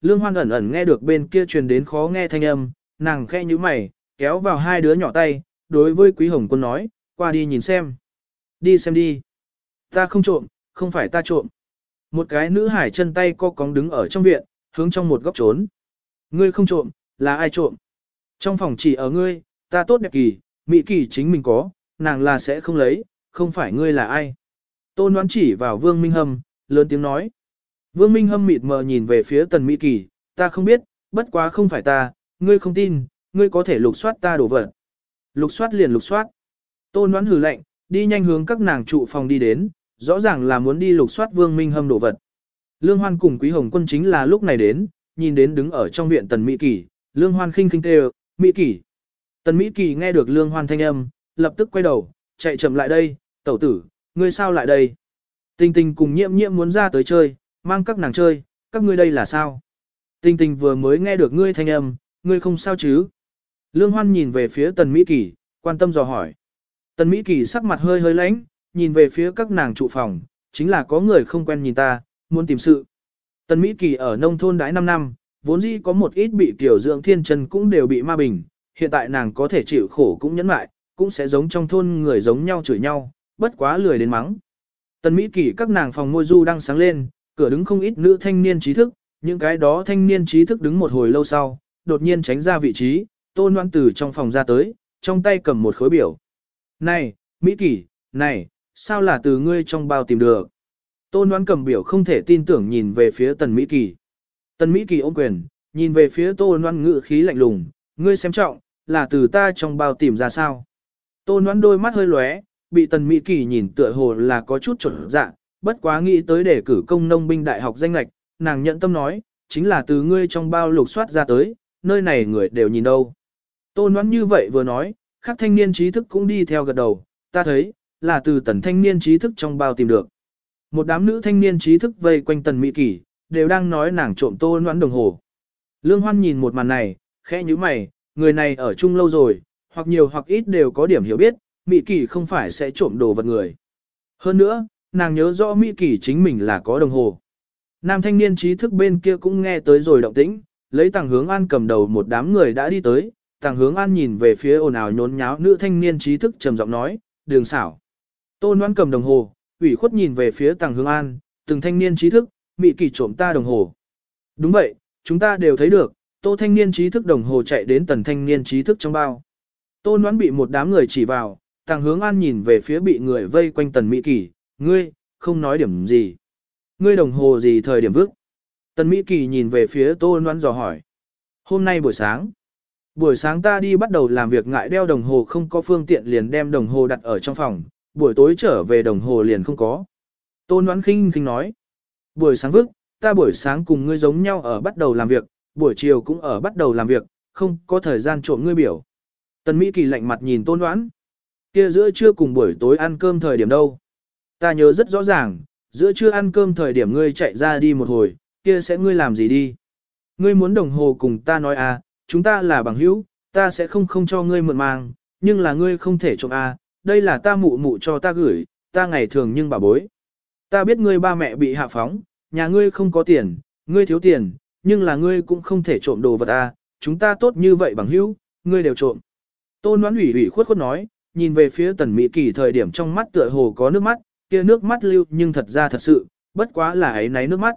Lương Hoan ẩn ẩn nghe được bên kia truyền đến khó nghe thanh âm, nàng khẽ như mày, kéo vào hai đứa nhỏ tay, đối với Quý Hồng Quân nói, qua đi nhìn xem. Đi xem đi. Ta không trộm, không phải ta trộm. Một cái nữ hải chân tay co cóng đứng ở trong viện, hướng trong một góc trốn. Ngươi không trộm, là ai trộm? Trong phòng chỉ ở ngươi, ta tốt đẹp kỳ, mỹ kỳ chính mình có, nàng là sẽ không lấy, không phải ngươi là ai. Tôn đoán chỉ vào Vương Minh Hâm, lớn tiếng nói. Vương Minh Hâm mịt mờ nhìn về phía tần mỹ kỳ, ta không biết, bất quá không phải ta, ngươi không tin, ngươi có thể lục soát ta đổ vật. Lục soát liền lục soát. Tôn đoán hừ lạnh, đi nhanh hướng các nàng trụ phòng đi đến, rõ ràng là muốn đi lục soát Vương Minh Hâm đổ vật. Lương Hoan cùng Quý Hồng Quân chính là lúc này đến, nhìn đến đứng ở trong viện Tần Mỹ Kỳ, Lương Hoan khinh khinh kêu, Mỹ Kỳ. Tần Mỹ Kỳ nghe được Lương Hoan thanh âm, lập tức quay đầu, chạy chậm lại đây, tẩu tử, ngươi sao lại đây? Tình tình cùng nhiễm nhiễm muốn ra tới chơi, mang các nàng chơi, các ngươi đây là sao? Tình tình vừa mới nghe được ngươi thanh âm, ngươi không sao chứ? Lương Hoan nhìn về phía Tần Mỹ Kỳ, quan tâm dò hỏi. Tần Mỹ Kỳ sắc mặt hơi hơi lãnh, nhìn về phía các nàng trụ phòng, chính là có người không quen nhìn ta, muốn tìm sự. Tần Mỹ Kỳ ở nông thôn đãi 5 năm, vốn dĩ có một ít bị tiểu dưỡng thiên chân cũng đều bị ma bình, hiện tại nàng có thể chịu khổ cũng nhẫn lại, cũng sẽ giống trong thôn người giống nhau chửi nhau, bất quá lười đến mắng. Tần Mỹ Kỳ các nàng phòng môi du đang sáng lên, cửa đứng không ít nữ thanh niên trí thức, những cái đó thanh niên trí thức đứng một hồi lâu sau, đột nhiên tránh ra vị trí, tôn loan từ trong phòng ra tới, trong tay cầm một khối biểu. Này, Mỹ Kỳ, này, sao là từ ngươi trong bao tìm được? Tôn Loan cầm biểu không thể tin tưởng nhìn về phía tần Mỹ Kỳ. Tần Mỹ Kỳ ôm quyền, nhìn về phía tôn Loan ngự khí lạnh lùng, ngươi xem trọng, là từ ta trong bao tìm ra sao? Tôn Loan đôi mắt hơi lóe, bị tần Mỹ Kỳ nhìn tựa hồ là có chút chuẩn dạ, bất quá nghĩ tới để cử công nông binh đại học danh lạch, nàng nhận tâm nói, chính là từ ngươi trong bao lục soát ra tới, nơi này người đều nhìn đâu. Tôn Ngoan như vậy vừa nói, các thanh niên trí thức cũng đi theo gật đầu, ta thấy, là từ tần thanh niên trí thức trong bao tìm được. Một đám nữ thanh niên trí thức vây quanh tần mỹ kỷ, đều đang nói nàng trộm tô Ngoan đồng hồ. Lương Hoan nhìn một màn này, khẽ như mày, người này ở chung lâu rồi, hoặc nhiều hoặc ít đều có điểm hiểu biết, Mỹ kỷ không phải sẽ trộm đồ vật người. Hơn nữa, nàng nhớ rõ Mỹ Kỳ chính mình là có đồng hồ. Nam thanh niên trí thức bên kia cũng nghe tới rồi động tĩnh, lấy tàng hướng an cầm đầu một đám người đã đi tới, tàng hướng an nhìn về phía ồn ào nhốn nháo nữ thanh niên trí thức trầm giọng nói, đường xảo. Tôn Loan cầm đồng hồ, ủy khuất nhìn về phía tàng hướng an, từng thanh niên trí thức, mỹ kỳ trộm ta đồng hồ. Đúng vậy, chúng ta đều thấy được, tô thanh niên trí thức đồng hồ chạy đến tần thanh niên trí thức trong bao. Tôn Loan bị một đám người chỉ vào, tàng hướng an nhìn về phía bị người vây quanh tần mỹ kỳ, ngươi, không nói điểm gì. Ngươi đồng hồ gì thời điểm vức. Tần Mỹ Kỳ nhìn về phía Tô Loan dò hỏi. Hôm nay buổi sáng. Buổi sáng ta đi bắt đầu làm việc ngại đeo đồng hồ không có phương tiện liền đem đồng hồ đặt ở trong phòng, buổi tối trở về đồng hồ liền không có. Tôn Ngoãn khinh khinh nói. Buổi sáng vức, ta buổi sáng cùng ngươi giống nhau ở bắt đầu làm việc, buổi chiều cũng ở bắt đầu làm việc, không có thời gian trộm ngươi biểu. Tần Mỹ Kỳ lạnh mặt nhìn Tôn Ngoãn. Kia giữa trưa cùng buổi tối ăn cơm thời điểm đâu? Ta nhớ rất rõ ràng, giữa trưa ăn cơm thời điểm ngươi chạy ra đi một hồi, kia sẽ ngươi làm gì đi? Ngươi muốn đồng hồ cùng ta nói à, chúng ta là bằng hữu, ta sẽ không không cho ngươi mượn mang, nhưng là ngươi không thể trộm à, đây là ta mụ mụ cho ta gửi, ta ngày thường nhưng bà bối. Ta biết ngươi ba mẹ bị hạ phóng, nhà ngươi không có tiền, ngươi thiếu tiền, nhưng là ngươi cũng không thể trộm đồ vật à, chúng ta tốt như vậy bằng hữu, ngươi đều trộm. Tôn đoán ủy ủy khuất khuất nói, nhìn về phía tần mỹ kỳ thời điểm trong mắt tựa hồ có nước mắt, kia nước mắt lưu nhưng thật ra thật sự, bất quá là ấy náy nước mắt.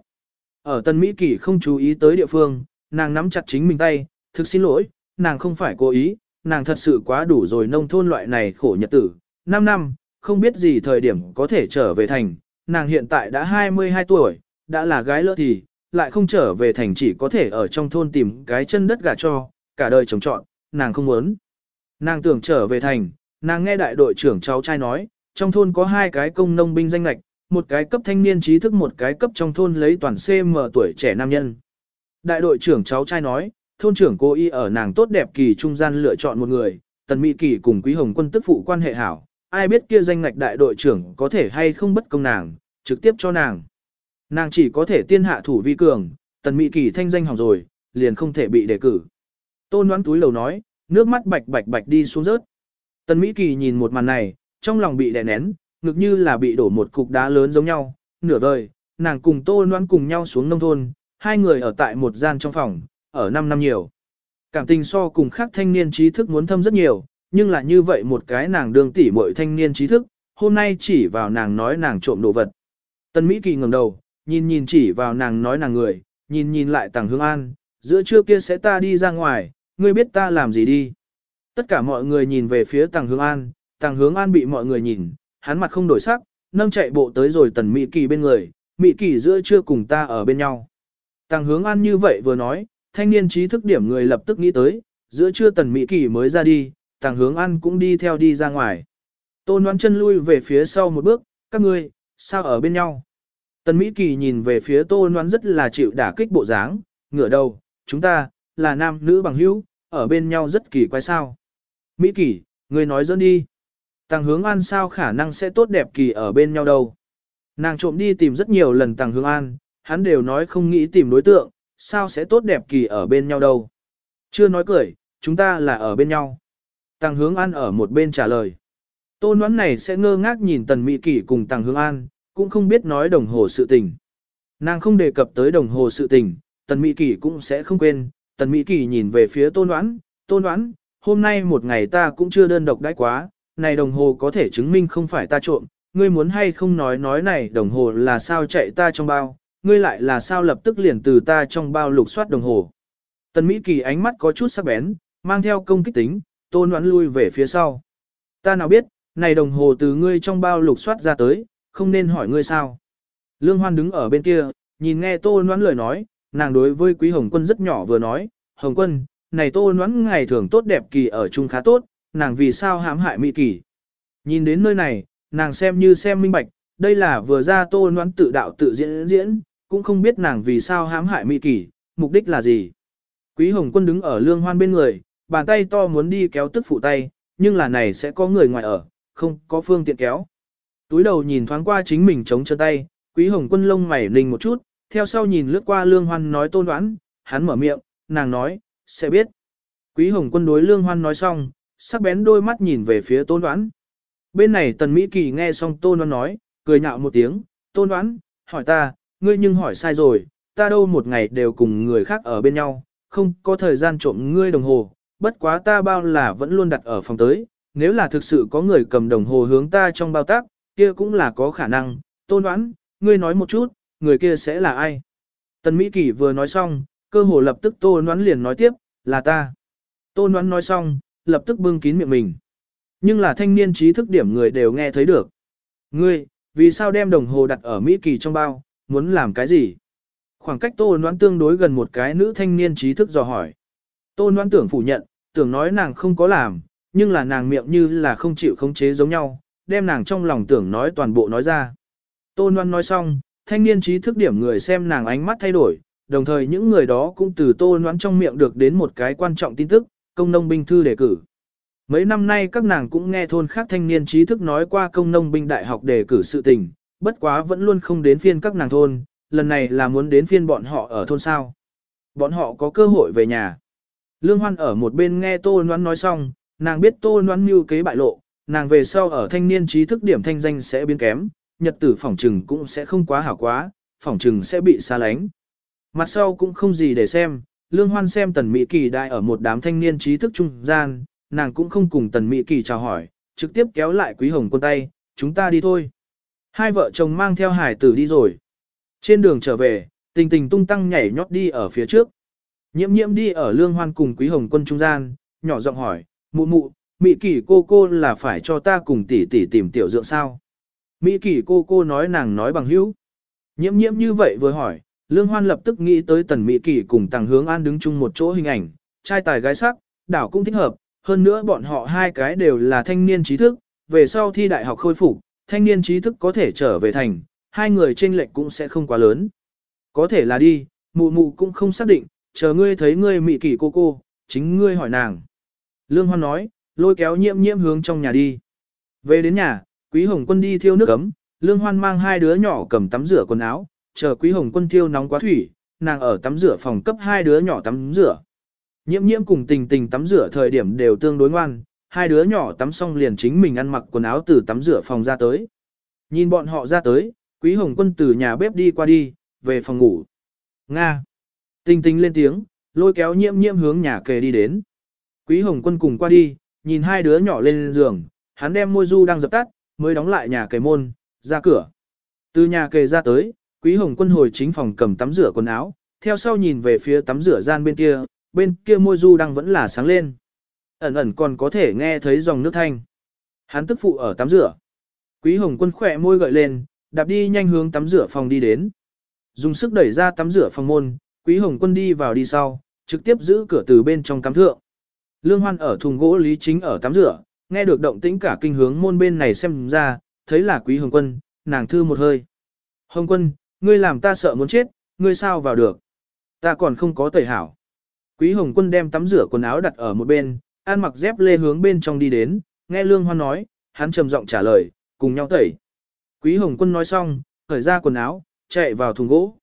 Ở Tân mỹ kỳ không chú ý tới địa phương, nàng nắm chặt chính mình tay, thực xin lỗi, nàng không phải cố ý, nàng thật sự quá đủ rồi nông thôn loại này khổ nhật tử. 5 năm, không biết gì thời điểm có thể trở về thành, nàng hiện tại đã 22 tuổi, đã là gái lỡ thì, lại không trở về thành chỉ có thể ở trong thôn tìm cái chân đất gà cho, cả đời trồng trọn, nàng không muốn. Nàng tưởng trở về thành, nàng nghe đại đội trưởng cháu trai nói, trong thôn có hai cái công nông binh danh lệch, một cái cấp thanh niên trí thức một cái cấp trong thôn lấy toàn CM tuổi trẻ nam nhân. Đại đội trưởng cháu trai nói, thôn trưởng cô y ở nàng tốt đẹp kỳ trung gian lựa chọn một người, tần mỹ kỳ cùng quý hồng quân tức phụ quan hệ hảo, ai biết kia danh ngạch đại đội trưởng có thể hay không bất công nàng, trực tiếp cho nàng. Nàng chỉ có thể tiên hạ thủ vi cường, tần mỹ kỳ thanh danh hỏng rồi, liền không thể bị đề cử. Tôn đoán túi lầu nói, nước mắt bạch bạch bạch đi xuống rớt. Tần mỹ kỳ nhìn một màn này, trong lòng bị đè nén, ngực như là bị đổ một cục đá lớn giống nhau, nửa vời, nàng cùng tô loan cùng nhau xuống nông thôn, Hai người ở tại một gian trong phòng, ở 5 năm nhiều. Cảm tình so cùng khác thanh niên trí thức muốn thâm rất nhiều, nhưng là như vậy một cái nàng đương tỷ muội thanh niên trí thức, hôm nay chỉ vào nàng nói nàng trộm đồ vật. Tân Mỹ Kỳ ngẩng đầu, nhìn nhìn chỉ vào nàng nói nàng người, nhìn nhìn lại tàng hương an, giữa trưa kia sẽ ta đi ra ngoài, ngươi biết ta làm gì đi. Tất cả mọi người nhìn về phía tàng hương an, tàng hướng an bị mọi người nhìn, hắn mặt không đổi sắc, nâng chạy bộ tới rồi tần Mỹ Kỳ bên người, Mỹ Kỳ giữa trưa cùng ta ở bên nhau. Tàng hướng an như vậy vừa nói, thanh niên trí thức điểm người lập tức nghĩ tới, giữa trưa tần Mỹ Kỳ mới ra đi, tàng hướng an cũng đi theo đi ra ngoài. Tôn đoán chân lui về phía sau một bước, các ngươi, sao ở bên nhau? Tần Mỹ Kỳ nhìn về phía tôn đoán rất là chịu đả kích bộ dáng, ngửa đầu, chúng ta, là nam nữ bằng hữu, ở bên nhau rất kỳ quái sao. Mỹ Kỳ, ngươi nói dẫn đi. Tàng hướng an sao khả năng sẽ tốt đẹp kỳ ở bên nhau đâu. Nàng trộm đi tìm rất nhiều lần tàng hướng an, hắn đều nói không nghĩ tìm đối tượng, sao sẽ tốt đẹp kỳ ở bên nhau đâu. Chưa nói cười, chúng ta là ở bên nhau. Tàng hướng an ở một bên trả lời. Tôn nón này sẽ ngơ ngác nhìn tần Mỹ Kỳ cùng tàng hướng an, cũng không biết nói đồng hồ sự tình. Nàng không đề cập tới đồng hồ sự tình, tần Mỹ Kỳ cũng sẽ không quên. Tần Mỹ Kỳ nhìn về phía tôn nón, tôn nón, hôm nay một ngày ta cũng chưa đơn độc đãi quá, này đồng hồ có thể chứng minh không phải ta trộm, ngươi muốn hay không nói nói này đồng hồ là sao chạy ta trong bao, ngươi lại là sao lập tức liền từ ta trong bao lục soát đồng hồ. Tần Mỹ Kỳ ánh mắt có chút sắc bén, mang theo công kích tính, tôn đoán lui về phía sau. Ta nào biết, này đồng hồ từ ngươi trong bao lục soát ra tới, không nên hỏi ngươi sao. Lương Hoan đứng ở bên kia, nhìn nghe tôn đoán lời nói, nàng đối với Quý Hồng Quân rất nhỏ vừa nói, Hồng Quân, này tô noãn ngày thường tốt đẹp kỳ ở chung khá tốt, nàng vì sao hãm hại mỹ kỳ. Nhìn đến nơi này, nàng xem như xem minh bạch, đây là vừa ra tô noãn tự đạo tự diễn diễn, cũng không biết nàng vì sao hãm hại mỹ kỳ, mục đích là gì. Quý Hồng Quân đứng ở lương hoan bên người, bàn tay to muốn đi kéo tức phụ tay, nhưng là này sẽ có người ngoài ở, không có phương tiện kéo. Túi đầu nhìn thoáng qua chính mình chống chân tay, Quý Hồng Quân lông mày ninh một chút, theo sau nhìn lướt qua lương hoan nói tôn đoán, hắn mở miệng, nàng nói, sẽ biết. Quý Hồng Quân đối Lương Hoan nói xong, sắc bén đôi mắt nhìn về phía Tôn Đoán. Bên này Tần Mỹ Kỳ nghe xong Tôn Đoán nói, cười nhạo một tiếng, Tôn Đoán, hỏi ta, ngươi nhưng hỏi sai rồi, ta đâu một ngày đều cùng người khác ở bên nhau, không có thời gian trộm ngươi đồng hồ, bất quá ta bao là vẫn luôn đặt ở phòng tới, nếu là thực sự có người cầm đồng hồ hướng ta trong bao tác, kia cũng là có khả năng, Tôn Đoán, ngươi nói một chút, người kia sẽ là ai? Tần Mỹ Kỳ vừa nói xong, cơ hồ lập tức tôn đoán liền nói tiếp, là ta. tôn đoán nói xong, lập tức bưng kín miệng mình. Nhưng là thanh niên trí thức điểm người đều nghe thấy được. Ngươi, vì sao đem đồng hồ đặt ở Mỹ Kỳ trong bao, muốn làm cái gì? Khoảng cách tô noãn tương đối gần một cái nữ thanh niên trí thức dò hỏi. Tô noãn tưởng phủ nhận, tưởng nói nàng không có làm, nhưng là nàng miệng như là không chịu khống chế giống nhau, đem nàng trong lòng tưởng nói toàn bộ nói ra. Tô noãn nói xong, thanh niên trí thức điểm người xem nàng ánh mắt thay đổi, đồng thời những người đó cũng từ tô noãn trong miệng được đến một cái quan trọng tin tức, công nông binh thư đề cử. Mấy năm nay các nàng cũng nghe thôn khác thanh niên trí thức nói qua công nông binh đại học đề cử sự tình, bất quá vẫn luôn không đến phiên các nàng thôn, lần này là muốn đến phiên bọn họ ở thôn sao. Bọn họ có cơ hội về nhà. Lương Hoan ở một bên nghe Tô Loan nói xong, nàng biết Tô Loan mưu kế bại lộ, nàng về sau ở thanh niên trí thức điểm thanh danh sẽ biến kém, nhật tử phỏng trừng cũng sẽ không quá hảo quá, phỏng trừng sẽ bị xa lánh. Mặt sau cũng không gì để xem, Lương Hoan xem Tần Mỹ Kỳ đại ở một đám thanh niên trí thức trung gian, nàng cũng không cùng Tần Mỹ Kỳ chào hỏi, trực tiếp kéo lại Quý Hồng quân tay, chúng ta đi thôi. Hai vợ chồng mang theo hải tử đi rồi. Trên đường trở về, tình tình tung tăng nhảy nhót đi ở phía trước. Nhiễm nhiễm đi ở Lương Hoan cùng Quý Hồng quân trung gian, nhỏ giọng hỏi, mụ mụ, Mỹ Kỳ cô cô là phải cho ta cùng tỷ tỷ tìm tiểu dượng sao? Mỹ Kỳ cô cô nói nàng nói bằng hữu. Nhiễm nhiễm như vậy vừa hỏi, Lương Hoan lập tức nghĩ tới Tần Mỹ Kỳ cùng Tàng Hướng An đứng chung một chỗ hình ảnh, trai tài gái sắc, đảo cũng thích hợp, hơn nữa bọn họ hai cái đều là thanh niên trí thức, về sau thi đại học khôi phục, thanh niên trí thức có thể trở về thành, hai người chênh lệch cũng sẽ không quá lớn. Có thể là đi, mụ mụ cũng không xác định, chờ ngươi thấy ngươi Mỹ Kỳ cô cô, chính ngươi hỏi nàng. Lương Hoan nói, lôi kéo nhiễm nhiễm hướng trong nhà đi. Về đến nhà, Quý Hồng Quân đi thiêu nước ấm, Lương Hoan mang hai đứa nhỏ cầm tắm rửa quần áo, chờ quý hồng quân thiêu nóng quá thủy, nàng ở tắm rửa phòng cấp hai đứa nhỏ tắm rửa. Nhiễm nhiễm cùng tình tình tắm rửa thời điểm đều tương đối ngoan, hai đứa nhỏ tắm xong liền chính mình ăn mặc quần áo từ tắm rửa phòng ra tới. Nhìn bọn họ ra tới, quý hồng quân từ nhà bếp đi qua đi, về phòng ngủ. Nga! tình tình lên tiếng, lôi kéo nhiễm nhiễm hướng nhà kề đi đến. Quý Hồng Quân cùng qua đi, nhìn hai đứa nhỏ lên giường, hắn đem môi du đang dập tắt, mới đóng lại nhà kề môn, ra cửa. Từ nhà kề ra tới, Quý Hồng Quân hồi chính phòng cầm tắm rửa quần áo, theo sau nhìn về phía tắm rửa gian bên kia, bên kia môi du đang vẫn là sáng lên. Ẩn ẩn còn có thể nghe thấy dòng nước thanh. Hắn tức phụ ở tắm rửa. Quý Hồng Quân khỏe môi gợi lên, đạp đi nhanh hướng tắm rửa phòng đi đến. Dùng sức đẩy ra tắm rửa phòng môn, Quý Hồng Quân đi vào đi sau, trực tiếp giữ cửa từ bên trong cắm thượng. Lương Hoan ở thùng gỗ lý chính ở tắm rửa, nghe được động tĩnh cả kinh hướng môn bên này xem ra, thấy là Quý Hồng Quân, nàng thư một hơi. Hồng Quân, ngươi làm ta sợ muốn chết, ngươi sao vào được? Ta còn không có tẩy hảo. Quý Hồng Quân đem tắm rửa quần áo đặt ở một bên, ăn mặc dép lê hướng bên trong đi đến, nghe Lương Hoan nói, hắn trầm giọng trả lời, cùng nhau tẩy. Quý Hồng Quân nói xong, khởi ra quần áo, chạy vào thùng gỗ.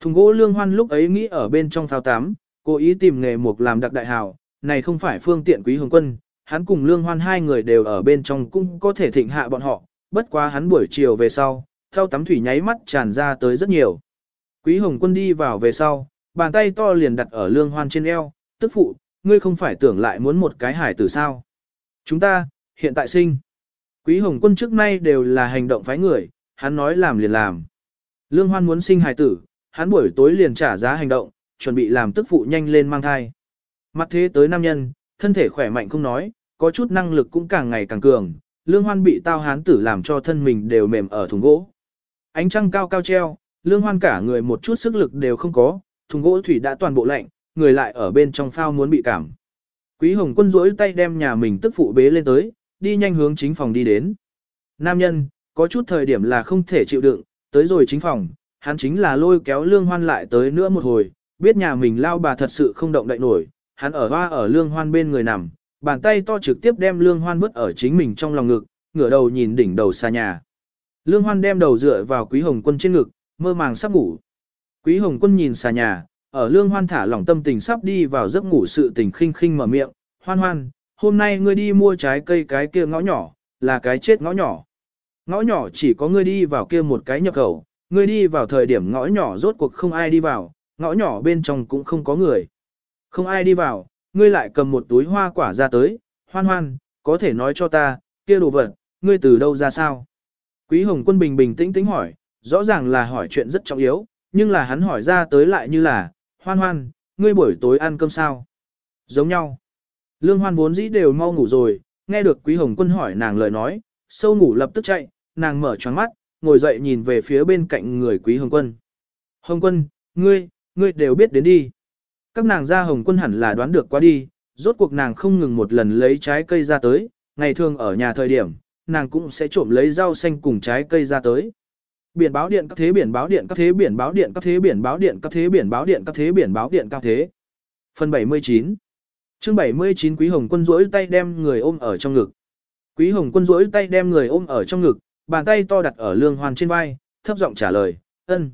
Thùng gỗ Lương Hoan lúc ấy nghĩ ở bên trong thao tắm, cố ý tìm nghề mục làm đặc đại hào, này không phải phương tiện Quý Hồng Quân, hắn cùng Lương Hoan hai người đều ở bên trong cũng có thể thịnh hạ bọn họ, bất quá hắn buổi chiều về sau, thao tắm thủy nháy mắt tràn ra tới rất nhiều. Quý Hồng Quân đi vào về sau, bàn tay to liền đặt ở Lương Hoan trên eo, tức phụ, ngươi không phải tưởng lại muốn một cái hải tử sao. Chúng ta, hiện tại sinh. Quý Hồng Quân trước nay đều là hành động phái người, hắn nói làm liền làm. Lương Hoan muốn sinh hải tử, hắn buổi tối liền trả giá hành động, chuẩn bị làm tức phụ nhanh lên mang thai. Mặt thế tới nam nhân, thân thể khỏe mạnh không nói, có chút năng lực cũng càng ngày càng cường. Lương Hoan bị tao hán tử làm cho thân mình đều mềm ở thùng gỗ. Ánh trăng cao cao treo, Lương Hoan cả người một chút sức lực đều không có, thùng gỗ thủy đã toàn bộ lạnh, người lại ở bên trong phao muốn bị cảm. Quý Hồng Quân rỗi tay đem nhà mình tức phụ bế lên tới, đi nhanh hướng chính phòng đi đến. Nam nhân, có chút thời điểm là không thể chịu đựng, tới rồi chính phòng, hắn chính là lôi kéo lương hoan lại tới nữa một hồi, biết nhà mình lao bà thật sự không động đậy nổi, hắn ở hoa ở lương hoan bên người nằm, bàn tay to trực tiếp đem lương hoan vứt ở chính mình trong lòng ngực, ngửa đầu nhìn đỉnh đầu xa nhà. Lương hoan đem đầu dựa vào quý hồng quân trên ngực, mơ màng sắp ngủ. Quý hồng quân nhìn xa nhà, ở lương hoan thả lỏng tâm tình sắp đi vào giấc ngủ sự tình khinh khinh mở miệng, hoan hoan, hôm nay ngươi đi mua trái cây cái kia ngõ nhỏ, là cái chết ngõ nhỏ. Ngõ nhỏ chỉ có ngươi đi vào kia một cái nhập khẩu, ngươi đi vào thời điểm ngõ nhỏ rốt cuộc không ai đi vào, ngõ nhỏ bên trong cũng không có người. Không ai đi vào, ngươi lại cầm một túi hoa quả ra tới, hoan hoan, có thể nói cho ta, kia đồ vật, ngươi từ đâu ra sao? Quý Hồng Quân bình bình tĩnh tĩnh hỏi, rõ ràng là hỏi chuyện rất trọng yếu, nhưng là hắn hỏi ra tới lại như là, hoan hoan, ngươi buổi tối ăn cơm sao? Giống nhau. Lương hoan vốn dĩ đều mau ngủ rồi, nghe được Quý Hồng Quân hỏi nàng lời nói, sâu ngủ lập tức chạy, nàng mở choáng mắt, ngồi dậy nhìn về phía bên cạnh người Quý Hồng Quân. Hồng Quân, ngươi, ngươi đều biết đến đi. Các nàng ra Hồng Quân hẳn là đoán được quá đi, rốt cuộc nàng không ngừng một lần lấy trái cây ra tới, ngày thường ở nhà thời điểm, nàng cũng sẽ trộm lấy rau xanh cùng trái cây ra tới. Biển báo điện các thế biển báo điện các thế biển báo điện các thế biển báo điện các thế biển báo điện các thế biển báo điện các thế. Phần 79 chương 79 Quý Hồng Quân rỗi tay đem người ôm ở trong ngực. Quý Hồng Quân rỗi tay đem người ôm ở trong ngực, bàn tay to đặt ở Lương Hoan trên vai, thấp giọng trả lời, ân.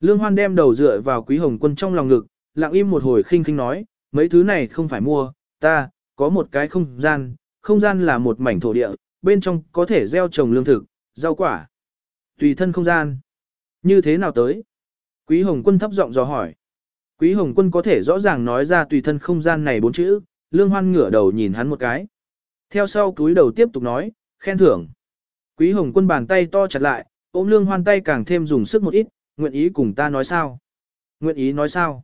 Lương Hoan đem đầu dựa vào Quý Hồng Quân trong lòng ngực, lặng im một hồi khinh khinh nói, mấy thứ này không phải mua, ta, có một cái không gian, không gian là một mảnh thổ địa, bên trong có thể gieo trồng lương thực, rau quả. Tùy thân không gian. Như thế nào tới? Quý Hồng Quân thấp giọng dò hỏi. Quý Hồng Quân có thể rõ ràng nói ra tùy thân không gian này bốn chữ, Lương Hoan ngửa đầu nhìn hắn một cái. Theo sau túi đầu tiếp tục nói, khen thưởng. Quý Hồng Quân bàn tay to chặt lại, ôm Lương Hoan tay càng thêm dùng sức một ít, nguyện ý cùng ta nói sao? Nguyện ý nói sao?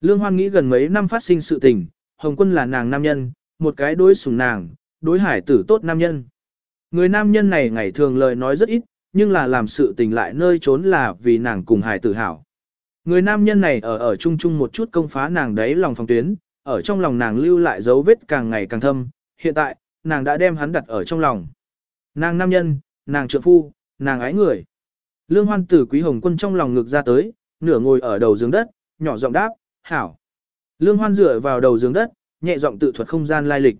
Lương Hoan nghĩ gần mấy năm phát sinh sự tình, Hồng Quân là nàng nam nhân, một cái đối sủng nàng, đối hải tử tốt nam nhân. Người nam nhân này ngày thường lời nói rất ít, nhưng là làm sự tình lại nơi trốn là vì nàng cùng hài tử hảo. Người nam nhân này ở ở chung chung một chút công phá nàng đấy lòng phòng tuyến, ở trong lòng nàng lưu lại dấu vết càng ngày càng thâm, hiện tại, nàng đã đem hắn đặt ở trong lòng. Nàng nam nhân, nàng trượng phu, nàng ái người. Lương hoan tử quý hồng quân trong lòng ngực ra tới, nửa ngồi ở đầu giường đất, nhỏ giọng đáp, hảo. Lương hoan dựa vào đầu giường đất, nhẹ giọng tự thuật không gian lai lịch.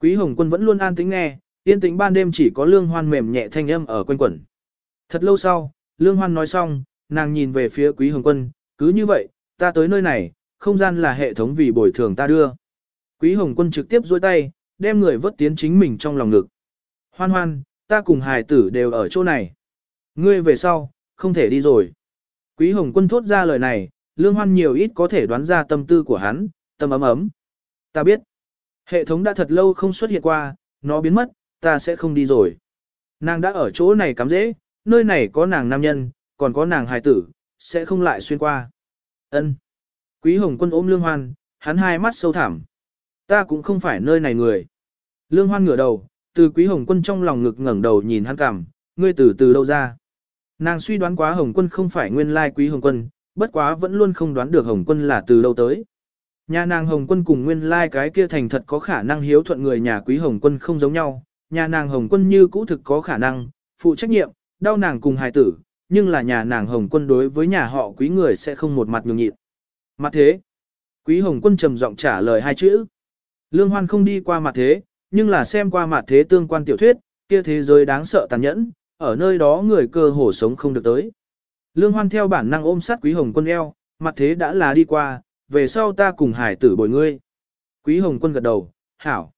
Quý hồng quân vẫn luôn an tĩnh nghe, yên tĩnh ban đêm chỉ có lương hoan mềm nhẹ thanh âm ở quanh quẩn. Thật lâu sau, lương hoan nói xong, nàng nhìn về phía quý hồng quân, cứ như vậy, ta tới nơi này, không gian là hệ thống vì bồi thường ta đưa. Quý hồng quân trực tiếp dôi tay, đem người vớt tiến chính mình trong lòng ngực. Hoan hoan, ta cùng hài tử đều ở chỗ này. Ngươi về sau, không thể đi rồi. Quý hồng quân thốt ra lời này, Lương Hoan nhiều ít có thể đoán ra tâm tư của hắn, tâm ấm ấm. Ta biết, hệ thống đã thật lâu không xuất hiện qua, nó biến mất, ta sẽ không đi rồi. Nàng đã ở chỗ này cắm dễ, nơi này có nàng nam nhân, còn có nàng hài tử, sẽ không lại xuyên qua. Ân. Quý Hồng Quân ôm Lương Hoan, hắn hai mắt sâu thẳm. Ta cũng không phải nơi này người. Lương Hoan ngửa đầu, từ Quý Hồng Quân trong lòng ngực ngẩng đầu nhìn hắn cằm, ngươi từ từ đâu ra. Nàng suy đoán quá Hồng Quân không phải nguyên lai Quý Hồng Quân, bất quá vẫn luôn không đoán được Hồng Quân là từ đâu tới. Nhà nàng Hồng Quân cùng nguyên lai cái kia thành thật có khả năng hiếu thuận người nhà Quý Hồng Quân không giống nhau, nhà nàng Hồng Quân như cũ thực có khả năng, phụ trách nhiệm, đau nàng cùng hài tử, nhưng là nhà nàng Hồng Quân đối với nhà họ Quý người sẽ không một mặt nhường nhịn. Mặt thế. Quý Hồng Quân trầm giọng trả lời hai chữ. Lương Hoan không đi qua mặt thế, nhưng là xem qua mặt thế tương quan tiểu thuyết, kia thế giới đáng sợ tàn nhẫn, ở nơi đó người cơ hồ sống không được tới. Lương Hoan theo bản năng ôm sát Quý Hồng Quân eo, mặt thế đã là đi qua, về sau ta cùng hải tử bồi ngươi. Quý Hồng Quân gật đầu, hảo.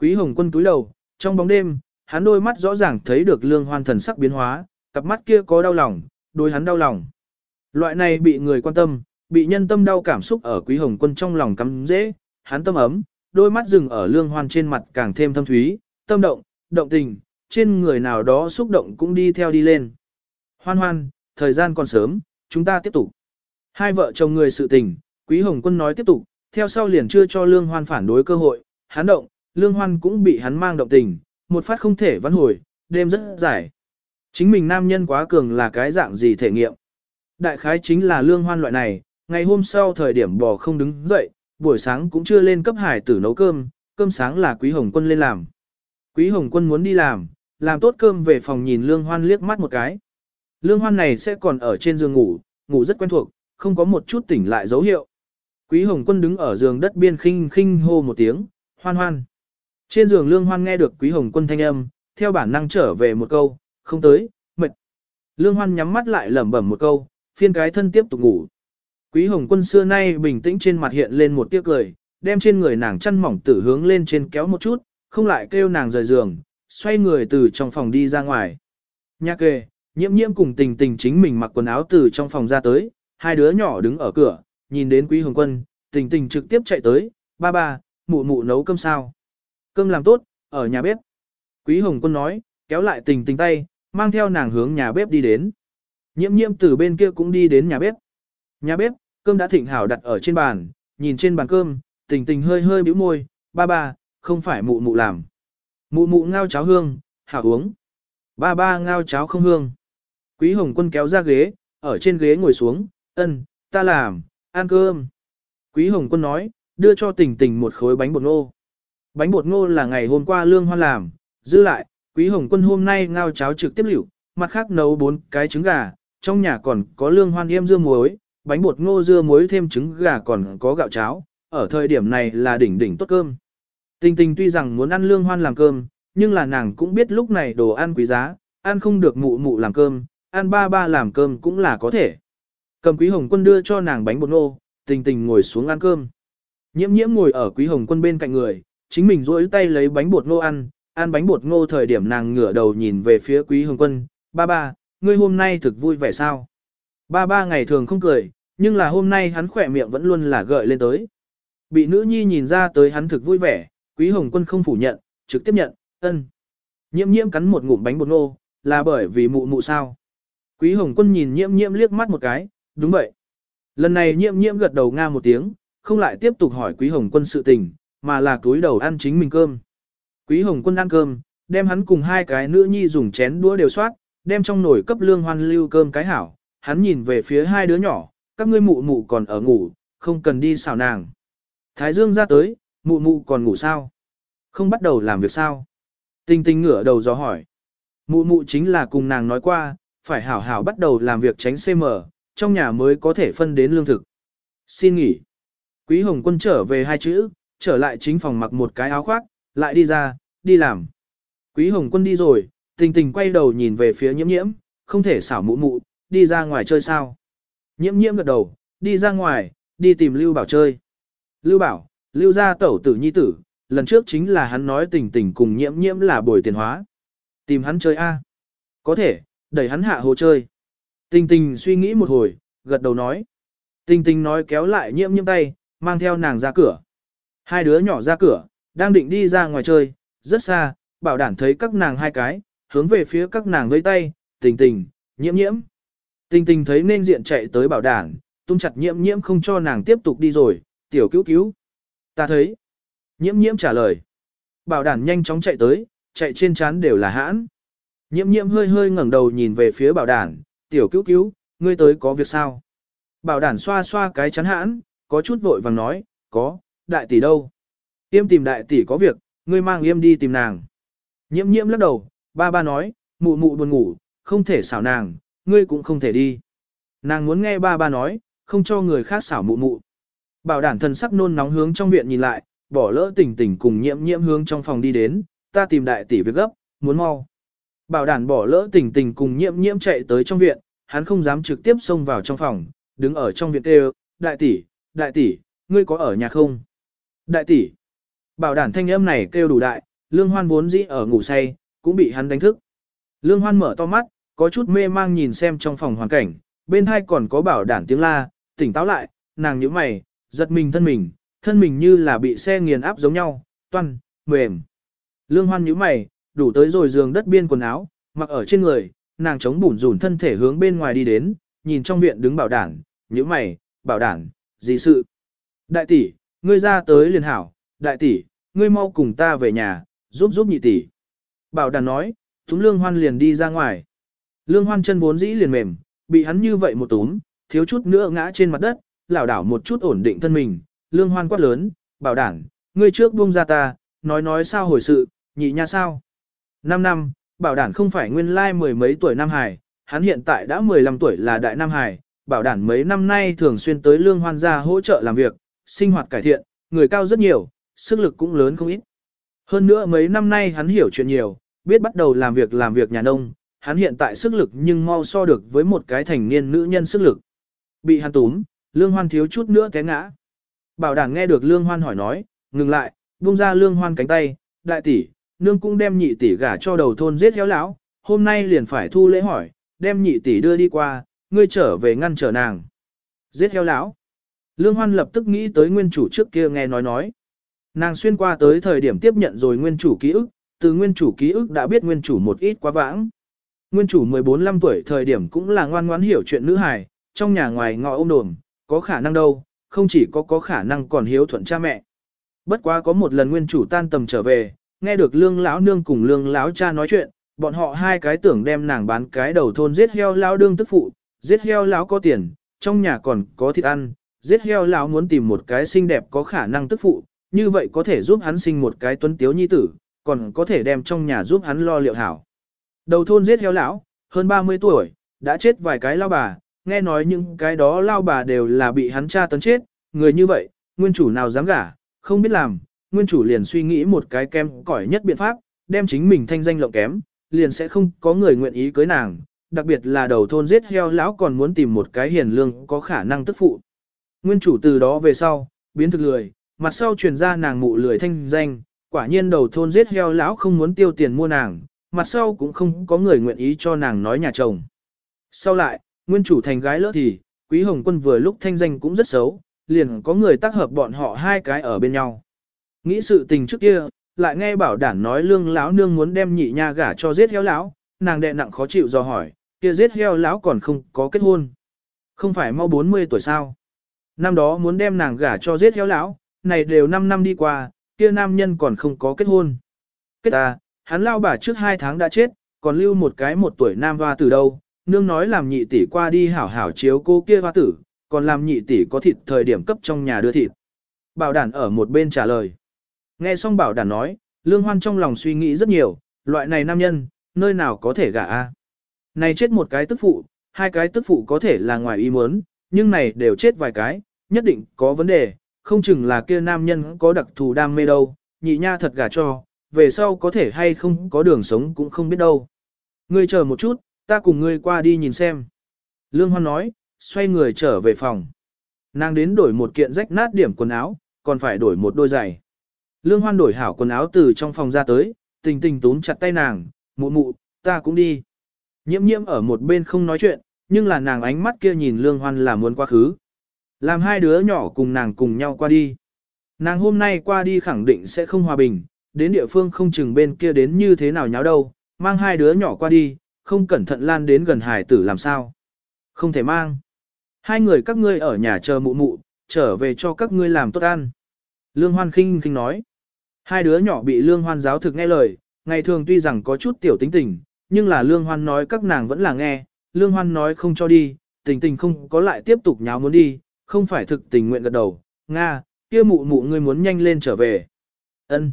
Quý Hồng Quân túi đầu, trong bóng đêm, hắn đôi mắt rõ ràng thấy được Lương Hoan thần sắc biến hóa, cặp mắt kia có đau lòng, đôi hắn đau lòng. Loại này bị người quan tâm, bị nhân tâm đau cảm xúc ở Quý Hồng Quân trong lòng cắm dễ, hắn tâm ấm, đôi mắt dừng ở Lương Hoan trên mặt càng thêm thâm thúy, tâm động, động tình, trên người nào đó xúc động cũng đi theo đi lên. Hoan hoan, thời gian còn sớm, chúng ta tiếp tục. Hai vợ chồng người sự tình, Quý Hồng Quân nói tiếp tục, theo sau liền chưa cho Lương Hoan phản đối cơ hội, hắn động, Lương Hoan cũng bị hắn mang động tình, một phát không thể vãn hồi, đêm rất dài. Chính mình nam nhân quá cường là cái dạng gì thể nghiệm. Đại khái chính là Lương Hoan loại này, ngày hôm sau thời điểm bò không đứng dậy, buổi sáng cũng chưa lên cấp hải tử nấu cơm, cơm sáng là Quý Hồng Quân lên làm. Quý Hồng Quân muốn đi làm, làm tốt cơm về phòng nhìn Lương Hoan liếc mắt một cái. Lương Hoan này sẽ còn ở trên giường ngủ, ngủ rất quen thuộc, không có một chút tỉnh lại dấu hiệu. Quý Hồng Quân đứng ở giường đất biên khinh khinh hô một tiếng, hoan hoan. Trên giường Lương Hoan nghe được Quý Hồng Quân thanh âm, theo bản năng trở về một câu, không tới, mệt. Lương Hoan nhắm mắt lại lẩm bẩm một câu, phiên cái thân tiếp tục ngủ. Quý Hồng Quân xưa nay bình tĩnh trên mặt hiện lên một tiếc cười, đem trên người nàng chăn mỏng tử hướng lên trên kéo một chút, không lại kêu nàng rời giường, xoay người từ trong phòng đi ra ngoài. Nhạc kề, nhiễm nhiễm cùng tình tình chính mình mặc quần áo từ trong phòng ra tới, hai đứa nhỏ đứng ở cửa, nhìn đến quý hồng quân, tình tình trực tiếp chạy tới, ba ba, mụ mụ nấu cơm sao. Cơm làm tốt, ở nhà bếp. Quý hồng quân nói, kéo lại tình tình tay, mang theo nàng hướng nhà bếp đi đến. Nhiễm nhiễm từ bên kia cũng đi đến nhà bếp. Nhà bếp, cơm đã thịnh hảo đặt ở trên bàn, nhìn trên bàn cơm, tình tình hơi hơi bĩu môi, ba ba, không phải mụ mụ làm. Mụ mụ ngao cháo hương, hảo uống. Ba ba ngao cháo không hương. Quý Hồng Quân kéo ra ghế, ở trên ghế ngồi xuống, ân, ta làm, ăn cơm. Quý Hồng Quân nói, đưa cho tình tình một khối bánh bột ngô. Bánh bột ngô là ngày hôm qua lương hoan làm, giữ lại, Quý Hồng Quân hôm nay ngao cháo trực tiếp liệu, mặt khác nấu bốn cái trứng gà, trong nhà còn có lương hoan yêm dưa muối, bánh bột ngô dưa muối thêm trứng gà còn có gạo cháo, ở thời điểm này là đỉnh đỉnh tốt cơm. Tình tình tuy rằng muốn ăn lương hoan làm cơm, nhưng là nàng cũng biết lúc này đồ ăn quý giá, ăn không được mụ mụ làm cơm, ăn ba ba làm cơm cũng là có thể. Cầm quý hồng quân đưa cho nàng bánh bột ngô, tình tình ngồi xuống ăn cơm. Nhiễm nhiễm ngồi ở quý hồng quân bên cạnh người, chính mình rỗi tay lấy bánh bột ngô ăn, ăn bánh bột ngô thời điểm nàng ngửa đầu nhìn về phía quý hồng quân, ba ba, ngươi hôm nay thực vui vẻ sao? Ba ba ngày thường không cười, nhưng là hôm nay hắn khỏe miệng vẫn luôn là gợi lên tới. Bị nữ nhi nhìn ra tới hắn thực vui vẻ, quý hồng quân không phủ nhận, trực tiếp nhận, ân. Nhiễm nhiễm cắn một ngụm bánh bột ngô, là bởi vì mụ mụ sao. Quý hồng quân nhìn nhiễm nhiễm liếc mắt một cái, đúng vậy. Lần này nhiễm nhiễm gật đầu nga một tiếng, không lại tiếp tục hỏi quý hồng quân sự tình, mà là túi đầu ăn chính mình cơm. Quý hồng quân ăn cơm, đem hắn cùng hai cái nữ nhi dùng chén đũa đều soát, đem trong nồi cấp lương hoan lưu cơm cái hảo. Hắn nhìn về phía hai đứa nhỏ, các ngươi mụ mụ còn ở ngủ, không cần đi xào nàng. Thái dương ra tới, mụ mụ còn ngủ sao? Không bắt đầu làm việc sao? Tinh tinh ngửa đầu gió hỏi. Mụ mụ chính là cùng nàng nói qua, phải hảo hảo bắt đầu làm việc tránh CM, trong nhà mới có thể phân đến lương thực. Xin nghỉ. Quý Hồng Quân trở về hai chữ, trở lại chính phòng mặc một cái áo khoác, lại đi ra, đi làm. Quý Hồng Quân đi rồi, tình tình quay đầu nhìn về phía nhiễm nhiễm, không thể xảo mụ mụ, đi ra ngoài chơi sao. Nhiễm nhiễm gật đầu, đi ra ngoài, đi tìm Lưu Bảo chơi. Lưu Bảo, Lưu gia tẩu tử nhi tử, lần trước chính là hắn nói tình tình cùng nhiễm nhiễm là bồi tiền hóa. Tìm hắn chơi A. Có thể, đẩy hắn hạ hồ chơi. Tình tình suy nghĩ một hồi, gật đầu nói. Tình tình nói kéo lại nhiễm nhiễm tay, mang theo nàng ra cửa. Hai đứa nhỏ ra cửa, đang định đi ra ngoài chơi, rất xa, bảo đảm thấy các nàng hai cái, hướng về phía các nàng với tay, tình tình, nhiễm nhiễm. Tình tình thấy nên diện chạy tới bảo đảm, tung chặt nhiễm nhiễm không cho nàng tiếp tục đi rồi, tiểu cứu cứu. Ta thấy. Nhiễm nhiễm trả lời. Bảo đảm nhanh chóng chạy tới, chạy trên chán đều là hãn. Nhiễm nhiễm hơi hơi ngẩng đầu nhìn về phía bảo đảm, tiểu cứu cứu, ngươi tới có việc sao? Bảo đảm xoa xoa cái chán hãn, có chút vội vàng nói, có, đại tỷ đâu? Yêm tìm đại tỷ có việc, ngươi mang yêm đi tìm nàng. Nhiễm nhiễm lắc đầu, ba ba nói, mụ mụ buồn ngủ, không thể xảo nàng, ngươi cũng không thể đi. Nàng muốn nghe ba ba nói, không cho người khác xảo mụ mụ. Bảo đản thần sắc nôn nóng hướng trong viện nhìn lại, bỏ lỡ tỉnh tỉnh cùng nhiễm nhiễm hướng trong phòng đi đến, ta tìm đại tỷ việc gấp, muốn mau. Bảo đản bỏ lỡ tỉnh tỉnh cùng nhiễm nhiễm chạy tới trong viện, hắn không dám trực tiếp xông vào trong phòng, đứng ở trong viện kêu, đại tỷ, đại tỷ, ngươi có ở nhà không? Đại tỷ, bảo đảm thanh âm này kêu đủ đại, lương hoan vốn dĩ ở ngủ say, cũng bị hắn đánh thức. Lương hoan mở to mắt, có chút mê mang nhìn xem trong phòng hoàn cảnh, bên hai còn có bảo đảm tiếng la, tỉnh táo lại, nàng nhíu mày, giật mình thân mình, thân mình như là bị xe nghiền áp giống nhau, toan, mềm. Lương hoan nhíu mày, đủ tới rồi giường đất biên quần áo, mặc ở trên người, nàng chống bủn rủn thân thể hướng bên ngoài đi đến, nhìn trong viện đứng bảo đảm, nhíu mày, bảo đảm, gì sự? Đại tỷ, ngươi ra tới liền hảo, đại tỷ, ngươi mau cùng ta về nhà, giúp giúp nhị tỷ. Bảo đảm nói, túm lương hoan liền đi ra ngoài. Lương hoan chân vốn dĩ liền mềm, bị hắn như vậy một túm, thiếu chút nữa ngã trên mặt đất, lảo đảo một chút ổn định thân mình. Lương hoan quát lớn, bảo đảm, ngươi trước buông ra ta, nói nói sao hồi sự, nhị nha sao. Năm năm, bảo đảm không phải nguyên lai mười mấy tuổi Nam Hải, hắn hiện tại đã 15 tuổi là đại Nam Hải, bảo đảm mấy năm nay thường xuyên tới lương hoan gia hỗ trợ làm việc, sinh hoạt cải thiện, người cao rất nhiều, sức lực cũng lớn không ít. Hơn nữa mấy năm nay hắn hiểu chuyện nhiều, biết bắt đầu làm việc làm việc nhà nông, hắn hiện tại sức lực nhưng mau so được với một cái thành niên nữ nhân sức lực. Bị hắn túm, lương hoan thiếu chút nữa té ngã. Bảo đảm nghe được lương hoan hỏi nói, ngừng lại, buông ra lương hoan cánh tay, đại tỷ, nương cũng đem nhị tỷ gả cho đầu thôn giết héo lão, hôm nay liền phải thu lễ hỏi, đem nhị tỷ đưa đi qua, ngươi trở về ngăn trở nàng. Giết heo lão. Lương Hoan lập tức nghĩ tới nguyên chủ trước kia nghe nói nói. Nàng xuyên qua tới thời điểm tiếp nhận rồi nguyên chủ ký ức, từ nguyên chủ ký ức đã biết nguyên chủ một ít quá vãng. Nguyên chủ 14-15 tuổi thời điểm cũng là ngoan ngoãn hiểu chuyện nữ hài, trong nhà ngoài ngọ ôm đồm, có khả năng đâu, không chỉ có có khả năng còn hiếu thuận cha mẹ. Bất quá có một lần nguyên chủ tan tầm trở về, nghe được lương lão nương cùng lương lão cha nói chuyện, bọn họ hai cái tưởng đem nàng bán cái đầu thôn giết heo lão đương tức phụ, giết heo lão có tiền, trong nhà còn có thịt ăn, giết heo lão muốn tìm một cái xinh đẹp có khả năng tức phụ, như vậy có thể giúp hắn sinh một cái tuấn tiếu nhi tử, còn có thể đem trong nhà giúp hắn lo liệu hảo. Đầu thôn giết heo lão, hơn 30 tuổi, đã chết vài cái lao bà, nghe nói những cái đó lao bà đều là bị hắn cha tấn chết, người như vậy, nguyên chủ nào dám gả, không biết làm, nguyên chủ liền suy nghĩ một cái kem cỏi nhất biện pháp, đem chính mình thanh danh lộng kém, liền sẽ không có người nguyện ý cưới nàng, đặc biệt là đầu thôn giết heo lão còn muốn tìm một cái hiền lương có khả năng tức phụ. Nguyên chủ từ đó về sau, biến thực lười, mặt sau truyền ra nàng mụ lười thanh danh, quả nhiên đầu thôn giết heo lão không muốn tiêu tiền mua nàng, mặt sau cũng không có người nguyện ý cho nàng nói nhà chồng. Sau lại, nguyên chủ thành gái lỡ thì, quý hồng quân vừa lúc thanh danh cũng rất xấu, liền có người tác hợp bọn họ hai cái ở bên nhau. Nghĩ sự tình trước kia, lại nghe bảo đản nói lương lão nương muốn đem nhị nha gả cho giết heo lão, nàng đệ nặng khó chịu do hỏi, kia giết heo lão còn không có kết hôn. Không phải mau 40 tuổi sao? Năm đó muốn đem nàng gả cho giết heo lão, này đều 5 năm đi qua, kia nam nhân còn không có kết hôn. Kết à, hắn lao bà trước 2 tháng đã chết, còn lưu một cái một tuổi nam hoa từ đâu, nương nói làm nhị tỷ qua đi hảo hảo chiếu cô kia hoa tử, còn làm nhị tỷ có thịt thời điểm cấp trong nhà đưa thịt. Bảo đản ở một bên trả lời. Nghe xong bảo đản nói, lương hoan trong lòng suy nghĩ rất nhiều, loại này nam nhân, nơi nào có thể gả a? Này chết một cái tức phụ, hai cái tức phụ có thể là ngoài ý muốn, nhưng này đều chết vài cái, nhất định có vấn đề, không chừng là kia nam nhân có đặc thù đam mê đâu, nhị nha thật gà cho, về sau có thể hay không có đường sống cũng không biết đâu. Ngươi chờ một chút, ta cùng ngươi qua đi nhìn xem. Lương Hoan nói, xoay người trở về phòng. Nàng đến đổi một kiện rách nát điểm quần áo, còn phải đổi một đôi giày. Lương Hoan đổi hảo quần áo từ trong phòng ra tới, tình tình túm chặt tay nàng, mụ mụ, ta cũng đi. Nhiễm nhiễm ở một bên không nói chuyện, nhưng là nàng ánh mắt kia nhìn lương hoan là muốn quá khứ. Làm hai đứa nhỏ cùng nàng cùng nhau qua đi. Nàng hôm nay qua đi khẳng định sẽ không hòa bình, đến địa phương không chừng bên kia đến như thế nào nháo đâu, mang hai đứa nhỏ qua đi, không cẩn thận lan đến gần hải tử làm sao. Không thể mang. Hai người các ngươi ở nhà chờ mụ mụ, trở về cho các ngươi làm tốt ăn. Lương Hoan khinh khinh nói. Hai đứa nhỏ bị Lương Hoan giáo thực nghe lời, ngày thường tuy rằng có chút tiểu tính tình, nhưng là Lương Hoan nói các nàng vẫn là nghe, Lương Hoan nói không cho đi, tình tình không có lại tiếp tục nháo muốn đi, không phải thực tình nguyện gật đầu, Nga, kia mụ mụ ngươi muốn nhanh lên trở về. ân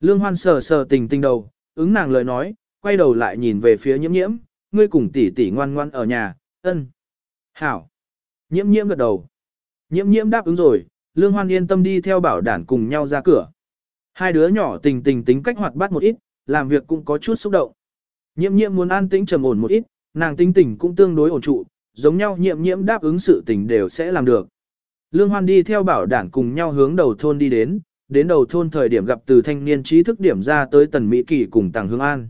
Lương Hoan sờ sờ tình tình đầu, ứng nàng lời nói, quay đầu lại nhìn về phía nhiễm nhiễm, ngươi cùng tỷ tỷ ngoan ngoan ở nhà, ân. Hảo. Nhiễm nhiễm gật đầu. Nhiễm nhiễm đáp ứng rồi, Lương Hoan yên tâm đi theo bảo đản cùng nhau ra cửa. Hai đứa nhỏ tình tình tính cách hoạt bát một ít, làm việc cũng có chút xúc động. Nhiễm nhiễm muốn an tĩnh trầm ổn một ít, nàng tính tình cũng tương đối ổn trụ, giống nhau nhiệm nhiễm đáp ứng sự tình đều sẽ làm được. Lương Hoan đi theo bảo Đảng cùng nhau hướng đầu thôn đi đến, đến đầu thôn thời điểm gặp từ thanh niên trí thức điểm ra tới tần Mỹ Kỳ cùng Tàng Hương An.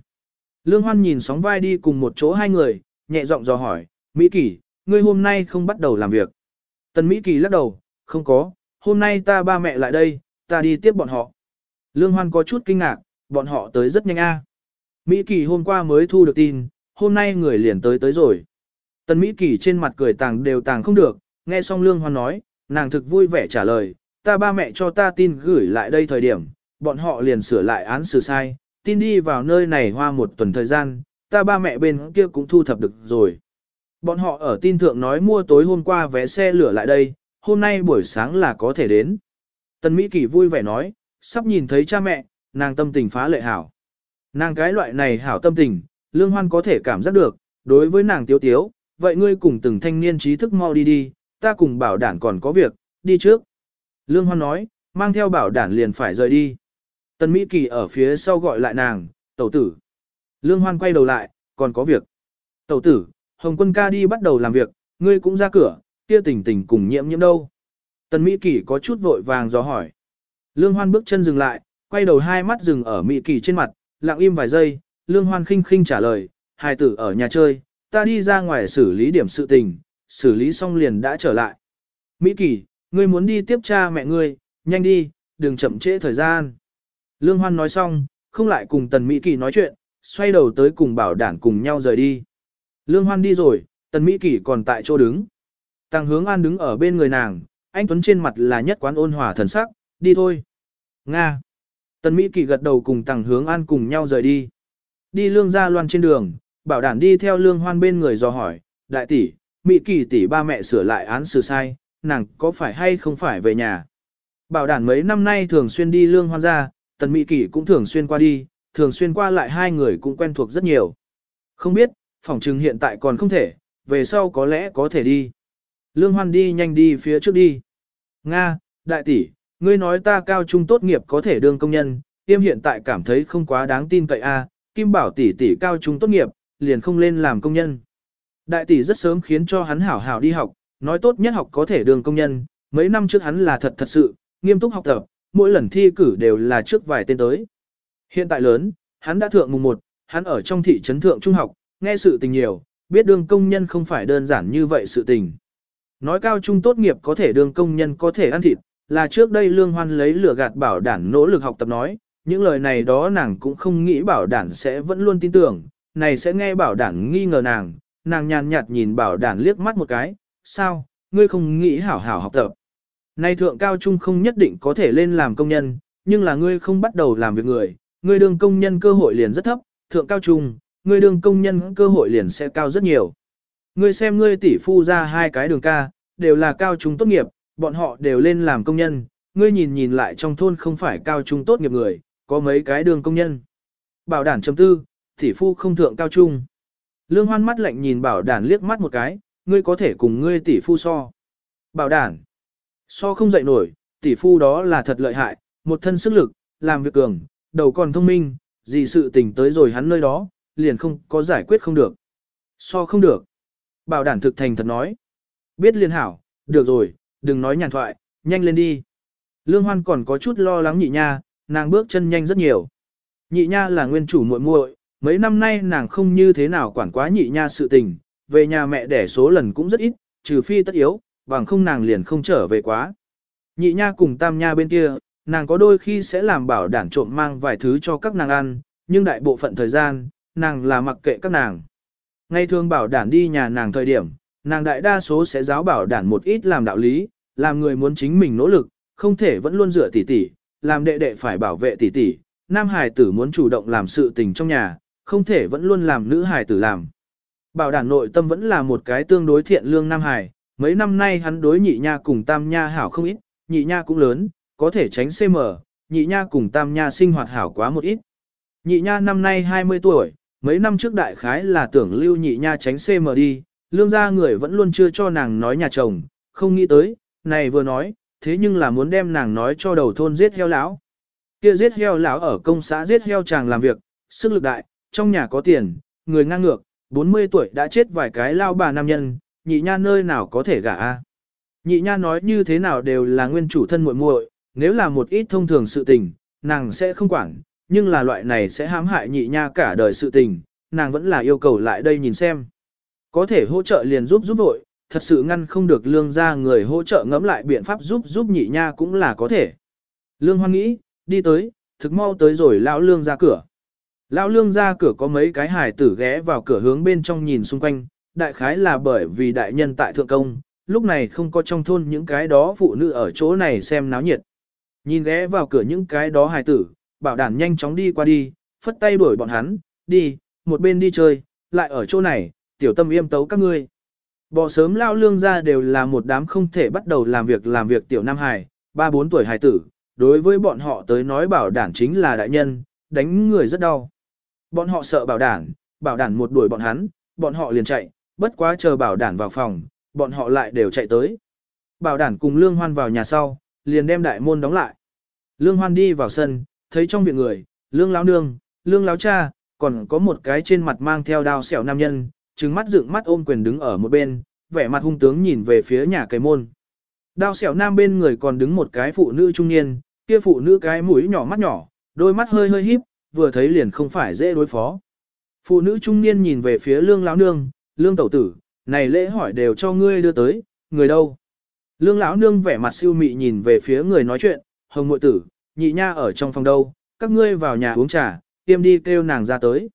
Lương Hoan nhìn sóng vai đi cùng một chỗ hai người, nhẹ giọng dò hỏi, Mỹ Kỳ, ngươi hôm nay không bắt đầu làm việc. Tần Mỹ Kỳ lắc đầu, không có, hôm nay ta ba mẹ lại đây, ta đi tiếp bọn họ. Lương Hoan có chút kinh ngạc, bọn họ tới rất nhanh a. Mỹ Kỳ hôm qua mới thu được tin, hôm nay người liền tới tới rồi. Tần Mỹ Kỳ trên mặt cười tàng đều tàng không được, nghe xong Lương Hoan nói, nàng thực vui vẻ trả lời, ta ba mẹ cho ta tin gửi lại đây thời điểm, bọn họ liền sửa lại án xử sai, tin đi vào nơi này hoa một tuần thời gian, ta ba mẹ bên kia cũng thu thập được rồi. Bọn họ ở tin thượng nói mua tối hôm qua vé xe lửa lại đây, hôm nay buổi sáng là có thể đến. Tần Mỹ Kỳ vui vẻ nói, sắp nhìn thấy cha mẹ, nàng tâm tình phá lệ hảo. Nàng cái loại này hảo tâm tình, Lương Hoan có thể cảm giác được, đối với nàng tiếu tiếu, vậy ngươi cùng từng thanh niên trí thức mau đi đi, ta cùng bảo đản còn có việc, đi trước. Lương Hoan nói, mang theo bảo đản liền phải rời đi. Tần Mỹ Kỳ ở phía sau gọi lại nàng, tẩu tử. Lương Hoan quay đầu lại, còn có việc. Tẩu tử, Hồng quân ca đi bắt đầu làm việc, ngươi cũng ra cửa, kia tình tình cùng nhiễm nhiễm đâu. Tần Mỹ Kỳ có chút vội vàng do hỏi. Lương Hoan bước chân dừng lại, quay đầu hai mắt dừng ở Mỹ Kỳ trên mặt, lặng im vài giây, Lương Hoan khinh khinh trả lời, hài tử ở nhà chơi, ta đi ra ngoài xử lý điểm sự tình, xử lý xong liền đã trở lại. Mỹ Kỳ, ngươi muốn đi tiếp cha mẹ ngươi, nhanh đi, đừng chậm trễ thời gian. Lương Hoan nói xong, không lại cùng Tần Mỹ Kỳ nói chuyện, xoay đầu tới cùng bảo đảng cùng nhau rời đi. Lương Hoan đi rồi, Tần Mỹ Kỳ còn tại chỗ đứng. Tăng hướng an đứng ở bên người nàng, anh Tuấn trên mặt là nhất quán ôn hòa thần sắc, đi thôi. Nga. Tần Mỹ Kỳ gật đầu cùng Tăng hướng an cùng nhau rời đi. Đi lương gia loan trên đường, bảo đảm đi theo lương hoan bên người dò hỏi, đại tỷ, Mỹ Kỳ tỷ ba mẹ sửa lại án xử sai, nàng có phải hay không phải về nhà. Bảo đảm mấy năm nay thường xuyên đi lương hoan ra, Tần Mỹ Kỳ cũng thường xuyên qua đi, thường xuyên qua lại hai người cũng quen thuộc rất nhiều. Không biết, phòng trừng hiện tại còn không thể, về sau có lẽ có thể đi. Lương Hoan đi nhanh đi phía trước đi. Nga, đại tỷ, ngươi nói ta cao trung tốt nghiệp có thể đương công nhân, tiêm hiện tại cảm thấy không quá đáng tin cậy a. Kim Bảo tỷ tỷ cao trung tốt nghiệp, liền không lên làm công nhân. Đại tỷ rất sớm khiến cho hắn hảo hảo đi học, nói tốt nhất học có thể đường công nhân, mấy năm trước hắn là thật thật sự, nghiêm túc học tập, mỗi lần thi cử đều là trước vài tên tới. Hiện tại lớn, hắn đã thượng mùng 1, hắn ở trong thị trấn thượng trung học, nghe sự tình nhiều, biết đương công nhân không phải đơn giản như vậy sự tình. Nói cao trung tốt nghiệp có thể đương công nhân có thể ăn thịt, là trước đây Lương Hoan lấy lửa gạt bảo đảm nỗ lực học tập nói, những lời này đó nàng cũng không nghĩ bảo đản sẽ vẫn luôn tin tưởng, này sẽ nghe bảo đản nghi ngờ nàng, nàng nhàn nhạt nhìn bảo đản liếc mắt một cái, sao, ngươi không nghĩ hảo hảo học tập. Nay thượng cao trung không nhất định có thể lên làm công nhân, nhưng là ngươi không bắt đầu làm việc người, ngươi đương công nhân cơ hội liền rất thấp, thượng cao trung, ngươi đương công nhân cơ hội liền sẽ cao rất nhiều. Ngươi xem ngươi tỷ phu ra hai cái đường ca, đều là cao trung tốt nghiệp, bọn họ đều lên làm công nhân, ngươi nhìn nhìn lại trong thôn không phải cao trung tốt nghiệp người, có mấy cái đường công nhân. Bảo đản chấm tư, tỷ phu không thượng cao trung. Lương hoan mắt lạnh nhìn bảo đản liếc mắt một cái, ngươi có thể cùng ngươi tỷ phu so. Bảo đản, so không dậy nổi, tỷ phu đó là thật lợi hại, một thân sức lực, làm việc cường, đầu còn thông minh, gì sự tình tới rồi hắn nơi đó, liền không có giải quyết không được. So không được. Bảo đảm thực thành thật nói. Biết liên hảo, được rồi, đừng nói nhàn thoại, nhanh lên đi. Lương Hoan còn có chút lo lắng nhị nha, nàng bước chân nhanh rất nhiều. Nhị nha là nguyên chủ muội muội, mấy năm nay nàng không như thế nào quản quá nhị nha sự tình, về nhà mẹ đẻ số lần cũng rất ít, trừ phi tất yếu, bằng không nàng liền không trở về quá. Nhị nha cùng tam nha bên kia, nàng có đôi khi sẽ làm bảo đảm trộm mang vài thứ cho các nàng ăn, nhưng đại bộ phận thời gian, nàng là mặc kệ các nàng. Ngay thường bảo đảm đi nhà nàng thời điểm, nàng đại đa số sẽ giáo bảo đảm một ít làm đạo lý, làm người muốn chính mình nỗ lực, không thể vẫn luôn dựa tỉ tỉ, làm đệ đệ phải bảo vệ tỷ tỷ. nam hài tử muốn chủ động làm sự tình trong nhà, không thể vẫn luôn làm nữ hài tử làm. Bảo đảm nội tâm vẫn là một cái tương đối thiện lương nam hài, mấy năm nay hắn đối nhị nha cùng tam nha hảo không ít, nhị nha cũng lớn, có thể tránh CM, nhị nha cùng tam nha sinh hoạt hảo quá một ít. Nhị nha năm nay 20 tuổi, mấy năm trước đại khái là tưởng lưu nhị nha tránh CM đi, lương gia người vẫn luôn chưa cho nàng nói nhà chồng, không nghĩ tới, này vừa nói, thế nhưng là muốn đem nàng nói cho đầu thôn giết heo lão. Kia giết heo lão ở công xã giết heo chàng làm việc, sức lực đại, trong nhà có tiền, người ngang ngược, 40 tuổi đã chết vài cái lao bà nam nhân, nhị nha nơi nào có thể gả a? Nhị nha nói như thế nào đều là nguyên chủ thân muội muội, nếu là một ít thông thường sự tình, nàng sẽ không quản, nhưng là loại này sẽ hãm hại nhị nha cả đời sự tình, nàng vẫn là yêu cầu lại đây nhìn xem. Có thể hỗ trợ liền giúp giúp vội, thật sự ngăn không được lương ra người hỗ trợ ngẫm lại biện pháp giúp giúp nhị nha cũng là có thể. Lương hoan nghĩ, đi tới, thực mau tới rồi lão lương ra cửa. Lão lương ra cửa có mấy cái hài tử ghé vào cửa hướng bên trong nhìn xung quanh, đại khái là bởi vì đại nhân tại thượng công, lúc này không có trong thôn những cái đó phụ nữ ở chỗ này xem náo nhiệt. Nhìn ghé vào cửa những cái đó hài tử, bảo đảm nhanh chóng đi qua đi, phất tay đuổi bọn hắn, đi, một bên đi chơi, lại ở chỗ này, tiểu tâm yêm tấu các ngươi. Bỏ sớm lao lương ra đều là một đám không thể bắt đầu làm việc làm việc tiểu nam hài, ba bốn tuổi hài tử, đối với bọn họ tới nói bảo đảm chính là đại nhân, đánh người rất đau. Bọn họ sợ bảo đảm, bảo đảm một đuổi bọn hắn, bọn họ liền chạy, bất quá chờ bảo đảm vào phòng, bọn họ lại đều chạy tới. Bảo đảm cùng Lương Hoan vào nhà sau, liền đem đại môn đóng lại. Lương Hoan đi vào sân, thấy trong viện người, Lương Lão Nương, Lương Lão Cha, còn có một cái trên mặt mang theo đao xẻo nam nhân, trừng mắt dựng mắt ôm quyền đứng ở một bên, vẻ mặt hung tướng nhìn về phía nhà cây môn. Đao xẻo nam bên người còn đứng một cái phụ nữ trung niên, kia phụ nữ cái mũi nhỏ mắt nhỏ, đôi mắt hơi hơi híp, vừa thấy liền không phải dễ đối phó. Phụ nữ trung niên nhìn về phía lương lão nương, lương tẩu tử, này lễ hỏi đều cho ngươi đưa tới, người đâu? Lương lão nương vẻ mặt siêu mị nhìn về phía người nói chuyện, hồng muội tử, nhị nha ở trong phòng đâu, các ngươi vào nhà uống trà, tiêm đi kêu nàng ra tới.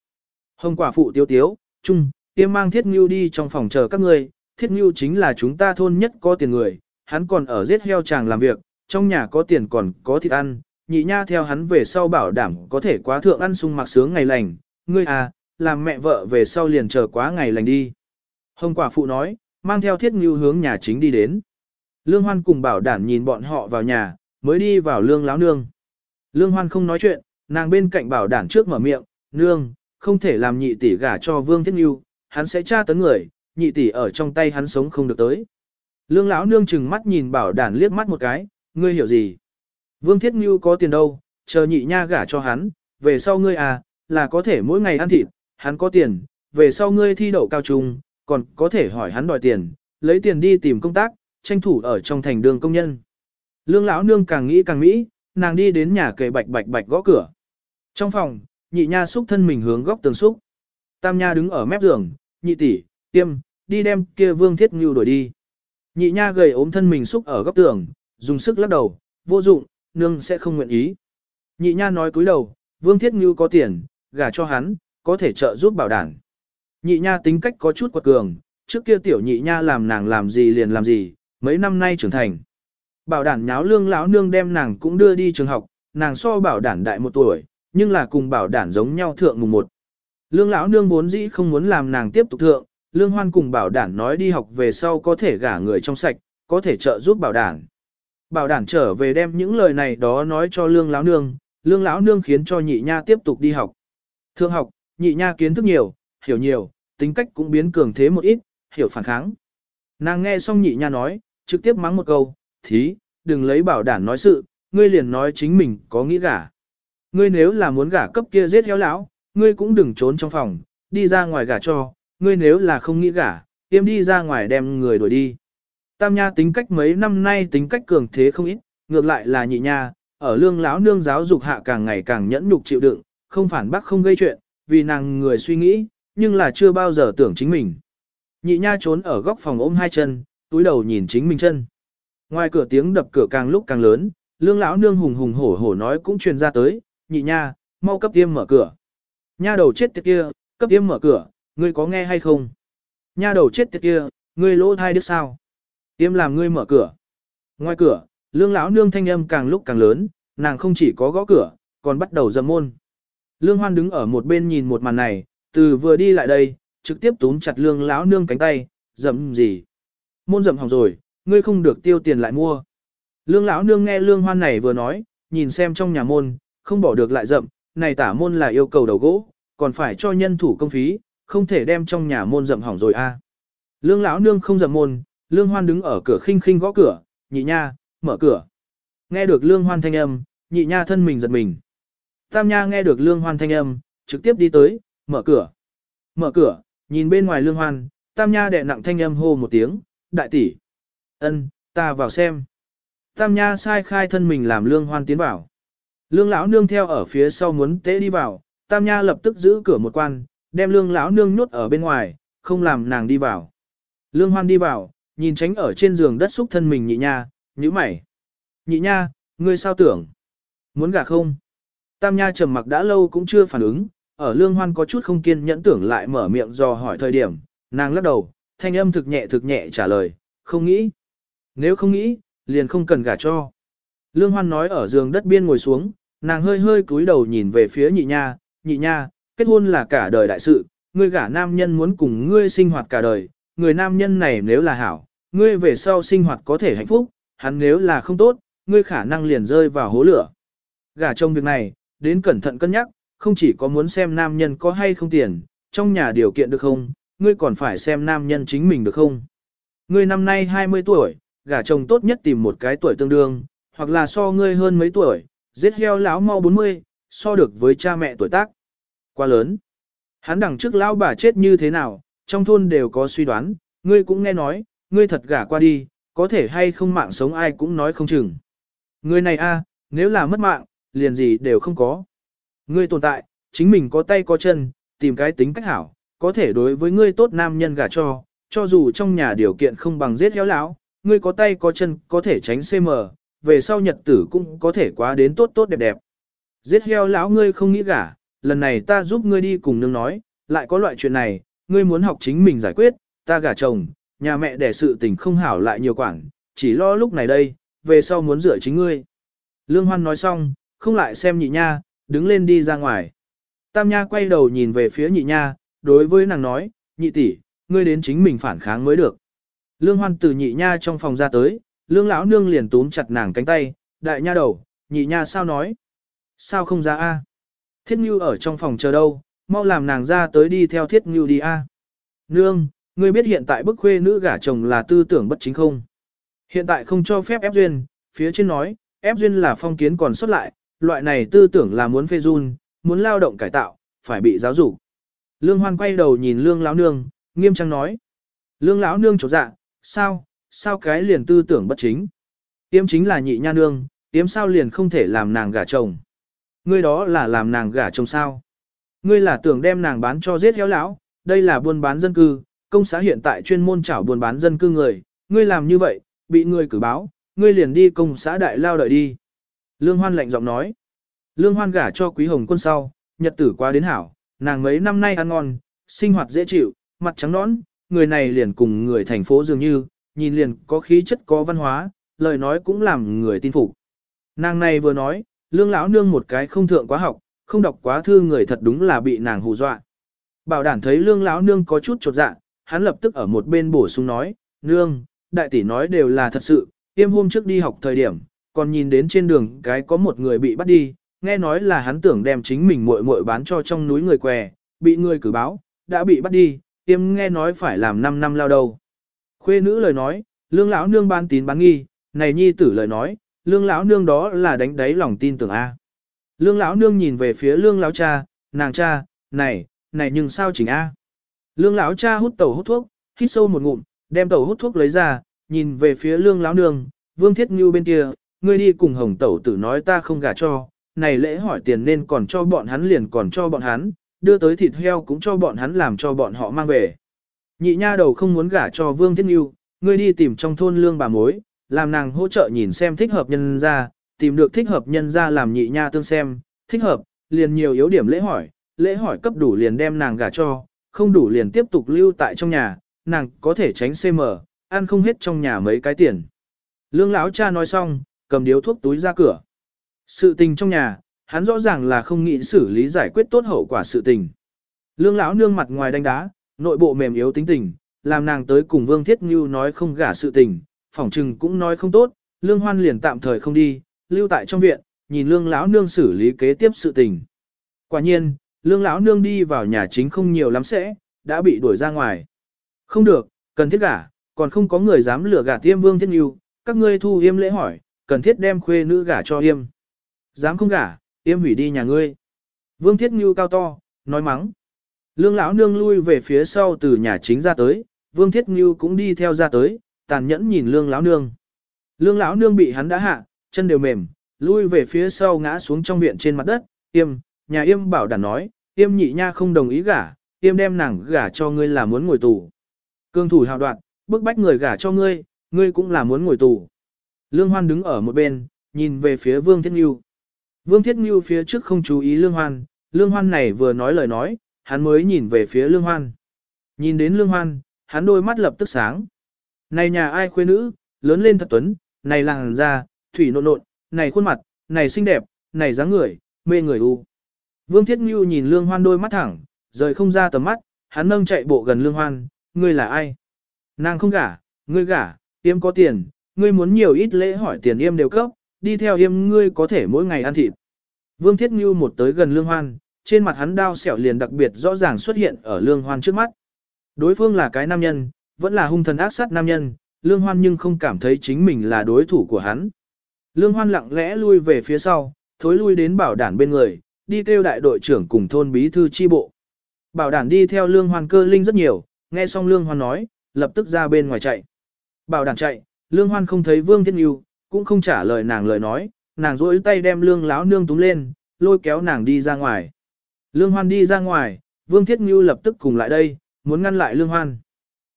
Hồng quả phụ tiêu tiếu, chung, tiêm mang thiết ngưu đi trong phòng chờ các ngươi, thiết ngưu chính là chúng ta thôn nhất có tiền người, hắn còn ở giết heo chàng làm việc, trong nhà có tiền còn có thịt ăn, nhị nha theo hắn về sau bảo đảm có thể quá thượng ăn sung mặc sướng ngày lành, ngươi à, làm mẹ vợ về sau liền chờ quá ngày lành đi. Hồng quả phụ nói, mang theo thiết ngưu hướng nhà chính đi đến. Lương Hoan cùng bảo đảm nhìn bọn họ vào nhà, mới đi vào lương láo nương. Lương Hoan không nói chuyện, nàng bên cạnh bảo đảm trước mở miệng, nương, không thể làm nhị tỷ gả cho vương thiết ngưu, hắn sẽ tra tấn người, nhị tỷ ở trong tay hắn sống không được tới. Lương lão nương chừng mắt nhìn bảo Đản liếc mắt một cái, ngươi hiểu gì? Vương Thiết Ngưu có tiền đâu, chờ nhị nha gả cho hắn, về sau ngươi à, là có thể mỗi ngày ăn thịt, hắn có tiền, về sau ngươi thi đậu cao trung, còn có thể hỏi hắn đòi tiền, lấy tiền đi tìm công tác, tranh thủ ở trong thành đường công nhân. Lương lão nương càng nghĩ càng mỹ, nàng đi đến nhà kề bạch bạch bạch gõ cửa. Trong phòng, nhị nha xúc thân mình hướng góc tường xúc. Tam nha đứng ở mép giường, nhị tỷ, tiêm, đi đem kia vương thiết ngưu đuổi đi. Nhị nha gầy ốm thân mình xúc ở góc tường, dùng sức lắc đầu, vô dụng, nương sẽ không nguyện ý. Nhị nha nói cúi đầu, vương thiết ngưu có tiền, gả cho hắn, có thể trợ giúp bảo đảm. Nhị nha tính cách có chút quật cường, trước kia tiểu nhị nha làm nàng làm gì liền làm gì, mấy năm nay trưởng thành. Bảo đảm nháo lương lão nương đem nàng cũng đưa đi trường học, nàng so bảo đảm đại một tuổi, nhưng là cùng bảo đảm giống nhau thượng mùng một. Lương lão nương vốn dĩ không muốn làm nàng tiếp tục thượng, lương hoan cùng bảo Đản nói đi học về sau có thể gả người trong sạch, có thể trợ giúp bảo Đản. Bảo Đản trở về đem những lời này đó nói cho lương lão nương, lương lão nương khiến cho nhị nha tiếp tục đi học. Thương học, nhị nha kiến thức nhiều, hiểu nhiều, tính cách cũng biến cường thế một ít, hiểu phản kháng. Nàng nghe xong nhị nha nói, trực tiếp mắng một câu, thí, đừng lấy bảo Đản nói sự, ngươi liền nói chính mình có nghĩ gả. Ngươi nếu là muốn gả cấp kia giết héo lão, ngươi cũng đừng trốn trong phòng, đi ra ngoài gả cho, ngươi nếu là không nghĩ gả, tiêm đi ra ngoài đem người đuổi đi. Tam nha tính cách mấy năm nay tính cách cường thế không ít, ngược lại là nhị nha, ở lương lão nương giáo dục hạ càng ngày càng nhẫn nhục chịu đựng, không phản bác không gây chuyện, vì nàng người suy nghĩ, nhưng là chưa bao giờ tưởng chính mình. Nhị nha trốn ở góc phòng ôm hai chân, túi đầu nhìn chính mình chân. Ngoài cửa tiếng đập cửa càng lúc càng lớn, lương lão nương hùng hùng hổ hổ nói cũng truyền ra tới, nhị nha, mau cấp tiêm mở cửa. Nha đầu chết tiệt kia, cấp tiêm mở cửa, ngươi có nghe hay không? Nha đầu chết tiệt kia, ngươi lỗ thai đứa sao? Tiêm làm ngươi mở cửa. Ngoài cửa, lương lão nương thanh âm càng lúc càng lớn, nàng không chỉ có gõ cửa, còn bắt đầu dầm môn. Lương hoan đứng ở một bên nhìn một màn này, từ vừa đi lại đây, trực tiếp túm chặt lương lão nương cánh tay, dầm gì? Môn dầm hỏng rồi, ngươi không được tiêu tiền lại mua. Lương lão nương nghe lương hoan này vừa nói, nhìn xem trong nhà môn, không bỏ được lại dậm, này tả môn là yêu cầu đầu gỗ, còn phải cho nhân thủ công phí, không thể đem trong nhà môn rậm hỏng rồi a. Lương lão nương không rậm môn, lương hoan đứng ở cửa khinh khinh gõ cửa, nhị nha, mở cửa. Nghe được lương hoan thanh âm, nhị nha thân mình giật mình. Tam nha nghe được lương hoan thanh âm, trực tiếp đi tới, mở cửa. Mở cửa, nhìn bên ngoài lương hoan, tam nha đệ nặng thanh âm hô một tiếng, đại tỷ. ân, ta vào xem. Tam nha sai khai thân mình làm lương hoan tiến vào. Lương lão nương theo ở phía sau muốn tế đi vào, tam nha lập tức giữ cửa một quan, đem lương lão nương nhốt ở bên ngoài, không làm nàng đi vào. Lương hoan đi vào, nhìn tránh ở trên giường đất xúc thân mình nhị nha, nhíu mày. Nhị nha, ngươi sao tưởng? Muốn gả không? Tam nha trầm mặc đã lâu cũng chưa phản ứng, ở lương hoan có chút không kiên nhẫn tưởng lại mở miệng dò hỏi thời điểm, nàng lắc đầu, thanh âm thực nhẹ thực nhẹ trả lời, không nghĩ. Nếu không nghĩ, liền không cần gả cho. Lương hoan nói ở giường đất biên ngồi xuống, nàng hơi hơi cúi đầu nhìn về phía nhị nha, nhị nha, kết hôn là cả đời đại sự, ngươi gả nam nhân muốn cùng ngươi sinh hoạt cả đời, người nam nhân này nếu là hảo, ngươi về sau sinh hoạt có thể hạnh phúc, hắn nếu là không tốt, ngươi khả năng liền rơi vào hố lửa. Gả trong việc này, đến cẩn thận cân nhắc, không chỉ có muốn xem nam nhân có hay không tiền, trong nhà điều kiện được không, ngươi còn phải xem nam nhân chính mình được không. Ngươi năm nay 20 tuổi, gả chồng tốt nhất tìm một cái tuổi tương đương, hoặc là so ngươi hơn mấy tuổi, giết heo lão mau 40, so được với cha mẹ tuổi tác. Quá lớn. Hắn đằng trước lão bà chết như thế nào, trong thôn đều có suy đoán, ngươi cũng nghe nói, ngươi thật gả qua đi, có thể hay không mạng sống ai cũng nói không chừng. Ngươi này a, nếu là mất mạng, liền gì đều không có. Ngươi tồn tại, chính mình có tay có chân, tìm cái tính cách hảo, có thể đối với ngươi tốt nam nhân gả cho, cho dù trong nhà điều kiện không bằng giết héo lão, ngươi có tay có chân có thể tránh CM, về sau nhật tử cũng có thể quá đến tốt tốt đẹp đẹp. Giết heo lão ngươi không nghĩ gả, lần này ta giúp ngươi đi cùng nương nói, lại có loại chuyện này, ngươi muốn học chính mình giải quyết, ta gả chồng, nhà mẹ đẻ sự tình không hảo lại nhiều quản, chỉ lo lúc này đây, về sau muốn rửa chính ngươi. Lương Hoan nói xong, không lại xem nhị nha, đứng lên đi ra ngoài. Tam nha quay đầu nhìn về phía nhị nha, đối với nàng nói, nhị tỷ, ngươi đến chính mình phản kháng mới được. Lương Hoan từ nhị nha trong phòng ra tới, lương lão nương liền túm chặt nàng cánh tay, đại nha đầu, nhị nha sao nói? Sao không ra a? Thiết Ngưu ở trong phòng chờ đâu, mau làm nàng ra tới đi theo Thiết Ngưu đi a. Nương, ngươi biết hiện tại bức khuê nữ gả chồng là tư tưởng bất chính không? Hiện tại không cho phép ép duyên, phía trên nói, ép duyên là phong kiến còn xuất lại, loại này tư tưởng là muốn phê run, muốn lao động cải tạo, phải bị giáo dục. Lương Hoan quay đầu nhìn Lương lão nương, nghiêm trang nói. Lương lão nương chột dạ, sao, sao cái liền tư tưởng bất chính? Tiếm chính là nhị nha nương, tiếm sao liền không thể làm nàng gả chồng? Ngươi đó là làm nàng gả chồng sao? Ngươi là tưởng đem nàng bán cho giết héo lão, đây là buôn bán dân cư, công xã hiện tại chuyên môn chảo buôn bán dân cư người, ngươi làm như vậy, bị ngươi cử báo, ngươi liền đi công xã đại lao đợi đi. Lương Hoan lạnh giọng nói. Lương Hoan gả cho Quý Hồng quân sau, nhật tử qua đến hảo, nàng mấy năm nay ăn ngon, sinh hoạt dễ chịu, mặt trắng nõn, người này liền cùng người thành phố dường như, nhìn liền có khí chất có văn hóa, lời nói cũng làm người tin phục. Nàng này vừa nói, lương lão nương một cái không thượng quá học, không đọc quá thư người thật đúng là bị nàng hù dọa. Bảo đảm thấy lương lão nương có chút chột dạ, hắn lập tức ở một bên bổ sung nói, nương, đại tỷ nói đều là thật sự, tiêm hôm trước đi học thời điểm, còn nhìn đến trên đường cái có một người bị bắt đi, nghe nói là hắn tưởng đem chính mình muội muội bán cho trong núi người què, bị người cử báo, đã bị bắt đi, tiêm nghe nói phải làm 5 năm lao đầu. Khuê nữ lời nói, lương lão nương ban tín bán nghi, này nhi tử lời nói, lương lão nương đó là đánh đáy lòng tin tưởng A. Lương lão nương nhìn về phía lương lão cha, nàng cha, này, này nhưng sao chỉnh A. Lương lão cha hút tẩu hút thuốc, hít sâu một ngụm, đem tẩu hút thuốc lấy ra, nhìn về phía lương lão nương, vương thiết như bên kia, ngươi đi cùng hồng tẩu tử nói ta không gả cho, này lễ hỏi tiền nên còn cho bọn hắn liền còn cho bọn hắn, đưa tới thịt heo cũng cho bọn hắn làm cho bọn họ mang về. Nhị nha đầu không muốn gả cho Vương Thiết Nhu, ngươi đi tìm trong thôn lương bà mối, làm nàng hỗ trợ nhìn xem thích hợp nhân ra, tìm được thích hợp nhân ra làm nhị nha tương xem, thích hợp, liền nhiều yếu điểm lễ hỏi, lễ hỏi cấp đủ liền đem nàng gả cho, không đủ liền tiếp tục lưu tại trong nhà, nàng có thể tránh CM, ăn không hết trong nhà mấy cái tiền. Lương lão cha nói xong, cầm điếu thuốc túi ra cửa. Sự tình trong nhà, hắn rõ ràng là không nghĩ xử lý giải quyết tốt hậu quả sự tình. Lương lão nương mặt ngoài đánh đá, nội bộ mềm yếu tính tình, làm nàng tới cùng Vương Thiết Ngưu nói không gả sự tình, phỏng trừng cũng nói không tốt, Lương Hoan liền tạm thời không đi, lưu tại trong viện, nhìn Lương lão nương xử lý kế tiếp sự tình. Quả nhiên, Lương lão nương đi vào nhà chính không nhiều lắm sẽ, đã bị đuổi ra ngoài. Không được, cần thiết gả, còn không có người dám lừa gả tiêm Vương Thiết Ngưu, các ngươi thu yêm lễ hỏi, cần thiết đem khuê nữ gả cho yêm. Dám không gả, yêm hủy đi nhà ngươi. Vương Thiết Ngưu cao to, nói mắng. Lương lão nương lui về phía sau từ nhà chính ra tới, Vương Thiết Ngưu cũng đi theo ra tới, tàn nhẫn nhìn Lương lão nương. Lương lão nương bị hắn đã hạ, chân đều mềm, lui về phía sau ngã xuống trong viện trên mặt đất, "Yêm, nhà Yêm bảo đảm nói, Yêm nhị nha không đồng ý gả, Yêm đem nàng gả cho ngươi là muốn ngồi tù." Cương thủ hào đoạn, bức bách người gả cho ngươi, ngươi cũng là muốn ngồi tù. Lương Hoan đứng ở một bên, nhìn về phía Vương Thiết Ngưu. Vương Thiết Ngưu phía trước không chú ý Lương Hoan, Lương Hoan này vừa nói lời nói, hắn mới nhìn về phía Lương Hoan. Nhìn đến Lương Hoan, hắn đôi mắt lập tức sáng. Này nhà ai khuê nữ, lớn lên thật tuấn, này làng da, thủy nộn nộn, này khuôn mặt, này xinh đẹp, này dáng người, mê người u. Vương Thiết Ngưu nhìn Lương Hoan đôi mắt thẳng, rời không ra tầm mắt, hắn nâng chạy bộ gần Lương Hoan, ngươi là ai? Nàng không gả, ngươi gả, yêm có tiền, ngươi muốn nhiều ít lễ hỏi tiền yêm đều cấp, đi theo yêm ngươi có thể mỗi ngày ăn thịt. Vương Thiết Ngưu một tới gần Lương Hoan, trên mặt hắn đao sẹo liền đặc biệt rõ ràng xuất hiện ở Lương Hoan trước mắt. Đối phương là cái nam nhân, vẫn là hung thần ác sát nam nhân, Lương Hoan nhưng không cảm thấy chính mình là đối thủ của hắn. Lương Hoan lặng lẽ lui về phía sau, thối lui đến bảo đản bên người, đi kêu đại đội trưởng cùng thôn bí thư chi bộ. Bảo đản đi theo Lương Hoan cơ linh rất nhiều, nghe xong Lương Hoan nói, lập tức ra bên ngoài chạy. Bảo đản chạy, Lương Hoan không thấy Vương thiên yêu, cũng không trả lời nàng lời nói, nàng rỗi tay đem Lương láo nương túm lên, lôi kéo nàng đi ra ngoài. Lương Hoan đi ra ngoài, Vương Thiết Ngưu lập tức cùng lại đây, muốn ngăn lại Lương Hoan.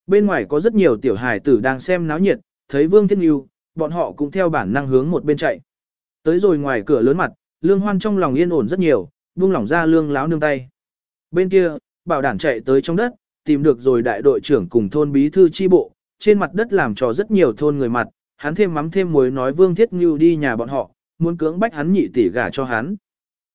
Bên ngoài có rất nhiều tiểu hài tử đang xem náo nhiệt, thấy Vương Thiết Ngưu, bọn họ cũng theo bản năng hướng một bên chạy. Tới rồi ngoài cửa lớn mặt, Lương Hoan trong lòng yên ổn rất nhiều, buông lỏng ra Lương láo nương tay. Bên kia, bảo Đản chạy tới trong đất, tìm được rồi đại đội trưởng cùng thôn bí thư chi bộ, trên mặt đất làm cho rất nhiều thôn người mặt, hắn thêm mắm thêm muối nói Vương Thiết Ngưu đi nhà bọn họ, muốn cưỡng bách hắn nhị tỷ gả cho hắn.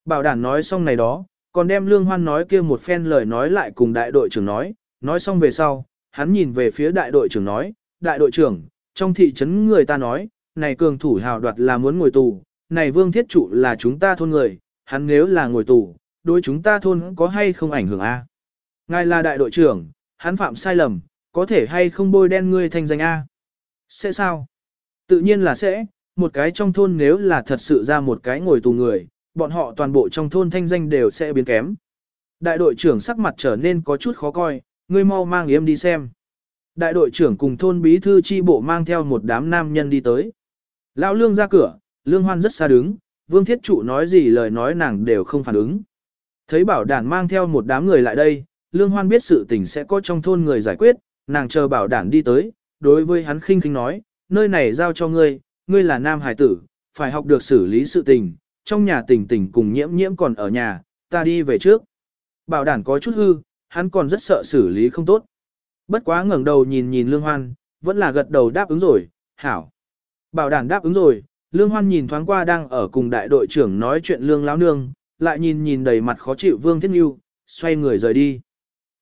Bảo Đản nói xong này đó, còn đem Lương Hoan nói kia một phen lời nói lại cùng đại đội trưởng nói, nói xong về sau, hắn nhìn về phía đại đội trưởng nói, đại đội trưởng, trong thị trấn người ta nói, này cường thủ hào đoạt là muốn ngồi tù, này vương thiết trụ là chúng ta thôn người, hắn nếu là ngồi tù, đối chúng ta thôn có hay không ảnh hưởng a? Ngài là đại đội trưởng, hắn phạm sai lầm, có thể hay không bôi đen ngươi thành danh a? Sẽ sao? Tự nhiên là sẽ, một cái trong thôn nếu là thật sự ra một cái ngồi tù người, bọn họ toàn bộ trong thôn thanh danh đều sẽ biến kém. Đại đội trưởng sắc mặt trở nên có chút khó coi, ngươi mau mang yếm đi xem. Đại đội trưởng cùng thôn bí thư chi bộ mang theo một đám nam nhân đi tới. Lão lương ra cửa, lương hoan rất xa đứng, vương thiết trụ nói gì lời nói nàng đều không phản ứng. Thấy bảo đản mang theo một đám người lại đây, lương hoan biết sự tình sẽ có trong thôn người giải quyết, nàng chờ bảo đản đi tới, đối với hắn khinh khinh nói, nơi này giao cho ngươi, ngươi là nam hải tử, phải học được xử lý sự tình, trong nhà tình tình cùng nhiễm nhiễm còn ở nhà, ta đi về trước. Bảo đảm có chút hư, hắn còn rất sợ xử lý không tốt. Bất quá ngẩng đầu nhìn nhìn Lương Hoan, vẫn là gật đầu đáp ứng rồi, hảo. Bảo đảm đáp ứng rồi, Lương Hoan nhìn thoáng qua đang ở cùng đại đội trưởng nói chuyện Lương Lão Nương, lại nhìn nhìn đầy mặt khó chịu Vương Thiết Nhu, xoay người rời đi.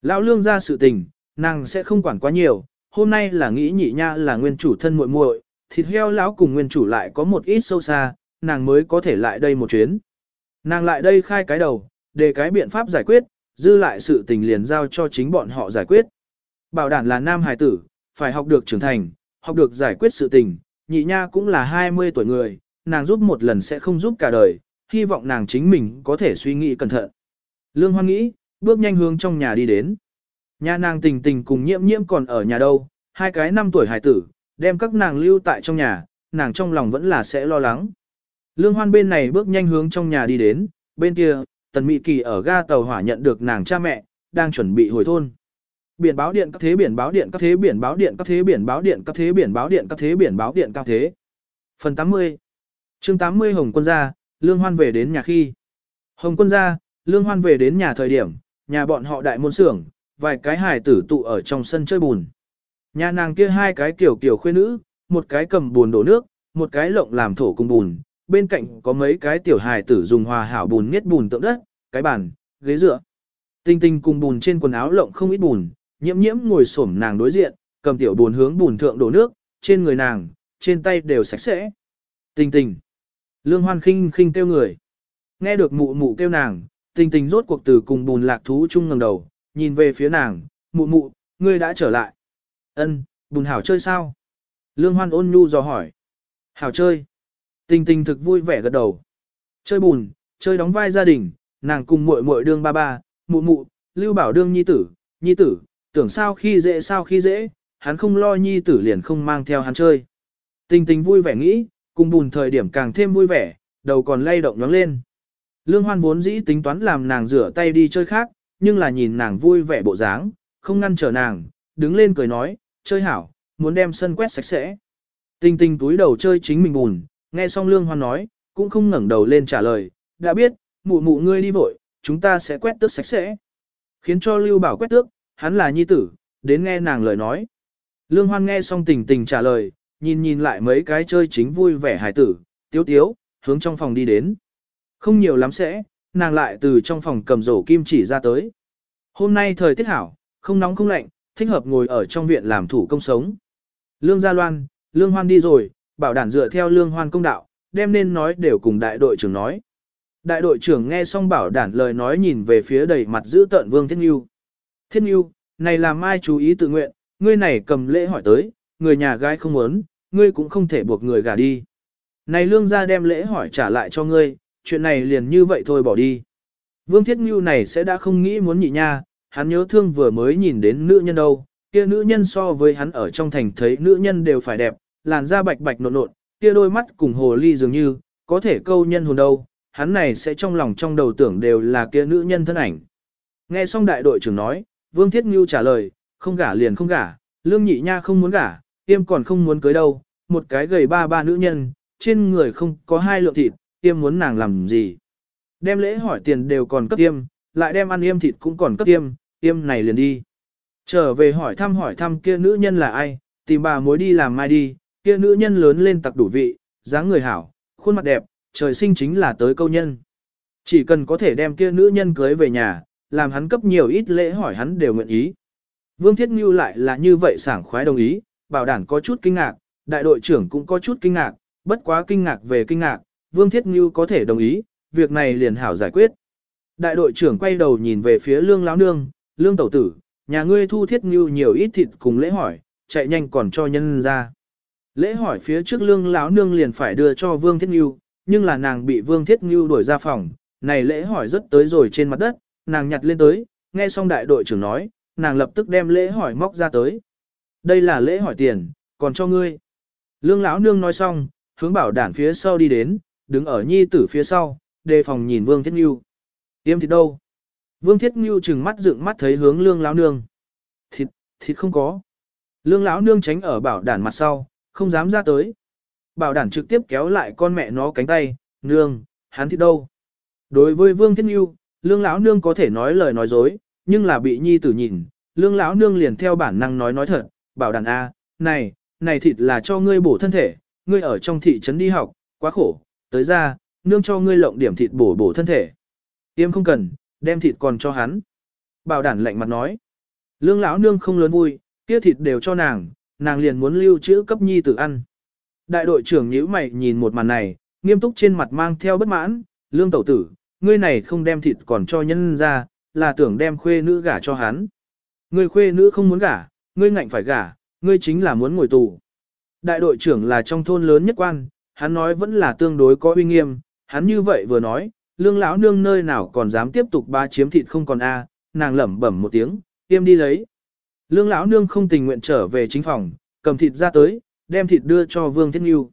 Lão Lương ra sự tình, nàng sẽ không quản quá nhiều, hôm nay là nghĩ nhị nha là nguyên chủ thân muội muội, thịt heo lão cùng nguyên chủ lại có một ít sâu xa, nàng mới có thể lại đây một chuyến. Nàng lại đây khai cái đầu, để cái biện pháp giải quyết, dư lại sự tình liền giao cho chính bọn họ giải quyết. Bảo đảm là nam hài tử, phải học được trưởng thành, học được giải quyết sự tình, nhị nha cũng là 20 tuổi người, nàng giúp một lần sẽ không giúp cả đời, hy vọng nàng chính mình có thể suy nghĩ cẩn thận. Lương Hoan nghĩ, bước nhanh hướng trong nhà đi đến. Nhà nàng tình tình cùng nhiễm nhiễm còn ở nhà đâu, hai cái năm tuổi hài tử, đem các nàng lưu tại trong nhà, nàng trong lòng vẫn là sẽ lo lắng. Lương Hoan bên này bước nhanh hướng trong nhà đi đến, bên kia, Tần Mị Kỳ ở ga tàu hỏa nhận được nàng cha mẹ, đang chuẩn bị hồi thôn. Biển báo điện các thế biển báo điện các thế biển báo điện các thế biển báo điện các thế biển báo điện các thế biển báo điện các thế. Phần 80 chương 80 Hồng Quân gia, Lương Hoan về đến nhà khi. Hồng Quân gia, Lương Hoan về đến nhà thời điểm, nhà bọn họ đại môn xưởng, vài cái hài tử tụ ở trong sân chơi bùn. Nhà nàng kia hai cái kiểu kiểu khuê nữ, một cái cầm bùn đổ nước, một cái lộng làm thổ cùng bùn, bên cạnh có mấy cái tiểu hài tử dùng hòa hảo bùn miết bùn tượng đất, cái bàn, ghế dựa. Tinh tinh cùng bùn trên quần áo lộng không ít bùn, nhiễm nhiễm ngồi xổm nàng đối diện, cầm tiểu bùn hướng bùn thượng đổ nước, trên người nàng, trên tay đều sạch sẽ. Tinh tinh. Lương hoan khinh khinh kêu người. Nghe được mụ mụ kêu nàng, tinh tinh rốt cuộc từ cùng bùn lạc thú chung ngầm đầu, nhìn về phía nàng, mụ mụ, ngươi đã trở lại. Ân, bùn hảo chơi sao? Lương hoan ôn nhu dò hỏi. Hảo chơi. Tình tình thực vui vẻ gật đầu. Chơi bùn, chơi đóng vai gia đình, nàng cùng muội muội đương ba ba, mụ mụ, lưu bảo đương nhi tử, nhi tử, tưởng sao khi dễ sao khi dễ, hắn không lo nhi tử liền không mang theo hắn chơi. Tình tình vui vẻ nghĩ, cùng bùn thời điểm càng thêm vui vẻ, đầu còn lay động nhóng lên. Lương hoan vốn dĩ tính toán làm nàng rửa tay đi chơi khác, nhưng là nhìn nàng vui vẻ bộ dáng, không ngăn trở nàng, đứng lên cười nói, chơi hảo, muốn đem sân quét sạch sẽ. Tình tình túi đầu chơi chính mình bùn, nghe xong lương hoan nói, cũng không ngẩng đầu lên trả lời, đã biết, mụ mụ ngươi đi vội, chúng ta sẽ quét tước sạch sẽ. Khiến cho Lưu Bảo quét tước, hắn là nhi tử, đến nghe nàng lời nói. Lương Hoan nghe xong tình tình trả lời, nhìn nhìn lại mấy cái chơi chính vui vẻ hài tử, tiếu tiếu, hướng trong phòng đi đến. Không nhiều lắm sẽ, nàng lại từ trong phòng cầm rổ kim chỉ ra tới. Hôm nay thời tiết hảo, không nóng không lạnh, thích hợp ngồi ở trong viện làm thủ công sống. Lương Gia Loan, Lương Hoan đi rồi, bảo đảm dựa theo Lương Hoan công đạo, đem nên nói đều cùng đại đội trưởng nói. Đại đội trưởng nghe xong bảo đản lời nói nhìn về phía đầy mặt giữ tợn Vương Thiết Nhu. Thiết Nhu, này làm mai chú ý tự nguyện, ngươi này cầm lễ hỏi tới, người nhà gái không muốn, ngươi cũng không thể buộc người gả đi. Này lương gia đem lễ hỏi trả lại cho ngươi, chuyện này liền như vậy thôi bỏ đi. Vương Thiết Nhu này sẽ đã không nghĩ muốn nhị nha, hắn nhớ thương vừa mới nhìn đến nữ nhân đâu, kia nữ nhân so với hắn ở trong thành thấy nữ nhân đều phải đẹp, làn da bạch bạch nộn nộn, kia đôi mắt cùng hồ ly dường như, có thể câu nhân hồn đâu, hắn này sẽ trong lòng trong đầu tưởng đều là kia nữ nhân thân ảnh. Nghe xong đại đội trưởng nói, Vương Thiết Ngưu trả lời, không gả liền không gả, lương nhị nha không muốn gả, tiêm còn không muốn cưới đâu, một cái gầy ba ba nữ nhân, trên người không có hai lượng thịt, tiêm muốn nàng làm gì. Đem lễ hỏi tiền đều còn cấp tiêm, lại đem ăn yêm thịt cũng còn cấp tiêm, tiêm này liền đi. Trở về hỏi thăm hỏi thăm kia nữ nhân là ai, tìm bà mối đi làm mai đi, kia nữ nhân lớn lên tặc đủ vị, dáng người hảo, khuôn mặt đẹp, trời sinh chính là tới câu nhân. Chỉ cần có thể đem kia nữ nhân cưới về nhà, làm hắn cấp nhiều ít lễ hỏi hắn đều nguyện ý. Vương Thiết Ngưu lại là như vậy sảng khoái đồng ý, bảo đảm có chút kinh ngạc, đại đội trưởng cũng có chút kinh ngạc, bất quá kinh ngạc về kinh ngạc, Vương Thiết Ngưu có thể đồng ý, việc này liền hảo giải quyết. Đại đội trưởng quay đầu nhìn về phía lương lão nương, lương tẩu tử, nhà ngươi thu Thiết Ngưu nhiều ít thịt cùng lễ hỏi, chạy nhanh còn cho nhân ra. Lễ hỏi phía trước lương lão nương liền phải đưa cho Vương Thiết Ngưu, nhưng là nàng bị Vương Thiết Ngưu đuổi ra phòng, này lễ hỏi rất tới rồi trên mặt đất, nàng nhặt lên tới, nghe xong đại đội trưởng nói, nàng lập tức đem lễ hỏi móc ra tới. Đây là lễ hỏi tiền, còn cho ngươi. Lương lão nương nói xong, hướng bảo đản phía sau đi đến, đứng ở nhi tử phía sau, đề phòng nhìn Vương Thiết Ngưu. Tiêm thịt đâu? Vương Thiết Ngưu trừng mắt dựng mắt thấy hướng lương lão nương. Thịt, thịt không có. Lương lão nương tránh ở bảo đản mặt sau, không dám ra tới. Bảo đản trực tiếp kéo lại con mẹ nó cánh tay, nương, hắn thịt đâu? Đối với Vương Thiết Ngưu, lương lão nương có thể nói lời nói dối, nhưng là bị nhi tử nhìn, lương lão nương liền theo bản năng nói nói thật, bảo đản a, này, này thịt là cho ngươi bổ thân thể, ngươi ở trong thị trấn đi học, quá khổ, tới ra, nương cho ngươi lộng điểm thịt bổ bổ thân thể. Tiêm không cần, đem thịt còn cho hắn. Bảo đản lạnh mặt nói. Lương lão nương không lớn vui, kia thịt đều cho nàng, nàng liền muốn lưu trữ cấp nhi tử ăn. Đại đội trưởng nhíu mày nhìn một màn này, nghiêm túc trên mặt mang theo bất mãn, lương tẩu tử, ngươi này không đem thịt còn cho nhân ra, là tưởng đem khuê nữ gả cho hắn. Ngươi khuê nữ không muốn gả, ngươi ngạnh phải gả, ngươi chính là muốn ngồi tù. Đại đội trưởng là trong thôn lớn nhất quan, hắn nói vẫn là tương đối có uy nghiêm, hắn như vậy vừa nói, lương lão nương nơi nào còn dám tiếp tục ba chiếm thịt không còn a, nàng lẩm bẩm một tiếng, tiêm đi lấy. Lương lão nương không tình nguyện trở về chính phòng, cầm thịt ra tới, đem thịt đưa cho Vương Thiết Nghiêu.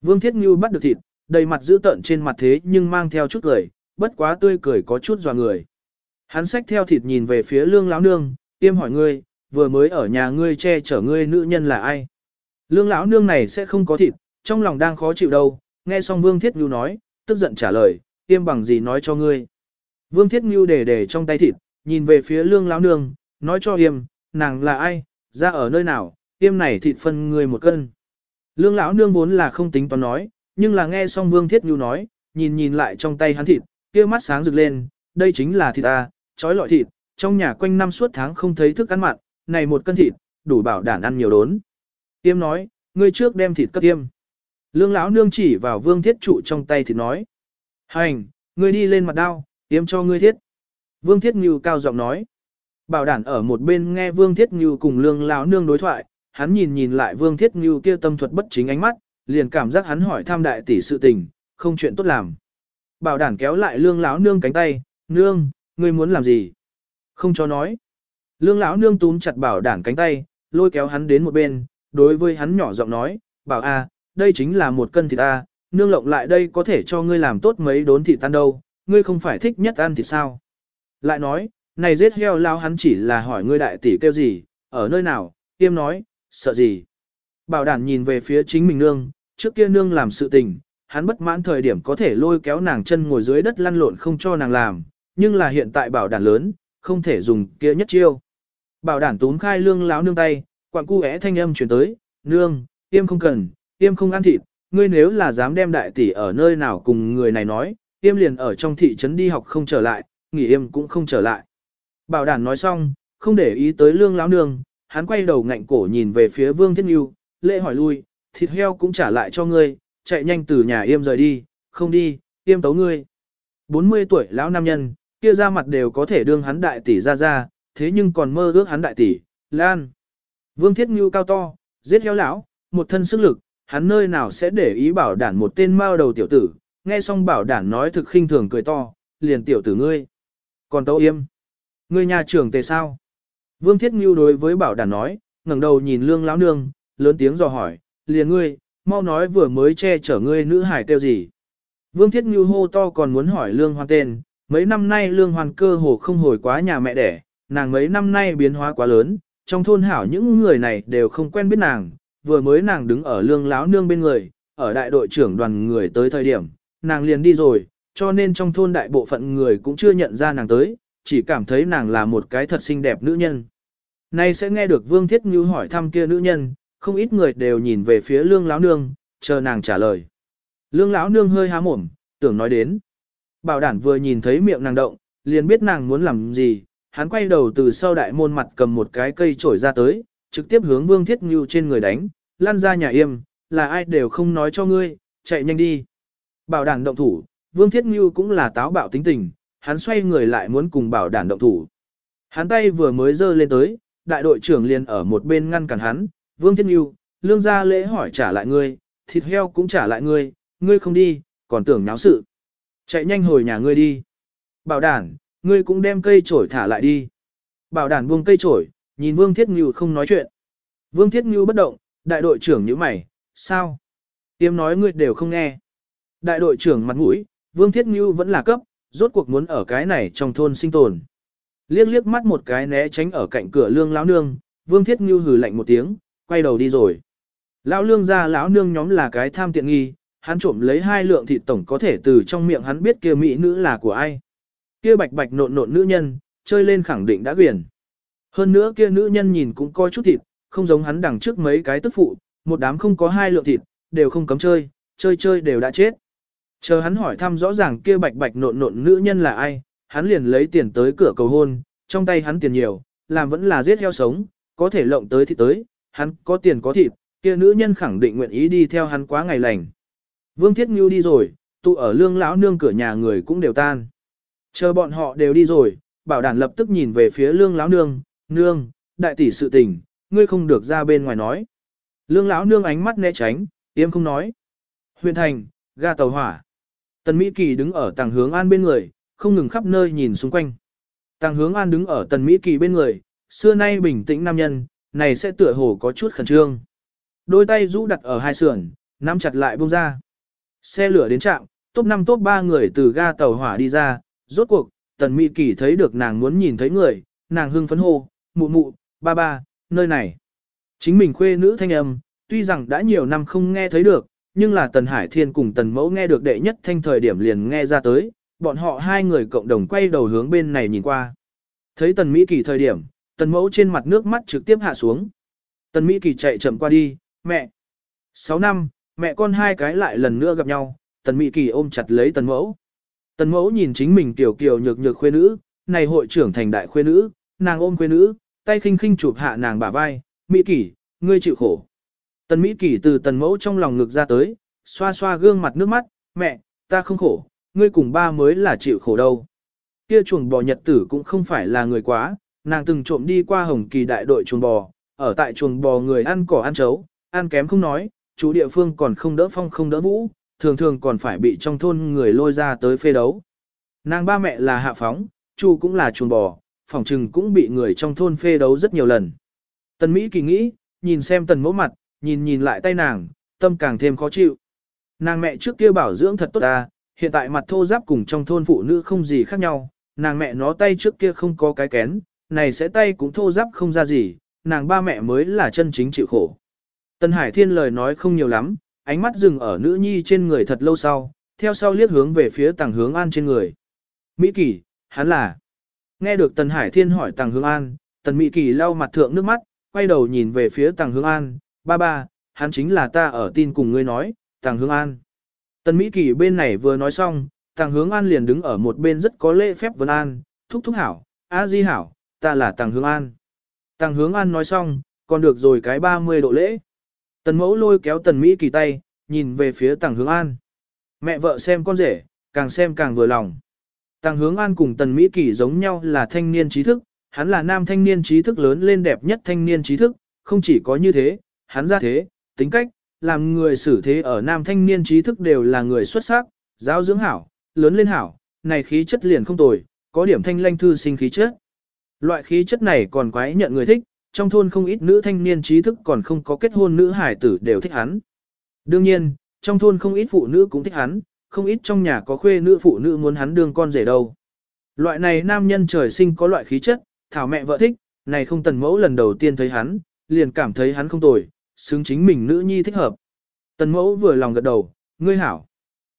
Vương Thiết Nghiêu bắt được thịt, đầy mặt dữ tợn trên mặt thế nhưng mang theo chút cười, bất quá tươi cười có chút dọa người. Hắn xách theo thịt nhìn về phía lương lão nương, tiêm hỏi ngươi, vừa mới ở nhà ngươi che chở ngươi nữ nhân là ai. Lương lão nương này sẽ không có thịt, trong lòng đang khó chịu đâu, nghe xong Vương Thiết Nghiêu nói, tức giận trả lời, tiêm bằng gì nói cho ngươi. Vương Thiết Nghiêu để để trong tay thịt, nhìn về phía lương lão nương, nói cho yêm, nàng là ai, ra ở nơi nào, tiêm này thịt phân người một cân. Lương lão nương vốn là không tính toán nói, nhưng là nghe xong Vương Thiết Nhu nói, nhìn nhìn lại trong tay hắn thịt, kia mắt sáng rực lên, đây chính là thịt ta, trói lọi thịt, trong nhà quanh năm suốt tháng không thấy thức ăn mặn, này một cân thịt, đủ bảo đảm ăn nhiều đốn. Tiêm nói, ngươi trước đem thịt cấp tiêm. Lương lão nương chỉ vào Vương Thiết trụ trong tay thịt nói. Hành, ngươi đi lên mặt đao, tiêm cho ngươi thiết. Vương Thiết nhu cao giọng nói. Bảo Đản ở một bên nghe Vương Thiết Ngưu cùng lương lão nương đối thoại, hắn nhìn nhìn lại Vương Thiết Ngưu kia tâm thuật bất chính ánh mắt, liền cảm giác hắn hỏi tham đại tỷ sự tình, không chuyện tốt làm. Bảo Đản kéo lại lương lão nương cánh tay, nương, ngươi muốn làm gì? Không cho nói. Lương lão nương túm chặt bảo Đản cánh tay, lôi kéo hắn đến một bên, đối với hắn nhỏ giọng nói, bảo a, đây chính là một cân thịt a, nương lộng lại đây có thể cho ngươi làm tốt mấy đốn thịt tan đâu, ngươi không phải thích nhất ăn thịt sao? Lại nói, này giết heo lao hắn chỉ là hỏi ngươi đại tỷ kêu gì, ở nơi nào, tiêm nói, sợ gì. Bảo đảm nhìn về phía chính mình nương, trước kia nương làm sự tình, hắn bất mãn thời điểm có thể lôi kéo nàng chân ngồi dưới đất lăn lộn không cho nàng làm, nhưng là hiện tại bảo đảm lớn, không thể dùng kia nhất chiêu. Bảo đảm túm khai lương láo nương tay, quặng cu é thanh âm chuyển tới, nương, tiêm không cần, tiêm không ăn thịt, ngươi nếu là dám đem đại tỷ ở nơi nào cùng người này nói, tiêm liền ở trong thị trấn đi học không trở lại, nghỉ im cũng không trở lại. Bảo Đản nói xong, không để ý tới lương lão nương, hắn quay đầu ngạnh cổ nhìn về phía vương thiết nhu, lễ hỏi lui, thịt heo cũng trả lại cho ngươi, chạy nhanh từ nhà yêm rời đi, không đi, yêm tấu ngươi. 40 tuổi lão nam nhân, kia ra mặt đều có thể đương hắn đại tỷ ra ra, thế nhưng còn mơ ước hắn đại tỷ, lan. Vương thiết nhu cao to, giết heo lão, một thân sức lực, hắn nơi nào sẽ để ý bảo đản một tên mao đầu tiểu tử, nghe xong bảo đản nói thực khinh thường cười to, liền tiểu tử ngươi. Còn tấu yêm. Người nhà trưởng tề sao? Vương Thiết Ngưu đối với bảo đàn nói, ngẩng đầu nhìn lương lão nương, lớn tiếng dò hỏi, liền ngươi, mau nói vừa mới che chở ngươi nữ hải kêu gì. Vương Thiết Ngưu hô to còn muốn hỏi lương hoan tên, mấy năm nay lương hoan cơ hồ không hồi quá nhà mẹ đẻ, nàng mấy năm nay biến hóa quá lớn, trong thôn hảo những người này đều không quen biết nàng, vừa mới nàng đứng ở lương lão nương bên người, ở đại đội trưởng đoàn người tới thời điểm, nàng liền đi rồi, cho nên trong thôn đại bộ phận người cũng chưa nhận ra nàng tới, chỉ cảm thấy nàng là một cái thật xinh đẹp nữ nhân. Nay sẽ nghe được Vương Thiết Ngưu hỏi thăm kia nữ nhân, không ít người đều nhìn về phía lương lão nương, chờ nàng trả lời. Lương lão nương hơi há mồm, tưởng nói đến. Bảo đản vừa nhìn thấy miệng nàng động, liền biết nàng muốn làm gì, hắn quay đầu từ sau đại môn mặt cầm một cái cây trổi ra tới, trực tiếp hướng Vương Thiết Ngưu trên người đánh, lăn ra nhà im, là ai đều không nói cho ngươi, chạy nhanh đi. Bảo đản động thủ, Vương Thiết Ngưu cũng là táo bạo tính tình, hắn xoay người lại muốn cùng bảo đản động thủ. Hắn tay vừa mới giơ lên tới, đại đội trưởng liền ở một bên ngăn cản hắn, Vương Thiết Như, lương gia lễ hỏi trả lại ngươi, thịt heo cũng trả lại ngươi, ngươi không đi, còn tưởng náo sự. Chạy nhanh hồi nhà ngươi đi. Bảo đản, ngươi cũng đem cây trổi thả lại đi. Bảo đản buông cây trổi, nhìn Vương Thiết Như không nói chuyện. Vương Thiết Như bất động, đại đội trưởng như mày, sao? Tiêm nói ngươi đều không nghe. Đại đội trưởng mặt mũi, Vương Thiết Như vẫn là cấp, rốt cuộc muốn ở cái này trong thôn sinh tồn. Liếc liếc mắt một cái né tránh ở cạnh cửa lương lão nương, Vương Thiết Ngưu hừ lạnh một tiếng, quay đầu đi rồi. Lão lương ra lão nương nhóm là cái tham tiện nghi, hắn trộm lấy hai lượng thịt tổng có thể từ trong miệng hắn biết kia mỹ nữ là của ai. Kia bạch bạch nộn nộn nữ nhân, chơi lên khẳng định đã quyền. Hơn nữa kia nữ nhân nhìn cũng coi chút thịt, không giống hắn đằng trước mấy cái tức phụ, một đám không có hai lượng thịt, đều không cấm chơi, chơi chơi đều đã chết. Chờ hắn hỏi thăm rõ ràng kia bạch bạch nộn nộn nữ nhân là ai, hắn liền lấy tiền tới cửa cầu hôn, trong tay hắn tiền nhiều, làm vẫn là giết heo sống, có thể lộng tới thì tới, hắn có tiền có thịt, kia nữ nhân khẳng định nguyện ý đi theo hắn quá ngày lành. Vương Thiết Ngưu đi rồi, tụ ở lương lão nương cửa nhà người cũng đều tan. Chờ bọn họ đều đi rồi, bảo đàn lập tức nhìn về phía lương lão nương, nương, đại tỷ sự tình, ngươi không được ra bên ngoài nói. Lương lão nương ánh mắt né tránh, yếm không nói. Huyền thành, ga tàu hỏa. Tần Mỹ Kỳ đứng ở tàng hướng an bên người, không ngừng khắp nơi nhìn xung quanh. Tàng hướng an đứng ở tần Mỹ Kỳ bên người, xưa nay bình tĩnh nam nhân, này sẽ tựa hồ có chút khẩn trương. Đôi tay rũ đặt ở hai sườn, nắm chặt lại buông ra. Xe lửa đến trạm, top 5 top 3 người từ ga tàu hỏa đi ra, rốt cuộc, tần Mỹ Kỳ thấy được nàng muốn nhìn thấy người, nàng hưng phấn hô, mụ mụ, ba ba, nơi này. Chính mình khuê nữ thanh âm, tuy rằng đã nhiều năm không nghe thấy được, nhưng là Tần Hải Thiên cùng Tần Mẫu nghe được đệ nhất thanh thời điểm liền nghe ra tới, bọn họ hai người cộng đồng quay đầu hướng bên này nhìn qua. Thấy Tần Mỹ Kỳ thời điểm, Tần Mẫu trên mặt nước mắt trực tiếp hạ xuống. Tần Mỹ Kỳ chạy chậm qua đi, mẹ. Sáu năm, mẹ con hai cái lại lần nữa gặp nhau, Tần Mỹ Kỳ ôm chặt lấy Tần Mẫu. Tần Mẫu nhìn chính mình tiểu kiều nhược nhược khuê nữ, này hội trưởng thành đại khuê nữ, nàng ôm khuê nữ, tay khinh khinh chụp hạ nàng bả vai, Mỹ Kỳ, ngươi chịu khổ. Tần Mỹ Kỳ từ Tần Mẫu trong lòng ngực ra tới, xoa xoa gương mặt nước mắt, mẹ, ta không khổ, ngươi cùng ba mới là chịu khổ đâu. Kia chuồng bò nhật tử cũng không phải là người quá, nàng từng trộm đi qua hồng kỳ đại đội chuồng bò, ở tại chuồng bò người ăn cỏ ăn chấu, ăn kém không nói, chú địa phương còn không đỡ phong không đỡ vũ, thường thường còn phải bị trong thôn người lôi ra tới phê đấu. Nàng ba mẹ là hạ phóng, chu cũng là chuồng bò, phòng trừng cũng bị người trong thôn phê đấu rất nhiều lần. Tần Mỹ kỳ nghĩ, nhìn xem tần mẫu mặt, nhìn nhìn lại tay nàng, tâm càng thêm khó chịu. Nàng mẹ trước kia bảo dưỡng thật tốt ta, hiện tại mặt thô giáp cùng trong thôn phụ nữ không gì khác nhau, nàng mẹ nó tay trước kia không có cái kén, này sẽ tay cũng thô giáp không ra gì, nàng ba mẹ mới là chân chính chịu khổ. Tân Hải Thiên lời nói không nhiều lắm, ánh mắt dừng ở nữ nhi trên người thật lâu sau, theo sau liếc hướng về phía tàng hướng an trên người. Mỹ Kỳ, hắn là. Nghe được Tần Hải Thiên hỏi tàng hướng an, Tần Mỹ Kỳ lau mặt thượng nước mắt, quay đầu nhìn về phía tàng hướng an, ba ba, hắn chính là ta ở tin cùng ngươi nói, tàng hướng an. Tần Mỹ Kỳ bên này vừa nói xong, tàng hướng an liền đứng ở một bên rất có lễ phép vân an, thúc thúc hảo, a di hảo, ta là tàng hướng an. Tàng hướng an nói xong, còn được rồi cái 30 độ lễ. Tần mẫu lôi kéo tần Mỹ kỳ tay, nhìn về phía tàng hướng an. Mẹ vợ xem con rể, càng xem càng vừa lòng. Tàng hướng an cùng tần Mỹ kỳ giống nhau là thanh niên trí thức, hắn là nam thanh niên trí thức lớn lên đẹp nhất thanh niên trí thức, không chỉ có như thế, hắn ra thế, tính cách, làm người xử thế ở nam thanh niên trí thức đều là người xuất sắc, giáo dưỡng hảo, lớn lên hảo, này khí chất liền không tồi, có điểm thanh lanh thư sinh khí chất. Loại khí chất này còn quái nhận người thích, trong thôn không ít nữ thanh niên trí thức còn không có kết hôn nữ hải tử đều thích hắn. Đương nhiên, trong thôn không ít phụ nữ cũng thích hắn, không ít trong nhà có khuê nữ phụ nữ muốn hắn đương con rể đâu. Loại này nam nhân trời sinh có loại khí chất, thảo mẹ vợ thích, này không tần mẫu lần đầu tiên thấy hắn, liền cảm thấy hắn không tồi, xứng chính mình nữ nhi thích hợp. Tần mẫu vừa lòng gật đầu, ngươi hảo.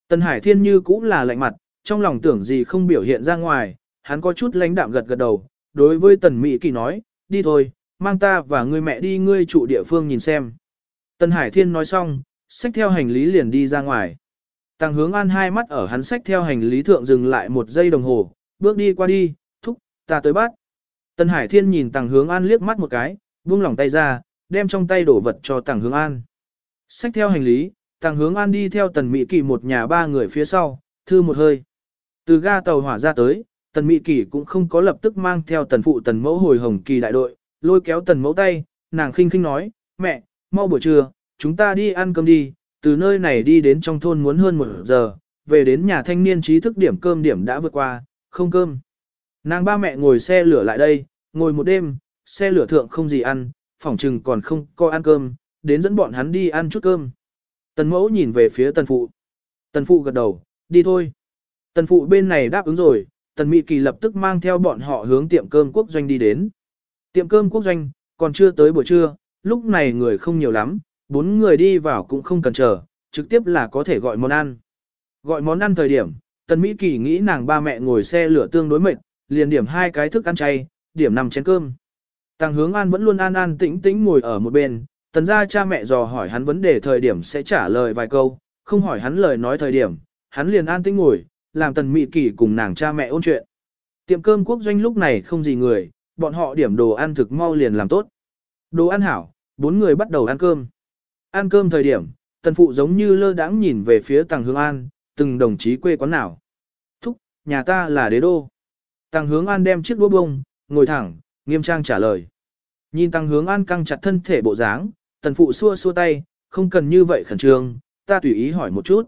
Tần hải thiên như cũng là lạnh mặt, trong lòng tưởng gì không biểu hiện ra ngoài, hắn có chút lãnh đạm gật gật đầu, đối với tần mỹ kỳ nói, đi thôi, mang ta và ngươi mẹ đi ngươi trụ địa phương nhìn xem. Tần hải thiên nói xong, xách theo hành lý liền đi ra ngoài. Tăng hướng an hai mắt ở hắn xách theo hành lý thượng dừng lại một giây đồng hồ, bước đi qua đi, thúc, ta tới bắt. Tần hải thiên nhìn tăng hướng an liếc mắt một cái, buông lỏng tay ra, đem trong tay đổ vật cho Tàng hướng an. Xách theo hành lý, Tàng hướng an đi theo tần mỹ kỳ một nhà ba người phía sau, thư một hơi. Từ ga tàu hỏa ra tới, tần mỹ kỳ cũng không có lập tức mang theo tần phụ tần mẫu hồi hồng kỳ đại đội, lôi kéo tần mẫu tay, nàng khinh khinh nói, mẹ, mau buổi trưa, chúng ta đi ăn cơm đi, từ nơi này đi đến trong thôn muốn hơn một giờ, về đến nhà thanh niên trí thức điểm cơm điểm đã vượt qua, không cơm. Nàng ba mẹ ngồi xe lửa lại đây, ngồi một đêm, xe lửa thượng không gì ăn, phỏng chừng còn không có ăn cơm, đến dẫn bọn hắn đi ăn chút cơm. Tần mẫu nhìn về phía tần phụ. Tần phụ gật đầu, đi thôi. Tần phụ bên này đáp ứng rồi, tần mỹ kỳ lập tức mang theo bọn họ hướng tiệm cơm quốc doanh đi đến. Tiệm cơm quốc doanh, còn chưa tới buổi trưa, lúc này người không nhiều lắm, bốn người đi vào cũng không cần chờ, trực tiếp là có thể gọi món ăn. Gọi món ăn thời điểm, tần mỹ kỳ nghĩ nàng ba mẹ ngồi xe lửa tương đối mệt, liền điểm hai cái thức ăn chay, điểm nằm chén cơm. Tàng hướng an vẫn luôn an an tĩnh tĩnh ngồi ở một bên, tần ra cha mẹ dò hỏi hắn vấn đề thời điểm sẽ trả lời vài câu, không hỏi hắn lời nói thời điểm, hắn liền an tĩnh ngồi, làm tần mị kỷ cùng nàng cha mẹ ôn chuyện. Tiệm cơm quốc doanh lúc này không gì người, bọn họ điểm đồ ăn thực mau liền làm tốt. Đồ ăn hảo, bốn người bắt đầu ăn cơm. Ăn cơm thời điểm, tần phụ giống như lơ đãng nhìn về phía tàng hướng an, từng đồng chí quê quán nào. Thúc, nhà ta là đế đô. Tàng hướng an đem chiếc đũa bông, ngồi thẳng, nghiêm trang trả lời. Nhìn tăng hướng an căng chặt thân thể bộ dáng, tần phụ xua xua tay, không cần như vậy khẩn trương, ta tùy ý hỏi một chút.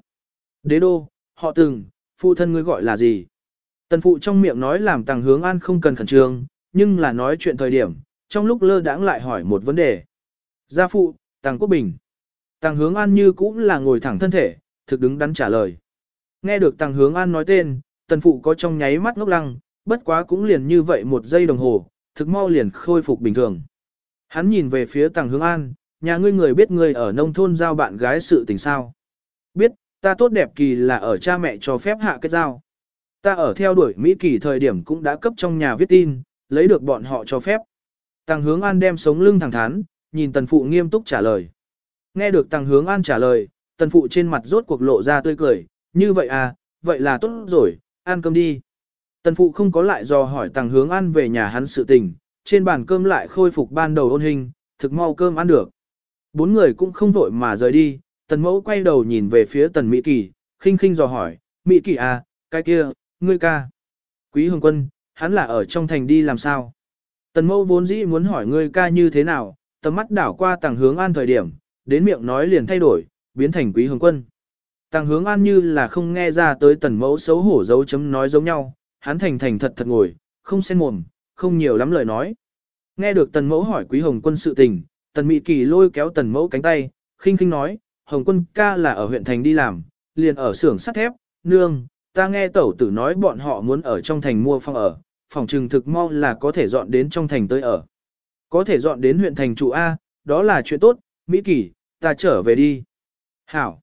Đế đô, họ từng, phụ thân ngươi gọi là gì? Tần phụ trong miệng nói làm tăng hướng an không cần khẩn trương, nhưng là nói chuyện thời điểm, trong lúc lơ đãng lại hỏi một vấn đề. Gia phụ, tăng quốc bình. Tăng hướng an như cũng là ngồi thẳng thân thể, thực đứng đắn trả lời. Nghe được tăng hướng an nói tên, tần phụ có trong nháy mắt ngốc lăng, bất quá cũng liền như vậy một giây đồng hồ, thực mau liền khôi phục bình thường. Hắn nhìn về phía Tàng Hướng An, nhà ngươi người biết ngươi ở nông thôn giao bạn gái sự tình sao. Biết, ta tốt đẹp kỳ là ở cha mẹ cho phép hạ kết giao. Ta ở theo đuổi Mỹ kỳ thời điểm cũng đã cấp trong nhà viết tin, lấy được bọn họ cho phép. Tàng Hướng An đem sống lưng thẳng thắn, nhìn Tần Phụ nghiêm túc trả lời. Nghe được Tàng Hướng An trả lời, Tần Phụ trên mặt rốt cuộc lộ ra tươi cười, như vậy à, vậy là tốt rồi, ăn cơm đi. Tần Phụ không có lại dò hỏi Tàng Hướng An về nhà hắn sự tình, trên bàn cơm lại khôi phục ban đầu ôn hình, thực mau cơm ăn được. Bốn người cũng không vội mà rời đi, Tần Mẫu quay đầu nhìn về phía Tần Mỹ Kỳ, khinh khinh dò hỏi, Mỹ Kỳ à, cái kia, ngươi ca. Quý Hồng Quân, hắn là ở trong thành đi làm sao? Tần Mẫu vốn dĩ muốn hỏi ngươi ca như thế nào, tầm mắt đảo qua Tàng Hướng An thời điểm, đến miệng nói liền thay đổi, biến thành Quý Hồng Quân. Tàng Hướng An như là không nghe ra tới Tần Mẫu xấu hổ dấu chấm nói giống nhau, hắn thành thành thật thật ngồi, không xen mồm, không nhiều lắm lời nói. Nghe được tần mẫu hỏi quý hồng quân sự tình, tần mỹ kỳ lôi kéo tần mẫu cánh tay, khinh khinh nói, hồng quân ca là ở huyện thành đi làm, liền ở xưởng sắt thép, nương, ta nghe tẩu tử nói bọn họ muốn ở trong thành mua phòng ở, phòng trừng thực mau là có thể dọn đến trong thành tới ở. Có thể dọn đến huyện thành trụ A, đó là chuyện tốt, Mỹ Kỳ, ta trở về đi. Hảo.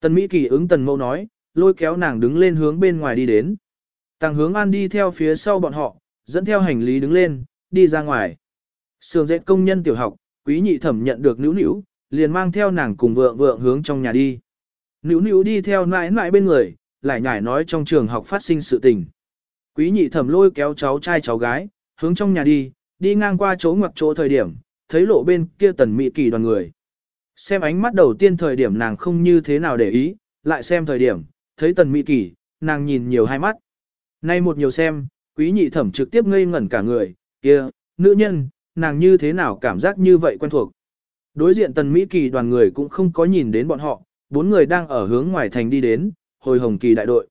Tần Mỹ Kỳ ứng tần mẫu nói, lôi kéo nàng đứng lên hướng bên ngoài đi đến. Tàng hướng an đi theo phía sau bọn họ, dẫn theo hành lý đứng lên, đi ra ngoài. Sường dệt công nhân tiểu học, quý nhị thẩm nhận được nữ nữ, liền mang theo nàng cùng vượng vượng hướng trong nhà đi. Nữ nữ đi theo nãi nãi bên người, lại nhải nói trong trường học phát sinh sự tình. Quý nhị thẩm lôi kéo cháu trai cháu gái, hướng trong nhà đi, đi ngang qua chỗ ngoặc chỗ thời điểm, thấy lộ bên kia tần mị kỳ đoàn người. Xem ánh mắt đầu tiên thời điểm nàng không như thế nào để ý, lại xem thời điểm, thấy tần mị kỳ, nàng nhìn nhiều hai mắt. Nay một nhiều xem, quý nhị thẩm trực tiếp ngây ngẩn cả người, kia, nữ nhân, nàng như thế nào cảm giác như vậy quen thuộc. Đối diện tần Mỹ Kỳ đoàn người cũng không có nhìn đến bọn họ, bốn người đang ở hướng ngoài thành đi đến, hồi hồng kỳ đại đội.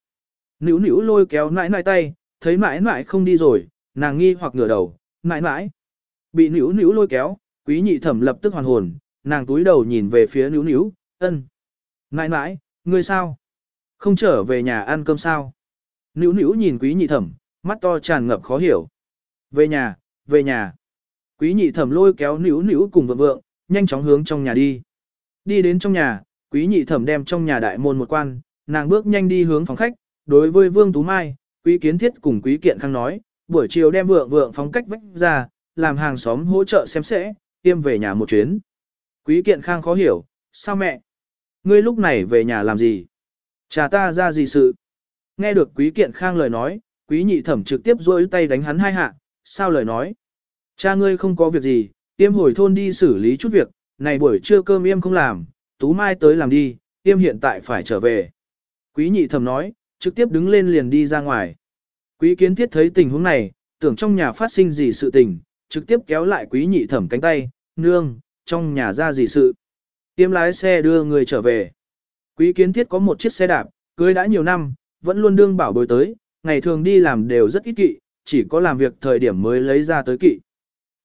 Nữu nữu lôi kéo nãi nãi tay, thấy nãi nãi không đi rồi, nàng nghi hoặc ngửa đầu, nãi nãi. Bị nữu nữu lôi kéo, quý nhị thẩm lập tức hoàn hồn, nàng túi đầu nhìn về phía nữu nữu, ân. Nãi nãi, ngươi sao? Không trở về nhà ăn cơm sao? Nữu nữu nhìn quý nhị thẩm, mắt to tràn ngập khó hiểu. Về nhà, về nhà. Quý nhị thẩm lôi kéo nữu nữu cùng vợ vượng, nhanh chóng hướng trong nhà đi. Đi đến trong nhà, quý nhị thẩm đem trong nhà đại môn một quan, nàng bước nhanh đi hướng phòng khách, đối với Vương Tú Mai, quý kiến thiết cùng quý kiện khang nói, buổi chiều đem vượng vượng phóng cách vách ra, làm hàng xóm hỗ trợ xem sẽ, tiêm về nhà một chuyến. Quý kiện khang khó hiểu, sao mẹ? Ngươi lúc này về nhà làm gì? Cha ta ra gì sự? Nghe được quý kiện khang lời nói, quý nhị thẩm trực tiếp rôi tay đánh hắn hai hạ, sao lời nói? Cha ngươi không có việc gì, tiêm hồi thôn đi xử lý chút việc, này buổi trưa cơm yêm không làm, tú mai tới làm đi, tiêm hiện tại phải trở về. Quý nhị thẩm nói, trực tiếp đứng lên liền đi ra ngoài. Quý kiến thiết thấy tình huống này, tưởng trong nhà phát sinh gì sự tình, trực tiếp kéo lại quý nhị thẩm cánh tay, nương, trong nhà ra gì sự. Tiêm lái xe đưa người trở về. Quý kiến thiết có một chiếc xe đạp, cưới đã nhiều năm, vẫn luôn đương bảo bồi tới, ngày thường đi làm đều rất ít kỵ, chỉ có làm việc thời điểm mới lấy ra tới kỵ.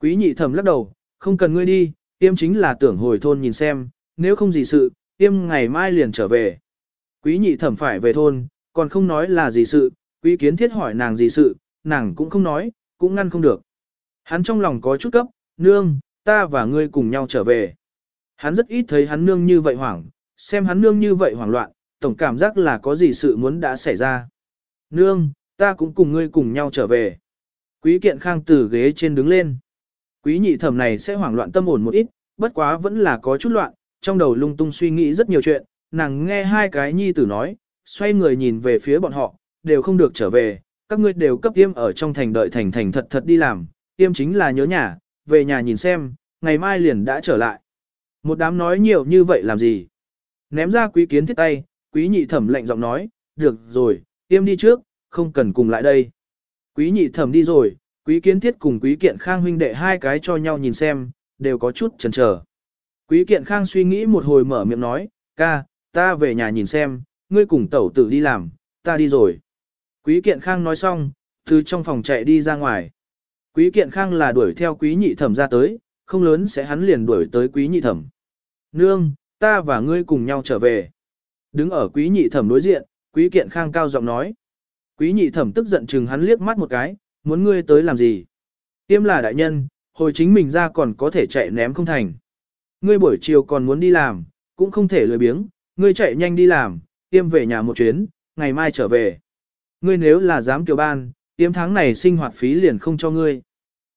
Quý nhị thẩm lắc đầu, không cần ngươi đi, tiêm chính là tưởng hồi thôn nhìn xem, nếu không gì sự, tiêm ngày mai liền trở về. Quý nhị thẩm phải về thôn, còn không nói là gì sự, quý kiến thiết hỏi nàng gì sự, nàng cũng không nói, cũng ngăn không được. Hắn trong lòng có chút cấp, nương, ta và ngươi cùng nhau trở về. Hắn rất ít thấy hắn nương như vậy hoảng, xem hắn nương như vậy hoảng loạn, tổng cảm giác là có gì sự muốn đã xảy ra. Nương, ta cũng cùng ngươi cùng nhau trở về. Quý kiện khang từ ghế trên đứng lên. Quý nhị thẩm này sẽ hoảng loạn tâm ổn một ít, bất quá vẫn là có chút loạn, trong đầu lung tung suy nghĩ rất nhiều chuyện, nàng nghe hai cái nhi tử nói, xoay người nhìn về phía bọn họ, đều không được trở về, các ngươi đều cấp tiêm ở trong thành đợi thành thành thật thật đi làm, tiêm chính là nhớ nhà, về nhà nhìn xem, ngày mai liền đã trở lại. Một đám nói nhiều như vậy làm gì? Ném ra quý kiến thiết tay, quý nhị thẩm lạnh giọng nói, được rồi, tiêm đi trước, không cần cùng lại đây. Quý nhị thẩm đi rồi, quý kiến thiết cùng quý kiện khang huynh đệ hai cái cho nhau nhìn xem, đều có chút chần chờ. Quý kiện khang suy nghĩ một hồi mở miệng nói, ca, ta về nhà nhìn xem, ngươi cùng tẩu tử đi làm, ta đi rồi. Quý kiện khang nói xong, từ trong phòng chạy đi ra ngoài. Quý kiện khang là đuổi theo quý nhị thẩm ra tới, không lớn sẽ hắn liền đuổi tới quý nhị thẩm. Nương, ta và ngươi cùng nhau trở về. Đứng ở quý nhị thẩm đối diện, quý kiện khang cao giọng nói. Quý nhị thẩm tức giận chừng hắn liếc mắt một cái, muốn ngươi tới làm gì? Tiêm là đại nhân, hồi chính mình ra còn có thể chạy ném không thành. Ngươi buổi chiều còn muốn đi làm, cũng không thể lười biếng, ngươi chạy nhanh đi làm, tiêm về nhà một chuyến, ngày mai trở về. Ngươi nếu là dám kiều ban, tiêm tháng này sinh hoạt phí liền không cho ngươi.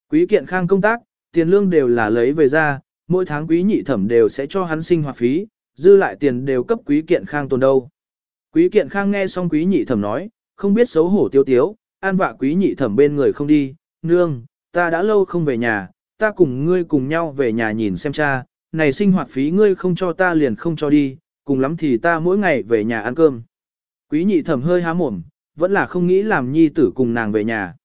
Quý kiện khang công tác, tiền lương đều là lấy về ra, mỗi tháng quý nhị thẩm đều sẽ cho hắn sinh hoạt phí, dư lại tiền đều cấp quý kiện khang tồn đâu. Quý kiện khang nghe xong quý nhị thẩm nói, không biết xấu hổ tiêu tiếu, an vạ quý nhị thẩm bên người không đi, nương, ta đã lâu không về nhà, ta cùng ngươi cùng nhau về nhà nhìn xem cha, này sinh hoạt phí ngươi không cho ta liền không cho đi, cùng lắm thì ta mỗi ngày về nhà ăn cơm. Quý nhị thẩm hơi há mồm, vẫn là không nghĩ làm nhi tử cùng nàng về nhà.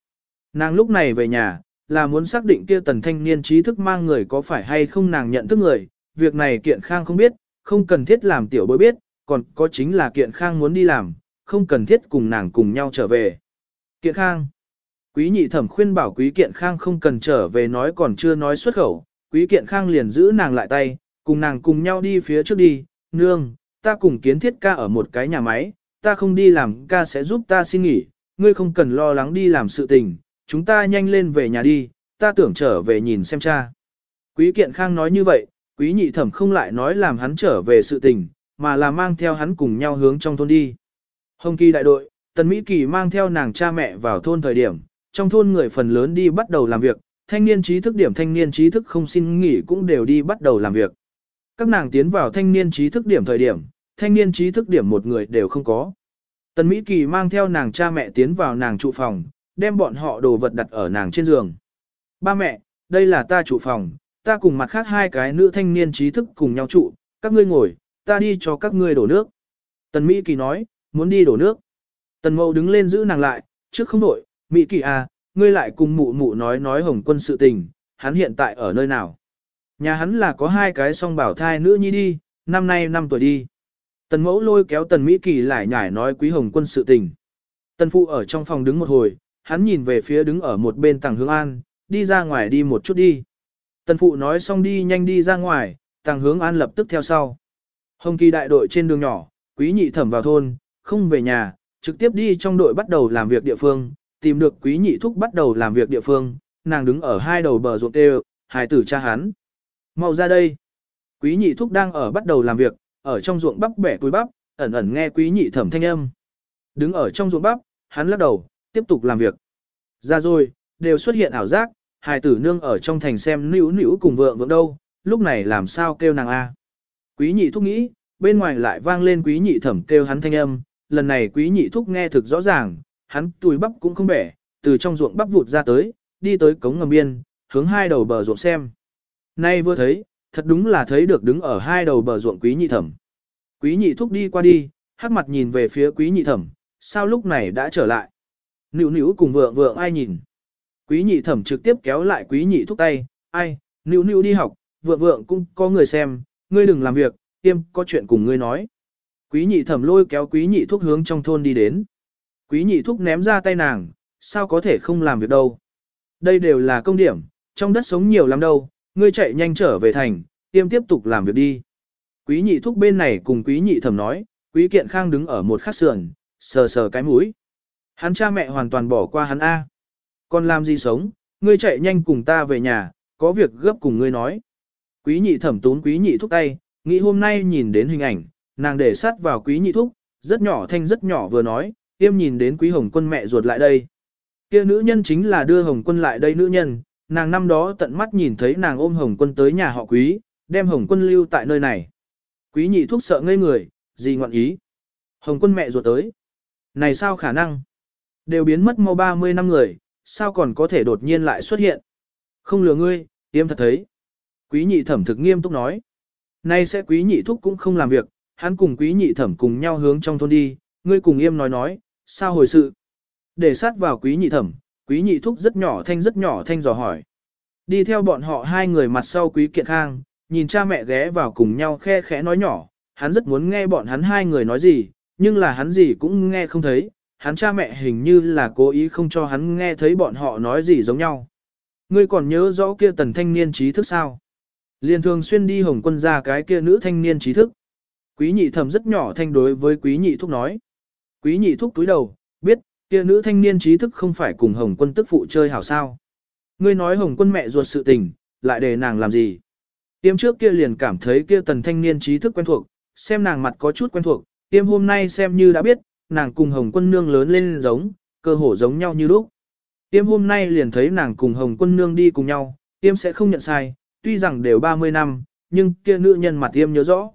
Nàng lúc này về nhà, là muốn xác định kia tần thanh niên trí thức mang người có phải hay không nàng nhận thức người, việc này kiện khang không biết, không cần thiết làm tiểu bối biết, còn có chính là kiện khang muốn đi làm, không cần thiết cùng nàng cùng nhau trở về. Kiện khang. Quý nhị thẩm khuyên bảo quý kiện khang không cần trở về nói còn chưa nói xuất khẩu, quý kiện khang liền giữ nàng lại tay, cùng nàng cùng nhau đi phía trước đi, nương, ta cùng kiến thiết ca ở một cái nhà máy, ta không đi làm ca sẽ giúp ta xin nghỉ, ngươi không cần lo lắng đi làm sự tình, chúng ta nhanh lên về nhà đi, ta tưởng trở về nhìn xem cha. Quý kiện khang nói như vậy, quý nhị thẩm không lại nói làm hắn trở về sự tình, mà là mang theo hắn cùng nhau hướng trong thôn đi. Hồng kỳ đại đội, tần Mỹ Kỳ mang theo nàng cha mẹ vào thôn thời điểm, trong thôn người phần lớn đi bắt đầu làm việc, thanh niên trí thức điểm thanh niên trí thức không xin nghỉ cũng đều đi bắt đầu làm việc. Các nàng tiến vào thanh niên trí thức điểm thời điểm, thanh niên trí thức điểm một người đều không có. Tần Mỹ Kỳ mang theo nàng cha mẹ tiến vào nàng trụ phòng, đem bọn họ đồ vật đặt ở nàng trên giường. Ba mẹ, đây là ta trụ phòng, ta cùng mặt khác hai cái nữ thanh niên trí thức cùng nhau trụ, các ngươi ngồi, ta đi cho các ngươi đổ nước. Tần Mỹ Kỳ nói, muốn đi đổ nước. Tần Mậu đứng lên giữ nàng lại, trước không đổi, Mỹ Kỳ à, ngươi lại cùng mụ mụ nói nói hồng quân sự tình, hắn hiện tại ở nơi nào. Nhà hắn là có hai cái song bảo thai nữ nhi đi, năm nay năm tuổi đi. Tần mẫu lôi kéo tần Mỹ Kỳ lại nhải nói quý hồng quân sự tình. Tần phụ ở trong phòng đứng một hồi, hắn nhìn về phía đứng ở một bên tàng hướng an, đi ra ngoài đi một chút đi. Tần phụ nói xong đi nhanh đi ra ngoài, tàng hướng an lập tức theo sau. Hồng kỳ đại đội trên đường nhỏ, quý nhị thẩm vào thôn, không về nhà, trực tiếp đi trong đội bắt đầu làm việc địa phương, tìm được quý nhị thúc bắt đầu làm việc địa phương, nàng đứng ở hai đầu bờ ruộng đều, hài tử cha hắn. Mau ra đây. Quý nhị thúc đang ở bắt đầu làm việc, ở trong ruộng bắp bẻ túi bắp, ẩn ẩn nghe quý nhị thẩm thanh âm. Đứng ở trong ruộng bắp, hắn lắc đầu, tiếp tục làm việc. Ra rồi, đều xuất hiện ảo giác, hài tử nương ở trong thành xem nữ nữ cùng vượng vượng đâu, lúc này làm sao kêu nàng A. Quý nhị thúc nghĩ, bên ngoài lại vang lên quý nhị thẩm kêu hắn thanh âm, lần này quý nhị thúc nghe thực rõ ràng, hắn túi bắp cũng không bẻ, từ trong ruộng bắp vụt ra tới, đi tới cống ngầm biên, hướng hai đầu bờ ruộng xem. Nay vừa thấy, thật đúng là thấy được đứng ở hai đầu bờ ruộng quý nhị thẩm. Quý nhị thúc đi qua đi, hắc mặt nhìn về phía quý nhị thẩm, sao lúc này đã trở lại. Nữu nữu cùng vượng vượng ai nhìn. Quý nhị thẩm trực tiếp kéo lại quý nhị thúc tay, ai, nữu nữu đi học, vượng vượng cũng có người xem, ngươi đừng làm việc, tiêm có chuyện cùng ngươi nói. Quý nhị thẩm lôi kéo quý nhị thúc hướng trong thôn đi đến. Quý nhị thúc ném ra tay nàng, sao có thể không làm việc đâu. Đây đều là công điểm, trong đất sống nhiều lắm đâu, ngươi chạy nhanh trở về thành, tiêm tiếp tục làm việc đi. Quý nhị thúc bên này cùng quý nhị thẩm nói, quý kiện khang đứng ở một khắc sườn, sờ sờ cái mũi. Hắn cha mẹ hoàn toàn bỏ qua hắn A. Còn làm gì sống, ngươi chạy nhanh cùng ta về nhà, có việc gấp cùng ngươi nói. Quý nhị thẩm tún quý nhị thúc tay, nghĩ hôm nay nhìn đến hình ảnh, nàng để sát vào quý nhị thúc, rất nhỏ thanh rất nhỏ vừa nói, tiêm nhìn đến quý hồng quân mẹ ruột lại đây. kia nữ nhân chính là đưa hồng quân lại đây nữ nhân, nàng năm đó tận mắt nhìn thấy nàng ôm hồng quân tới nhà họ quý, đem hồng quân lưu tại nơi này. Quý nhị thúc sợ ngây người, gì ngọn ý. Hồng quân mẹ ruột tới. Này sao khả năng? Đều biến mất mau 30 năm người, sao còn có thể đột nhiên lại xuất hiện? Không lừa ngươi, tiêm thật thấy. Quý nhị thẩm thực nghiêm túc nói. Nay sẽ quý nhị thúc cũng không làm việc, hắn cùng quý nhị thẩm cùng nhau hướng trong thôn đi, ngươi cùng yêm nói nói, sao hồi sự. Để sát vào quý nhị thẩm, quý nhị thúc rất nhỏ thanh rất nhỏ thanh dò hỏi. Đi theo bọn họ hai người mặt sau quý kiện khang, nhìn cha mẹ ghé vào cùng nhau khe khẽ nói nhỏ, hắn rất muốn nghe bọn hắn hai người nói gì, nhưng là hắn gì cũng nghe không thấy, hắn cha mẹ hình như là cố ý không cho hắn nghe thấy bọn họ nói gì giống nhau. Ngươi còn nhớ rõ kia tần thanh niên trí thức sao? Liền thường xuyên đi hồng quân ra cái kia nữ thanh niên trí thức. Quý nhị thẩm rất nhỏ thanh đối với quý nhị thúc nói. Quý nhị thúc túi đầu, biết, kia nữ thanh niên trí thức không phải cùng hồng quân tức phụ chơi hảo sao. Ngươi nói hồng quân mẹ ruột sự tình, lại để nàng làm gì? Tiêm trước kia liền cảm thấy kia tần thanh niên trí thức quen thuộc, xem nàng mặt có chút quen thuộc, tiêm hôm nay xem như đã biết, nàng cùng hồng quân nương lớn lên giống, cơ hồ giống nhau như lúc. Tiêm hôm nay liền thấy nàng cùng hồng quân nương đi cùng nhau, tiêm sẽ không nhận sai, tuy rằng đều 30 năm, nhưng kia nữ nhân mặt tiêm nhớ rõ.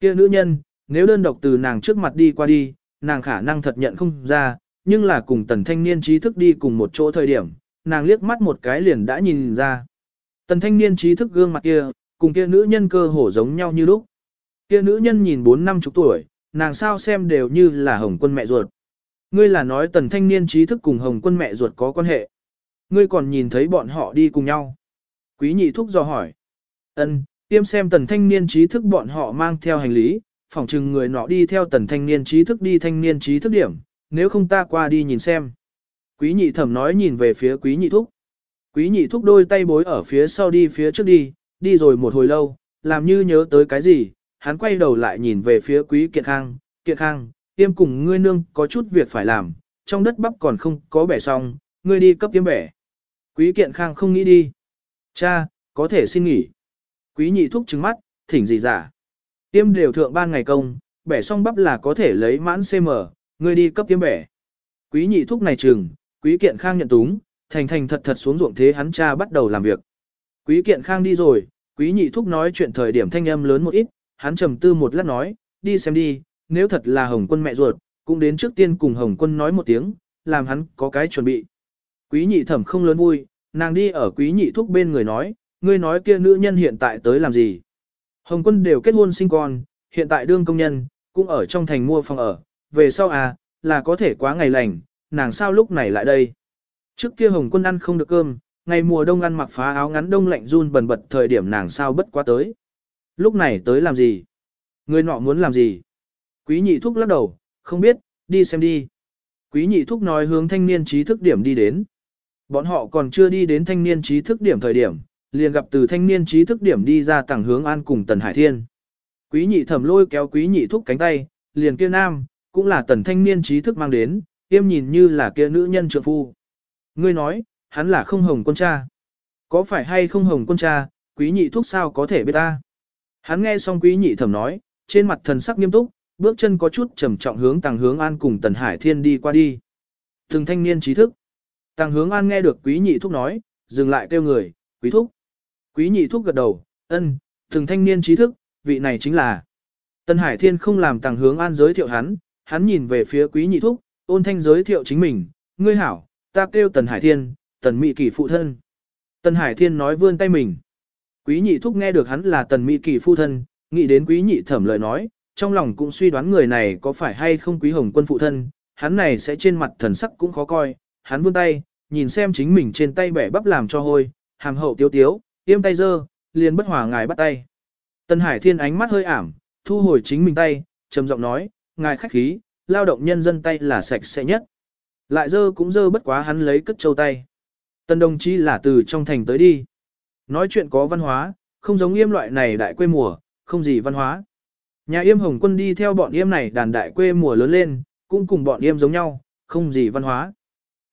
Kia nữ nhân, nếu đơn độc từ nàng trước mặt đi qua đi, nàng khả năng thật nhận không ra, nhưng là cùng tần thanh niên trí thức đi cùng một chỗ thời điểm, nàng liếc mắt một cái liền đã nhìn ra. Tần thanh niên trí thức gương mặt kia, cùng kia nữ nhân cơ hồ giống nhau như lúc. Kia nữ nhân nhìn bốn năm chục tuổi, nàng sao xem đều như là hồng quân mẹ ruột. Ngươi là nói tần thanh niên trí thức cùng hồng quân mẹ ruột có quan hệ. Ngươi còn nhìn thấy bọn họ đi cùng nhau. Quý nhị thúc do hỏi. ân tiêm xem tần thanh niên trí thức bọn họ mang theo hành lý, phỏng chừng người nọ đi theo tần thanh niên trí thức đi thanh niên trí thức điểm, nếu không ta qua đi nhìn xem. Quý nhị thẩm nói nhìn về phía quý nhị thúc. Quý nhị thúc đôi tay bối ở phía sau đi phía trước đi, đi rồi một hồi lâu, làm như nhớ tới cái gì, hắn quay đầu lại nhìn về phía quý kiện khang, kiện khang, tiêm cùng ngươi nương có chút việc phải làm, trong đất bắp còn không có bẻ xong, ngươi đi cấp tiêm bẻ. Quý kiện khang không nghĩ đi. Cha, có thể xin nghỉ. Quý nhị thúc trừng mắt, thỉnh gì giả. Tiêm đều thượng ban ngày công, bẻ xong bắp là có thể lấy mãn CM, ngươi đi cấp tiêm bẻ. Quý nhị thúc này trừng, quý kiện khang nhận túng, thành thành thật thật xuống ruộng thế hắn cha bắt đầu làm việc. Quý kiện khang đi rồi, quý nhị thúc nói chuyện thời điểm thanh âm lớn một ít, hắn trầm tư một lát nói, đi xem đi, nếu thật là hồng quân mẹ ruột, cũng đến trước tiên cùng hồng quân nói một tiếng, làm hắn có cái chuẩn bị. Quý nhị thẩm không lớn vui, nàng đi ở quý nhị thúc bên người nói, ngươi nói kia nữ nhân hiện tại tới làm gì. Hồng quân đều kết hôn sinh con, hiện tại đương công nhân, cũng ở trong thành mua phòng ở, về sau à, là có thể quá ngày lành, nàng sao lúc này lại đây. Trước kia Hồng quân ăn không được cơm, ngày mùa đông ăn mặc phá áo ngắn đông lạnh run bần bật thời điểm nàng sao bất quá tới. Lúc này tới làm gì? Người nọ muốn làm gì? Quý nhị thúc lắc đầu, không biết, đi xem đi. Quý nhị thúc nói hướng thanh niên trí thức điểm đi đến. Bọn họ còn chưa đi đến thanh niên trí thức điểm thời điểm, liền gặp từ thanh niên trí thức điểm đi ra tảng hướng an cùng Tần Hải Thiên. Quý nhị thẩm lôi kéo quý nhị thúc cánh tay, liền kia nam, cũng là tần thanh niên trí thức mang đến, tiêm nhìn như là kia nữ nhân trượng phu. Ngươi nói, hắn là không hồng quân cha. Có phải hay không hồng quân cha, quý nhị thúc sao có thể biết ta? Hắn nghe xong quý nhị thẩm nói, trên mặt thần sắc nghiêm túc, bước chân có chút trầm trọng hướng tàng hướng an cùng tần hải thiên đi qua đi. Từng thanh niên trí thức. Tàng hướng an nghe được quý nhị thúc nói, dừng lại kêu người, quý thúc. Quý nhị thúc gật đầu, ân, từng thanh niên trí thức, vị này chính là. Tần hải thiên không làm tàng hướng an giới thiệu hắn, hắn nhìn về phía quý nhị thúc, ôn thanh giới thiệu chính mình, ngươi hảo, ta kêu tần hải thiên, tần mỹ kỳ phụ thân. Tần hải thiên nói vươn tay mình. Quý nhị thúc nghe được hắn là tần mỹ kỳ phụ thân, nghĩ đến quý nhị thẩm lời nói, trong lòng cũng suy đoán người này có phải hay không quý hồng quân phụ thân, hắn này sẽ trên mặt thần sắc cũng khó coi, hắn vươn tay, nhìn xem chính mình trên tay bẻ bắp làm cho hôi, hàm hậu tiếu tiếu, tiêm tay dơ, liền bất hòa ngài bắt tay. tân Hải Thiên ánh mắt hơi ảm, thu hồi chính mình tay, trầm giọng nói, ngài khách khí, lao động nhân dân tay là sạch sẽ nhất. Lại dơ cũng dơ bất quá hắn lấy cất châu tay. tân đồng chí là từ trong thành tới đi. Nói chuyện có văn hóa, không giống yêm loại này đại quê mùa, không gì văn hóa. Nhà yêm hồng quân đi theo bọn yêm này đàn đại quê mùa lớn lên, cũng cùng bọn yêm giống nhau, không gì văn hóa.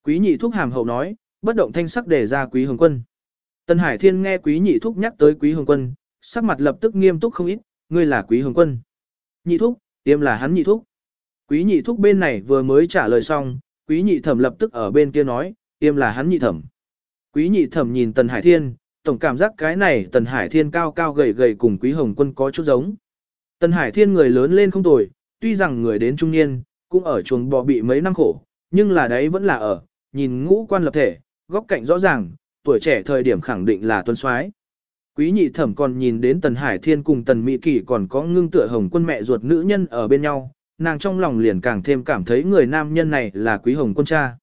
Quý nhị thúc hàm hậu nói, bất động thanh sắc để ra quý hồng quân. Tân Hải Thiên nghe quý nhị thúc nhắc tới quý hồng quân, sắc mặt lập tức nghiêm túc không ít, ngươi là quý hồng quân. Nhị thúc, tiêm là hắn nhị thúc. Quý nhị thúc bên này vừa mới trả lời xong, quý nhị thẩm lập tức ở bên kia nói, tiêm là hắn nhị thẩm. Quý nhị thẩm nhìn Tần Hải Thiên, tổng cảm giác cái này Tần Hải Thiên cao cao gầy gầy cùng Quý Hồng Quân có chút giống. Tần Hải Thiên người lớn lên không tồi, tuy rằng người đến trung niên, cũng ở chuồng bò bị mấy năm khổ, nhưng là đấy vẫn là ở, nhìn ngũ quan lập thể, góc cạnh rõ ràng, tuổi trẻ thời điểm khẳng định là tuân soái. Quý nhị thẩm còn nhìn đến Tần Hải Thiên cùng Tần Mỹ Kỷ còn có ngưng tựa hồng quân mẹ ruột nữ nhân ở bên nhau, nàng trong lòng liền càng thêm cảm thấy người nam nhân này là quý hồng quân cha.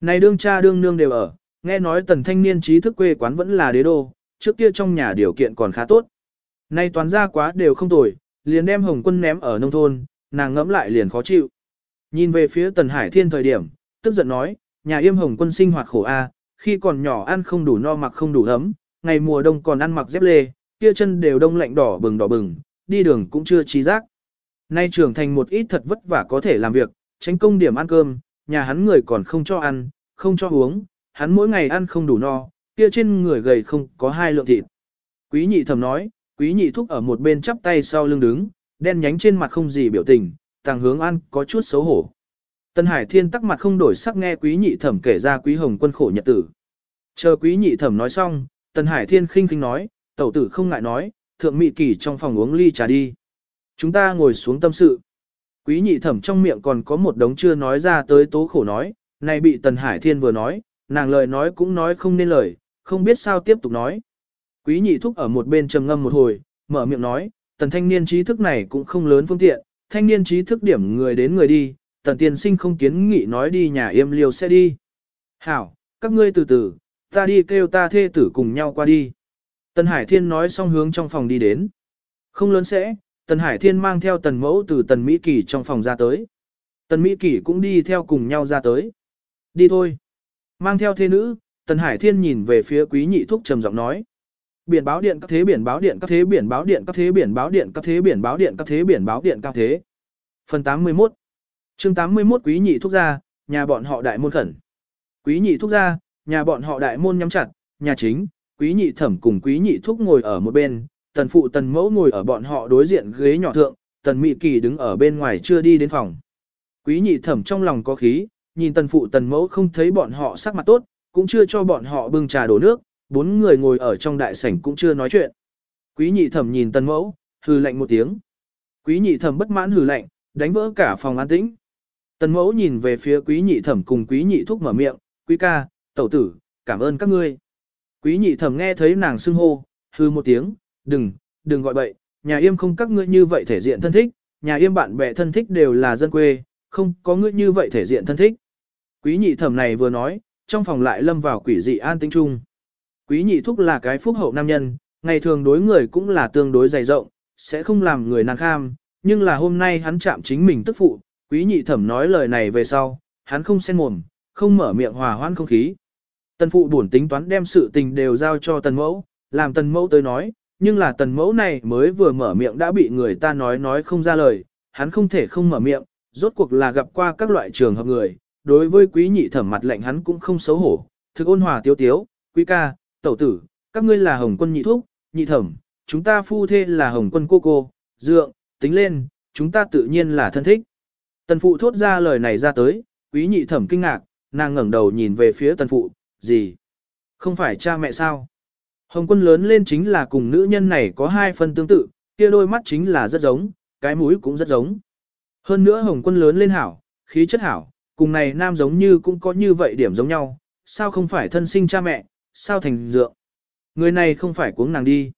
Này đương cha đương nương đều ở, nghe nói tần thanh niên trí thức quê quán vẫn là đế đô, trước kia trong nhà điều kiện còn khá tốt. Nay toán ra quá đều không tồi, liền đem hồng quân ném ở nông thôn, nàng ngẫm lại liền khó chịu. Nhìn về phía tần hải thiên thời điểm, tức giận nói, nhà yêm hồng quân sinh hoạt khổ a, khi còn nhỏ ăn không đủ no mặc không đủ ấm, ngày mùa đông còn ăn mặc dép lê, kia chân đều đông lạnh đỏ bừng đỏ bừng, đi đường cũng chưa trí giác. Nay trưởng thành một ít thật vất vả có thể làm việc, tránh công điểm ăn cơm, nhà hắn người còn không cho ăn, không cho uống, hắn mỗi ngày ăn không đủ no, kia trên người gầy không có hai lượng thịt. Quý nhị thầm nói, quý nhị thúc ở một bên chắp tay sau lưng đứng, đen nhánh trên mặt không gì biểu tình, tàng hướng ăn có chút xấu hổ. Tân Hải Thiên tắc mặt không đổi sắc nghe quý nhị thẩm kể ra quý hồng quân khổ nhật tử. Chờ quý nhị thẩm nói xong, Tân Hải Thiên khinh khinh nói, tẩu tử không ngại nói, thượng mị kỳ trong phòng uống ly trà đi. Chúng ta ngồi xuống tâm sự. Quý nhị thẩm trong miệng còn có một đống chưa nói ra tới tố khổ nói, này bị Tần Hải Thiên vừa nói, nàng lời nói cũng nói không nên lời, không biết sao tiếp tục nói. Quý nhị thúc ở một bên trầm ngâm một hồi, mở miệng nói, tần thanh niên trí thức này cũng không lớn phương tiện, thanh niên trí thức điểm người đến người đi, tần tiên sinh không kiến nghị nói đi nhà yêm liều sẽ đi. Hảo, các ngươi từ từ, ta đi kêu ta thê tử cùng nhau qua đi. Tần Hải Thiên nói xong hướng trong phòng đi đến. Không lớn sẽ, Tần Hải Thiên mang theo tần mẫu từ tần Mỹ Kỳ trong phòng ra tới. Tần Mỹ Kỳ cũng đi theo cùng nhau ra tới. Đi thôi. Mang theo thê nữ, Tần Hải Thiên nhìn về phía quý nhị thúc trầm giọng nói. Biển báo điện các thế biển báo điện các thế biển báo điện các thế biển báo điện các thế biển báo điện các thế biển báo điện các thế. Phần 81 chương 81 quý nhị thúc gia, nhà bọn họ đại môn khẩn. Quý nhị thúc gia, nhà bọn họ đại môn nhắm chặt, nhà chính, quý nhị thẩm cùng quý nhị thúc ngồi ở một bên, tần phụ tần mẫu ngồi ở bọn họ đối diện ghế nhỏ thượng, tần mị kỳ đứng ở bên ngoài chưa đi đến phòng. Quý nhị thẩm trong lòng có khí, nhìn tần phụ tần mẫu không thấy bọn họ sắc mặt tốt, cũng chưa cho bọn họ bưng trà đổ nước, bốn người ngồi ở trong đại sảnh cũng chưa nói chuyện. Quý nhị thẩm nhìn tần mẫu, hừ lạnh một tiếng. Quý nhị thẩm bất mãn hừ lạnh, đánh vỡ cả phòng an tĩnh. Tần mẫu nhìn về phía quý nhị thẩm cùng quý nhị thúc mở miệng, quý ca, tẩu tử, cảm ơn các ngươi. Quý nhị thẩm nghe thấy nàng xưng hô, hừ một tiếng, đừng, đừng gọi bậy, nhà yêm không các ngươi như vậy thể diện thân thích, nhà yêm bạn bè thân thích đều là dân quê, không có ngươi như vậy thể diện thân thích. Quý nhị thẩm này vừa nói, trong phòng lại lâm vào quỷ dị an tĩnh chung. Quý nhị thúc là cái phúc hậu nam nhân, ngày thường đối người cũng là tương đối dày rộng, sẽ không làm người nàng kham, nhưng là hôm nay hắn chạm chính mình tức phụ, quý nhị thẩm nói lời này về sau, hắn không xen mồm, không mở miệng hòa hoan không khí. Tần phụ buồn tính toán đem sự tình đều giao cho tần mẫu, làm tần mẫu tới nói, nhưng là tần mẫu này mới vừa mở miệng đã bị người ta nói nói không ra lời, hắn không thể không mở miệng, rốt cuộc là gặp qua các loại trường hợp người, đối với quý nhị thẩm mặt lạnh hắn cũng không xấu hổ, thực ôn hòa tiếu tiếu, quý ca, tẩu tử, các ngươi là hồng quân nhị thúc, nhị thẩm, chúng ta phu thê là hồng quân cô cô, dượng, tính lên, chúng ta tự nhiên là thân thích. Tần phụ thốt ra lời này ra tới, quý nhị thẩm kinh ngạc, nàng ngẩng đầu nhìn về phía tần phụ, gì? Không phải cha mẹ sao? Hồng quân lớn lên chính là cùng nữ nhân này có hai phần tương tự, kia đôi mắt chính là rất giống, cái mũi cũng rất giống. Hơn nữa hồng quân lớn lên hảo, khí chất hảo, cùng này nam giống như cũng có như vậy điểm giống nhau, sao không phải thân sinh cha mẹ, sao thành dượng. Người này không phải cuống nàng đi.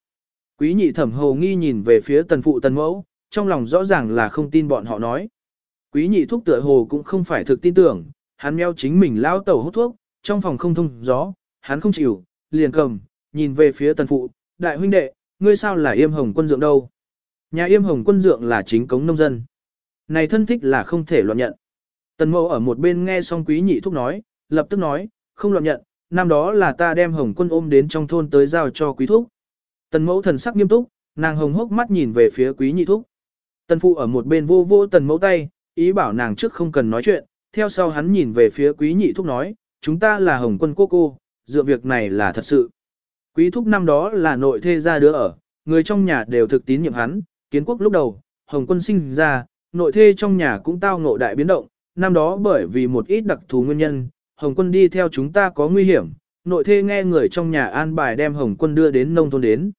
Quý nhị thẩm hồ nghi nhìn về phía tần phụ tần mẫu, trong lòng rõ ràng là không tin bọn họ nói. Quý nhị thúc tựa hồ cũng không phải thực tin tưởng, hắn meo chính mình lao tẩu hút thuốc, trong phòng không thông gió, hắn không chịu, liền cầm, nhìn về phía tần phụ, đại huynh đệ, ngươi sao là yêm hồng quân dượng đâu? Nhà yêm hồng quân dượng là chính cống nông dân. Này thân thích là không thể loạn nhận. Tần mẫu ở một bên nghe xong quý nhị thúc nói, lập tức nói, không loạn nhận, năm đó là ta đem hồng quân ôm đến trong thôn tới giao cho quý thúc. Tần mẫu thần sắc nghiêm túc, nàng hồng hốc mắt nhìn về phía quý nhị thúc. Tần phụ ở một bên vô vô tần mẫu tay, ý bảo nàng trước không cần nói chuyện, theo sau hắn nhìn về phía quý nhị thúc nói, chúng ta là hồng quân cô cô, dựa việc này là thật sự. Quý thúc năm đó là nội thê ra đứa ở, người trong nhà đều thực tín nhiệm hắn, kiến quốc lúc đầu, hồng quân sinh ra, nội thê trong nhà cũng tao ngộ đại biến động, năm đó bởi vì một ít đặc thù nguyên nhân, Hồng quân đi theo chúng ta có nguy hiểm, nội thê nghe người trong nhà an bài đem Hồng quân đưa đến nông thôn đến.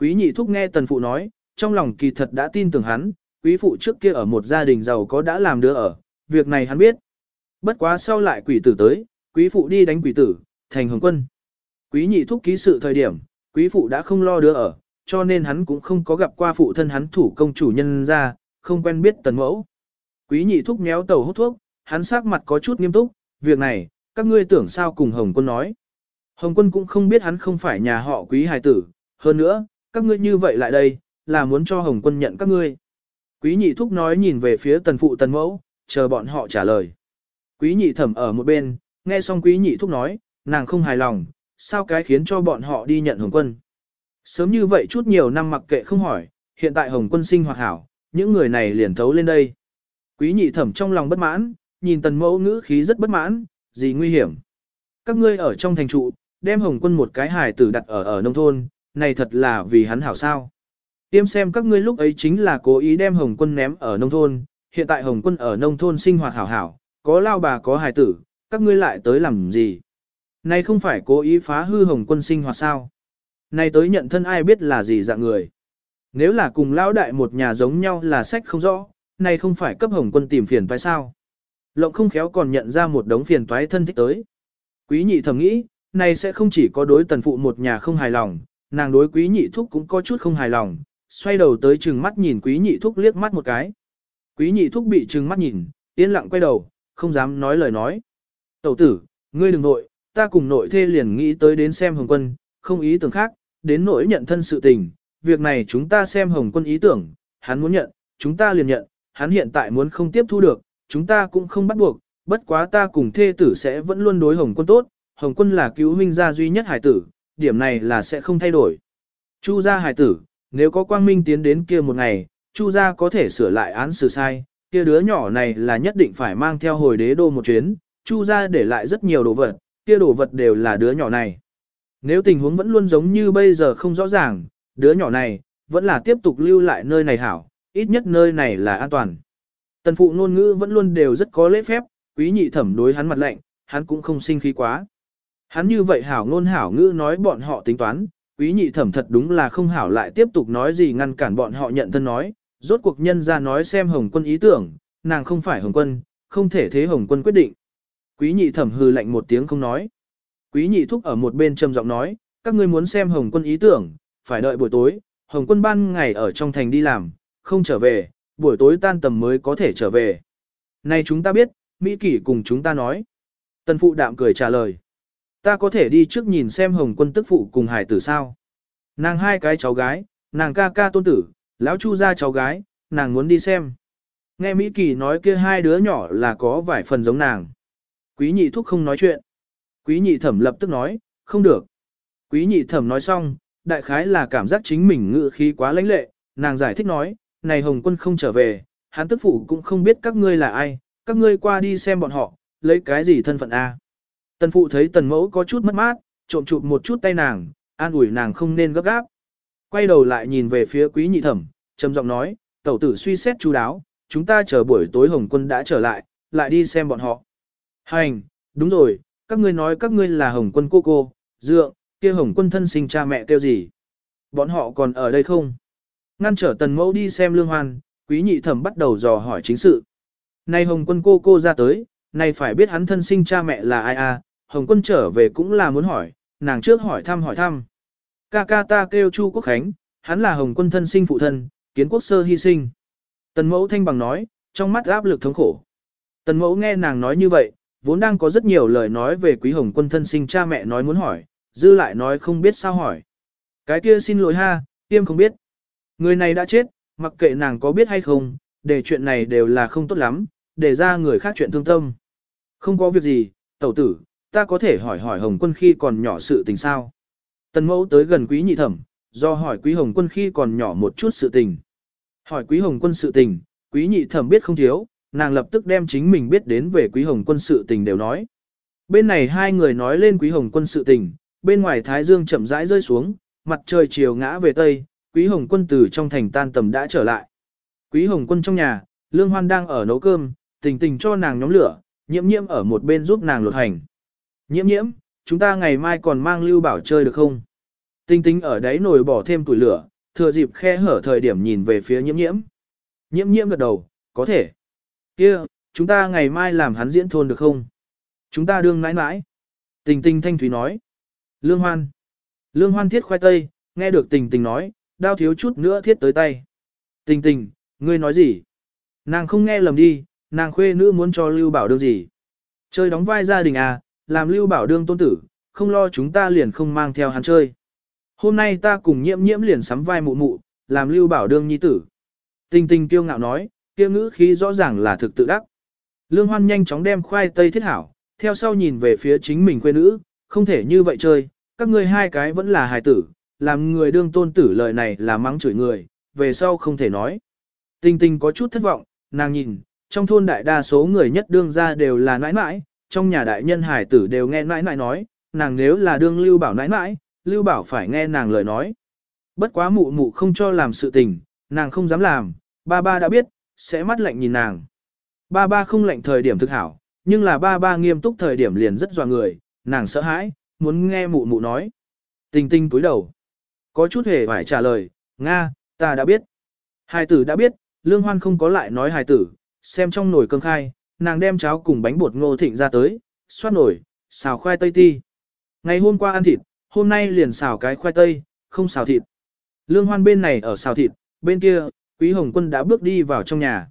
Quý nhị thúc nghe tần phụ nói, trong lòng kỳ thật đã tin tưởng hắn, quý phụ trước kia ở một gia đình giàu có đã làm đứa ở, việc này hắn biết. Bất quá sau lại quỷ tử tới, quý phụ đi đánh quỷ tử, thành hồng quân. Quý nhị thúc ký sự thời điểm, quý phụ đã không lo đứa ở, cho nên hắn cũng không có gặp qua phụ thân hắn thủ công chủ nhân ra, không quen biết tần mẫu. Quý nhị thúc méo tàu hút thuốc, hắn sắc mặt có chút nghiêm túc, việc này, các ngươi tưởng sao cùng Hồng quân nói. Hồng quân cũng không biết hắn không phải nhà họ quý hài tử, hơn nữa, các ngươi như vậy lại đây, là muốn cho Hồng quân nhận các ngươi. Quý nhị thúc nói nhìn về phía tần phụ tần mẫu, chờ bọn họ trả lời. Quý nhị thẩm ở một bên, nghe xong quý nhị thúc nói, nàng không hài lòng, sao cái khiến cho bọn họ đi nhận Hồng quân. Sớm như vậy chút nhiều năm mặc kệ không hỏi, hiện tại Hồng quân sinh hoạt hảo, những người này liền thấu lên đây. Quý nhị thẩm trong lòng bất mãn, nhìn tần mẫu ngữ khí rất bất mãn, gì nguy hiểm. Các ngươi ở trong thành trụ, đem hồng quân một cái hài tử đặt ở ở nông thôn, này thật là vì hắn hảo sao. Tiêm xem các ngươi lúc ấy chính là cố ý đem hồng quân ném ở nông thôn, hiện tại hồng quân ở nông thôn sinh hoạt hảo hảo, có lao bà có hài tử, các ngươi lại tới làm gì. Này không phải cố ý phá hư hồng quân sinh hoạt sao. Này tới nhận thân ai biết là gì dạng người. Nếu là cùng lão đại một nhà giống nhau là sách không rõ, này không phải cấp hồng quân tìm phiền phải sao. Lộng không khéo còn nhận ra một đống phiền toái thân thích tới. Quý nhị thầm nghĩ, này sẽ không chỉ có đối tần phụ một nhà không hài lòng, nàng đối quý nhị thúc cũng có chút không hài lòng, xoay đầu tới chừng mắt nhìn quý nhị thúc liếc mắt một cái. Quý nhị thúc bị chừng mắt nhìn, yên lặng quay đầu, không dám nói lời nói. Tẩu tử, ngươi đừng nội, ta cùng nội thê liền nghĩ tới đến xem hồng quân, không ý tưởng khác, đến nỗi nhận thân sự tình, việc này chúng ta xem hồng quân ý tưởng, hắn muốn nhận, chúng ta liền nhận, hắn hiện tại muốn không tiếp thu được, chúng ta cũng không bắt buộc, bất quá ta cùng thê tử sẽ vẫn luôn đối hồng quân tốt, hồng quân là cứu huynh gia duy nhất hải tử, điểm này là sẽ không thay đổi. Chu gia hải tử, nếu có quang minh tiến đến kia một ngày, chu gia có thể sửa lại án xử sai, kia đứa nhỏ này là nhất định phải mang theo hồi đế đô một chuyến, chu gia để lại rất nhiều đồ vật, kia đồ vật đều là đứa nhỏ này. Nếu tình huống vẫn luôn giống như bây giờ không rõ ràng, đứa nhỏ này, vẫn là tiếp tục lưu lại nơi này hảo, ít nhất nơi này là an toàn. Tần phụ ngôn ngữ vẫn luôn đều rất có lễ phép, quý nhị thẩm đối hắn mặt lạnh, hắn cũng không sinh khí quá. Hắn như vậy hảo ngôn hảo ngữ nói bọn họ tính toán, quý nhị thẩm thật đúng là không hảo lại tiếp tục nói gì ngăn cản bọn họ nhận thân nói, rốt cuộc nhân ra nói xem hồng quân ý tưởng, nàng không phải hồng quân, không thể thế hồng quân quyết định. Quý nhị thẩm hư lạnh một tiếng không nói. Quý nhị thúc ở một bên trầm giọng nói, các ngươi muốn xem hồng quân ý tưởng, phải đợi buổi tối, hồng quân ban ngày ở trong thành đi làm, không trở về, buổi tối tan tầm mới có thể trở về. Này chúng ta biết, Mỹ kỷ cùng chúng ta nói. Tân phụ đạm cười trả lời. Ta có thể đi trước nhìn xem hồng quân tức phụ cùng hải tử sao. Nàng hai cái cháu gái, nàng ca ca tôn tử, lão chu ra cháu gái, nàng muốn đi xem. Nghe Mỹ Kỳ nói kia hai đứa nhỏ là có vài phần giống nàng. Quý nhị thúc không nói chuyện. Quý nhị thẩm lập tức nói, không được. Quý nhị thẩm nói xong, đại khái là cảm giác chính mình ngự khí quá lãnh lệ, nàng giải thích nói, này Hồng quân không trở về, hắn tức phụ cũng không biết các ngươi là ai, các ngươi qua đi xem bọn họ, lấy cái gì thân phận A. Tần phụ thấy tần mẫu có chút mất mát, trộm chụp một chút tay nàng, an ủi nàng không nên gấp gáp. Quay đầu lại nhìn về phía quý nhị thẩm, trầm giọng nói, tẩu tử suy xét chú đáo, chúng ta chờ buổi tối Hồng quân đã trở lại, lại đi xem bọn họ. Hành, đúng rồi, các ngươi nói các ngươi là Hồng quân cô cô, dượng, kia Hồng quân thân sinh cha mẹ kêu gì? Bọn họ còn ở đây không? Ngăn trở tần mẫu đi xem lương hoan, quý nhị thẩm bắt đầu dò hỏi chính sự. Này Hồng quân cô cô ra tới, này phải biết hắn thân sinh cha mẹ là ai à, Hồng quân trở về cũng là muốn hỏi, nàng trước hỏi thăm hỏi thăm. Ca ca ta kêu Chu Quốc Khánh, hắn là Hồng quân thân sinh phụ thân, kiến quốc sơ hy sinh. Tần mẫu thanh bằng nói, trong mắt áp lực thống khổ. Tần mẫu nghe nàng nói như vậy, vốn đang có rất nhiều lời nói về quý hồng quân thân sinh cha mẹ nói muốn hỏi, dư lại nói không biết sao hỏi. Cái kia xin lỗi ha, tiêm không biết. Người này đã chết, mặc kệ nàng có biết hay không, để chuyện này đều là không tốt lắm, để ra người khác chuyện thương tâm. Không có việc gì, tẩu tử, ta có thể hỏi hỏi hồng quân khi còn nhỏ sự tình sao. Tần mẫu tới gần quý nhị thẩm, do hỏi quý hồng quân khi còn nhỏ một chút sự tình. Hỏi quý hồng quân sự tình, quý nhị thẩm biết không thiếu, nàng lập tức đem chính mình biết đến về quý hồng quân sự tình đều nói. Bên này hai người nói lên quý hồng quân sự tình, bên ngoài thái dương chậm rãi rơi xuống, mặt trời chiều ngã về tây, quý hồng quân từ trong thành tan tầm đã trở lại. Quý hồng quân trong nhà, lương hoan đang ở nấu cơm, tình tình cho nàng nhóm lửa, nhiễm nhiễm ở một bên giúp nàng lột hành. Nhiễm nhiễm, chúng ta ngày mai còn mang lưu bảo chơi được không? Tinh Tinh ở đấy nồi bỏ thêm tuổi lửa, thừa dịp khe hở thời điểm nhìn về phía nhiễm nhiễm. Nhiễm nhiễm gật đầu, có thể. kia chúng ta ngày mai làm hắn diễn thôn được không? Chúng ta đương nãi nãi. Tình tình thanh thúy nói. Lương hoan. Lương hoan thiết khoai tây, nghe được tình tình nói, đao thiếu chút nữa thiết tới tay. Tình tình, ngươi nói gì? Nàng không nghe lầm đi, nàng khuê nữ muốn cho Lưu Bảo đương gì? Chơi đóng vai gia đình à, làm Lưu Bảo đương tôn tử, không lo chúng ta liền không mang theo hắn chơi. Hôm nay ta cùng nhiễm nhiễm liền sắm vai mụ mụ, làm Lưu Bảo đương nhi tử. Tình tình kiêu ngạo nói, kia ngữ khí rõ ràng là thực tự đắc. Lương Hoan nhanh chóng đem khoai tây thiết hảo, theo sau nhìn về phía chính mình quê nữ, không thể như vậy chơi, các ngươi hai cái vẫn là hài tử, làm người đương tôn tử lời này là mắng chửi người, về sau không thể nói. Tình tình có chút thất vọng, nàng nhìn, trong thôn đại đa số người nhất đương ra đều là nãi nãi, trong nhà đại nhân hải tử đều nghe nãi nãi nói, nàng nếu là đương Lưu Bảo nãi nãi, Lưu Bảo phải nghe nàng lời nói. Bất quá mụ mụ không cho làm sự tình, nàng không dám làm, ba ba đã biết, sẽ mắt lạnh nhìn nàng. Ba ba không lạnh thời điểm thực hảo, nhưng là ba ba nghiêm túc thời điểm liền rất dọa người, nàng sợ hãi, muốn nghe mụ mụ nói. Tình tinh túi đầu. Có chút hề phải trả lời, Nga, ta đã biết. Hài tử đã biết, lương hoan không có lại nói hài tử, xem trong nồi cơm khai, nàng đem cháo cùng bánh bột ngô thịnh ra tới, xoát nổi, xào khoai tây ti. Ngày hôm qua ăn thịt, hôm nay liền xào cái khoai tây, không xào thịt. Lương hoan bên này ở xào thịt, bên kia, quý hồng quân đã bước đi vào trong nhà.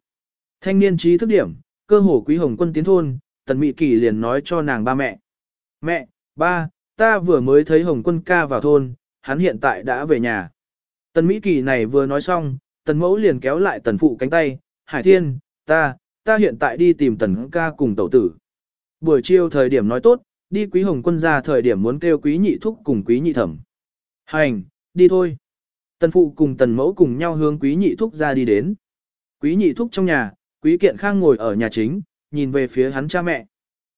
Thanh niên trí thức điểm, cơ hồ quý hồng quân tiến thôn, tần mị kỳ liền nói cho nàng ba mẹ. Mẹ, ba, ta vừa mới thấy hồng quân ca vào thôn, hắn hiện tại đã về nhà. Tần Mỹ Kỳ này vừa nói xong, tần mẫu liền kéo lại tần phụ cánh tay, Hải Thiên, ta, ta hiện tại đi tìm tần ca cùng tẩu tử. Buổi chiều thời điểm nói tốt, đi quý hồng quân ra thời điểm muốn kêu quý nhị thúc cùng quý nhị thẩm. Hành, đi thôi. Tần phụ cùng tần mẫu cùng nhau hướng quý nhị thúc ra đi đến. Quý nhị thúc trong nhà, quý kiện khang ngồi ở nhà chính, nhìn về phía hắn cha mẹ.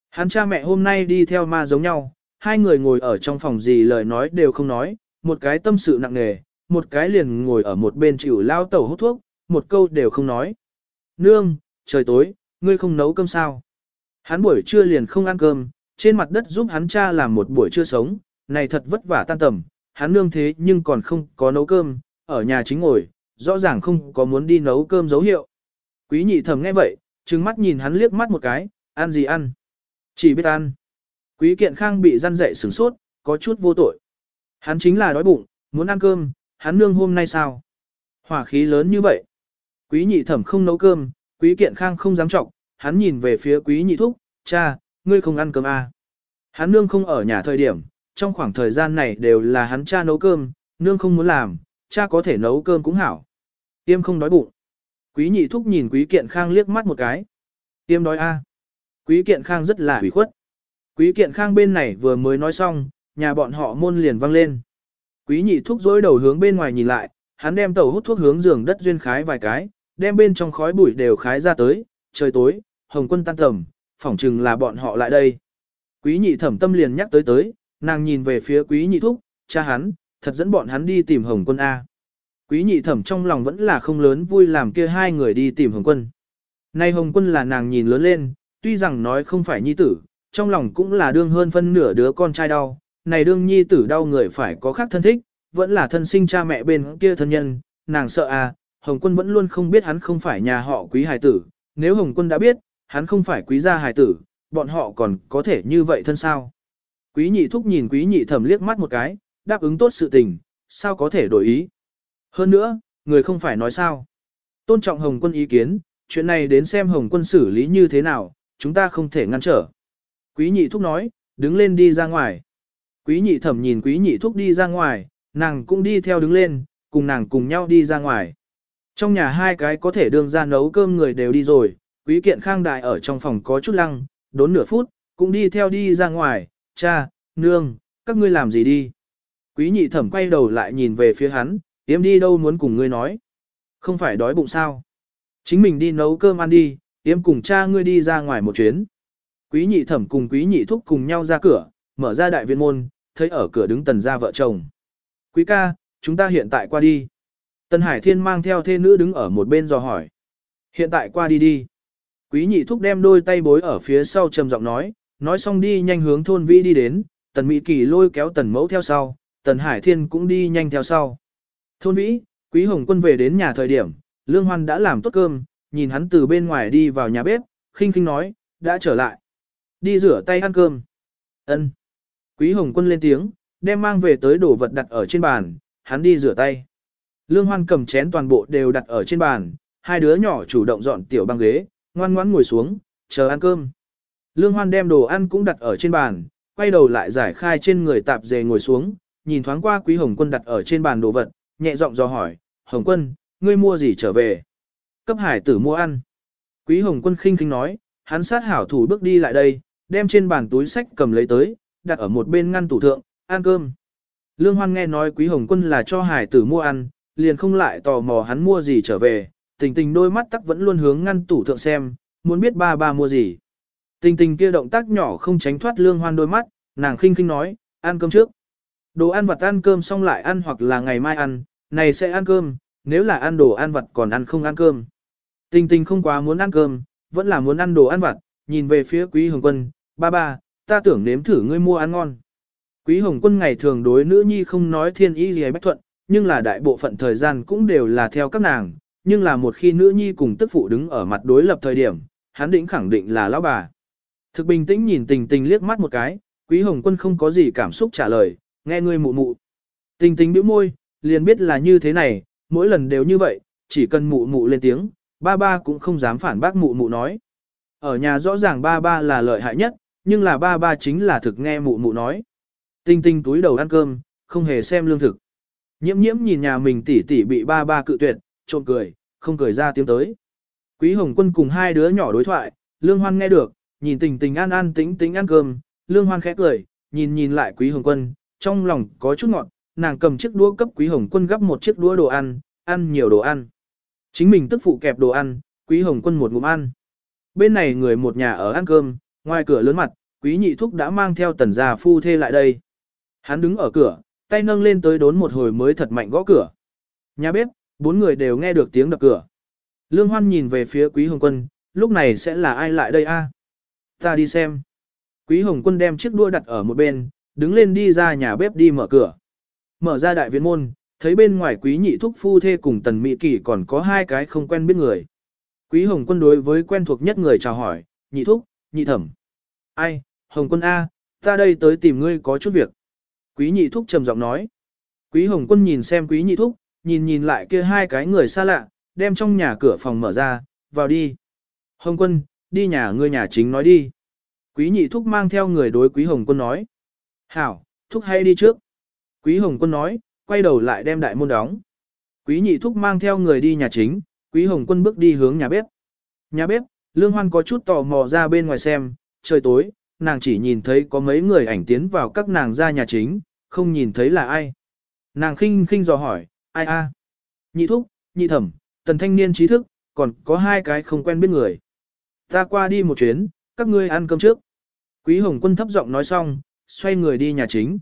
Hắn cha mẹ hôm nay đi theo ma giống nhau, hai người ngồi ở trong phòng gì lời nói đều không nói, một cái tâm sự nặng nề, một cái liền ngồi ở một bên chịu lao tẩu hút thuốc, một câu đều không nói. Nương, trời tối, ngươi không nấu cơm sao? Hắn buổi trưa liền không ăn cơm, trên mặt đất giúp hắn cha làm một buổi trưa sống, này thật vất vả tan tầm, hắn nương thế nhưng còn không có nấu cơm, ở nhà chính ngồi, rõ ràng không có muốn đi nấu cơm dấu hiệu. Quý nhị thầm nghe vậy, trừng mắt nhìn hắn liếc mắt một cái, ăn gì ăn? Chỉ biết ăn. Quý kiện khang bị răn dậy sửng sốt, có chút vô tội. Hắn chính là đói bụng, muốn ăn cơm, hắn nương hôm nay sao? Hỏa khí lớn như vậy. Quý nhị thẩm không nấu cơm, quý kiện khang không dám trọng, hắn nhìn về phía quý nhị thúc, cha, ngươi không ăn cơm à. Hắn nương không ở nhà thời điểm, trong khoảng thời gian này đều là hắn cha nấu cơm, nương không muốn làm, cha có thể nấu cơm cũng hảo. Tiêm không đói bụng. Quý nhị thúc nhìn quý kiện khang liếc mắt một cái. Tiêm đói a. À. Quý kiện khang rất là hủy khuất. Quý kiện khang bên này vừa mới nói xong, nhà bọn họ môn liền vang lên. Quý nhị thúc dối đầu hướng bên ngoài nhìn lại, hắn đem tàu hút thuốc hướng giường đất duyên khái vài cái, đem bên trong khói bụi đều khái ra tới, trời tối, hồng quân tan tầm, phỏng chừng là bọn họ lại đây. Quý nhị thẩm tâm liền nhắc tới tới, nàng nhìn về phía quý nhị thúc, cha hắn, thật dẫn bọn hắn đi tìm hồng quân A. Quý nhị thẩm trong lòng vẫn là không lớn vui làm kia hai người đi tìm hồng quân. Nay hồng quân là nàng nhìn lớn lên, tuy rằng nói không phải nhi tử, trong lòng cũng là đương hơn phân nửa đứa con trai đau, này đương nhi tử đau người phải có khác thân thích, vẫn là thân sinh cha mẹ bên kia thân nhân, nàng sợ à, Hồng quân vẫn luôn không biết hắn không phải nhà họ quý hài tử, nếu Hồng quân đã biết, hắn không phải quý gia hài tử, bọn họ còn có thể như vậy thân sao. Quý nhị thúc nhìn quý nhị thẩm liếc mắt một cái, đáp ứng tốt sự tình, sao có thể đổi ý. Hơn nữa, người không phải nói sao. Tôn trọng Hồng quân ý kiến, chuyện này đến xem Hồng quân xử lý như thế nào, chúng ta không thể ngăn trở. Quý nhị thúc nói, đứng lên đi ra ngoài. Quý nhị thẩm nhìn quý nhị thúc đi ra ngoài, nàng cũng đi theo đứng lên, cùng nàng cùng nhau đi ra ngoài. Trong nhà hai cái có thể đương ra nấu cơm người đều đi rồi, quý kiện khang đại ở trong phòng có chút lăng, đốn nửa phút, cũng đi theo đi ra ngoài, cha, nương, các ngươi làm gì đi. Quý nhị thẩm quay đầu lại nhìn về phía hắn, yếm đi đâu muốn cùng ngươi nói. Không phải đói bụng sao. Chính mình đi nấu cơm ăn đi, yếm cùng cha ngươi đi ra ngoài một chuyến. Quý nhị thẩm cùng quý nhị thúc cùng nhau ra cửa, mở ra đại viên môn, thấy ở cửa đứng tần gia vợ chồng. Quý ca, chúng ta hiện tại qua đi. Tần Hải Thiên mang theo thê nữ đứng ở một bên dò hỏi. Hiện tại qua đi đi. Quý nhị thúc đem đôi tay bối ở phía sau trầm giọng nói, nói xong đi nhanh hướng thôn vĩ đi đến, tần Mỹ Kỳ lôi kéo tần mẫu theo sau, tần Hải Thiên cũng đi nhanh theo sau. Thôn vĩ, quý hồng quân về đến nhà thời điểm, Lương Hoan đã làm tốt cơm, nhìn hắn từ bên ngoài đi vào nhà bếp, khinh khinh nói, đã trở lại. Đi rửa tay ăn cơm. Ân. Quý Hồng Quân lên tiếng, đem mang về tới đồ vật đặt ở trên bàn, hắn đi rửa tay. Lương Hoan cầm chén toàn bộ đều đặt ở trên bàn, hai đứa nhỏ chủ động dọn tiểu băng ghế, ngoan ngoãn ngồi xuống, chờ ăn cơm. Lương Hoan đem đồ ăn cũng đặt ở trên bàn, quay đầu lại giải khai trên người tạp dề ngồi xuống, nhìn thoáng qua Quý Hồng Quân đặt ở trên bàn đồ vật, nhẹ giọng dò hỏi, Hồng Quân, ngươi mua gì trở về? Cấp hải tử mua ăn. Quý Hồng Quân khinh khinh nói, hắn sát hảo thủ bước đi lại đây, đem trên bàn túi sách cầm lấy tới, đặt ở một bên ngăn tủ thượng, ăn cơm. Lương Hoan nghe nói Quý Hồng Quân là cho hải tử mua ăn, liền không lại tò mò hắn mua gì trở về, tình tình đôi mắt tắc vẫn luôn hướng ngăn tủ thượng xem, muốn biết ba ba mua gì. Tình tình kia động tác nhỏ không tránh thoát Lương Hoan đôi mắt, nàng khinh khinh nói, ăn cơm trước. Đồ ăn vặt ăn cơm xong lại ăn hoặc là ngày mai ăn, này sẽ ăn cơm, nếu là ăn đồ ăn vặt còn ăn không ăn cơm. Tình tình không quá muốn ăn cơm, vẫn là muốn ăn đồ ăn vặt, nhìn về phía quý hồng quân, ba ba, ta tưởng nếm thử ngươi mua ăn ngon. Quý hồng quân ngày thường đối nữ nhi không nói thiên ý gì bách thuận, nhưng là đại bộ phận thời gian cũng đều là theo các nàng, nhưng là một khi nữ nhi cùng tức phụ đứng ở mặt đối lập thời điểm, hắn định khẳng định là lão bà. Thực bình tĩnh nhìn tình tình liếc mắt một cái, quý hồng quân không có gì cảm xúc trả lời, nghe ngươi mụ mụ. Tình tình bĩu môi, liền biết là như thế này, mỗi lần đều như vậy, chỉ cần mụ mụ lên tiếng, ba ba cũng không dám phản bác mụ mụ nói. Ở nhà rõ ràng ba ba là lợi hại nhất, nhưng là ba ba chính là thực nghe mụ mụ nói. Tinh tinh túi đầu ăn cơm, không hề xem lương thực. Nhiễm nhiễm nhìn nhà mình tỷ tỷ bị ba ba cự tuyệt, trộm cười, không cười ra tiếng tới. Quý Hồng Quân cùng hai đứa nhỏ đối thoại, Lương Hoan nghe được, nhìn tình tình an an tĩnh tĩnh ăn cơm, Lương Hoan khẽ cười, nhìn nhìn lại Quý Hồng Quân, trong lòng có chút ngọt, nàng cầm chiếc đũa cấp Quý Hồng Quân gấp một chiếc đũa đồ ăn, ăn nhiều đồ ăn. Chính mình tức phụ kẹp đồ ăn, Quý Hồng Quân một ngụm ăn. Bên này người một nhà ở ăn cơm, ngoài cửa lớn mặt, Quý Nhị Thúc đã mang theo tần già phu thê lại đây. Hắn đứng ở cửa, tay nâng lên tới đốn một hồi mới thật mạnh gõ cửa. Nhà bếp, bốn người đều nghe được tiếng đập cửa. Lương Hoan nhìn về phía Quý Hồng Quân, lúc này sẽ là ai lại đây a? Ta đi xem. Quý Hồng Quân đem chiếc đua đặt ở một bên, đứng lên đi ra nhà bếp đi mở cửa. Mở ra đại viện môn, thấy bên ngoài Quý Nhị Thúc phu thê cùng Tần Mỹ Kỳ còn có hai cái không quen biết người. Quý Hồng Quân đối với quen thuộc nhất người chào hỏi, Nhị Thúc, Nhị Thẩm. Ai, Hồng Quân A, ta đây tới tìm ngươi có chút việc. Quý nhị thúc trầm giọng nói. Quý hồng quân nhìn xem quý nhị thúc, nhìn nhìn lại kia hai cái người xa lạ, đem trong nhà cửa phòng mở ra, vào đi. Hồng quân, đi nhà ngươi nhà chính nói đi. Quý nhị thúc mang theo người đối quý hồng quân nói. Hảo, thúc hay đi trước. Quý hồng quân nói, quay đầu lại đem đại môn đóng. Quý nhị thúc mang theo người đi nhà chính, quý hồng quân bước đi hướng nhà bếp. Nhà bếp, lương hoan có chút tò mò ra bên ngoài xem, trời tối, nàng chỉ nhìn thấy có mấy người ảnh tiến vào các nàng ra nhà chính, không nhìn thấy là ai. Nàng khinh khinh dò hỏi, ai a? Nhị thúc, nhị thẩm, tần thanh niên trí thức, còn có hai cái không quen biết người. Ta qua đi một chuyến, các ngươi ăn cơm trước. Quý Hồng Quân thấp giọng nói xong, xoay người đi nhà chính.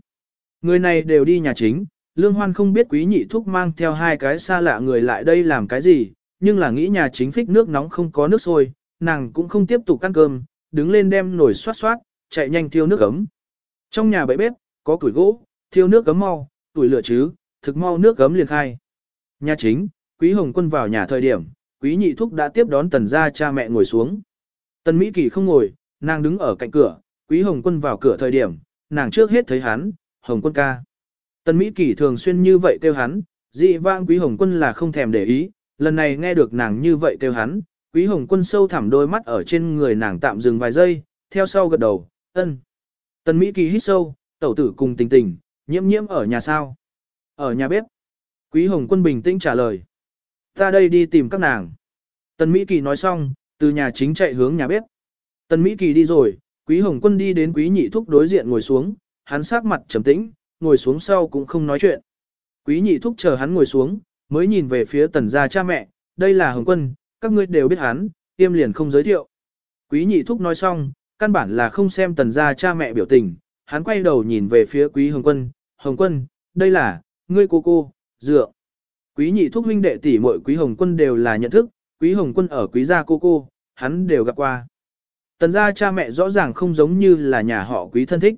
Người này đều đi nhà chính, Lương Hoan không biết quý nhị thúc mang theo hai cái xa lạ người lại đây làm cái gì, nhưng là nghĩ nhà chính phích nước nóng không có nước sôi, nàng cũng không tiếp tục ăn cơm, đứng lên đem nồi xoát xoát, chạy nhanh thiêu nước ấm. Trong nhà bậy bếp, có củi gỗ, thiêu nước cấm mau, tuổi lửa chứ, thực mau nước cấm liền khai. Nhà chính, Quý Hồng Quân vào nhà thời điểm, Quý Nhị Thúc đã tiếp đón Tần gia cha mẹ ngồi xuống. Tần Mỹ Kỳ không ngồi, nàng đứng ở cạnh cửa, Quý Hồng Quân vào cửa thời điểm, nàng trước hết thấy hắn, Hồng Quân ca. Tần Mỹ Kỳ thường xuyên như vậy kêu hắn, dị vang Quý Hồng Quân là không thèm để ý, lần này nghe được nàng như vậy kêu hắn, Quý Hồng Quân sâu thẳm đôi mắt ở trên người nàng tạm dừng vài giây, theo sau gật đầu, ân. Tần Mỹ Kỳ hít sâu, tẩu tử cùng tình tình, Nhiễm nhiễm ở nhà sao? Ở nhà bếp. Quý Hồng Quân bình tĩnh trả lời. Ta đây đi tìm các nàng. Tần Mỹ Kỳ nói xong, từ nhà chính chạy hướng nhà bếp. Tần Mỹ Kỳ đi rồi, Quý Hồng Quân đi đến Quý Nhị Thúc đối diện ngồi xuống, hắn sắc mặt trầm tĩnh, ngồi xuống sau cũng không nói chuyện. Quý Nhị Thúc chờ hắn ngồi xuống, mới nhìn về phía tần gia cha mẹ, đây là Hồng Quân, các ngươi đều biết hắn, tiêm liền không giới thiệu. Quý Nhị Thúc nói xong, căn bản là không xem tần gia cha mẹ biểu tình, hắn quay đầu nhìn về phía Quý Hồng Quân, Hồng Quân, đây là, ngươi cô cô, dựa. Quý nhị thúc huynh đệ tỷ muội Quý Hồng Quân đều là nhận thức, Quý Hồng Quân ở Quý gia cô cô, hắn đều gặp qua. Tần gia cha mẹ rõ ràng không giống như là nhà họ Quý thân thích.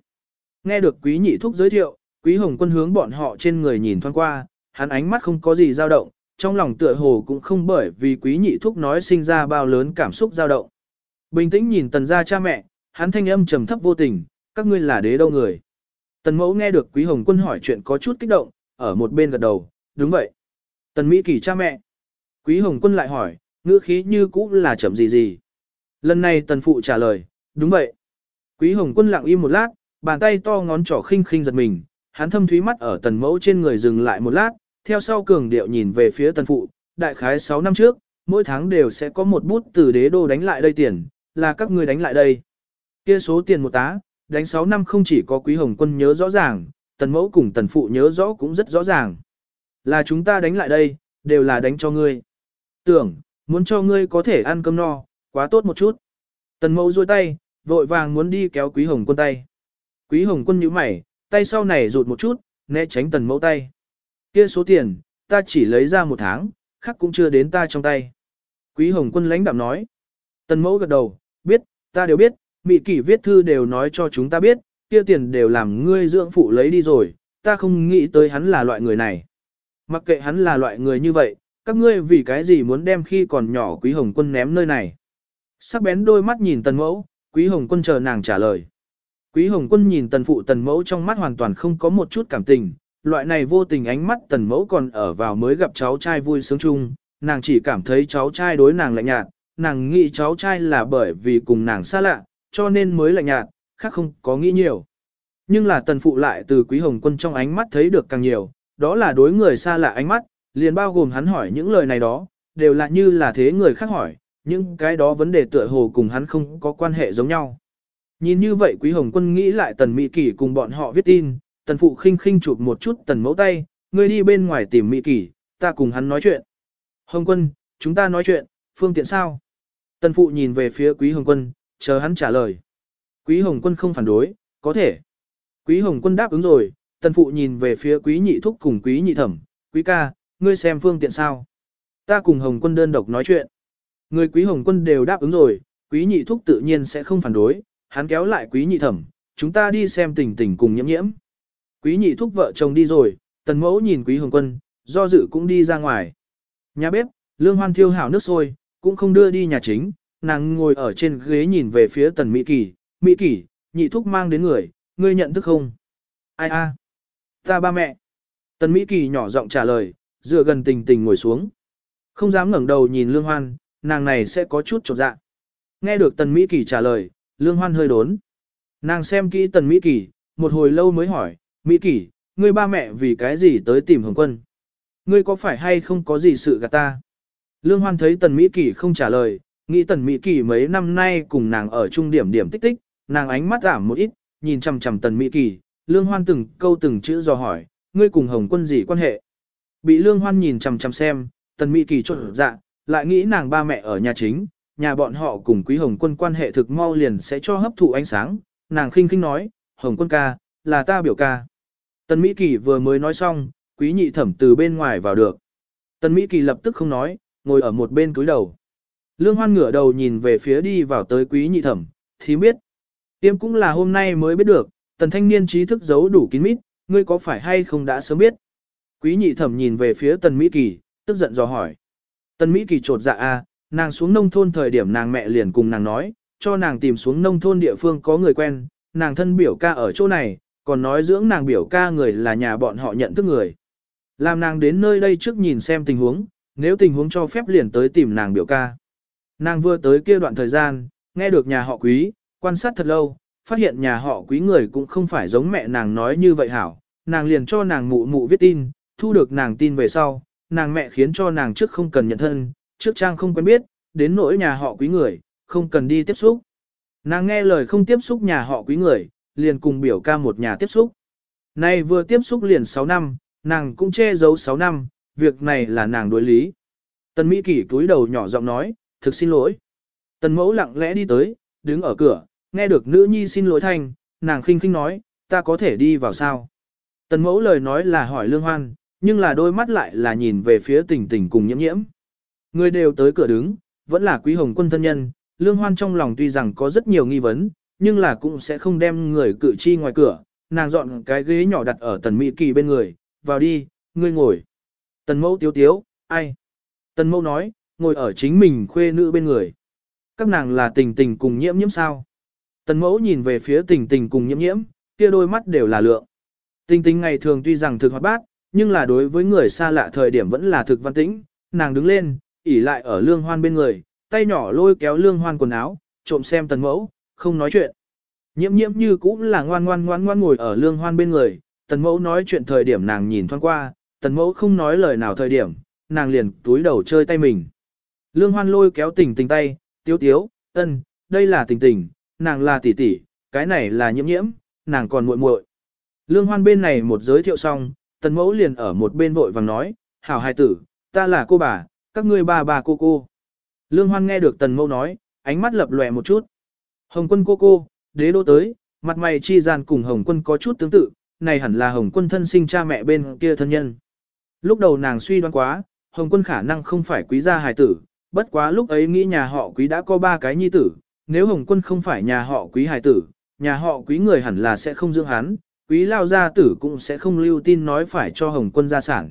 Nghe được Quý nhị thúc giới thiệu, Quý Hồng Quân hướng bọn họ trên người nhìn thoáng qua, hắn ánh mắt không có gì dao động, trong lòng tựa hồ cũng không bởi vì Quý nhị thúc nói sinh ra bao lớn cảm xúc dao động. Bình tĩnh nhìn tần gia cha mẹ, hắn thanh âm trầm thấp vô tình, các ngươi là đế đâu người. Tần mẫu nghe được quý hồng quân hỏi chuyện có chút kích động, ở một bên gật đầu, đúng vậy. Tần Mỹ Kỳ cha mẹ. Quý hồng quân lại hỏi, ngữ khí như cũ là chậm gì gì. Lần này tần phụ trả lời, đúng vậy. Quý hồng quân lặng im một lát, bàn tay to ngón trỏ khinh khinh giật mình, hắn thâm thúy mắt ở tần mẫu trên người dừng lại một lát, theo sau cường điệu nhìn về phía tần phụ, đại khái 6 năm trước, mỗi tháng đều sẽ có một bút từ đế đô đánh lại đây tiền, là các ngươi đánh lại đây. Kia số tiền một tá, đánh 6 năm không chỉ có quý hồng quân nhớ rõ ràng, tần mẫu cùng tần phụ nhớ rõ cũng rất rõ ràng. Là chúng ta đánh lại đây, đều là đánh cho ngươi. Tưởng, muốn cho ngươi có thể ăn cơm no, quá tốt một chút. Tần mẫu duỗi tay, vội vàng muốn đi kéo quý hồng quân tay. Quý hồng quân nhíu mày, tay sau này rụt một chút, né tránh tần mẫu tay. Kia số tiền, ta chỉ lấy ra một tháng, khác cũng chưa đến ta trong tay. Quý hồng quân lãnh đạm nói. Tần mẫu gật đầu, biết, ta đều biết, mị kỷ viết thư đều nói cho chúng ta biết, kia tiền đều làm ngươi dưỡng phụ lấy đi rồi, ta không nghĩ tới hắn là loại người này. Mặc kệ hắn là loại người như vậy, các ngươi vì cái gì muốn đem khi còn nhỏ quý hồng quân ném nơi này. Sắc bén đôi mắt nhìn tần mẫu, quý hồng quân chờ nàng trả lời. Quý hồng quân nhìn tần phụ tần mẫu trong mắt hoàn toàn không có một chút cảm tình, loại này vô tình ánh mắt tần mẫu còn ở vào mới gặp cháu trai vui sướng chung, nàng chỉ cảm thấy cháu trai đối nàng lạnh nhạt, nàng nghĩ cháu trai là bởi vì cùng nàng xa lạ, cho nên mới lạnh nhạt, khác không có nghĩ nhiều. Nhưng là tần phụ lại từ quý hồng quân trong ánh mắt thấy được càng nhiều, đó là đối người xa lạ ánh mắt, liền bao gồm hắn hỏi những lời này đó, đều là như là thế người khác hỏi, những cái đó vấn đề tựa hồ cùng hắn không có quan hệ giống nhau. Nhìn như vậy quý hồng quân nghĩ lại tần mỹ kỷ cùng bọn họ viết tin, tần phụ khinh khinh chụp một chút tần mẫu tay, ngươi đi bên ngoài tìm mỹ kỷ, ta cùng hắn nói chuyện. Hồng quân, chúng ta nói chuyện, phương tiện sao? Tần phụ nhìn về phía quý hồng quân, chờ hắn trả lời. Quý hồng quân không phản đối, có thể. Quý hồng quân đáp ứng rồi, tần phụ nhìn về phía quý nhị thúc cùng quý nhị thẩm, quý ca, ngươi xem phương tiện sao. Ta cùng hồng quân đơn độc nói chuyện. Người quý hồng quân đều đáp ứng rồi, quý nhị thúc tự nhiên sẽ không phản đối, hắn kéo lại quý nhị thẩm, chúng ta đi xem tình tình cùng nhiễm nhiễm. Quý nhị thúc vợ chồng đi rồi, tần mẫu nhìn quý hồng quân, do dự cũng đi ra ngoài. Nhà bếp, lương hoan thiêu hảo nước sôi, cũng không đưa đi nhà chính, nàng ngồi ở trên ghế nhìn về phía tần Mỹ Kỳ, Mỹ Kỳ, nhị thúc mang đến người, ngươi nhận thức không? Ai a? Ta ba mẹ. Tần Mỹ Kỳ nhỏ giọng trả lời, dựa gần tình tình ngồi xuống. Không dám ngẩng đầu nhìn lương hoan, nàng này sẽ có chút chột dạ. Nghe được tần Mỹ Kỳ trả lời, lương hoan hơi đốn. Nàng xem kỹ tần Mỹ Kỳ, một hồi lâu mới hỏi, Mỹ Kỳ, ngươi ba mẹ vì cái gì tới tìm Hồng Quân? Ngươi có phải hay không có gì sự gạt ta? Lương Hoan thấy Tần Mỹ Kỳ không trả lời, nghĩ Tần Mỹ Kỳ mấy năm nay cùng nàng ở trung điểm điểm tích tích, nàng ánh mắt giảm một ít, nhìn chằm chằm Tần Mỹ Kỳ, Lương Hoan từng câu từng chữ dò hỏi, ngươi cùng Hồng Quân gì quan hệ? Bị Lương Hoan nhìn chằm chằm xem, Tần Mỹ Kỳ trộn dạ, lại nghĩ nàng ba mẹ ở nhà chính, nhà bọn họ cùng Quý Hồng Quân quan hệ thực mau liền sẽ cho hấp thụ ánh sáng, nàng khinh khinh nói, Hồng Quân ca, là ta biểu ca. Tần Mỹ Kỳ vừa mới nói xong, quý nhị thẩm từ bên ngoài vào được. Tần Mỹ Kỳ lập tức không nói, ngồi ở một bên cúi đầu. Lương Hoan ngửa đầu nhìn về phía đi vào tới quý nhị thẩm, thì biết. Tiêm cũng là hôm nay mới biết được, tần thanh niên trí thức giấu đủ kín mít, ngươi có phải hay không đã sớm biết. Quý nhị thẩm nhìn về phía tần Mỹ Kỳ, tức giận dò hỏi. Tần Mỹ Kỳ trột dạ a, à, nàng xuống nông thôn thời điểm nàng mẹ liền cùng nàng nói, cho nàng tìm xuống nông thôn địa phương có người quen, nàng thân biểu ca ở chỗ này, còn nói dưỡng nàng biểu ca người là nhà bọn họ nhận thức người. Làm nàng đến nơi đây trước nhìn xem tình huống, nếu tình huống cho phép liền tới tìm nàng biểu ca. Nàng vừa tới kia đoạn thời gian, nghe được nhà họ quý, quan sát thật lâu, phát hiện nhà họ quý người cũng không phải giống mẹ nàng nói như vậy hảo. Nàng liền cho nàng mụ mụ viết tin, thu được nàng tin về sau, nàng mẹ khiến cho nàng trước không cần nhận thân, trước trang không quen biết, đến nỗi nhà họ quý người, không cần đi tiếp xúc. Nàng nghe lời không tiếp xúc nhà họ quý người, liền cùng biểu ca một nhà tiếp xúc. Nay vừa tiếp xúc liền 6 năm, nàng cũng che giấu 6 năm, việc này là nàng đối lý. Tân Mỹ Kỳ cúi đầu nhỏ giọng nói, thực xin lỗi. Tần mẫu lặng lẽ đi tới, đứng ở cửa, nghe được nữ nhi xin lỗi thanh, nàng khinh khinh nói, ta có thể đi vào sao. Tần mẫu lời nói là hỏi lương hoan, nhưng là đôi mắt lại là nhìn về phía tình tình cùng nhiễm nhiễm. Người đều tới cửa đứng, vẫn là quý hồng quân thân nhân, lương hoan trong lòng tuy rằng có rất nhiều nghi vấn, nhưng là cũng sẽ không đem người cử chi ngoài cửa, nàng dọn cái ghế nhỏ đặt ở tần mỹ kỳ bên người, vào đi, ngươi ngồi. Tần mẫu tiếu tiếu, ai? Tần mẫu nói, ngồi ở chính mình khuê nữ bên người. Các nàng là tình tình cùng nhiễm nhiễm sao? Tần mẫu nhìn về phía tình tình cùng nhiễm nhiễm, kia đôi mắt đều là lượng. Tình tình ngày thường tuy rằng thực hoạt bát, nhưng là đối với người xa lạ thời điểm vẫn là thực văn tĩnh, nàng đứng lên, ỉ lại ở lương hoan bên người, tay nhỏ lôi kéo lương hoan quần áo, trộm xem tần mẫu, không nói chuyện. Nhiễm nhiễm như cũng là ngoan ngoan ngoan ngoan ngồi ở lương hoan bên người, tần mẫu nói chuyện thời điểm nàng nhìn thoáng qua, tần mẫu không nói lời nào thời điểm, nàng liền túi đầu chơi tay mình. Lương hoan lôi kéo tình tình tay, tiếu tiếu, ân, đây là tình tình, nàng là tỷ tỷ, cái này là nhiễm nhiễm, nàng còn muội muội. Lương hoan bên này một giới thiệu xong, tần mẫu liền ở một bên vội vàng nói, hảo hài tử, ta là cô bà, các ngươi bà bà cô cô. Lương hoan nghe được tần mẫu nói, ánh mắt lập lòe một chút. Hồng quân cô cô, đế đô tới, mặt mày chi gian cùng Hồng Quân có chút tương tự, này hẳn là Hồng Quân thân sinh cha mẹ bên kia thân nhân. Lúc đầu nàng suy đoán quá, Hồng Quân khả năng không phải quý gia hài tử, bất quá lúc ấy nghĩ nhà họ quý đã có ba cái nhi tử, nếu Hồng Quân không phải nhà họ quý hài tử, nhà họ quý người hẳn là sẽ không dưỡng hắn, quý lao gia tử cũng sẽ không lưu tin nói phải cho Hồng Quân gia sản.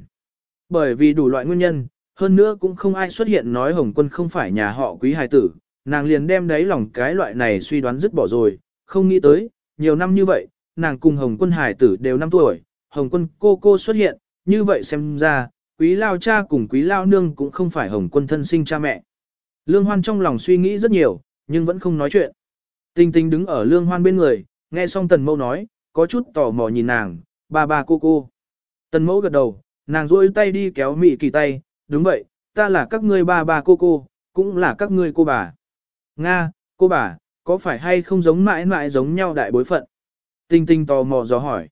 Bởi vì đủ loại nguyên nhân, hơn nữa cũng không ai xuất hiện nói Hồng Quân không phải nhà họ quý hài tử, nàng liền đem đáy lòng cái loại này suy đoán dứt bỏ rồi, không nghĩ tới, nhiều năm như vậy, nàng cùng Hồng Quân hài tử đều 5 tuổi, Hồng Quân cô cô xuất hiện, như vậy xem ra, quý lao cha cùng quý lao nương cũng không phải Hồng Quân thân sinh cha mẹ. Lương Hoan trong lòng suy nghĩ rất nhiều, nhưng vẫn không nói chuyện. Tinh tinh đứng ở Lương Hoan bên người, nghe xong Tần mẫu nói, có chút tò mò nhìn nàng, ba ba cô cô. Tần mẫu gật đầu, nàng duỗi tay đi kéo Mị Kỳ tay, đúng vậy, ta là các ngươi ba ba cô cô, cũng là các ngươi cô bà. Nga, cô bà, có phải hay không giống mãi mãi giống nhau đại bối phận? Tinh tinh tò mò dò hỏi.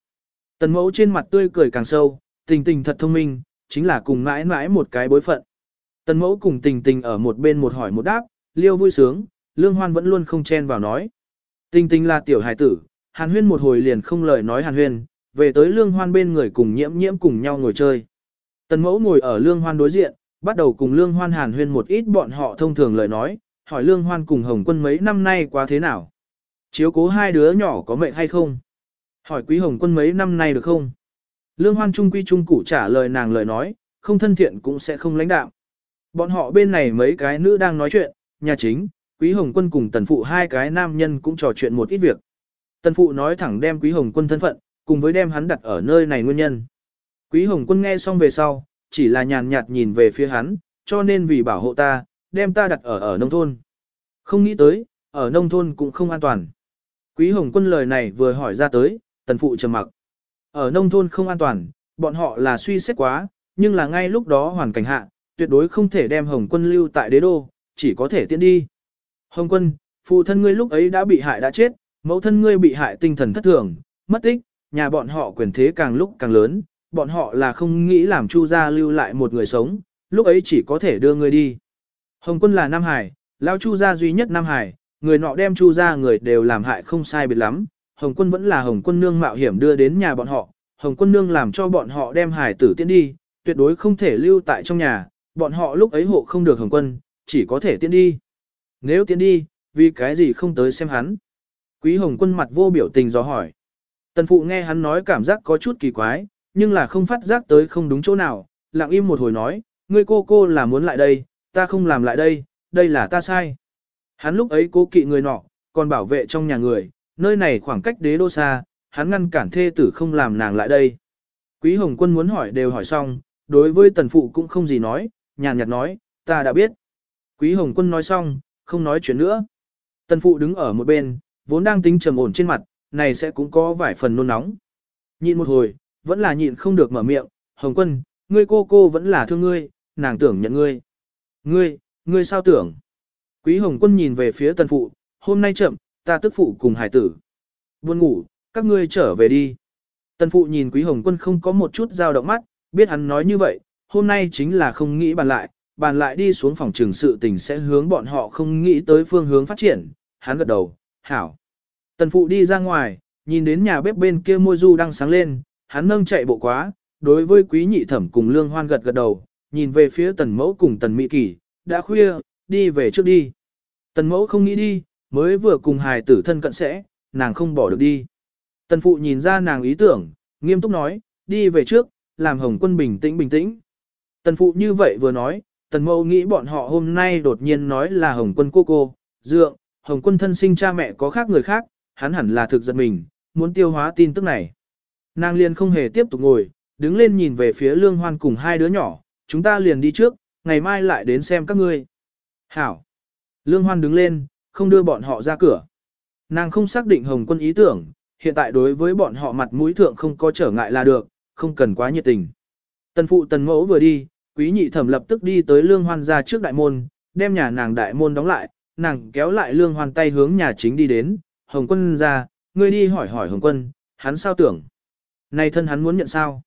Tần mẫu trên mặt tươi cười càng sâu, tình tình thật thông minh, chính là cùng mãi mãi một cái bối phận. Tần mẫu cùng tình tình ở một bên một hỏi một đáp, liêu vui sướng, lương hoan vẫn luôn không chen vào nói. Tình tình là tiểu hài tử, hàn huyên một hồi liền không lời nói hàn huyên, về tới lương hoan bên người cùng nhiễm nhiễm cùng nhau ngồi chơi. Tần mẫu ngồi ở lương hoan đối diện, bắt đầu cùng lương hoan hàn huyên một ít bọn họ thông thường lời nói, hỏi lương hoan cùng hồng quân mấy năm nay quá thế nào. Chiếu cố hai đứa nhỏ có mệnh hay không? Hỏi quý hồng quân mấy năm nay được không? Lương hoan trung quy trung cụ trả lời nàng lời nói, không thân thiện cũng sẽ không lãnh đạo. Bọn họ bên này mấy cái nữ đang nói chuyện, nhà chính, quý hồng quân cùng tần phụ hai cái nam nhân cũng trò chuyện một ít việc. Tần phụ nói thẳng đem quý hồng quân thân phận, cùng với đem hắn đặt ở nơi này nguyên nhân. Quý hồng quân nghe xong về sau, chỉ là nhàn nhạt nhìn về phía hắn, cho nên vì bảo hộ ta, đem ta đặt ở ở nông thôn. Không nghĩ tới, ở nông thôn cũng không an toàn. Quý hồng quân lời này vừa hỏi ra tới, tần phụ trầm mặc. Ở nông thôn không an toàn, bọn họ là suy xét quá, nhưng là ngay lúc đó hoàn cảnh hạ, tuyệt đối không thể đem Hồng quân lưu tại đế đô, chỉ có thể tiến đi. Hồng quân, phụ thân ngươi lúc ấy đã bị hại đã chết, mẫu thân ngươi bị hại tinh thần thất thường, mất tích, nhà bọn họ quyền thế càng lúc càng lớn, bọn họ là không nghĩ làm Chu gia lưu lại một người sống, lúc ấy chỉ có thể đưa ngươi đi. Hồng quân là Nam Hải, lão Chu gia duy nhất Nam Hải, người nọ đem Chu gia người đều làm hại không sai biệt lắm, Hồng quân vẫn là Hồng quân nương mạo hiểm đưa đến nhà bọn họ, Hồng quân nương làm cho bọn họ đem hải tử tiễn đi, tuyệt đối không thể lưu tại trong nhà, bọn họ lúc ấy hộ không được Hồng quân, chỉ có thể tiễn đi. Nếu tiễn đi, vì cái gì không tới xem hắn? Quý Hồng quân mặt vô biểu tình do hỏi. Tần phụ nghe hắn nói cảm giác có chút kỳ quái, nhưng là không phát giác tới không đúng chỗ nào, lặng im một hồi nói, ngươi cô cô là muốn lại đây, ta không làm lại đây, đây là ta sai. Hắn lúc ấy cố kỵ người nọ, còn bảo vệ trong nhà người, nơi này khoảng cách đế đô xa, hắn ngăn cản thê tử không làm nàng lại đây. Quý Hồng Quân muốn hỏi đều hỏi xong, đối với tần phụ cũng không gì nói, nhàn nhạt nói, ta đã biết. Quý Hồng Quân nói xong, không nói chuyện nữa. Tần phụ đứng ở một bên, vốn đang tính trầm ổn trên mặt, này sẽ cũng có vài phần nôn nóng. Nhịn một hồi, vẫn là nhịn không được mở miệng, Hồng Quân, ngươi cô cô vẫn là thương ngươi, nàng tưởng nhận ngươi. Ngươi, ngươi sao tưởng? Quý Hồng Quân nhìn về phía tần phụ, hôm nay chậm, ta tức phụ cùng hải tử. Buồn ngủ, các ngươi trở về đi. Tần phụ nhìn quý hồng quân không có một chút dao động mắt, biết hắn nói như vậy, hôm nay chính là không nghĩ bàn lại, bàn lại đi xuống phòng trường sự tình sẽ hướng bọn họ không nghĩ tới phương hướng phát triển. Hắn gật đầu, hảo. Tần phụ đi ra ngoài, nhìn đến nhà bếp bên kia môi du đang sáng lên, hắn nâng chạy bộ quá, đối với quý nhị thẩm cùng lương hoan gật gật đầu, nhìn về phía tần mẫu cùng tần mỹ kỷ, đã khuya, đi về trước đi. Tần mẫu không nghĩ đi, mới vừa cùng hài tử thân cận sẽ, nàng không bỏ được đi. Tần phụ nhìn ra nàng ý tưởng, nghiêm túc nói, đi về trước, làm hồng quân bình tĩnh bình tĩnh. Tần phụ như vậy vừa nói, tần mâu nghĩ bọn họ hôm nay đột nhiên nói là hồng quân cô cô, dượng, hồng quân thân sinh cha mẹ có khác người khác, hắn hẳn là thực giật mình, muốn tiêu hóa tin tức này. Nàng liền không hề tiếp tục ngồi, đứng lên nhìn về phía lương hoan cùng hai đứa nhỏ, chúng ta liền đi trước, ngày mai lại đến xem các ngươi. Hảo! Lương hoan đứng lên, không đưa bọn họ ra cửa. Nàng không xác định Hồng quân ý tưởng, hiện tại đối với bọn họ mặt mũi thượng không có trở ngại là được, không cần quá nhiệt tình. Tần phụ tần mẫu vừa đi, quý nhị thẩm lập tức đi tới lương hoan ra trước đại môn, đem nhà nàng đại môn đóng lại, nàng kéo lại lương hoan tay hướng nhà chính đi đến, Hồng quân ra, ngươi đi hỏi hỏi Hồng quân, hắn sao tưởng. Này thân hắn muốn nhận sao?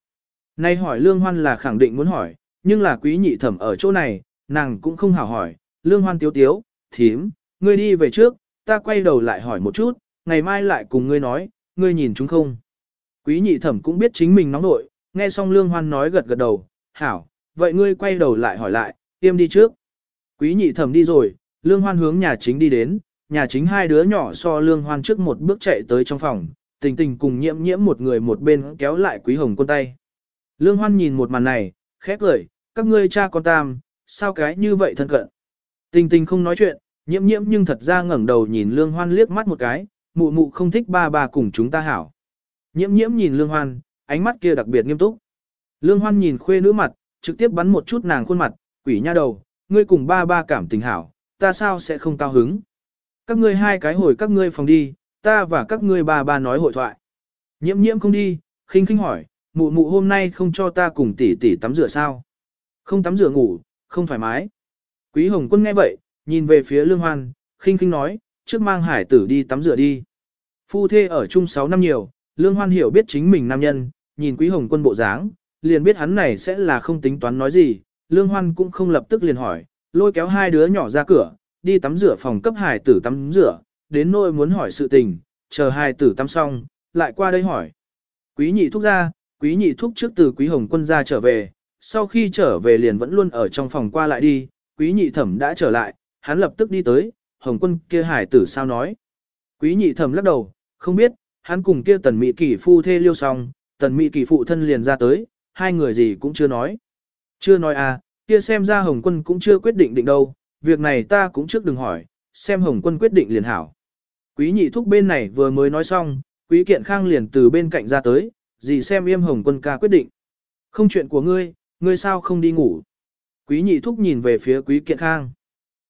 nay hỏi lương hoan là khẳng định muốn hỏi, nhưng là quý nhị thẩm ở chỗ này, nàng cũng không hảo hỏi, lương hoan tiếu tiếu, thím, ngươi đi về trước, ta quay đầu lại hỏi một chút, ngày mai lại cùng ngươi nói, ngươi nhìn chúng không. Quý nhị thẩm cũng biết chính mình nóng nội, nghe xong lương hoan nói gật gật đầu, hảo, vậy ngươi quay đầu lại hỏi lại, tiêm đi trước. Quý nhị thẩm đi rồi, lương hoan hướng nhà chính đi đến, nhà chính hai đứa nhỏ so lương hoan trước một bước chạy tới trong phòng, tình tình cùng nhiễm nhiễm một người một bên kéo lại quý hồng con tay. Lương hoan nhìn một màn này, khép cười, các ngươi cha con tam, sao cái như vậy thân cận. Tình tình không nói chuyện, nhiễm nhiễm nhưng thật ra ngẩng đầu nhìn lương hoan liếc mắt một cái, mụ mụ không thích ba ba cùng chúng ta hảo. Nhiễm nhiễm nhìn lương hoan, ánh mắt kia đặc biệt nghiêm túc. Lương hoan nhìn khuê nữ mặt, trực tiếp bắn một chút nàng khuôn mặt, quỷ nha đầu, ngươi cùng ba ba cảm tình hảo, ta sao sẽ không cao hứng. Các ngươi hai cái hồi các ngươi phòng đi, ta và các ngươi ba ba nói hội thoại. Nhiễm nhiễm không đi, khinh khinh hỏi, mụ mụ hôm nay không cho ta cùng tỷ tỷ tắm rửa sao? Không tắm rửa ngủ, không thoải mái. Quý Hồng Quân nghe vậy, nhìn về phía Lương Hoan, khinh khinh nói, trước mang hải tử đi tắm rửa đi. Phu thê ở chung 6 năm nhiều, Lương Hoan hiểu biết chính mình nam nhân, nhìn Quý Hồng Quân bộ dáng, liền biết hắn này sẽ là không tính toán nói gì, Lương Hoan cũng không lập tức liền hỏi, lôi kéo hai đứa nhỏ ra cửa, đi tắm rửa phòng cấp hải tử tắm rửa, đến nơi muốn hỏi sự tình, chờ hải tử tắm xong, lại qua đây hỏi. Quý nhị thúc ra, quý nhị thúc trước từ quý hồng quân ra trở về, sau khi trở về liền vẫn luôn ở trong phòng qua lại đi, quý nhị thẩm đã trở lại, hắn lập tức đi tới, hồng quân kia hải tử sao nói. Quý nhị Thầm lắc đầu, không biết, hắn cùng kia tần mỹ kỳ phu thê liêu xong, tần mỹ kỳ phụ thân liền ra tới, hai người gì cũng chưa nói. Chưa nói à, kia xem ra hồng quân cũng chưa quyết định định đâu, việc này ta cũng trước đừng hỏi, xem hồng quân quyết định liền hảo. Quý nhị thúc bên này vừa mới nói xong, quý kiện khang liền từ bên cạnh ra tới, gì xem yêm hồng quân ca quyết định. Không chuyện của ngươi, ngươi sao không đi ngủ. Quý nhị thúc nhìn về phía quý kiện khang.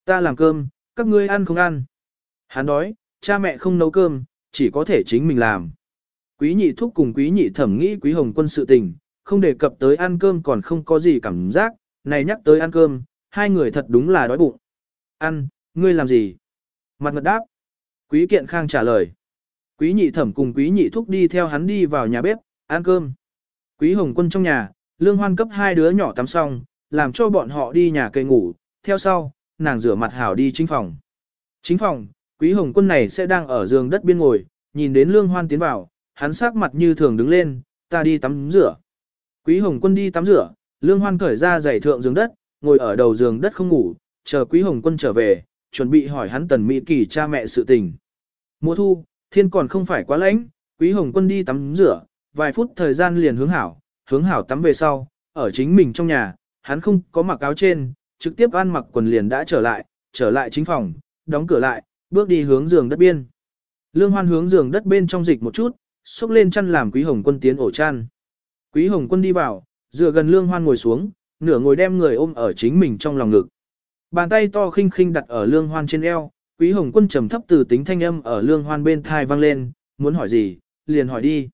Ta làm cơm, các ngươi ăn không ăn. Hắn đói, cha mẹ không nấu cơm, chỉ có thể chính mình làm. Quý nhị thúc cùng quý nhị thẩm nghĩ quý hồng quân sự tình, không đề cập tới ăn cơm còn không có gì cảm giác, này nhắc tới ăn cơm, hai người thật đúng là đói bụng. Ăn, ngươi làm gì? Mặt ngật đáp. Quý kiện khang trả lời. Quý nhị thẩm cùng quý nhị thúc đi theo hắn đi vào nhà bếp, ăn cơm. Quý hồng quân trong nhà, lương hoan cấp hai đứa nhỏ tắm xong, làm cho bọn họ đi nhà cây ngủ, theo sau, nàng rửa mặt hảo đi chính phòng. Chính phòng, quý hồng quân này sẽ đang ở giường đất biên ngồi, nhìn đến lương hoan tiến vào, hắn sắc mặt như thường đứng lên, ta đi tắm rửa. Quý hồng quân đi tắm rửa, lương hoan cởi ra giày thượng giường đất, ngồi ở đầu giường đất không ngủ, chờ quý hồng quân trở về, chuẩn bị hỏi hắn tần mỹ kỳ cha mẹ sự tình. Mùa thu, thiên còn không phải quá lạnh, quý hồng quân đi tắm rửa, vài phút thời gian liền hướng hảo, hướng hảo tắm về sau, ở chính mình trong nhà, hắn không có mặc áo trên, trực tiếp ăn mặc quần liền đã trở lại, trở lại chính phòng, đóng cửa lại, bước đi hướng giường đất biên. Lương Hoan hướng giường đất bên trong dịch một chút, xúc lên chăn làm Quý Hồng Quân tiến ổ chăn. Quý Hồng Quân đi vào, dựa gần Lương Hoan ngồi xuống, nửa ngồi đem người ôm ở chính mình trong lòng ngực. Bàn tay to khinh khinh đặt ở Lương Hoan trên eo, Quý Hồng Quân trầm thấp từ tính thanh âm ở Lương Hoan bên thai vang lên, muốn hỏi gì, liền hỏi đi.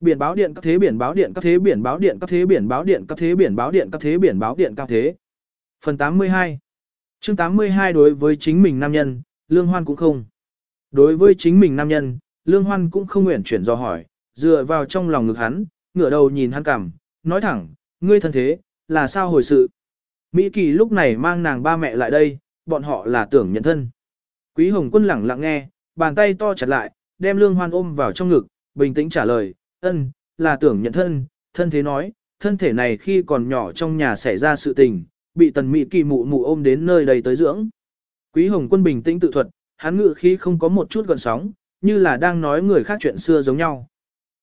Biển báo điện các thế biển báo điện các thế biển báo điện các thế biển báo điện các thế biển báo điện các thế biển báo điện các thế. Phần 82 Chương 82 đối với chính mình nam nhân, Lương Hoan cũng không. Đối với chính mình nam nhân, Lương Hoan cũng không nguyện chuyển do hỏi, dựa vào trong lòng ngực hắn, ngửa đầu nhìn hắn cằm, nói thẳng, ngươi thân thế, là sao hồi sự. Mỹ Kỳ lúc này mang nàng ba mẹ lại đây, bọn họ là tưởng nhận thân. Quý Hồng Quân lẳng lặng nghe, bàn tay to chặt lại, đem Lương Hoan ôm vào trong ngực, bình tĩnh trả lời, ân, là tưởng nhận thân, thân thế nói, thân thể này khi còn nhỏ trong nhà xảy ra sự tình, bị tần Mỹ Kỳ mụ mụ ôm đến nơi đầy tới dưỡng. Quý Hồng Quân bình tĩnh tự thuật, hắn ngự khi không có một chút gần sóng, như là đang nói người khác chuyện xưa giống nhau.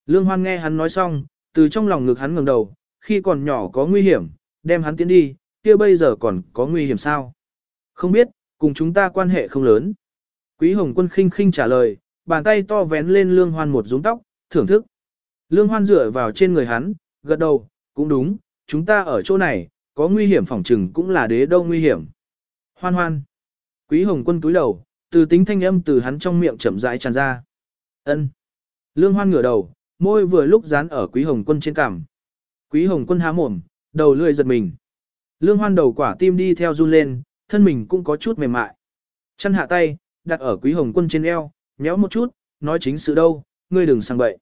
Lương Hoan nghe hắn nói xong, từ trong lòng ngực hắn ngẩng đầu, khi còn nhỏ có nguy hiểm, đem hắn tiến đi, kia bây giờ còn có nguy hiểm sao? Không biết, cùng chúng ta quan hệ không lớn. Quý Hồng Quân khinh khinh trả lời, bàn tay to vén lên Lương Hoan một rúng tóc, thưởng thức. Lương Hoan dựa vào trên người hắn, gật đầu, cũng đúng, chúng ta ở chỗ này, có nguy hiểm phỏng trừng cũng là đế đâu nguy hiểm. Hoan hoan. Quý Hồng Quân túi đầu, từ tính thanh âm từ hắn trong miệng chậm rãi tràn ra. Ân. Lương Hoan ngửa đầu, môi vừa lúc dán ở Quý Hồng Quân trên cằm. Quý Hồng Quân há mồm, đầu lưỡi giật mình. Lương Hoan đầu quả tim đi theo run lên, thân mình cũng có chút mềm mại. Chân hạ tay, đặt ở Quý Hồng Quân trên eo, nhéo một chút, nói chính sự đâu, ngươi đừng sang bậy.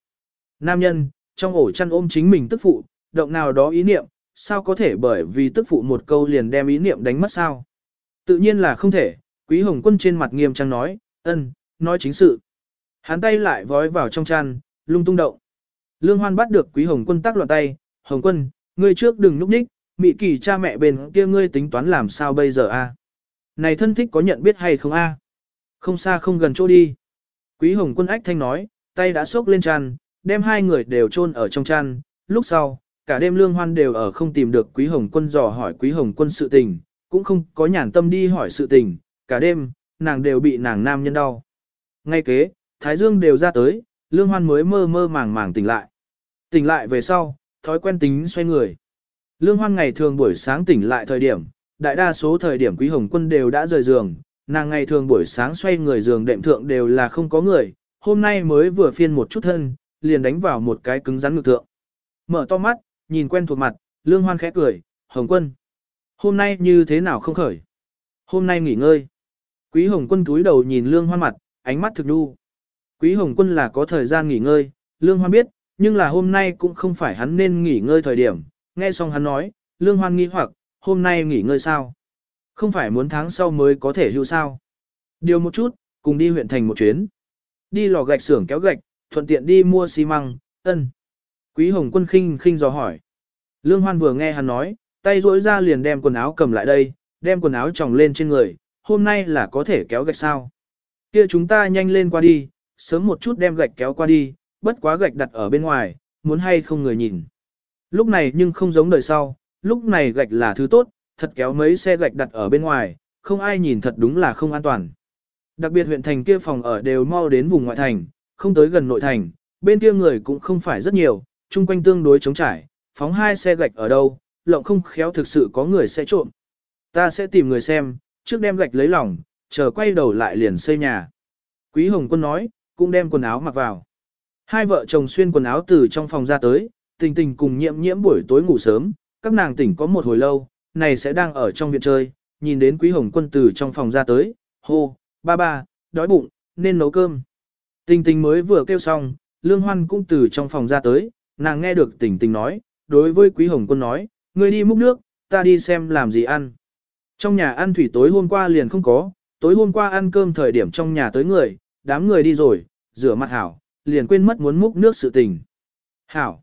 Nam nhân, trong ổ chăn ôm chính mình tức phụ, động nào đó ý niệm, sao có thể bởi vì tức phụ một câu liền đem ý niệm đánh mất sao? Tự nhiên là không thể, Quý Hồng Quân trên mặt nghiêm trang nói, ân, nói chính sự. Hắn tay lại vói vào trong chăn, lung tung động. Lương Hoan bắt được Quý Hồng Quân tác loạn tay, "Hồng Quân, ngươi trước đừng núp ních, mị kỳ cha mẹ bên kia ngươi tính toán làm sao bây giờ a? Này thân thích có nhận biết hay không a? Không xa không gần chỗ đi." Quý Hồng Quân ách thanh nói, tay đã xốc lên chăn, đem hai người đều chôn ở trong chăn, lúc sau, cả đêm Lương Hoan đều ở không tìm được Quý Hồng Quân dò hỏi Quý Hồng Quân sự tình, cũng không có nhàn tâm đi hỏi sự tình, cả đêm, nàng đều bị nàng nam nhân đau. Ngay kế, Thái Dương đều ra tới, Lương Hoan mới mơ mơ màng màng tỉnh lại. Tỉnh lại về sau, thói quen tính xoay người. Lương Hoan ngày thường buổi sáng tỉnh lại thời điểm, đại đa số thời điểm Quý Hồng Quân đều đã rời giường, nàng ngày thường buổi sáng xoay người giường đệm thượng đều là không có người, hôm nay mới vừa phiên một chút thân, liền đánh vào một cái cứng rắn ngực thượng. Mở to mắt, nhìn quen thuộc mặt, Lương Hoan khẽ cười, Hồng Quân. Hôm nay như thế nào không khởi? Hôm nay nghỉ ngơi. Quý Hồng Quân túi đầu nhìn Lương Hoan mặt, ánh mắt thực đu. Quý Hồng Quân là có thời gian nghỉ ngơi, Lương Hoan biết, nhưng là hôm nay cũng không phải hắn nên nghỉ ngơi thời điểm. Nghe xong hắn nói, Lương Hoan nghi hoặc, hôm nay nghỉ ngơi sao? Không phải muốn tháng sau mới có thể hưu sao? Điều một chút, cùng đi huyện thành một chuyến. Đi lò gạch xưởng kéo gạch, thuận tiện đi mua xi măng, ân. Quý Hồng Quân khinh khinh dò hỏi. Lương Hoan vừa nghe hắn nói, tay duỗi ra liền đem quần áo cầm lại đây, đem quần áo tròng lên trên người, hôm nay là có thể kéo gạch sao. Kia chúng ta nhanh lên qua đi, sớm một chút đem gạch kéo qua đi, bất quá gạch đặt ở bên ngoài, muốn hay không người nhìn. Lúc này nhưng không giống đời sau, lúc này gạch là thứ tốt, thật kéo mấy xe gạch đặt ở bên ngoài, không ai nhìn thật đúng là không an toàn. Đặc biệt huyện thành kia phòng ở đều mau đến vùng ngoại thành, không tới gần nội thành, bên kia người cũng không phải rất nhiều, chung quanh tương đối chống trải, phóng hai xe gạch ở đâu, lộng không khéo thực sự có người sẽ trộm. Ta sẽ tìm người xem, trước đem gạch lấy lòng, chờ quay đầu lại liền xây nhà. Quý Hồng Quân nói, cũng đem quần áo mặc vào. Hai vợ chồng xuyên quần áo từ trong phòng ra tới, tình tình cùng nhiễm nhiễm buổi tối ngủ sớm, các nàng tỉnh có một hồi lâu, này sẽ đang ở trong viện chơi, nhìn đến Quý Hồng Quân từ trong phòng ra tới, hô, ba ba, đói bụng, nên nấu cơm. Tình tình mới vừa kêu xong, Lương Hoan cũng từ trong phòng ra tới, nàng nghe được tình tình nói, đối với Quý Hồng Quân nói, ngươi đi múc nước, ta đi xem làm gì ăn. Trong nhà ăn thủy tối hôm qua liền không có, tối hôm qua ăn cơm thời điểm trong nhà tới người, đám người đi rồi, rửa mặt hảo, liền quên mất muốn múc nước sự tình. Hảo.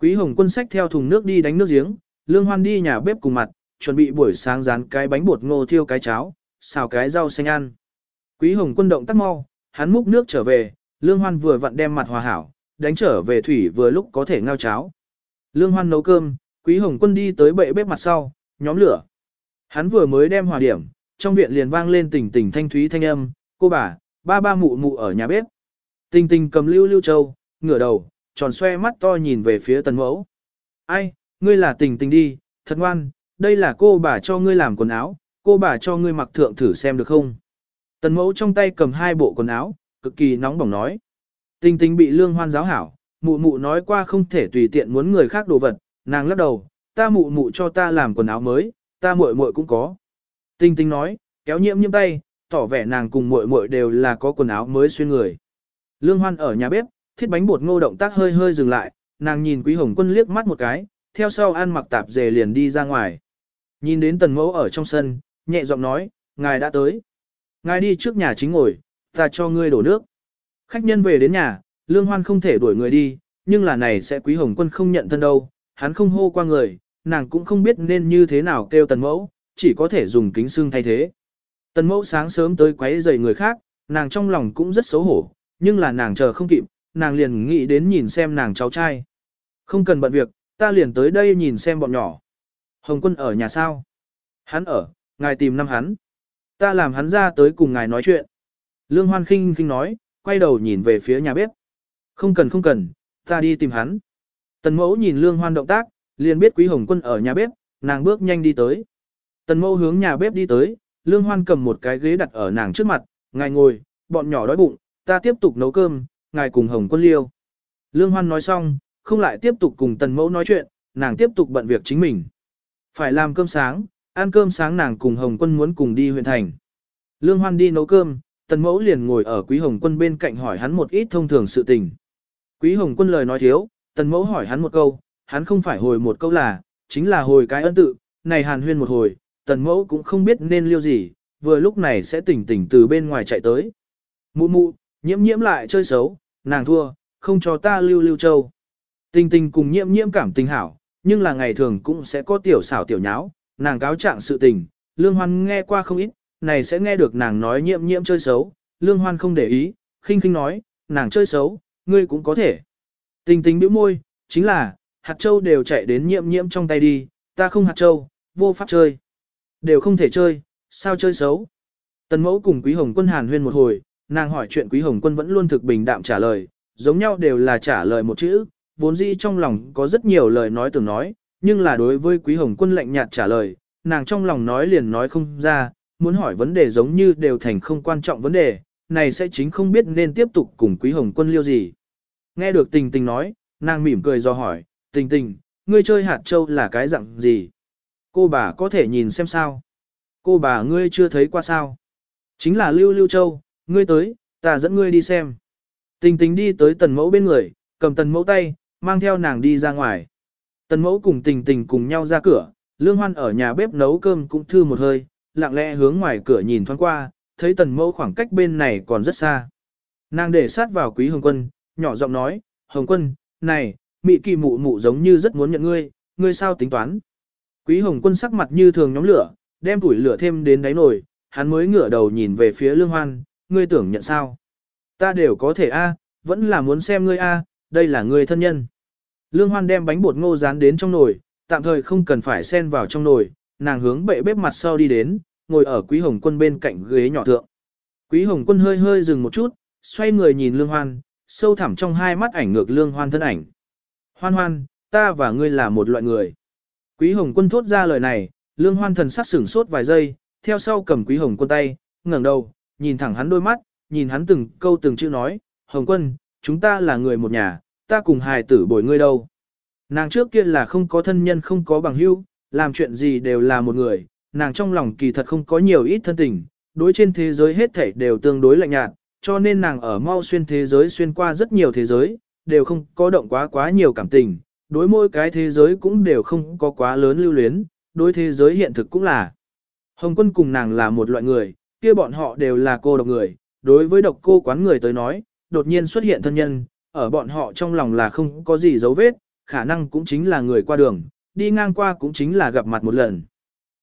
Quý Hồng Quân sách theo thùng nước đi đánh nước giếng, Lương Hoan đi nhà bếp cùng mặt, chuẩn bị buổi sáng rán cái bánh bột ngô thiêu cái cháo, xào cái rau xanh ăn. Quý Hồng Quân động tác mau, hắn múc nước trở về, Lương Hoan vừa vặn đem mặt hòa hảo, đánh trở về thủy vừa lúc có thể ngao cháo. Lương Hoan nấu cơm, Quý Hồng Quân đi tới bệ bếp mặt sau, nhóm lửa. Hắn vừa mới đem hòa điểm, trong viện liền vang lên tỉnh tỉnh thanh thúy thanh âm, cô bà, ba ba mụ mụ ở nhà bếp. Tình tình cầm lưu lưu châu, ngửa đầu, tròn xoe mắt to nhìn về phía tần mẫu. Ai, ngươi là tình tình đi, thật ngoan, đây là cô bà cho ngươi làm quần áo, cô bà cho ngươi mặc thượng thử xem được không. Tần mẫu trong tay cầm hai bộ quần áo, cực kỳ nóng bỏng nói. Tình tình bị lương hoan giáo hảo, mụ mụ nói qua không thể tùy tiện muốn người khác đồ vật, nàng lắc đầu, ta mụ mụ cho ta làm quần áo mới, ta muội muội cũng có. Tinh tinh nói, kéo nhiễm nhiễm tay, tỏ vẻ nàng cùng muội muội đều là có quần áo mới xuyên người. Lương hoan ở nhà bếp, thiết bánh bột ngô động tác hơi hơi dừng lại, nàng nhìn quý hồng quân liếc mắt một cái, theo sau ăn mặc tạp dề liền đi ra ngoài. Nhìn đến tần mẫu ở trong sân, nhẹ giọng nói, ngài đã tới. Ngài đi trước nhà chính ngồi, ta cho ngươi đổ nước. Khách nhân về đến nhà, lương hoan không thể đuổi người đi, nhưng là này sẽ quý hồng quân không nhận thân đâu, hắn không hô qua người, nàng cũng không biết nên như thế nào kêu tần mẫu, chỉ có thể dùng kính xương thay thế. Tần mẫu sáng sớm tới quấy rầy người khác, nàng trong lòng cũng rất xấu hổ, nhưng là nàng chờ không kịp, nàng liền nghĩ đến nhìn xem nàng cháu trai. Không cần bận việc, ta liền tới đây nhìn xem bọn nhỏ. Hồng quân ở nhà sao? Hắn ở, ngài tìm năm hắn. Ta làm hắn ra tới cùng ngài nói chuyện. Lương Hoan khinh khinh nói, quay đầu nhìn về phía nhà bếp. Không cần không cần, ta đi tìm hắn. Tần mẫu nhìn Lương Hoan động tác, liền biết Quý Hồng Quân ở nhà bếp, nàng bước nhanh đi tới. Tần mẫu hướng nhà bếp đi tới, Lương Hoan cầm một cái ghế đặt ở nàng trước mặt, ngài ngồi, bọn nhỏ đói bụng, ta tiếp tục nấu cơm, ngài cùng Hồng Quân liêu. Lương Hoan nói xong, không lại tiếp tục cùng Tần mẫu nói chuyện, nàng tiếp tục bận việc chính mình. Phải làm cơm sáng, ăn cơm sáng nàng cùng Hồng Quân muốn cùng đi huyện thành. Lương Hoan đi nấu cơm, Tần mẫu liền ngồi ở Quý Hồng Quân bên cạnh hỏi hắn một ít thông thường sự tình. Quý Hồng Quân lời nói thiếu, Tần mẫu hỏi hắn một câu, hắn không phải hồi một câu là, chính là hồi cái ân tự, này hàn huyên một hồi, tần mẫu cũng không biết nên liêu gì, vừa lúc này sẽ tỉnh tỉnh từ bên ngoài chạy tới. Mụ mụ, nhiễm nhiễm lại chơi xấu, nàng thua, không cho ta lưu lưu châu. Tình tình cùng nhiễm nhiễm cảm tình hảo, nhưng là ngày thường cũng sẽ có tiểu xảo tiểu nháo, nàng cáo trạng sự tình, lương hoan nghe qua không ít, này sẽ nghe được nàng nói nhiễm nhiễm chơi xấu, lương hoan không để ý, khinh khinh nói, nàng chơi xấu, ngươi cũng có thể. Tình tình bĩu môi, chính là, hạt châu đều chạy đến nhiễm nhiễm trong tay đi, ta không hạt châu, vô pháp chơi. Đều không thể chơi, sao chơi xấu. Tần mẫu cùng quý hồng quân hàn huyên một hồi, nàng hỏi chuyện quý hồng quân vẫn luôn thực bình đạm trả lời, giống nhau đều là trả lời một chữ, vốn dĩ trong lòng có rất nhiều lời nói tưởng nói, nhưng là đối với quý hồng quân lạnh nhạt trả lời, nàng trong lòng nói liền nói không ra, muốn hỏi vấn đề giống như đều thành không quan trọng vấn đề, này sẽ chính không biết nên tiếp tục cùng quý hồng quân liêu gì. Nghe được tình tình nói, nàng mỉm cười do hỏi, tình tình, ngươi chơi hạt châu là cái dạng gì? Cô bà có thể nhìn xem sao? Cô bà ngươi chưa thấy qua sao? Chính là Lưu Lưu Châu, ngươi tới, ta dẫn ngươi đi xem. Tình tình đi tới tần mẫu bên người, cầm tần mẫu tay, mang theo nàng đi ra ngoài. Tần mẫu cùng tình tình cùng nhau ra cửa, lương hoan ở nhà bếp nấu cơm cũng thư một hơi, lặng lẽ hướng ngoài cửa nhìn thoáng qua, thấy tần mẫu khoảng cách bên này còn rất xa. Nàng để sát vào quý hồng quân, nhỏ giọng nói, hồng quân, này, mị kỳ mụ mụ giống như rất muốn nhận ngươi, ngươi sao tính toán. Quý hồng quân sắc mặt như thường nhóm lửa, đem tuổi lửa thêm đến đáy nồi, hắn mới ngửa đầu nhìn về phía lương hoan, ngươi tưởng nhận sao. Ta đều có thể a, vẫn là muốn xem ngươi a, đây là ngươi thân nhân. Lương hoan đem bánh bột ngô dán đến trong nồi, tạm thời không cần phải xen vào trong nồi, nàng hướng bệ bếp mặt sau đi đến, ngồi ở quý hồng quân bên cạnh ghế nhỏ thượng. Quý hồng quân hơi hơi dừng một chút, xoay người nhìn lương hoan, sâu thẳm trong hai mắt ảnh ngược lương hoan thân ảnh. Hoan hoan, ta và ngươi là một loại người. Quý hồng quân thốt ra lời này, lương hoan thần sắc sửng sốt vài giây, theo sau cầm quý hồng quân tay, ngẩng đầu, nhìn thẳng hắn đôi mắt, nhìn hắn từng câu từng chữ nói, hồng quân, chúng ta là người một nhà, ta cùng hài tử bồi ngươi đâu. Nàng trước kia là không có thân nhân không có bằng hữu, làm chuyện gì đều là một người, nàng trong lòng kỳ thật không có nhiều ít thân tình, đối trên thế giới hết thảy đều tương đối lạnh nhạt, cho nên nàng ở mau xuyên thế giới xuyên qua rất nhiều thế giới, đều không có động quá quá nhiều cảm tình, đối mỗi cái thế giới cũng đều không có quá lớn lưu luyến, đối thế giới hiện thực cũng là. Hồng quân cùng nàng là một loại người, kia bọn họ đều là cô độc người, đối với độc cô quán người tới nói, đột nhiên xuất hiện thân nhân, ở bọn họ trong lòng là không có gì dấu vết, khả năng cũng chính là người qua đường, đi ngang qua cũng chính là gặp mặt một lần.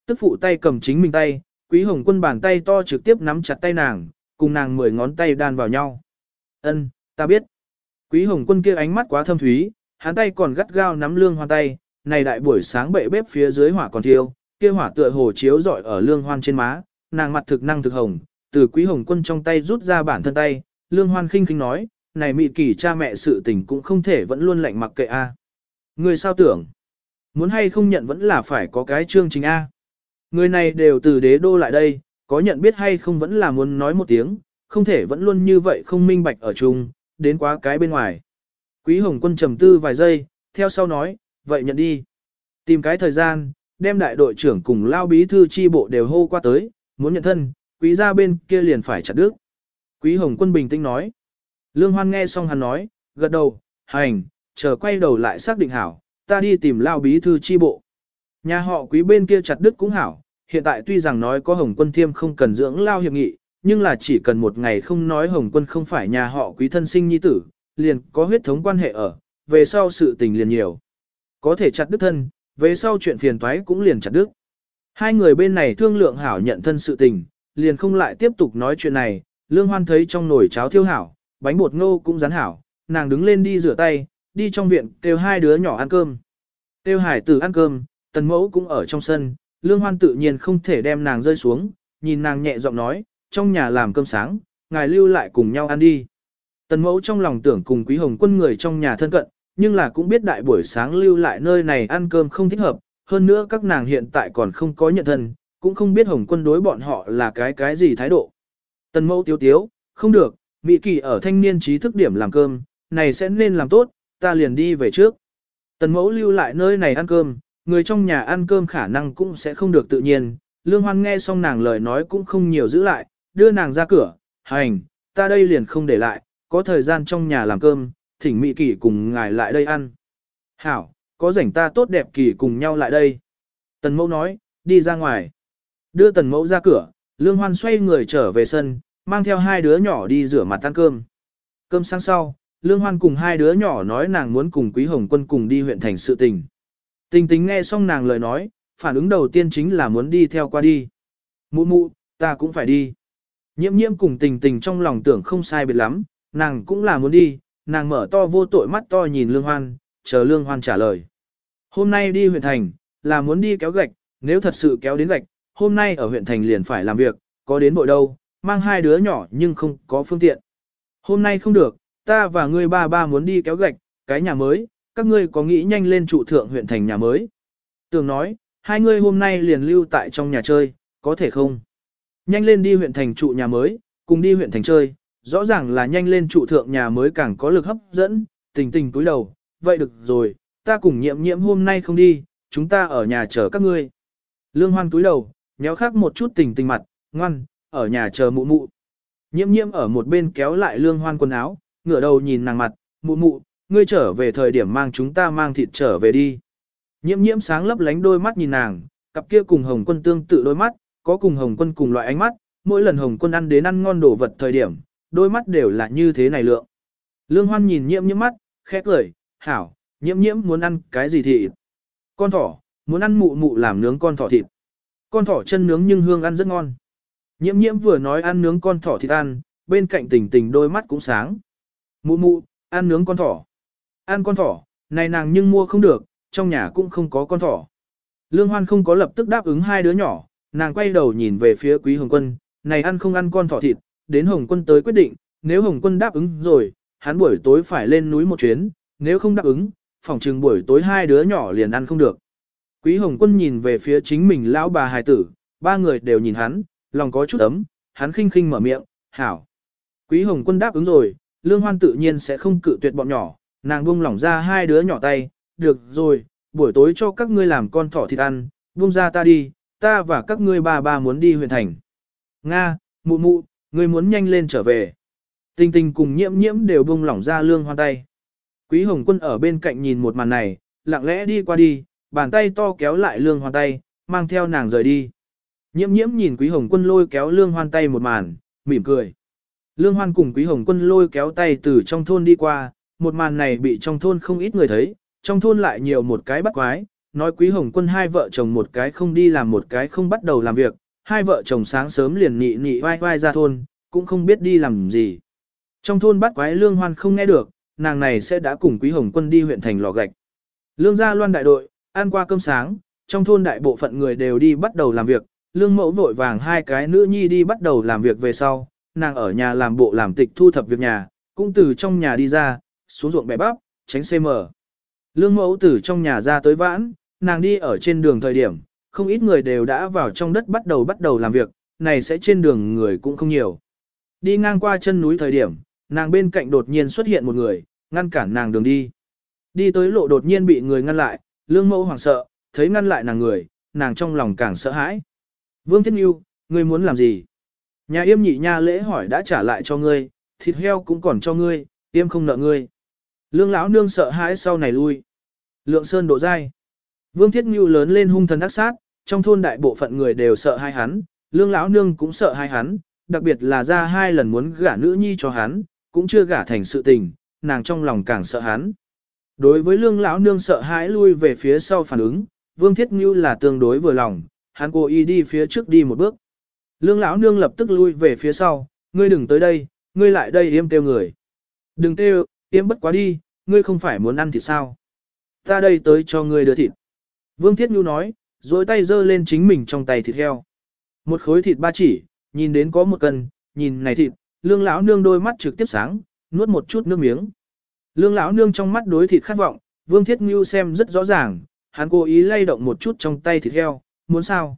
Tức phụ tay cầm chính mình tay, quý hồng quân bàn tay to trực tiếp nắm chặt tay nàng, cùng nàng mười ngón tay đan vào nhau. Ân, ta biết. Quý hồng quân kia ánh mắt quá thâm thúy, hắn tay còn gắt gao nắm lương hoan tay, này đại buổi sáng bệ bếp phía dưới hỏa còn thiêu, kia hỏa tựa hồ chiếu rọi ở lương hoan trên má, nàng mặt thực năng thực hồng, từ quý hồng quân trong tay rút ra bản thân tay, lương hoan khinh khinh nói, này mị kỳ cha mẹ sự tình cũng không thể vẫn luôn lạnh mặc kệ a. Người sao tưởng? Muốn hay không nhận vẫn là phải có cái chương trình A. Người này đều từ đế đô lại đây, có nhận biết hay không vẫn là muốn nói một tiếng, không thể vẫn luôn như vậy không minh bạch ở chung, đến quá cái bên ngoài. Quý Hồng Quân trầm tư vài giây, theo sau nói, vậy nhận đi. Tìm cái thời gian, đem đại đội trưởng cùng lao bí thư chi bộ đều hô qua tới, muốn nhận thân, quý gia bên kia liền phải chặt đứt. Quý Hồng Quân bình tĩnh nói. Lương Hoan nghe xong hắn nói, gật đầu, hành, chờ quay đầu lại xác định hảo, ta đi tìm lao bí thư chi bộ. Nhà họ quý bên kia chặt đứt cũng hảo, hiện tại tuy rằng nói có Hồng Quân Thiêm không cần dưỡng lao hiệp nghị, nhưng là chỉ cần một ngày không nói Hồng Quân không phải nhà họ quý thân sinh nhi tử, liền có huyết thống quan hệ ở, về sau sự tình liền nhiều. Có thể chặt đứt thân, về sau chuyện phiền toái cũng liền chặt đứt. Hai người bên này thương lượng hảo nhận thân sự tình, liền không lại tiếp tục nói chuyện này, Lương Hoan thấy trong nồi cháo thiêu hảo, bánh bột ngô cũng rán hảo, nàng đứng lên đi rửa tay, đi trong viện kêu hai đứa nhỏ ăn cơm. Tiêu hải tử ăn cơm, tần mẫu cũng ở trong sân, lương hoan tự nhiên không thể đem nàng rơi xuống, nhìn nàng nhẹ giọng nói, trong nhà làm cơm sáng, ngài lưu lại cùng nhau ăn đi. Tần mẫu trong lòng tưởng cùng quý hồng quân người trong nhà thân cận, nhưng là cũng biết đại buổi sáng lưu lại nơi này ăn cơm không thích hợp, hơn nữa các nàng hiện tại còn không có nhận thân, cũng không biết hồng quân đối bọn họ là cái cái gì thái độ. Tần mẫu tiếu tiếu, không được, Mỹ kỳ ở thanh niên trí thức điểm làm cơm, này sẽ nên làm tốt, ta liền đi về trước. Tần mẫu lưu lại nơi này ăn cơm, người trong nhà ăn cơm khả năng cũng sẽ không được tự nhiên. Lương Hoan nghe xong nàng lời nói cũng không nhiều giữ lại, đưa nàng ra cửa, hành, ta đây liền không để lại, có thời gian trong nhà làm cơm, thỉnh Mỹ Kỳ cùng ngài lại đây ăn. Hảo, có rảnh ta tốt đẹp kỳ cùng nhau lại đây. Tần mẫu nói, đi ra ngoài. Đưa tần mẫu ra cửa, Lương Hoan xoay người trở về sân, mang theo hai đứa nhỏ đi rửa mặt ăn cơm. Cơm sáng sau, Lương Hoan cùng hai đứa nhỏ nói nàng muốn cùng Quý Hồng Quân cùng đi huyện thành sự tình. Tình tính nghe xong nàng lời nói, phản ứng đầu tiên chính là muốn đi theo qua đi. Mụ mụ, ta cũng phải đi. Nhiễm nhiễm cùng tình tình trong lòng tưởng không sai biệt lắm, nàng cũng là muốn đi, nàng mở to vô tội mắt to nhìn Lương Hoan, chờ Lương Hoan trả lời. Hôm nay đi huyện thành, là muốn đi kéo gạch, nếu thật sự kéo đến gạch, hôm nay ở huyện thành liền phải làm việc, có đến bội đâu, mang hai đứa nhỏ nhưng không có phương tiện. Hôm nay không được, ta và ngươi ba ba muốn đi kéo gạch, cái nhà mới, các ngươi có nghĩ nhanh lên trụ thượng huyện thành nhà mới. Tường nói, hai ngươi hôm nay liền lưu tại trong nhà chơi, có thể không? Nhanh lên đi huyện thành trụ nhà mới, cùng đi huyện thành chơi, rõ ràng là nhanh lên trụ thượng nhà mới càng có lực hấp dẫn, tình tình túi đầu, vậy được rồi, ta cùng nhiệm nhiệm hôm nay không đi, chúng ta ở nhà chờ các ngươi. Lương hoan túi đầu, nhéo khác một chút tình tình mặt, ngoan, ở nhà chờ mụ mụ. Nhiệm nhiệm ở một bên kéo lại lương hoan quần áo, ngửa đầu nhìn nàng mặt, mụ mụ, ngươi trở về thời điểm mang chúng ta mang thịt trở về đi. Nhiễm nhiễm sáng lấp lánh đôi mắt nhìn nàng, cặp kia cùng hồng quân tương tự đôi mắt, có cùng hồng quân cùng loại ánh mắt, mỗi lần hồng quân ăn đến ăn ngon đồ vật thời điểm, đôi mắt đều là như thế này lượng. Lương hoan nhìn nhiễm nhiễm mắt, khẽ cười, hảo, nhiễm nhiễm muốn ăn cái gì thịt? Con thỏ, muốn ăn mụ mụ làm nướng con thỏ thịt. Con thỏ chân nướng nhưng hương ăn rất ngon. Nhiễm nhiễm vừa nói ăn nướng con thỏ thịt ăn, bên cạnh tình tình đôi mắt cũng sáng. Mụ mụ, ăn nướng con thỏ. Ăn con thỏ, này nàng nhưng mua không được, trong nhà cũng không có con thỏ. Lương Hoan không có lập tức đáp ứng hai đứa nhỏ, nàng quay đầu nhìn về phía Quý Hồng Quân, này ăn không ăn con thỏ thịt, đến Hồng Quân tới quyết định, nếu Hồng Quân đáp ứng rồi, hắn buổi tối phải lên núi một chuyến, nếu không đáp ứng, phòng trừng buổi tối hai đứa nhỏ liền ăn không được. Quý Hồng Quân nhìn về phía chính mình lão bà hài tử, ba người đều nhìn hắn, lòng có chút ấm, hắn khinh khinh mở miệng, hảo. Quý Hồng Quân đáp ứng rồi, Lương Hoan tự nhiên sẽ không cự tuyệt bọn nhỏ, nàng buông lỏng ra hai đứa nhỏ tay, được rồi, buổi tối cho các ngươi làm con thỏ thịt ăn, buông ra ta đi, ta và các ngươi ba ba muốn đi huyện thành. Nga, mụ mụ, ngươi muốn nhanh lên trở về. Tình tình cùng nhiễm nhiễm đều buông lỏng ra Lương Hoan tay. Quý Hồng Quân ở bên cạnh nhìn một màn này, lặng lẽ đi qua đi, bàn tay to kéo lại Lương Hoan tay, mang theo nàng rời đi. Nhiễm nhiễm nhìn Quý Hồng Quân lôi kéo Lương Hoan tay một màn, mỉm cười. Lương Hoan cùng Quý Hồng Quân lôi kéo tay từ trong thôn đi qua, một màn này bị trong thôn không ít người thấy, trong thôn lại nhiều một cái bắt quái, nói Quý Hồng Quân hai vợ chồng một cái không đi làm một cái không bắt đầu làm việc, hai vợ chồng sáng sớm liền nị nị vai vai ra thôn, cũng không biết đi làm gì. Trong thôn bắt quái Lương Hoan không nghe được, nàng này sẽ đã cùng Quý Hồng Quân đi huyện thành lò gạch. Lương gia loan đại đội, ăn qua cơm sáng, trong thôn đại bộ phận người đều đi bắt đầu làm việc, lương mẫu vội vàng hai cái nữ nhi đi bắt đầu làm việc về sau, nàng ở nhà làm bộ làm tịch thu thập việc nhà, cũng từ trong nhà đi ra, xuống ruộng bẻ bắp, tránh CM. Lương mẫu từ trong nhà ra tới vãn, nàng đi ở trên đường thời điểm, không ít người đều đã vào trong đất bắt đầu bắt đầu làm việc, này sẽ trên đường người cũng không nhiều. Đi ngang qua chân núi thời điểm, nàng bên cạnh đột nhiên xuất hiện một người, ngăn cản nàng đường đi. Đi tới lộ đột nhiên bị người ngăn lại, lương mẫu hoảng sợ, thấy ngăn lại nàng người, nàng trong lòng càng sợ hãi. Vương Thiên Nhu, ngươi muốn làm gì? Nhà yêm nhị nha lễ hỏi đã trả lại cho ngươi, thịt heo cũng còn cho ngươi, yêm không nợ ngươi. Lương lão nương sợ hãi sau này lui. Lượng sơn độ dai. Vương Thiết Nhu lớn lên hung thần ác sát, trong thôn đại bộ phận người đều sợ hai hắn, lương lão nương cũng sợ hai hắn, đặc biệt là ra hai lần muốn gả nữ nhi cho hắn, cũng chưa gả thành sự tình, nàng trong lòng càng sợ hắn. Đối với lương lão nương sợ hãi lui về phía sau phản ứng, Vương Thiết Ngưu là tương đối vừa lòng, hắn cố ý đi phía trước đi một bước. Lương lão nương lập tức lui về phía sau, ngươi đừng tới đây, ngươi lại đây yếm tiêu người. Đừng tiêu, yếm bất quá đi, ngươi không phải muốn ăn thịt sao. Ta đây tới cho ngươi đưa thịt. Vương Thiết Nhu nói, dối tay giơ lên chính mình trong tay thịt heo. Một khối thịt ba chỉ, nhìn đến có một cân, nhìn này thịt, lương lão nương đôi mắt trực tiếp sáng, nuốt một chút nước miếng. Lương lão nương trong mắt đối thịt khát vọng, Vương Thiết Ngưu xem rất rõ ràng, hắn cố ý lay động một chút trong tay thịt heo, muốn sao?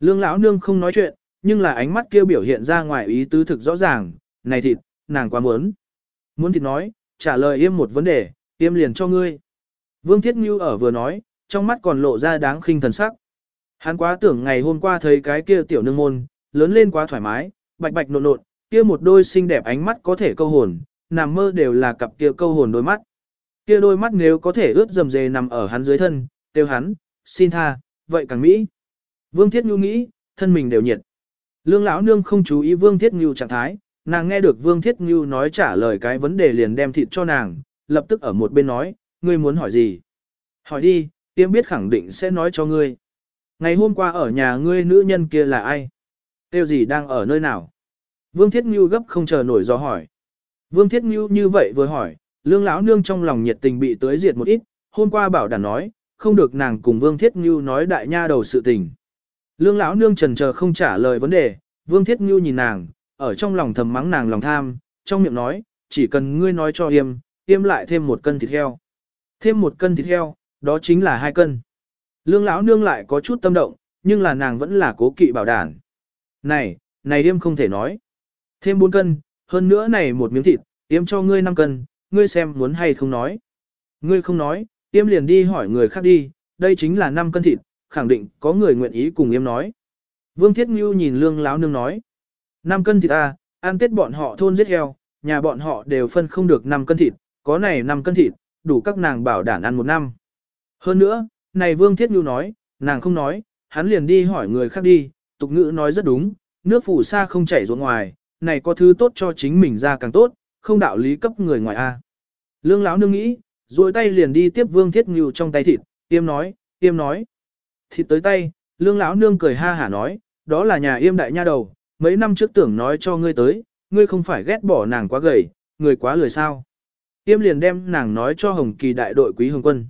Lương lão nương không nói chuyện, nhưng là ánh mắt kia biểu hiện ra ngoài ý tứ thực rõ ràng, này thịt, nàng quá muốn. Muốn thịt nói, trả lời yêm một vấn đề, yêm liền cho ngươi. Vương Thiết Ngưu ở vừa nói, trong mắt còn lộ ra đáng khinh thần sắc. Hắn quá tưởng ngày hôm qua thấy cái kia tiểu nương môn, lớn lên quá thoải mái, bạch bạch nộn nộn, kia một đôi xinh đẹp ánh mắt có thể câu hồn, nằm mơ đều là cặp kia câu hồn đôi mắt. Kia đôi mắt nếu có thể ướt dầm dề nằm ở hắn dưới thân, tiêu hắn, xin tha, vậy càng mỹ. Vương Thiết Nhu nghĩ, thân mình đều nhiệt. Lương lão nương không chú ý Vương Thiết nhu trạng thái, nàng nghe được Vương Thiết Ngưu nói trả lời cái vấn đề liền đem thịt cho nàng, lập tức ở một bên nói, ngươi muốn hỏi gì? Hỏi đi, tiêm biết khẳng định sẽ nói cho ngươi. Ngày hôm qua ở nhà ngươi nữ nhân kia là ai? Tiêu gì đang ở nơi nào? Vương Thiết Ngưu gấp không chờ nổi do hỏi. Vương Thiết Ngưu như vậy vừa hỏi, lương lão nương trong lòng nhiệt tình bị tới diệt một ít, hôm qua bảo đảm nói, không được nàng cùng Vương Thiết Ngưu nói đại nha đầu sự tình. Lương lão nương trần chờ không trả lời vấn đề, Vương Thiết Ngưu nhìn nàng, ở trong lòng thầm mắng nàng lòng tham, trong miệng nói, chỉ cần ngươi nói cho yêm, yêm lại thêm một cân thịt heo. Thêm một cân thịt heo, đó chính là hai cân. Lương lão nương lại có chút tâm động, nhưng là nàng vẫn là cố kỵ bảo đảm. Này, này yêm không thể nói. Thêm bốn cân, hơn nữa này một miếng thịt, yêm cho ngươi năm cân, ngươi xem muốn hay không nói. Ngươi không nói, yêm liền đi hỏi người khác đi, đây chính là năm cân thịt, khẳng định có người nguyện ý cùng yêm nói. Vương Thiết Ngưu nhìn lương lão nương nói. 5 cân thịt ta, ăn tết bọn họ thôn giết heo, nhà bọn họ đều phân không được 5 cân thịt, có này 5 cân thịt, đủ các nàng bảo đảm ăn một năm. Hơn nữa, này Vương Thiết Ngưu nói, nàng không nói, hắn liền đi hỏi người khác đi, tục ngữ nói rất đúng, nước phủ xa không chảy ruộng ngoài, này có thứ tốt cho chính mình ra càng tốt, không đạo lý cấp người ngoài a. Lương lão nương nghĩ, rồi tay liền đi tiếp Vương Thiết Ngưu trong tay thịt, tiêm nói, tiêm nói. Thịt tới tay, lương lão nương cười ha hả nói, đó là nhà yêm đại nha đầu, mấy năm trước tưởng nói cho ngươi tới, ngươi không phải ghét bỏ nàng quá gầy, người quá lười sao. Yêm liền đem nàng nói cho Hồng Kỳ đại đội quý hồng quân.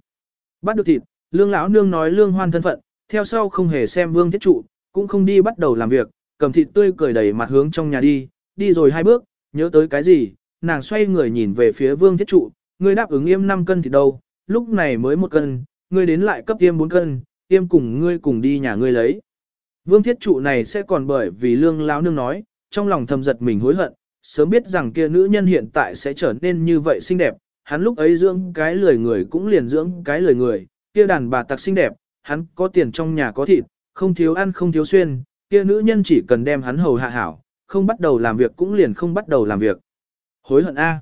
Bắt được thịt, lương lão nương nói lương hoan thân phận, theo sau không hề xem vương thiết trụ, cũng không đi bắt đầu làm việc, cầm thịt tươi cười đầy mặt hướng trong nhà đi, đi rồi hai bước, nhớ tới cái gì, nàng xoay người nhìn về phía vương thiết trụ, ngươi đáp ứng yêm 5 cân thịt đâu, lúc này mới một cân, ngươi đến lại cấp yêm 4 cân, yêm cùng ngươi cùng đi nhà ngươi lấy. Vương thiết trụ này sẽ còn bởi vì lương lão nương nói, trong lòng thầm giật mình hối hận, sớm biết rằng kia nữ nhân hiện tại sẽ trở nên như vậy xinh đẹp, hắn lúc ấy dưỡng cái lười người cũng liền dưỡng cái lười người, kia đàn bà tặc xinh đẹp, hắn có tiền trong nhà có thịt, không thiếu ăn không thiếu xuyên, kia nữ nhân chỉ cần đem hắn hầu hạ hảo, không bắt đầu làm việc cũng liền không bắt đầu làm việc. Hối hận A.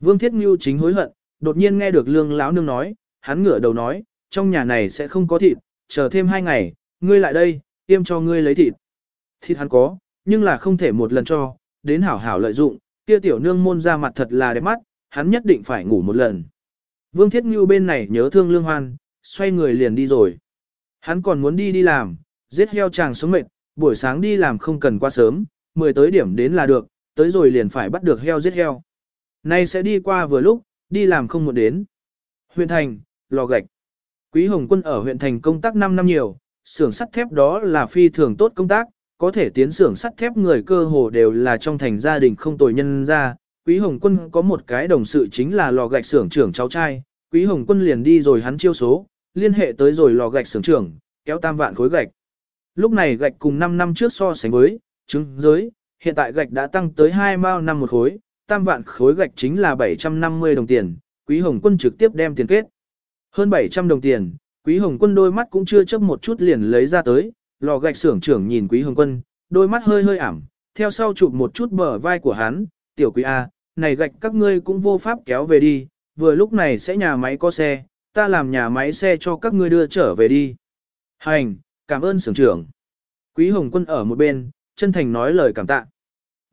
Vương Thiết Ngưu chính hối hận, đột nhiên nghe được lương lão nương nói, hắn ngửa đầu nói, trong nhà này sẽ không có thịt, chờ thêm hai ngày, ngươi lại đây, tiêm cho ngươi lấy thịt. Thịt hắn có, nhưng là không thể một lần cho, đến hảo hảo lợi dụng, kia tiểu nương môn ra mặt thật là đẹp mắt, hắn nhất định phải ngủ một lần. Vương Thiết Ngưu bên này nhớ thương lương hoan, xoay người liền đi rồi. Hắn còn muốn đi đi làm, giết heo chàng sống mệt, buổi sáng đi làm không cần qua sớm, 10 tới điểm đến là được, tới rồi liền phải bắt được heo giết heo. Nay sẽ đi qua vừa lúc, đi làm không muộn đến. Huyện thành, lò gạch. Quý Hồng Quân ở huyện thành công tác 5 năm nhiều, xưởng sắt thép đó là phi thường tốt công tác, có thể tiến xưởng sắt thép người cơ hồ đều là trong thành gia đình không tồi nhân ra. Quý Hồng Quân có một cái đồng sự chính là lò gạch xưởng trưởng cháu trai, Quý Hồng Quân liền đi rồi hắn chiêu số, liên hệ tới rồi lò gạch xưởng trưởng, kéo tam vạn khối gạch. Lúc này gạch cùng 5 năm trước so sánh với, chứng giới, hiện tại gạch đã tăng tới 2 mao năm một khối, tam vạn khối gạch chính là 750 đồng tiền, Quý Hồng Quân trực tiếp đem tiền kết. Hơn 700 đồng tiền, Quý Hồng Quân đôi mắt cũng chưa chấp một chút liền lấy ra tới, lò gạch xưởng trưởng nhìn Quý Hồng Quân, đôi mắt hơi hơi ảm, theo sau chụp một chút bờ vai của hắn, tiểu quý A, này gạch các ngươi cũng vô pháp kéo về đi, vừa lúc này sẽ nhà máy có xe, ta làm nhà máy xe cho các ngươi đưa trở về đi. Hành, cảm ơn xưởng trưởng. Quý Hồng Quân ở một bên, chân thành nói lời cảm tạ.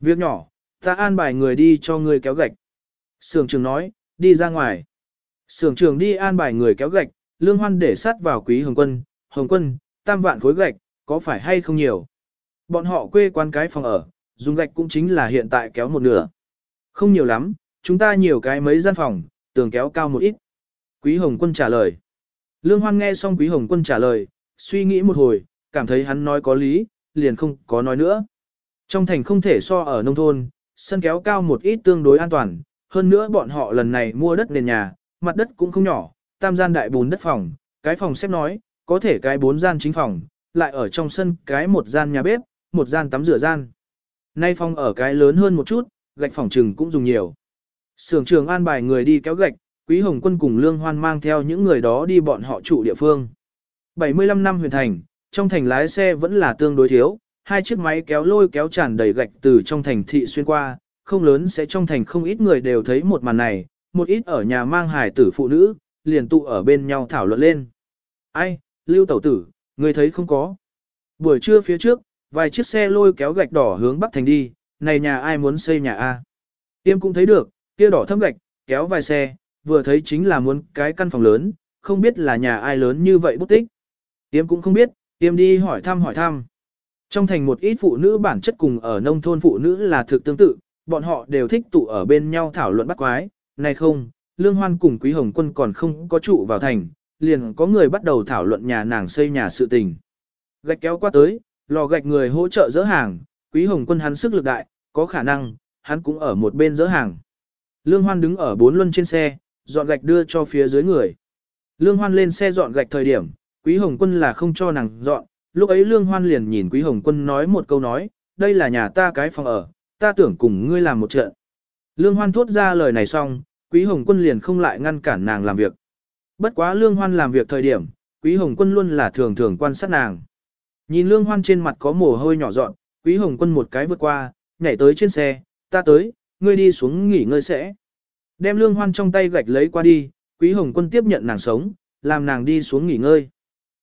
Việc nhỏ, ta an bài người đi cho ngươi kéo gạch. Sưởng trưởng nói, đi ra ngoài. Sưởng trưởng đi an bài người kéo gạch, lương hoan để sát vào quý hồng quân, hồng quân, tam vạn khối gạch, có phải hay không nhiều. Bọn họ quê quan cái phòng ở, dùng gạch cũng chính là hiện tại kéo một nửa. Không nhiều lắm, chúng ta nhiều cái mấy gian phòng, tường kéo cao một ít. Quý hồng quân trả lời. Lương hoan nghe xong quý hồng quân trả lời, suy nghĩ một hồi, cảm thấy hắn nói có lý, liền không có nói nữa. Trong thành không thể so ở nông thôn, sân kéo cao một ít tương đối an toàn, hơn nữa bọn họ lần này mua đất nền nhà, mặt đất cũng không nhỏ, tam gian đại bùn đất phòng, cái phòng xếp nói, có thể cái bốn gian chính phòng, lại ở trong sân cái một gian nhà bếp, một gian tắm rửa gian. Nay phòng ở cái lớn hơn một chút, gạch phòng trừng cũng dùng nhiều. Sưởng trường an bài người đi kéo gạch, Quý Hồng Quân cùng Lương Hoan mang theo những người đó đi bọn họ trụ địa phương. 75 năm huyền thành, trong thành lái xe vẫn là tương đối thiếu, hai chiếc máy kéo lôi kéo tràn đầy gạch từ trong thành thị xuyên qua, không lớn sẽ trong thành không ít người đều thấy một màn này, một ít ở nhà mang hải tử phụ nữ, liền tụ ở bên nhau thảo luận lên. Ai, lưu tẩu tử, người thấy không có. Buổi trưa phía trước, vài chiếc xe lôi kéo gạch đỏ hướng Bắc Thành đi, này nhà ai muốn xây nhà A. Tiêm cũng thấy được, kia đỏ thâm gạch, kéo vài xe, vừa thấy chính là muốn cái căn phòng lớn, không biết là nhà ai lớn như vậy bút tích. Tiêm cũng không biết, tiêm đi hỏi thăm hỏi thăm. Trong thành một ít phụ nữ bản chất cùng ở nông thôn phụ nữ là thực tương tự, bọn họ đều thích tụ ở bên nhau thảo luận bắt quái, này không, Lương Hoan cùng Quý Hồng Quân còn không có trụ vào thành, liền có người bắt đầu thảo luận nhà nàng xây nhà sự tình. Gạch kéo qua tới, lò gạch người hỗ trợ dỡ hàng, Quý Hồng Quân hắn sức lực đại, có khả năng, hắn cũng ở một bên dỡ hàng. Lương Hoan đứng ở bốn luân trên xe, dọn gạch đưa cho phía dưới người. Lương Hoan lên xe dọn gạch thời điểm, Quý Hồng Quân là không cho nàng dọn, lúc ấy Lương Hoan liền nhìn Quý Hồng Quân nói một câu nói, đây là nhà ta cái phòng ở, ta tưởng cùng ngươi làm một trận. Lương Hoan thốt ra lời này xong, Quý Hồng Quân liền không lại ngăn cản nàng làm việc. Bất quá Lương Hoan làm việc thời điểm, Quý Hồng Quân luôn là thường thường quan sát nàng. Nhìn Lương Hoan trên mặt có mồ hôi nhỏ dọn, Quý Hồng Quân một cái vượt qua, nhảy tới trên xe, ta tới, ngươi đi xuống nghỉ ngơi sẽ. Đem Lương Hoan trong tay gạch lấy qua đi, Quý Hồng Quân tiếp nhận nàng sống, làm nàng đi xuống nghỉ ngơi.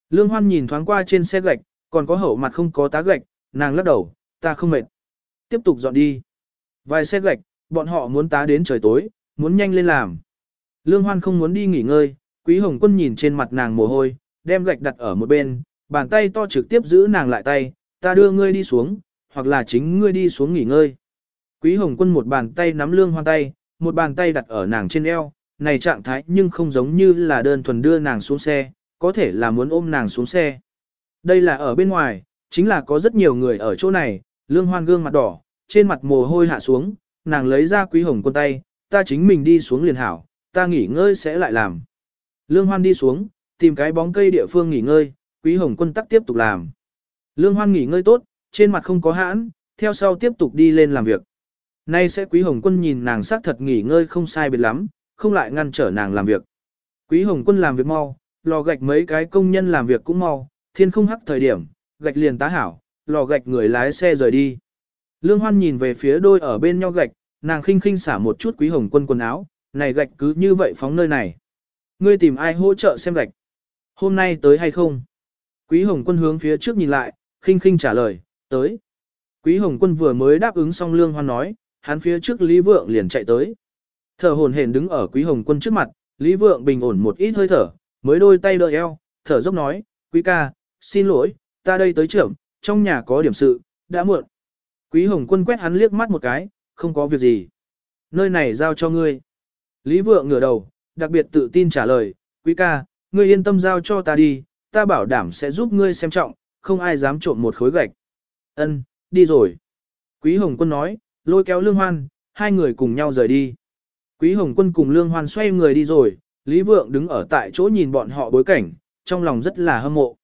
Lương Hoan nhìn thoáng qua trên xe gạch, còn có hậu mặt không có tá gạch, nàng lắc đầu, ta không mệt. Tiếp tục dọn đi. Vài xe gạch, bọn họ muốn tá đến trời tối, muốn nhanh lên làm. Lương Hoan không muốn đi nghỉ ngơi, Quý Hồng Quân nhìn trên mặt nàng mồ hôi, đem gạch đặt ở một bên, bàn tay to trực tiếp giữ nàng lại tay, ta đưa ngươi đi xuống, hoặc là chính ngươi đi xuống nghỉ ngơi. Quý Hồng Quân một bàn tay nắm Lương Hoan tay, một bàn tay đặt ở nàng trên eo, này trạng thái nhưng không giống như là đơn thuần đưa nàng xuống xe, có thể là muốn ôm nàng xuống xe. Đây là ở bên ngoài, chính là có rất nhiều người ở chỗ này, Lương Hoan gương mặt đỏ, trên mặt mồ hôi hạ xuống, nàng lấy ra Quý Hồng Quân tay, ta chính mình đi xuống liền hảo, ta nghỉ ngơi sẽ lại làm. Lương Hoan đi xuống, tìm cái bóng cây địa phương nghỉ ngơi, Quý Hồng Quân tắc tiếp tục làm. Lương Hoan nghỉ ngơi tốt, trên mặt không có hãn, theo sau tiếp tục đi lên làm việc. Nay sẽ Quý Hồng Quân nhìn nàng xác thật nghỉ ngơi không sai biệt lắm, không lại ngăn trở nàng làm việc. Quý Hồng Quân làm việc mau, lò gạch mấy cái công nhân làm việc cũng mau, thiên không hắc thời điểm, gạch liền tá hảo, lò gạch người lái xe rời đi. Lương Hoan nhìn về phía đôi ở bên nhau gạch, nàng khinh khinh xả một chút Quý Hồng Quân quần áo, này gạch cứ như vậy phóng nơi này. Ngươi tìm ai hỗ trợ xem gạch? Hôm nay tới hay không? Quý Hồng Quân hướng phía trước nhìn lại, khinh khinh trả lời, tới. Quý Hồng Quân vừa mới đáp ứng xong Lương Hoan nói, hắn phía trước Lý Vượng liền chạy tới. Thở hồn hển đứng ở Quý Hồng Quân trước mặt, Lý Vượng bình ổn một ít hơi thở, mới đôi tay đỡ eo, thở dốc nói, Quý ca, xin lỗi, ta đây tới trưởng, trong nhà có điểm sự, đã muộn. Quý Hồng Quân quét hắn liếc mắt một cái, không có việc gì. Nơi này giao cho ngươi. Lý Vượng ngửa đầu, đặc biệt tự tin trả lời, Quý ca, ngươi yên tâm giao cho ta đi, ta bảo đảm sẽ giúp ngươi xem trọng, không ai dám trộm một khối gạch. Ân, đi rồi. Quý Hồng Quân nói, lôi kéo Lương Hoan, hai người cùng nhau rời đi. Quý Hồng Quân cùng Lương Hoan xoay người đi rồi, Lý Vượng đứng ở tại chỗ nhìn bọn họ bối cảnh, trong lòng rất là hâm mộ.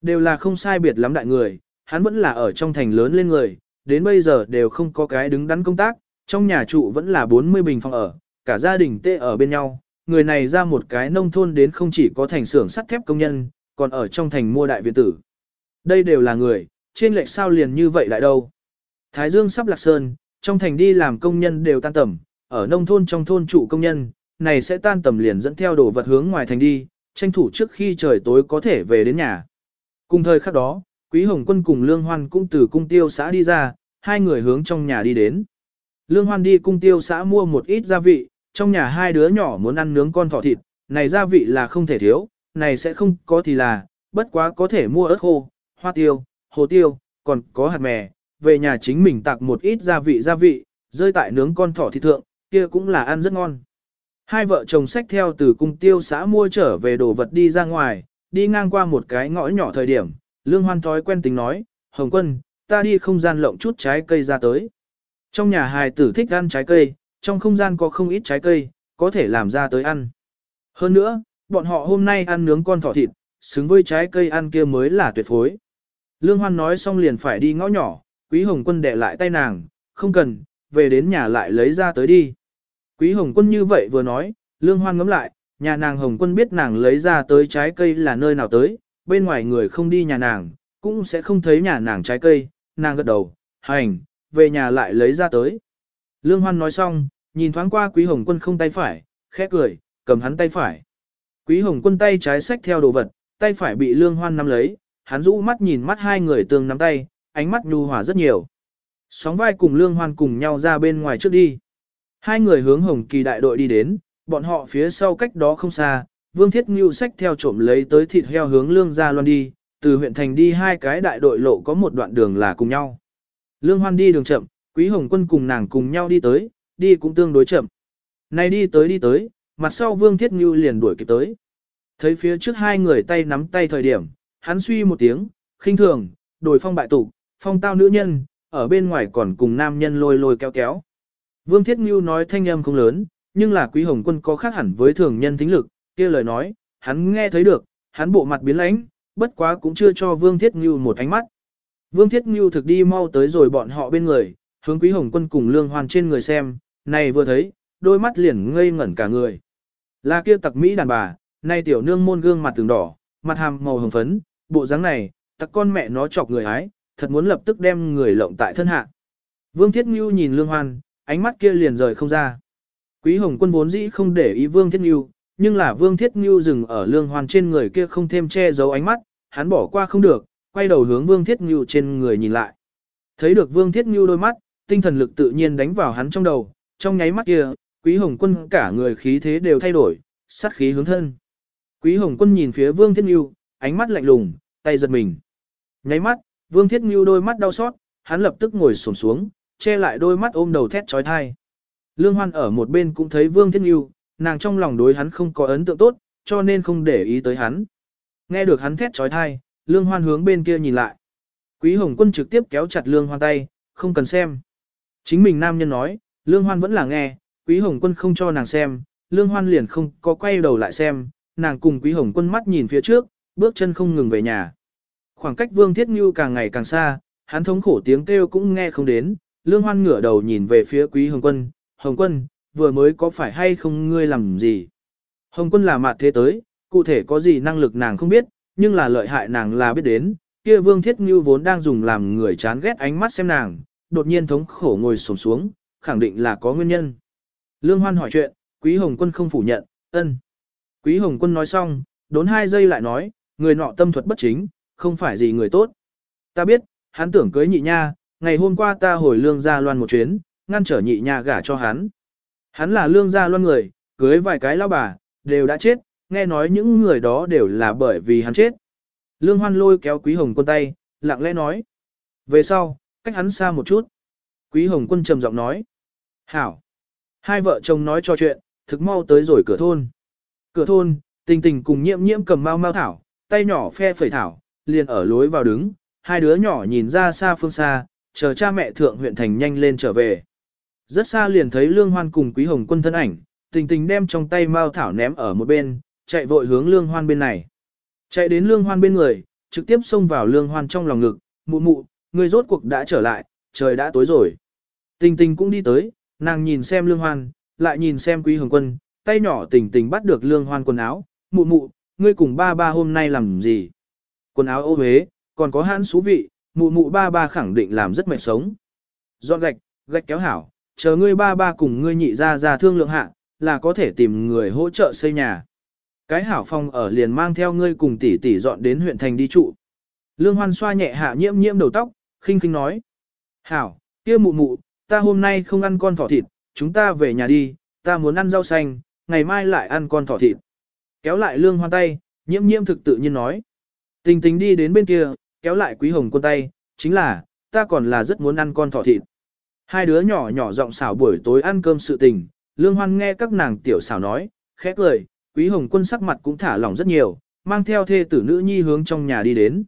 Đều là không sai biệt lắm đại người, hắn vẫn là ở trong thành lớn lên người, đến bây giờ đều không có cái đứng đắn công tác, trong nhà trụ vẫn là 40 bình phòng ở, cả gia đình tê ở bên nhau, người này ra một cái nông thôn đến không chỉ có thành xưởng sắt thép công nhân, còn ở trong thành mua đại viện tử. Đây đều là người, trên lệch sao liền như vậy lại đâu. Thái Dương sắp lạc sơn, trong thành đi làm công nhân đều tan tầm, ở nông thôn trong thôn trụ công nhân, này sẽ tan tầm liền dẫn theo đồ vật hướng ngoài thành đi, tranh thủ trước khi trời tối có thể về đến nhà. Cùng thời khắc đó, Quý Hồng Quân cùng Lương Hoan cũng từ cung tiêu xã đi ra, hai người hướng trong nhà đi đến. Lương Hoan đi cung tiêu xã mua một ít gia vị, trong nhà hai đứa nhỏ muốn ăn nướng con thỏ thịt, này gia vị là không thể thiếu, này sẽ không có thì là, bất quá có thể mua ớt khô, hoa tiêu, hồ tiêu, còn có hạt mè, về nhà chính mình tạc một ít gia vị gia vị, rơi tại nướng con thỏ thịt thượng, kia cũng là ăn rất ngon. Hai vợ chồng xách theo từ cung tiêu xã mua trở về đồ vật đi ra ngoài, đi ngang qua một cái ngõ nhỏ thời điểm, lương hoan thói quen tính nói, Hồng quân, ta đi không gian lộng chút trái cây ra tới. Trong nhà hài tử thích ăn trái cây, trong không gian có không ít trái cây, có thể làm ra tới ăn. Hơn nữa, bọn họ hôm nay ăn nướng con thỏ thịt, xứng với trái cây ăn kia mới là tuyệt phối. Lương Hoan nói xong liền phải đi ngõ nhỏ, Quý Hồng Quân để lại tay nàng, không cần, về đến nhà lại lấy ra tới đi. Quý Hồng Quân như vậy vừa nói, Lương Hoan ngắm lại, nhà nàng Hồng Quân biết nàng lấy ra tới trái cây là nơi nào tới, bên ngoài người không đi nhà nàng, cũng sẽ không thấy nhà nàng trái cây, nàng gật đầu, hành, về nhà lại lấy ra tới. Lương Hoan nói xong, nhìn thoáng qua Quý Hồng Quân không tay phải, khẽ cười, cầm hắn tay phải. Quý Hồng Quân tay trái xách theo đồ vật, tay phải bị Lương Hoan nắm lấy, hắn rũ mắt nhìn mắt hai người tương nắm tay, ánh mắt nhu hòa rất nhiều. Sóng vai cùng Lương Hoan cùng nhau ra bên ngoài trước đi. Hai người hướng Hồng Kỳ đại đội đi đến, bọn họ phía sau cách đó không xa, Vương Thiết Ngưu sách theo trộm lấy tới thịt heo hướng Lương Gia Loan đi, từ huyện thành đi hai cái đại đội lộ có một đoạn đường là cùng nhau. Lương Hoan đi đường chậm, Quý Hồng Quân cùng nàng cùng nhau đi tới, đi cũng tương đối chậm. Này đi tới đi tới, mặt sau Vương Thiết Ngưu liền đuổi kịp tới. Thấy phía trước hai người tay nắm tay thời điểm, hắn suy một tiếng, khinh thường, đổi phong bại tục, phong tao nữ nhân, ở bên ngoài còn cùng nam nhân lôi lôi kéo kéo. Vương Thiết Ngưu nói thanh âm không lớn, nhưng là Quý Hồng Quân có khác hẳn với thường nhân tính lực, kia lời nói, hắn nghe thấy được, hắn bộ mặt biến lãnh, bất quá cũng chưa cho Vương Thiết Ngưu một ánh mắt. Vương Thiết Ngưu thực đi mau tới rồi bọn họ bên người, hướng Quý Hồng Quân cùng Lương Hoan trên người xem, này vừa thấy, đôi mắt liền ngây ngẩn cả người. Là kia tặc Mỹ đàn bà, nay tiểu nương môn gương mặt từng đỏ, mặt hàm màu hồng phấn, bộ dáng này, tặc con mẹ nó chọc người ái, thật muốn lập tức đem người lộng tại thân hạ. Vương Thiết Ngưu nhìn Lương Hoan, ánh mắt kia liền rời không ra. Quý Hồng Quân vốn dĩ không để ý Vương Thiết Ngưu, nhưng là Vương Thiết Ngưu dừng ở Lương Hoan trên người kia không thêm che giấu ánh mắt, hắn bỏ qua không được, quay đầu hướng Vương Thiết Ngưu trên người nhìn lại. Thấy được Vương Thiết Ngưu đôi mắt, tinh thần lực tự nhiên đánh vào hắn trong đầu, trong nháy mắt kia, Quý Hồng Quân cả người khí thế đều thay đổi, sát khí hướng thân. Quý Hồng Quân nhìn phía Vương Thiết Ngưu, ánh mắt lạnh lùng, tay giật mình. Nháy mắt, Vương Thiết Ngưu đôi mắt đau xót, hắn lập tức ngồi xổm xuống, che lại đôi mắt ôm đầu thét chói tai. Lương Hoan ở một bên cũng thấy Vương Thiết Ngưu, nàng trong lòng đối hắn không có ấn tượng tốt, cho nên không để ý tới hắn. Nghe được hắn thét chói tai, Lương Hoan hướng bên kia nhìn lại. Quý Hồng Quân trực tiếp kéo chặt Lương Hoan tay, không cần xem. Chính mình nam nhân nói, Lương Hoan vẫn là nghe, Quý Hồng Quân không cho nàng xem, Lương Hoan liền không có quay đầu lại xem, nàng cùng Quý Hồng Quân mắt nhìn phía trước, bước chân không ngừng về nhà. Khoảng cách Vương Thiết Nhu càng ngày càng xa, hắn thống khổ tiếng kêu cũng nghe không đến, Lương Hoan ngửa đầu nhìn về phía Quý Hồng Quân, Hồng Quân, vừa mới có phải hay không ngươi làm gì? Hồng Quân là mặt thế tới, cụ thể có gì năng lực nàng không biết, nhưng là lợi hại nàng là biết đến, kia Vương Thiết như vốn đang dùng làm người chán ghét ánh mắt xem nàng, đột nhiên thống khổ ngồi sổm xuống, khẳng định là có nguyên nhân. Lương Hoan hỏi chuyện, Quý Hồng Quân không phủ nhận, ân. Quý Hồng Quân nói xong, đốn hai giây lại nói, người nọ tâm thuật bất chính, không phải gì người tốt. Ta biết, hắn tưởng cưới nhị nha, ngày hôm qua ta hồi lương gia loan một chuyến, ngăn trở nhị nha gả cho hắn. Hắn là lương gia loan người, cưới vài cái lao bà, đều đã chết, nghe nói những người đó đều là bởi vì hắn chết. Lương Hoan lôi kéo Quý Hồng Quân tay, lặng lẽ nói. Về sau, cách hắn xa một chút. Quý Hồng Quân trầm giọng nói. Hảo. Hai vợ chồng nói cho chuyện, thực mau tới rồi cửa thôn. Cửa thôn, tình tình cùng nhiễm nhiễm cầm mau mau thảo, tay nhỏ phe phẩy thảo, liền ở lối vào đứng, hai đứa nhỏ nhìn ra xa phương xa, chờ cha mẹ thượng huyện thành nhanh lên trở về. Rất xa liền thấy Lương Hoan cùng Quý Hồng Quân thân ảnh, tình tình đem trong tay mao thảo ném ở một bên, chạy vội hướng Lương Hoan bên này. Chạy đến Lương Hoan bên người, trực tiếp xông vào Lương Hoan trong lòng ngực, mụ mụ, người rốt cuộc đã trở lại, trời đã tối rồi. Tình tình cũng đi tới, nàng nhìn xem Lương Hoan, lại nhìn xem Quý Hồng Quân, tay nhỏ tình tình bắt được Lương Hoan quần áo, mụ mụ, ngươi cùng ba ba hôm nay làm gì? Quần áo ô huế, còn có hãn xú vị, mụ mụ ba ba khẳng định làm rất mệt sống. Dọn gạch, gạch kéo hảo, chờ ngươi ba ba cùng ngươi nhị ra ra thương lượng hạ, là có thể tìm người hỗ trợ xây nhà. Cái hảo phong ở liền mang theo ngươi cùng tỷ tỷ dọn đến huyện thành đi trụ. Lương Hoan xoa nhẹ hạ nhiễm nhiễm đầu tóc, khinh khinh nói. Hảo, kia mụ mụ, ta hôm nay không ăn con thỏ thịt, chúng ta về nhà đi, ta muốn ăn rau xanh, ngày mai lại ăn con thỏ thịt. Kéo lại lương hoan tay, nhiễm nhiễm thực tự nhiên nói. Tình tình đi đến bên kia, kéo lại quý hồng quân tay, chính là, ta còn là rất muốn ăn con thỏ thịt. Hai đứa nhỏ nhỏ giọng xảo buổi tối ăn cơm sự tình, lương hoan nghe các nàng tiểu xảo nói, khẽ cười, quý hồng quân sắc mặt cũng thả lỏng rất nhiều, mang theo thê tử nữ nhi hướng trong nhà đi đến.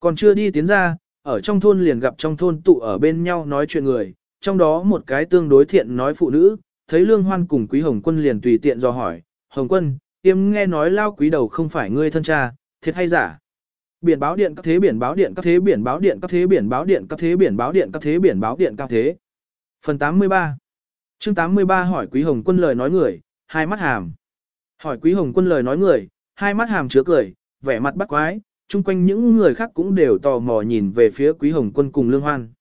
Còn chưa đi tiến ra, ở trong thôn liền gặp trong thôn tụ ở bên nhau nói chuyện người, trong đó một cái tương đối thiện nói phụ nữ, thấy lương hoan cùng quý hồng quân liền tùy tiện do hỏi, hồng quân, tiêm nghe nói lao quý đầu không phải ngươi thân cha, thiệt hay giả? Biển báo điện các thế biển báo điện các thế biển báo điện các thế biển báo điện các thế biển báo điện các thế biển báo điện các thế. Phần 83 chương 83 hỏi quý hồng quân lời nói người, hai mắt hàm. Hỏi quý hồng quân lời nói người, hai mắt hàm chứa cười, vẻ mặt bắt quái, chung quanh những người khác cũng đều tò mò nhìn về phía quý hồng quân cùng lương hoan.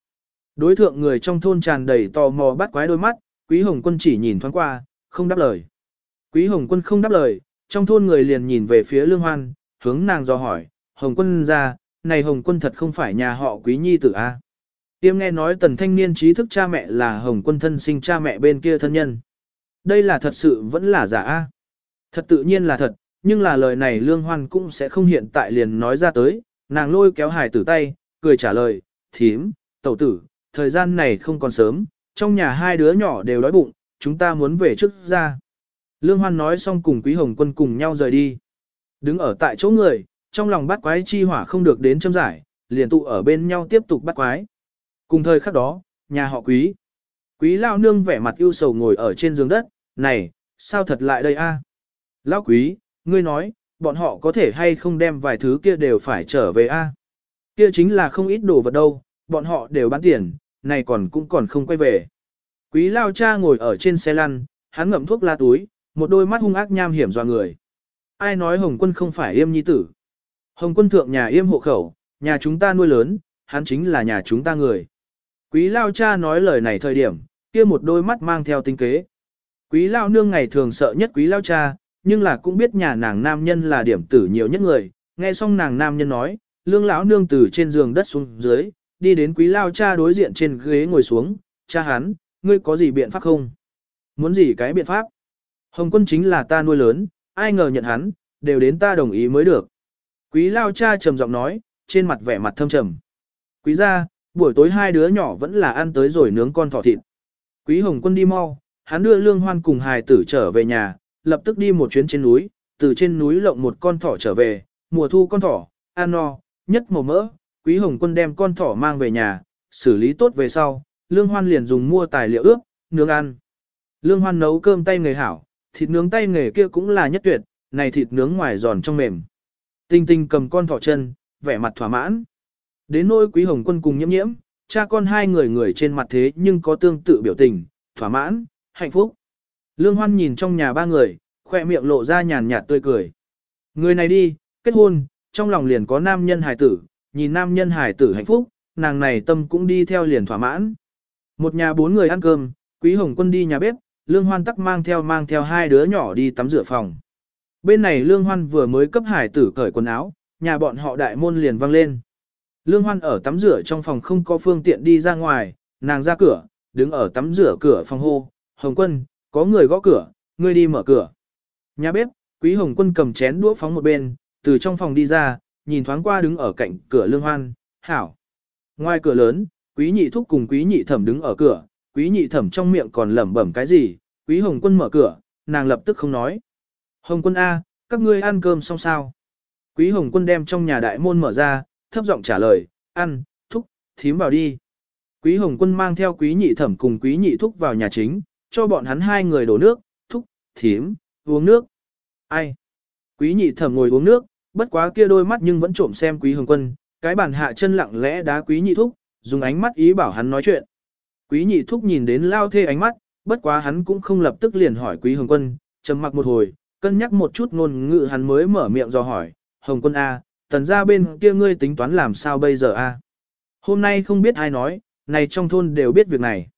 Đối thượng người trong thôn tràn đầy tò mò bắt quái đôi mắt, quý hồng quân chỉ nhìn thoáng qua, không đáp lời. Quý hồng quân không đáp lời, trong thôn người liền nhìn về phía lương hoan, hướng nàng do hỏi, hồng quân ra, này hồng quân thật không phải nhà họ quý nhi tử a Tiêm nghe nói tần thanh niên trí thức cha mẹ là hồng quân thân sinh cha mẹ bên kia thân nhân. Đây là thật sự vẫn là giả a Thật tự nhiên là thật, nhưng là lời này lương hoan cũng sẽ không hiện tại liền nói ra tới, nàng lôi kéo hải tử tay, cười trả lời, thím, tẩu tử, thời gian này không còn sớm, trong nhà hai đứa nhỏ đều đói bụng, chúng ta muốn về trước ra. Lương hoan nói xong cùng quý hồng quân cùng nhau rời đi. Đứng ở tại chỗ người, trong lòng bắt quái chi hỏa không được đến châm giải, liền tụ ở bên nhau tiếp tục bắt quái. Cùng thời khắc đó, nhà họ quý. Quý lao nương vẻ mặt ưu sầu ngồi ở trên giường đất, này, sao thật lại đây a? Lão quý, ngươi nói, bọn họ có thể hay không đem vài thứ kia đều phải trở về a? Kia chính là không ít đồ vật đâu, bọn họ đều bán tiền, này còn cũng còn không quay về. Quý lao cha ngồi ở trên xe lăn, hắn ngậm thuốc la túi, một đôi mắt hung ác nham hiểm dọa người. Ai nói Hồng quân không phải yêm nhi tử? Hồng quân thượng nhà yêm hộ khẩu, nhà chúng ta nuôi lớn, hắn chính là nhà chúng ta người. Quý lao cha nói lời này thời điểm, kia một đôi mắt mang theo tinh kế. Quý lao nương ngày thường sợ nhất quý lao cha, nhưng là cũng biết nhà nàng nam nhân là điểm tử nhiều nhất người, nghe xong nàng nam nhân nói, lương lão nương từ trên giường đất xuống dưới, đi đến quý lao cha đối diện trên ghế ngồi xuống, cha hắn, ngươi có gì biện pháp không? Muốn gì cái biện pháp? Hồng quân chính là ta nuôi lớn, ai ngờ nhận hắn, đều đến ta đồng ý mới được. Quý lao cha trầm giọng nói, trên mặt vẻ mặt thâm trầm. Quý gia, buổi tối hai đứa nhỏ vẫn là ăn tới rồi nướng con thỏ thịt. Quý hồng quân đi mau, hắn đưa lương hoan cùng hài tử trở về nhà, lập tức đi một chuyến trên núi, từ trên núi lộng một con thỏ trở về, mùa thu con thỏ, ăn no, nhất màu mỡ, quý hồng quân đem con thỏ mang về nhà, xử lý tốt về sau, lương hoan liền dùng mua tài liệu ướp, nướng ăn. Lương hoan nấu cơm tay nghề hảo, thịt nướng tay nghề kia cũng là nhất tuyệt, này thịt nướng ngoài giòn trong mềm. Tinh tinh cầm con thỏ chân, vẻ mặt thỏa mãn. Đến nỗi quý hồng quân cùng nhiễm nhiễm, cha con hai người người trên mặt thế nhưng có tương tự biểu tình, thỏa mãn, hạnh phúc. Lương Hoan nhìn trong nhà ba người, khoe miệng lộ ra nhàn nhạt tươi cười. Người này đi, kết hôn, trong lòng liền có nam nhân hài tử, nhìn nam nhân hài tử hạnh phúc, nàng này tâm cũng đi theo liền thỏa mãn. Một nhà bốn người ăn cơm, Quý Hồng Quân đi nhà bếp, Lương Hoan tắc mang theo mang theo hai đứa nhỏ đi tắm rửa phòng. Bên này Lương Hoan vừa mới cấp hải tử cởi quần áo, nhà bọn họ đại môn liền vang lên. Lương Hoan ở tắm rửa trong phòng không có phương tiện đi ra ngoài, nàng ra cửa, đứng ở tắm rửa cửa phòng hô, Hồng Quân, có người gõ cửa, ngươi đi mở cửa. Nhà bếp, Quý Hồng Quân cầm chén đũa phóng một bên, từ trong phòng đi ra, nhìn thoáng qua đứng ở cạnh cửa Lương Hoan, hảo. Ngoài cửa lớn, Quý Nhị Thúc cùng Quý Nhị Thẩm đứng ở cửa, Quý Nhị Thẩm trong miệng còn lẩm bẩm cái gì, Quý Hồng Quân mở cửa, nàng lập tức không nói. Hồng Quân A, các ngươi ăn cơm xong sao? Quý Hồng Quân đem trong nhà đại môn mở ra, thấp giọng trả lời, ăn, thúc, thím vào đi. Quý Hồng Quân mang theo Quý Nhị Thẩm cùng Quý Nhị Thúc vào nhà chính, cho bọn hắn hai người đổ nước, thúc, thím, uống nước. Ai? Quý Nhị Thẩm ngồi uống nước, bất quá kia đôi mắt nhưng vẫn trộm xem Quý Hồng Quân, cái bàn hạ chân lặng lẽ đá Quý Nhị Thúc, dùng ánh mắt ý bảo hắn nói chuyện. Quý Nhị Thúc nhìn đến lao thê ánh mắt, bất quá hắn cũng không lập tức liền hỏi Quý Hồng Quân, trầm mặc một hồi, cân nhắc một chút ngôn ngữ hắn mới mở miệng do hỏi, Hồng Quân A, tần ra bên kia ngươi tính toán làm sao bây giờ A. Hôm nay không biết ai nói, này trong thôn đều biết việc này.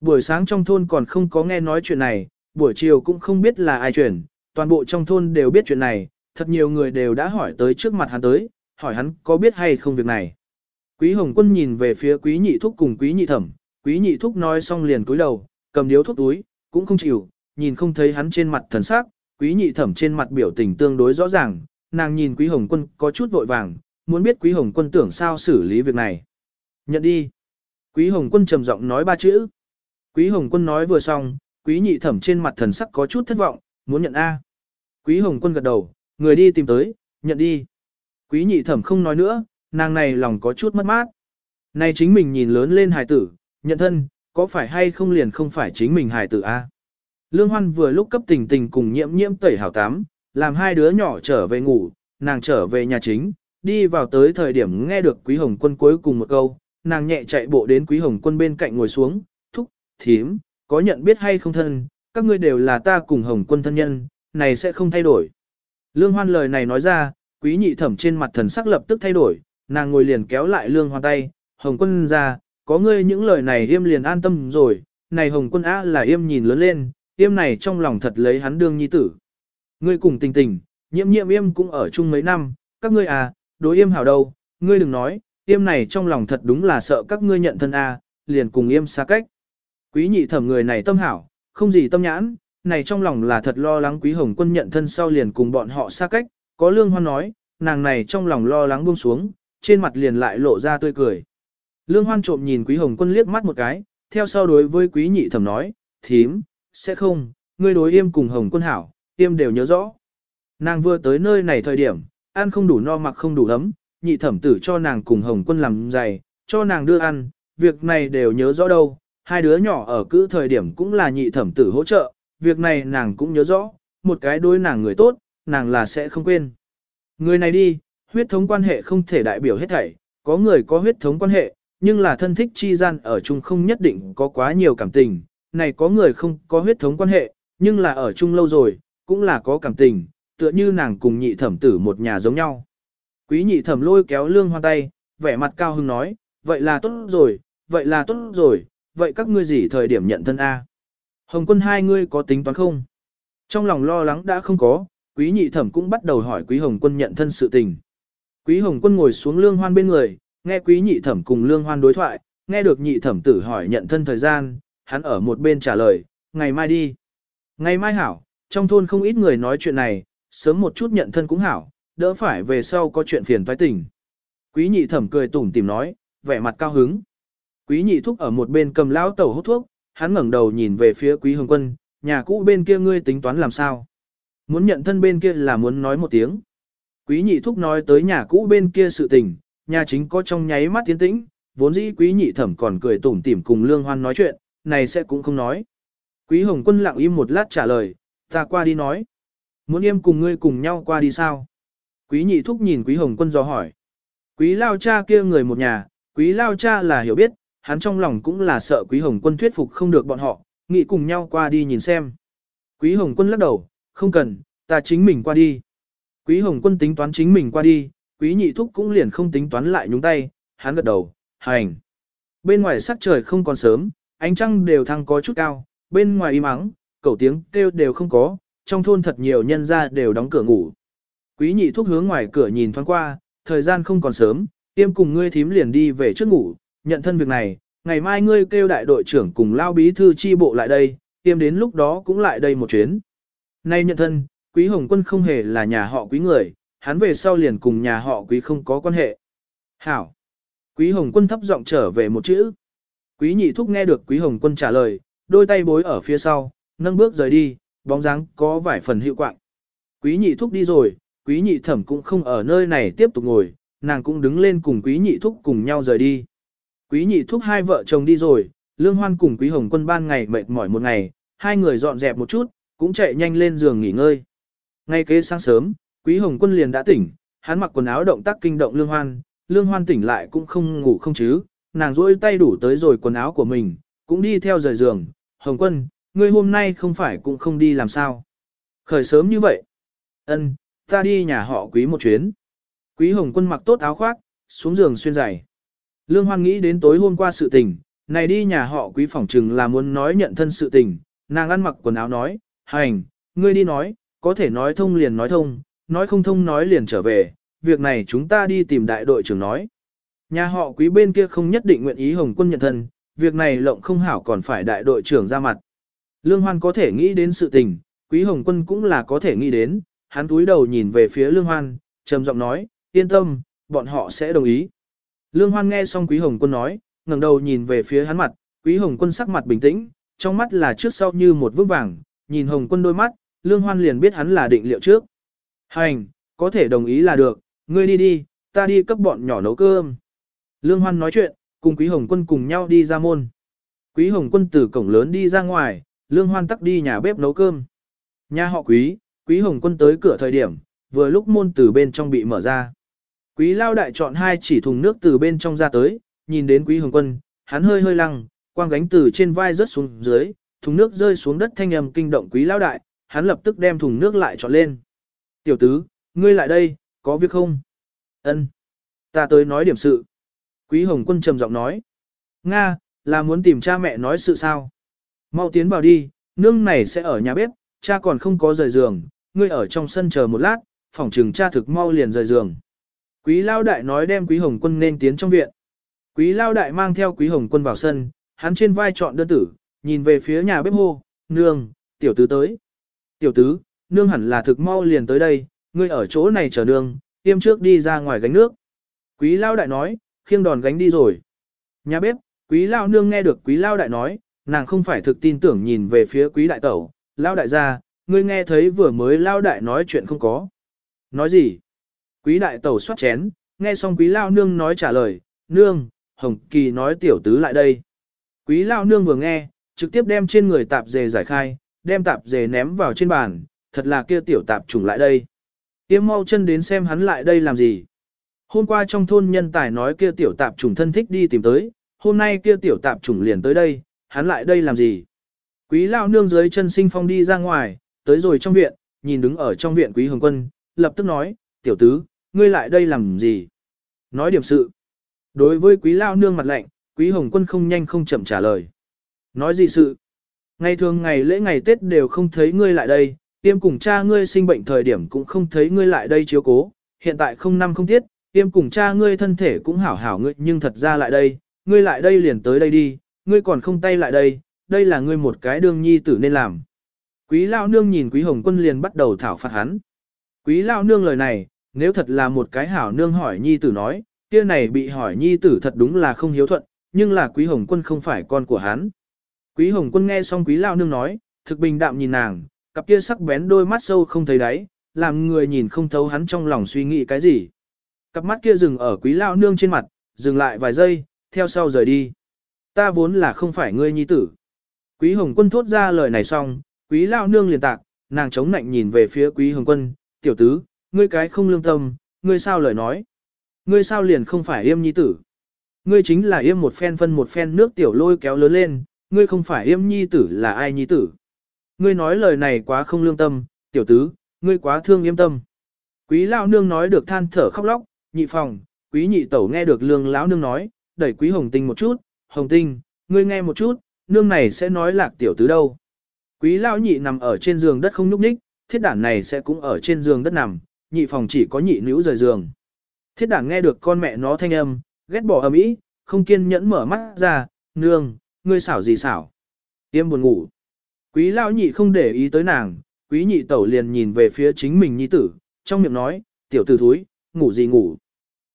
Buổi sáng trong thôn còn không có nghe nói chuyện này, buổi chiều cũng không biết là ai chuyển, toàn bộ trong thôn đều biết chuyện này, thật nhiều người đều đã hỏi tới trước mặt hắn tới, hỏi hắn có biết hay không việc này. Quý Hồng Quân nhìn về phía Quý Nhị Thúc cùng Quý Nhị Thẩm, Quý Nhị Thúc nói xong liền cúi đầu, cầm điếu thuốc túi, cũng không chịu, nhìn không thấy hắn trên mặt thần sắc, Quý Nhị Thẩm trên mặt biểu tình tương đối rõ ràng, nàng nhìn Quý Hồng Quân có chút vội vàng, muốn biết Quý Hồng Quân tưởng sao xử lý việc này. Nhận đi. Quý Hồng Quân trầm giọng nói ba chữ. Quý Hồng Quân nói vừa xong, Quý Nhị Thẩm trên mặt thần sắc có chút thất vọng, muốn nhận A. Quý Hồng Quân gật đầu, người đi tìm tới, nhận đi. Quý Nhị Thẩm không nói nữa, nàng này lòng có chút mất mát. Này chính mình nhìn lớn lên hài tử, nhận thân, có phải hay không liền không phải chính mình hài tử A. Lương Hoan vừa lúc cấp tình tình cùng nhiễm nhiễm tẩy hảo tám, làm hai đứa nhỏ trở về ngủ, nàng trở về nhà chính, đi vào tới thời điểm nghe được Quý Hồng Quân cuối cùng một câu, nàng nhẹ chạy bộ đến Quý Hồng Quân bên cạnh ngồi xuống, thúc, thím, có nhận biết hay không thân, các ngươi đều là ta cùng Hồng Quân thân nhân, này sẽ không thay đổi. Lương Hoan lời này nói ra, Quý Nhị Thẩm trên mặt thần sắc lập tức thay đổi, nàng ngồi liền kéo lại Lương Hoan tay, Hồng Quân ra, có ngươi những lời này im liền an tâm rồi, này Hồng Quân á là im nhìn lớn lên, im này trong lòng thật lấy hắn đương nhi tử. Ngươi cùng tình tình, nhiễm nhiễm im cũng ở chung mấy năm, các ngươi à, đối im hảo đâu, ngươi đừng nói, yêm này trong lòng thật đúng là sợ các ngươi nhận thân à, liền cùng yêm xa cách. Quý nhị thẩm người này tâm hảo, không gì tâm nhãn, này trong lòng là thật lo lắng quý hồng quân nhận thân sau liền cùng bọn họ xa cách, có lương hoan nói, nàng này trong lòng lo lắng buông xuống, trên mặt liền lại lộ ra tươi cười. Lương hoan trộm nhìn quý hồng quân liếc mắt một cái, theo sau đối với quý nhị thẩm nói, thím, sẽ không, ngươi đối yêm cùng hồng quân hảo, Tiêm đều nhớ rõ. Nàng vừa tới nơi này thời điểm, ăn không đủ no mặc không đủ ấm, nhị thẩm tử cho nàng cùng hồng quân làm giày, cho nàng đưa ăn, việc này đều nhớ rõ đâu, hai đứa nhỏ ở cữ thời điểm cũng là nhị thẩm tử hỗ trợ, việc này nàng cũng nhớ rõ, một cái đối nàng người tốt, nàng là sẽ không quên. Người này đi, huyết thống quan hệ không thể đại biểu hết thảy, có người có huyết thống quan hệ, nhưng là thân thích chi gian ở chung không nhất định có quá nhiều cảm tình, này có người không có huyết thống quan hệ, nhưng là ở chung lâu rồi, cũng là có cảm tình, tựa như nàng cùng nhị thẩm tử một nhà giống nhau. Quý nhị thẩm lôi kéo lương hoan tay, vẻ mặt cao hưng nói, vậy là tốt rồi, vậy là tốt rồi, vậy các ngươi gì thời điểm nhận thân A. Hồng quân hai ngươi có tính toán không? Trong lòng lo lắng đã không có, quý nhị thẩm cũng bắt đầu hỏi quý hồng quân nhận thân sự tình. Quý hồng quân ngồi xuống lương hoan bên người, nghe quý nhị thẩm cùng lương hoan đối thoại, nghe được nhị thẩm tử hỏi nhận thân thời gian, hắn ở một bên trả lời, ngày mai đi. Ngày mai hảo, trong thôn không ít người nói chuyện này, sớm một chút nhận thân cũng hảo, đỡ phải về sau có chuyện phiền toái tình. Quý nhị thẩm cười tủm tìm nói, vẻ mặt cao hứng. Quý nhị thúc ở một bên cầm lão tẩu hút thuốc, hắn ngẩng đầu nhìn về phía quý hồng quân, nhà cũ bên kia ngươi tính toán làm sao? Muốn nhận thân bên kia là muốn nói một tiếng. Quý nhị thúc nói tới nhà cũ bên kia sự tình, nhà chính có trong nháy mắt tiến tĩnh, vốn dĩ quý nhị thẩm còn cười tủm tỉm cùng lương hoan nói chuyện, này sẽ cũng không nói. Quý hồng quân lặng im một lát trả lời, ta qua đi nói. Muốn im cùng ngươi cùng nhau qua đi sao? Quý nhị thúc nhìn quý hồng quân dò hỏi. Quý lao cha kia người một nhà, quý lao cha là hiểu biết, hắn trong lòng cũng là sợ quý hồng quân thuyết phục không được bọn họ, nghĩ cùng nhau qua đi nhìn xem. Quý hồng quân lắc đầu, không cần, ta chính mình qua đi. Quý hồng quân tính toán chính mình qua đi, quý nhị thúc cũng liền không tính toán lại nhúng tay, hắn gật đầu, hành. Bên ngoài sắc trời không còn sớm, ánh trăng đều thăng có chút cao, bên ngoài im ắng, Cầu tiếng kêu đều không có, trong thôn thật nhiều nhân gia đều đóng cửa ngủ. Quý nhị thúc hướng ngoài cửa nhìn thoáng qua, thời gian không còn sớm, tiêm cùng ngươi thím liền đi về trước ngủ, nhận thân việc này, ngày mai ngươi kêu đại đội trưởng cùng lao bí thư chi bộ lại đây, tiêm đến lúc đó cũng lại đây một chuyến. Nay nhận thân, quý hồng quân không hề là nhà họ quý người, hắn về sau liền cùng nhà họ quý không có quan hệ. Hảo! Quý hồng quân thấp giọng trở về một chữ. Quý nhị thúc nghe được quý hồng quân trả lời, đôi tay bối ở phía sau, nâng bước rời đi, bóng dáng có vài phần hiệu quạng. Quý nhị thúc đi rồi, quý nhị thẩm cũng không ở nơi này tiếp tục ngồi, nàng cũng đứng lên cùng quý nhị thúc cùng nhau rời đi. Quý nhị thúc hai vợ chồng đi rồi, lương hoan cùng quý hồng quân ban ngày mệt mỏi một ngày, hai người dọn dẹp một chút, cũng chạy nhanh lên giường nghỉ ngơi. Ngay kế sáng sớm, quý hồng quân liền đã tỉnh, hắn mặc quần áo động tác kinh động lương hoan, lương hoan tỉnh lại cũng không ngủ không chứ, nàng duỗi tay đủ tới rồi quần áo của mình, cũng đi theo rời giường, hồng quân, ngươi hôm nay không phải cũng không đi làm sao. Khởi sớm như vậy. Ân, ta đi nhà họ quý một chuyến. Quý hồng quân mặc tốt áo khoác, xuống giường xuyên giày. Lương Hoan nghĩ đến tối hôm qua sự tình, này đi nhà họ quý phỏng trừng là muốn nói nhận thân sự tình, nàng ăn mặc quần áo nói, hành, ngươi đi nói, có thể nói thông liền nói thông, nói không thông nói liền trở về, việc này chúng ta đi tìm đại đội trưởng nói. Nhà họ quý bên kia không nhất định nguyện ý Hồng quân nhận thân, việc này lộng không hảo còn phải đại đội trưởng ra mặt. Lương Hoan có thể nghĩ đến sự tình, quý Hồng quân cũng là có thể nghĩ đến, hắn túi đầu nhìn về phía Lương Hoan, trầm giọng nói, yên tâm, bọn họ sẽ đồng ý. Lương Hoan nghe xong Quý Hồng Quân nói, ngẩng đầu nhìn về phía hắn mặt, Quý Hồng Quân sắc mặt bình tĩnh, trong mắt là trước sau như một vững vàng, nhìn Hồng Quân đôi mắt, Lương Hoan liền biết hắn là định liệu trước. Hành, có thể đồng ý là được, ngươi đi đi, ta đi cấp bọn nhỏ nấu cơm. Lương Hoan nói chuyện, cùng Quý Hồng Quân cùng nhau đi ra môn. Quý Hồng Quân từ cổng lớn đi ra ngoài, Lương Hoan tắc đi nhà bếp nấu cơm. Nhà họ Quý, Quý Hồng Quân tới cửa thời điểm, vừa lúc môn từ bên trong bị mở ra. Quý lao đại chọn hai chỉ thùng nước từ bên trong ra tới, nhìn đến quý hồng quân, hắn hơi hơi lăng, quang gánh từ trên vai rớt xuống dưới, thùng nước rơi xuống đất thanh âm kinh động quý lao đại, hắn lập tức đem thùng nước lại chọn lên. Tiểu tứ, ngươi lại đây, có việc không? Ân, Ta tới nói điểm sự. Quý hồng quân trầm giọng nói. Nga, là muốn tìm cha mẹ nói sự sao? Mau tiến vào đi, nương này sẽ ở nhà bếp, cha còn không có rời giường, ngươi ở trong sân chờ một lát, phòng trừng cha thực mau liền rời giường. Quý lao đại nói đem quý hồng quân nên tiến trong viện. Quý lao đại mang theo quý hồng quân vào sân, hắn trên vai chọn đơn tử, nhìn về phía nhà bếp hô, nương, tiểu tứ tới. Tiểu tứ, nương hẳn là thực mau liền tới đây, ngươi ở chỗ này chờ nương, tiêm trước đi ra ngoài gánh nước. Quý lao đại nói, khiêng đòn gánh đi rồi. Nhà bếp, quý lao nương nghe được quý lao đại nói, nàng không phải thực tin tưởng nhìn về phía quý đại tẩu, lao đại gia, ngươi nghe thấy vừa mới lao đại nói chuyện không có. Nói gì? Quý đại tẩu xoát chén, nghe xong quý lao nương nói trả lời, nương, hồng kỳ nói tiểu tứ lại đây. Quý lao nương vừa nghe, trực tiếp đem trên người tạp dề giải khai, đem tạp dề ném vào trên bàn, thật là kia tiểu tạp trùng lại đây. Tiêm mau chân đến xem hắn lại đây làm gì. Hôm qua trong thôn nhân tài nói kia tiểu tạp trùng thân thích đi tìm tới, hôm nay kia tiểu tạp trùng liền tới đây, hắn lại đây làm gì. Quý lao nương dưới chân sinh phong đi ra ngoài, tới rồi trong viện, nhìn đứng ở trong viện quý hồng quân, lập tức nói, tiểu tứ, ngươi lại đây làm gì? Nói điểm sự. Đối với quý lao nương mặt lạnh, quý hồng quân không nhanh không chậm trả lời. Nói gì sự? Ngày thường ngày lễ ngày Tết đều không thấy ngươi lại đây, tiêm cùng cha ngươi sinh bệnh thời điểm cũng không thấy ngươi lại đây chiếu cố, hiện tại không năm không tiết, tiêm cùng cha ngươi thân thể cũng hảo hảo ngươi nhưng thật ra lại đây, ngươi lại đây liền tới đây đi, ngươi còn không tay lại đây, đây là ngươi một cái đương nhi tử nên làm. Quý lao nương nhìn quý hồng quân liền bắt đầu thảo phạt hắn. Quý lao nương lời này, nếu thật là một cái hảo nương hỏi nhi tử nói, kia này bị hỏi nhi tử thật đúng là không hiếu thuận, nhưng là quý hồng quân không phải con của hắn. Quý hồng quân nghe xong quý lao nương nói, thực bình đạm nhìn nàng, cặp kia sắc bén đôi mắt sâu không thấy đáy, làm người nhìn không thấu hắn trong lòng suy nghĩ cái gì. Cặp mắt kia dừng ở quý lao nương trên mặt, dừng lại vài giây, theo sau rời đi. Ta vốn là không phải ngươi nhi tử. Quý hồng quân thốt ra lời này xong, quý lao nương liền tạc, nàng chống nạnh nhìn về phía quý hồng quân, tiểu tứ, ngươi cái không lương tâm, ngươi sao lời nói. Ngươi sao liền không phải yêm nhi tử. Ngươi chính là yêm một phen phân một phen nước tiểu lôi kéo lớn lên, ngươi không phải yêm nhi tử là ai nhi tử. Ngươi nói lời này quá không lương tâm, tiểu tứ, ngươi quá thương yêm tâm. Quý lao nương nói được than thở khóc lóc, nhị phòng, quý nhị tẩu nghe được lương lão nương nói, đẩy quý hồng tinh một chút, hồng tinh, ngươi nghe một chút, nương này sẽ nói lạc tiểu tứ đâu. Quý lao nhị nằm ở trên giường đất không nhúc nhích, thiết đản này sẽ cũng ở trên giường đất nằm, nhị phòng chỉ có nhị nữ rời giường. Thiết đản nghe được con mẹ nó thanh âm, ghét bỏ ầm ĩ, không kiên nhẫn mở mắt ra, nương, ngươi xảo gì xảo. Tiêm buồn ngủ. Quý lao nhị không để ý tới nàng, quý nhị tẩu liền nhìn về phía chính mình nhi tử, trong miệng nói, tiểu tử thúi, ngủ gì ngủ.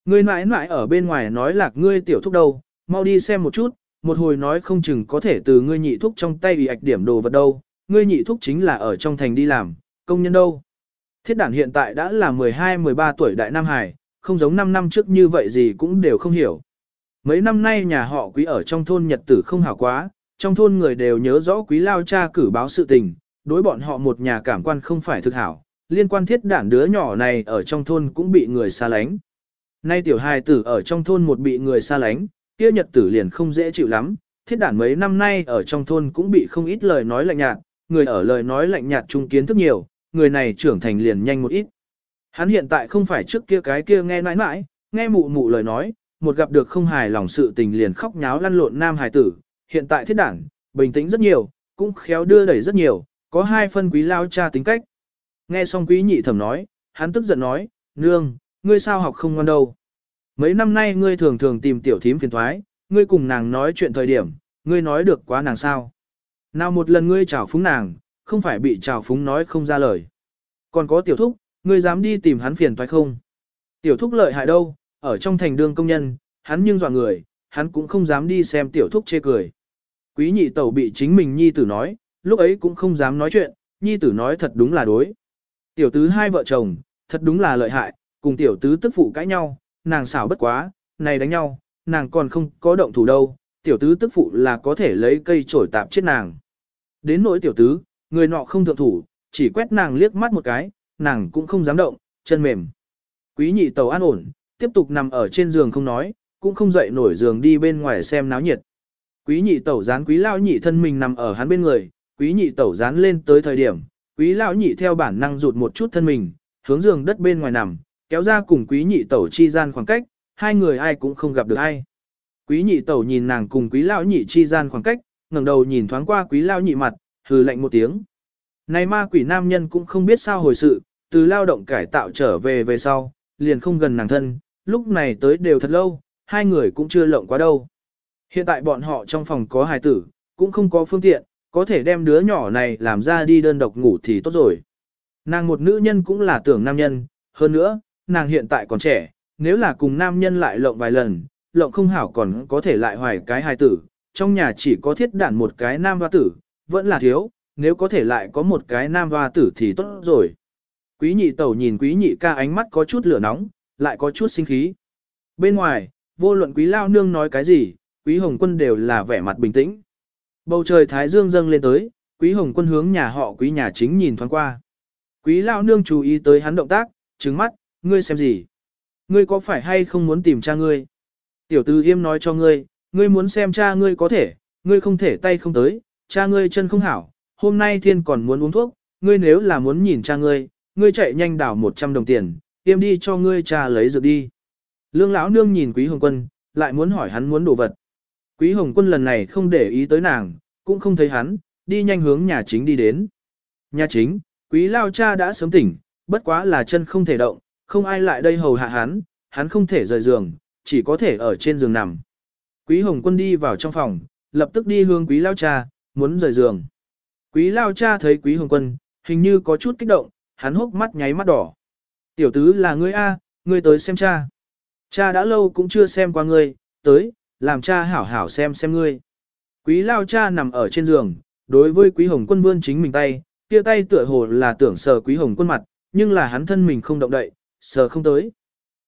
Ngươi mãi mãi ở bên ngoài nói lạc ngươi tiểu thúc đâu, mau đi xem một chút, một hồi nói không chừng có thể từ ngươi nhị thúc trong tay bị ạch điểm đồ vật đâu, ngươi nhị thúc chính là ở trong thành đi làm, công nhân đâu. Thiết đản hiện tại đã là 12-13 tuổi đại Nam Hải, không giống 5 năm trước như vậy gì cũng đều không hiểu. Mấy năm nay nhà họ quý ở trong thôn nhật tử không hảo quá, trong thôn người đều nhớ rõ quý lao cha cử báo sự tình, đối bọn họ một nhà cảm quan không phải thực hảo, liên quan thiết đản đứa nhỏ này ở trong thôn cũng bị người xa lánh. Nay tiểu hài tử ở trong thôn một bị người xa lánh, kia nhật tử liền không dễ chịu lắm, thiết đản mấy năm nay ở trong thôn cũng bị không ít lời nói lạnh nhạt, người ở lời nói lạnh nhạt trung kiến thức nhiều, người này trưởng thành liền nhanh một ít. Hắn hiện tại không phải trước kia cái kia nghe nãi nãi, nghe mụ mụ lời nói, một gặp được không hài lòng sự tình liền khóc nháo lăn lộn nam hài tử, hiện tại thiết đản, bình tĩnh rất nhiều, cũng khéo đưa đẩy rất nhiều, có hai phân quý lao cha tính cách. Nghe xong quý nhị thẩm nói, hắn tức giận nói, nương, ngươi sao học không ngon đâu. Mấy năm nay ngươi thường thường tìm tiểu thím phiền thoái, ngươi cùng nàng nói chuyện thời điểm, ngươi nói được quá nàng sao. Nào một lần ngươi chào phúng nàng, không phải bị chào phúng nói không ra lời. Còn có tiểu thúc, ngươi dám đi tìm hắn phiền thoái không? Tiểu thúc lợi hại đâu, ở trong thành đương công nhân, hắn nhưng dọa người, hắn cũng không dám đi xem tiểu thúc chê cười. Quý nhị tẩu bị chính mình nhi tử nói, lúc ấy cũng không dám nói chuyện, nhi tử nói thật đúng là đối. Tiểu tứ hai vợ chồng, thật đúng là lợi hại, cùng tiểu tứ tức phụ cãi nhau, nàng xảo bất quá, này đánh nhau, nàng còn không có động thủ đâu, tiểu tứ tức phụ là có thể lấy cây chổi tạp chết nàng. Đến nỗi tiểu tứ, người nọ không thượng thủ, chỉ quét nàng liếc mắt một cái, nàng cũng không dám động, chân mềm. Quý nhị tàu an ổn, tiếp tục nằm ở trên giường không nói, cũng không dậy nổi giường đi bên ngoài xem náo nhiệt. Quý nhị tẩu dán quý lao nhị thân mình nằm ở hắn bên người, quý nhị tẩu dán lên tới thời điểm, quý lao nhị theo bản năng rụt một chút thân mình, hướng giường đất bên ngoài nằm, kéo ra cùng quý nhị tẩu chi gian khoảng cách, hai người ai cũng không gặp được ai. Quý nhị tẩu nhìn nàng cùng quý lao nhị chi gian khoảng cách, ngẩng đầu nhìn thoáng qua quý lao nhị mặt, hừ lạnh một tiếng. Này ma quỷ nam nhân cũng không biết sao hồi sự, từ lao động cải tạo trở về về sau, liền không gần nàng thân, lúc này tới đều thật lâu, hai người cũng chưa lộng quá đâu. Hiện tại bọn họ trong phòng có hài tử, cũng không có phương tiện, có thể đem đứa nhỏ này làm ra đi đơn độc ngủ thì tốt rồi. Nàng một nữ nhân cũng là tưởng nam nhân, hơn nữa, nàng hiện tại còn trẻ, nếu là cùng nam nhân lại lộng vài lần, lộng không hảo còn có thể lại hoài cái hài tử, trong nhà chỉ có thiết đản một cái nam hoa tử, vẫn là thiếu, nếu có thể lại có một cái nam hoa tử thì tốt rồi. Quý nhị tẩu nhìn quý nhị ca ánh mắt có chút lửa nóng, lại có chút sinh khí. Bên ngoài, vô luận quý lao nương nói cái gì, quý hồng quân đều là vẻ mặt bình tĩnh. Bầu trời thái dương dâng lên tới, quý hồng quân hướng nhà họ quý nhà chính nhìn thoáng qua. Quý lao nương chú ý tới hắn động tác, trứng mắt, ngươi xem gì? Ngươi có phải hay không muốn tìm cha ngươi? Tiểu tư yêm nói cho ngươi, ngươi muốn xem cha ngươi có thể, ngươi không thể tay không tới, cha ngươi chân không hảo, hôm nay thiên còn muốn uống thuốc, ngươi nếu là muốn nhìn cha ngươi, ngươi chạy nhanh đảo 100 đồng tiền, yêm đi cho ngươi cha lấy dược đi. Lương lão nương nhìn quý hồng quân, lại muốn hỏi hắn muốn đồ vật. Quý hồng quân lần này không để ý tới nàng, cũng không thấy hắn, đi nhanh hướng nhà chính đi đến. Nhà chính, quý lao cha đã sớm tỉnh, bất quá là chân không thể động, không ai lại đây hầu hạ hắn, hắn không thể rời giường, chỉ có thể ở trên giường nằm. Quý hồng quân đi vào trong phòng, lập tức đi hướng quý lao cha, muốn rời giường. Quý lao cha thấy quý hồng quân, hình như có chút kích động, hắn hốc mắt nháy mắt đỏ. Tiểu tứ là ngươi A, ngươi tới xem cha. Cha đã lâu cũng chưa xem qua ngươi, tới, làm cha hảo hảo xem xem ngươi. Quý lao cha nằm ở trên giường, đối với quý hồng quân vươn chính mình tay, kia tay tựa hồ là tưởng sờ quý hồng quân mặt, nhưng là hắn thân mình không động đậy, sờ không tới.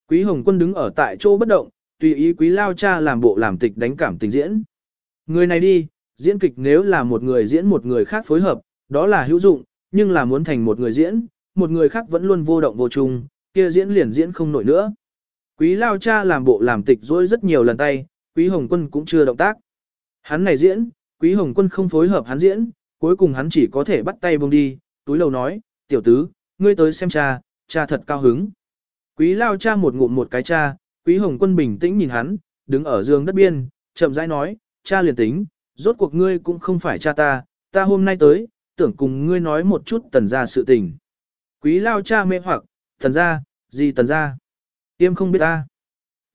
Quý hồng quân đứng ở tại chỗ bất động, tùy ý quý lao cha làm bộ làm tịch đánh cảm tình diễn. Người này đi, diễn kịch nếu là một người diễn một người khác phối hợp, đó là hữu dụng, nhưng là muốn thành một người diễn, một người khác vẫn luôn vô động vô chung, kia diễn liền diễn không nổi nữa. Quý lao cha làm bộ làm tịch dối rất nhiều lần tay, quý hồng quân cũng chưa động tác. Hắn này diễn, quý hồng quân không phối hợp hắn diễn, cuối cùng hắn chỉ có thể bắt tay buông đi, túi lầu nói, tiểu tứ, ngươi tới xem cha, cha thật cao hứng. Quý lao cha một ngụm một cái cha, quý hồng quân bình tĩnh nhìn hắn, đứng ở giường đất biên, chậm rãi nói, cha liền tính, rốt cuộc ngươi cũng không phải cha ta, ta hôm nay tới, tưởng cùng ngươi nói một chút tần ra sự tình. Quý lao cha mê hoặc, tần ra, gì tần ra? Tiêm không biết ta.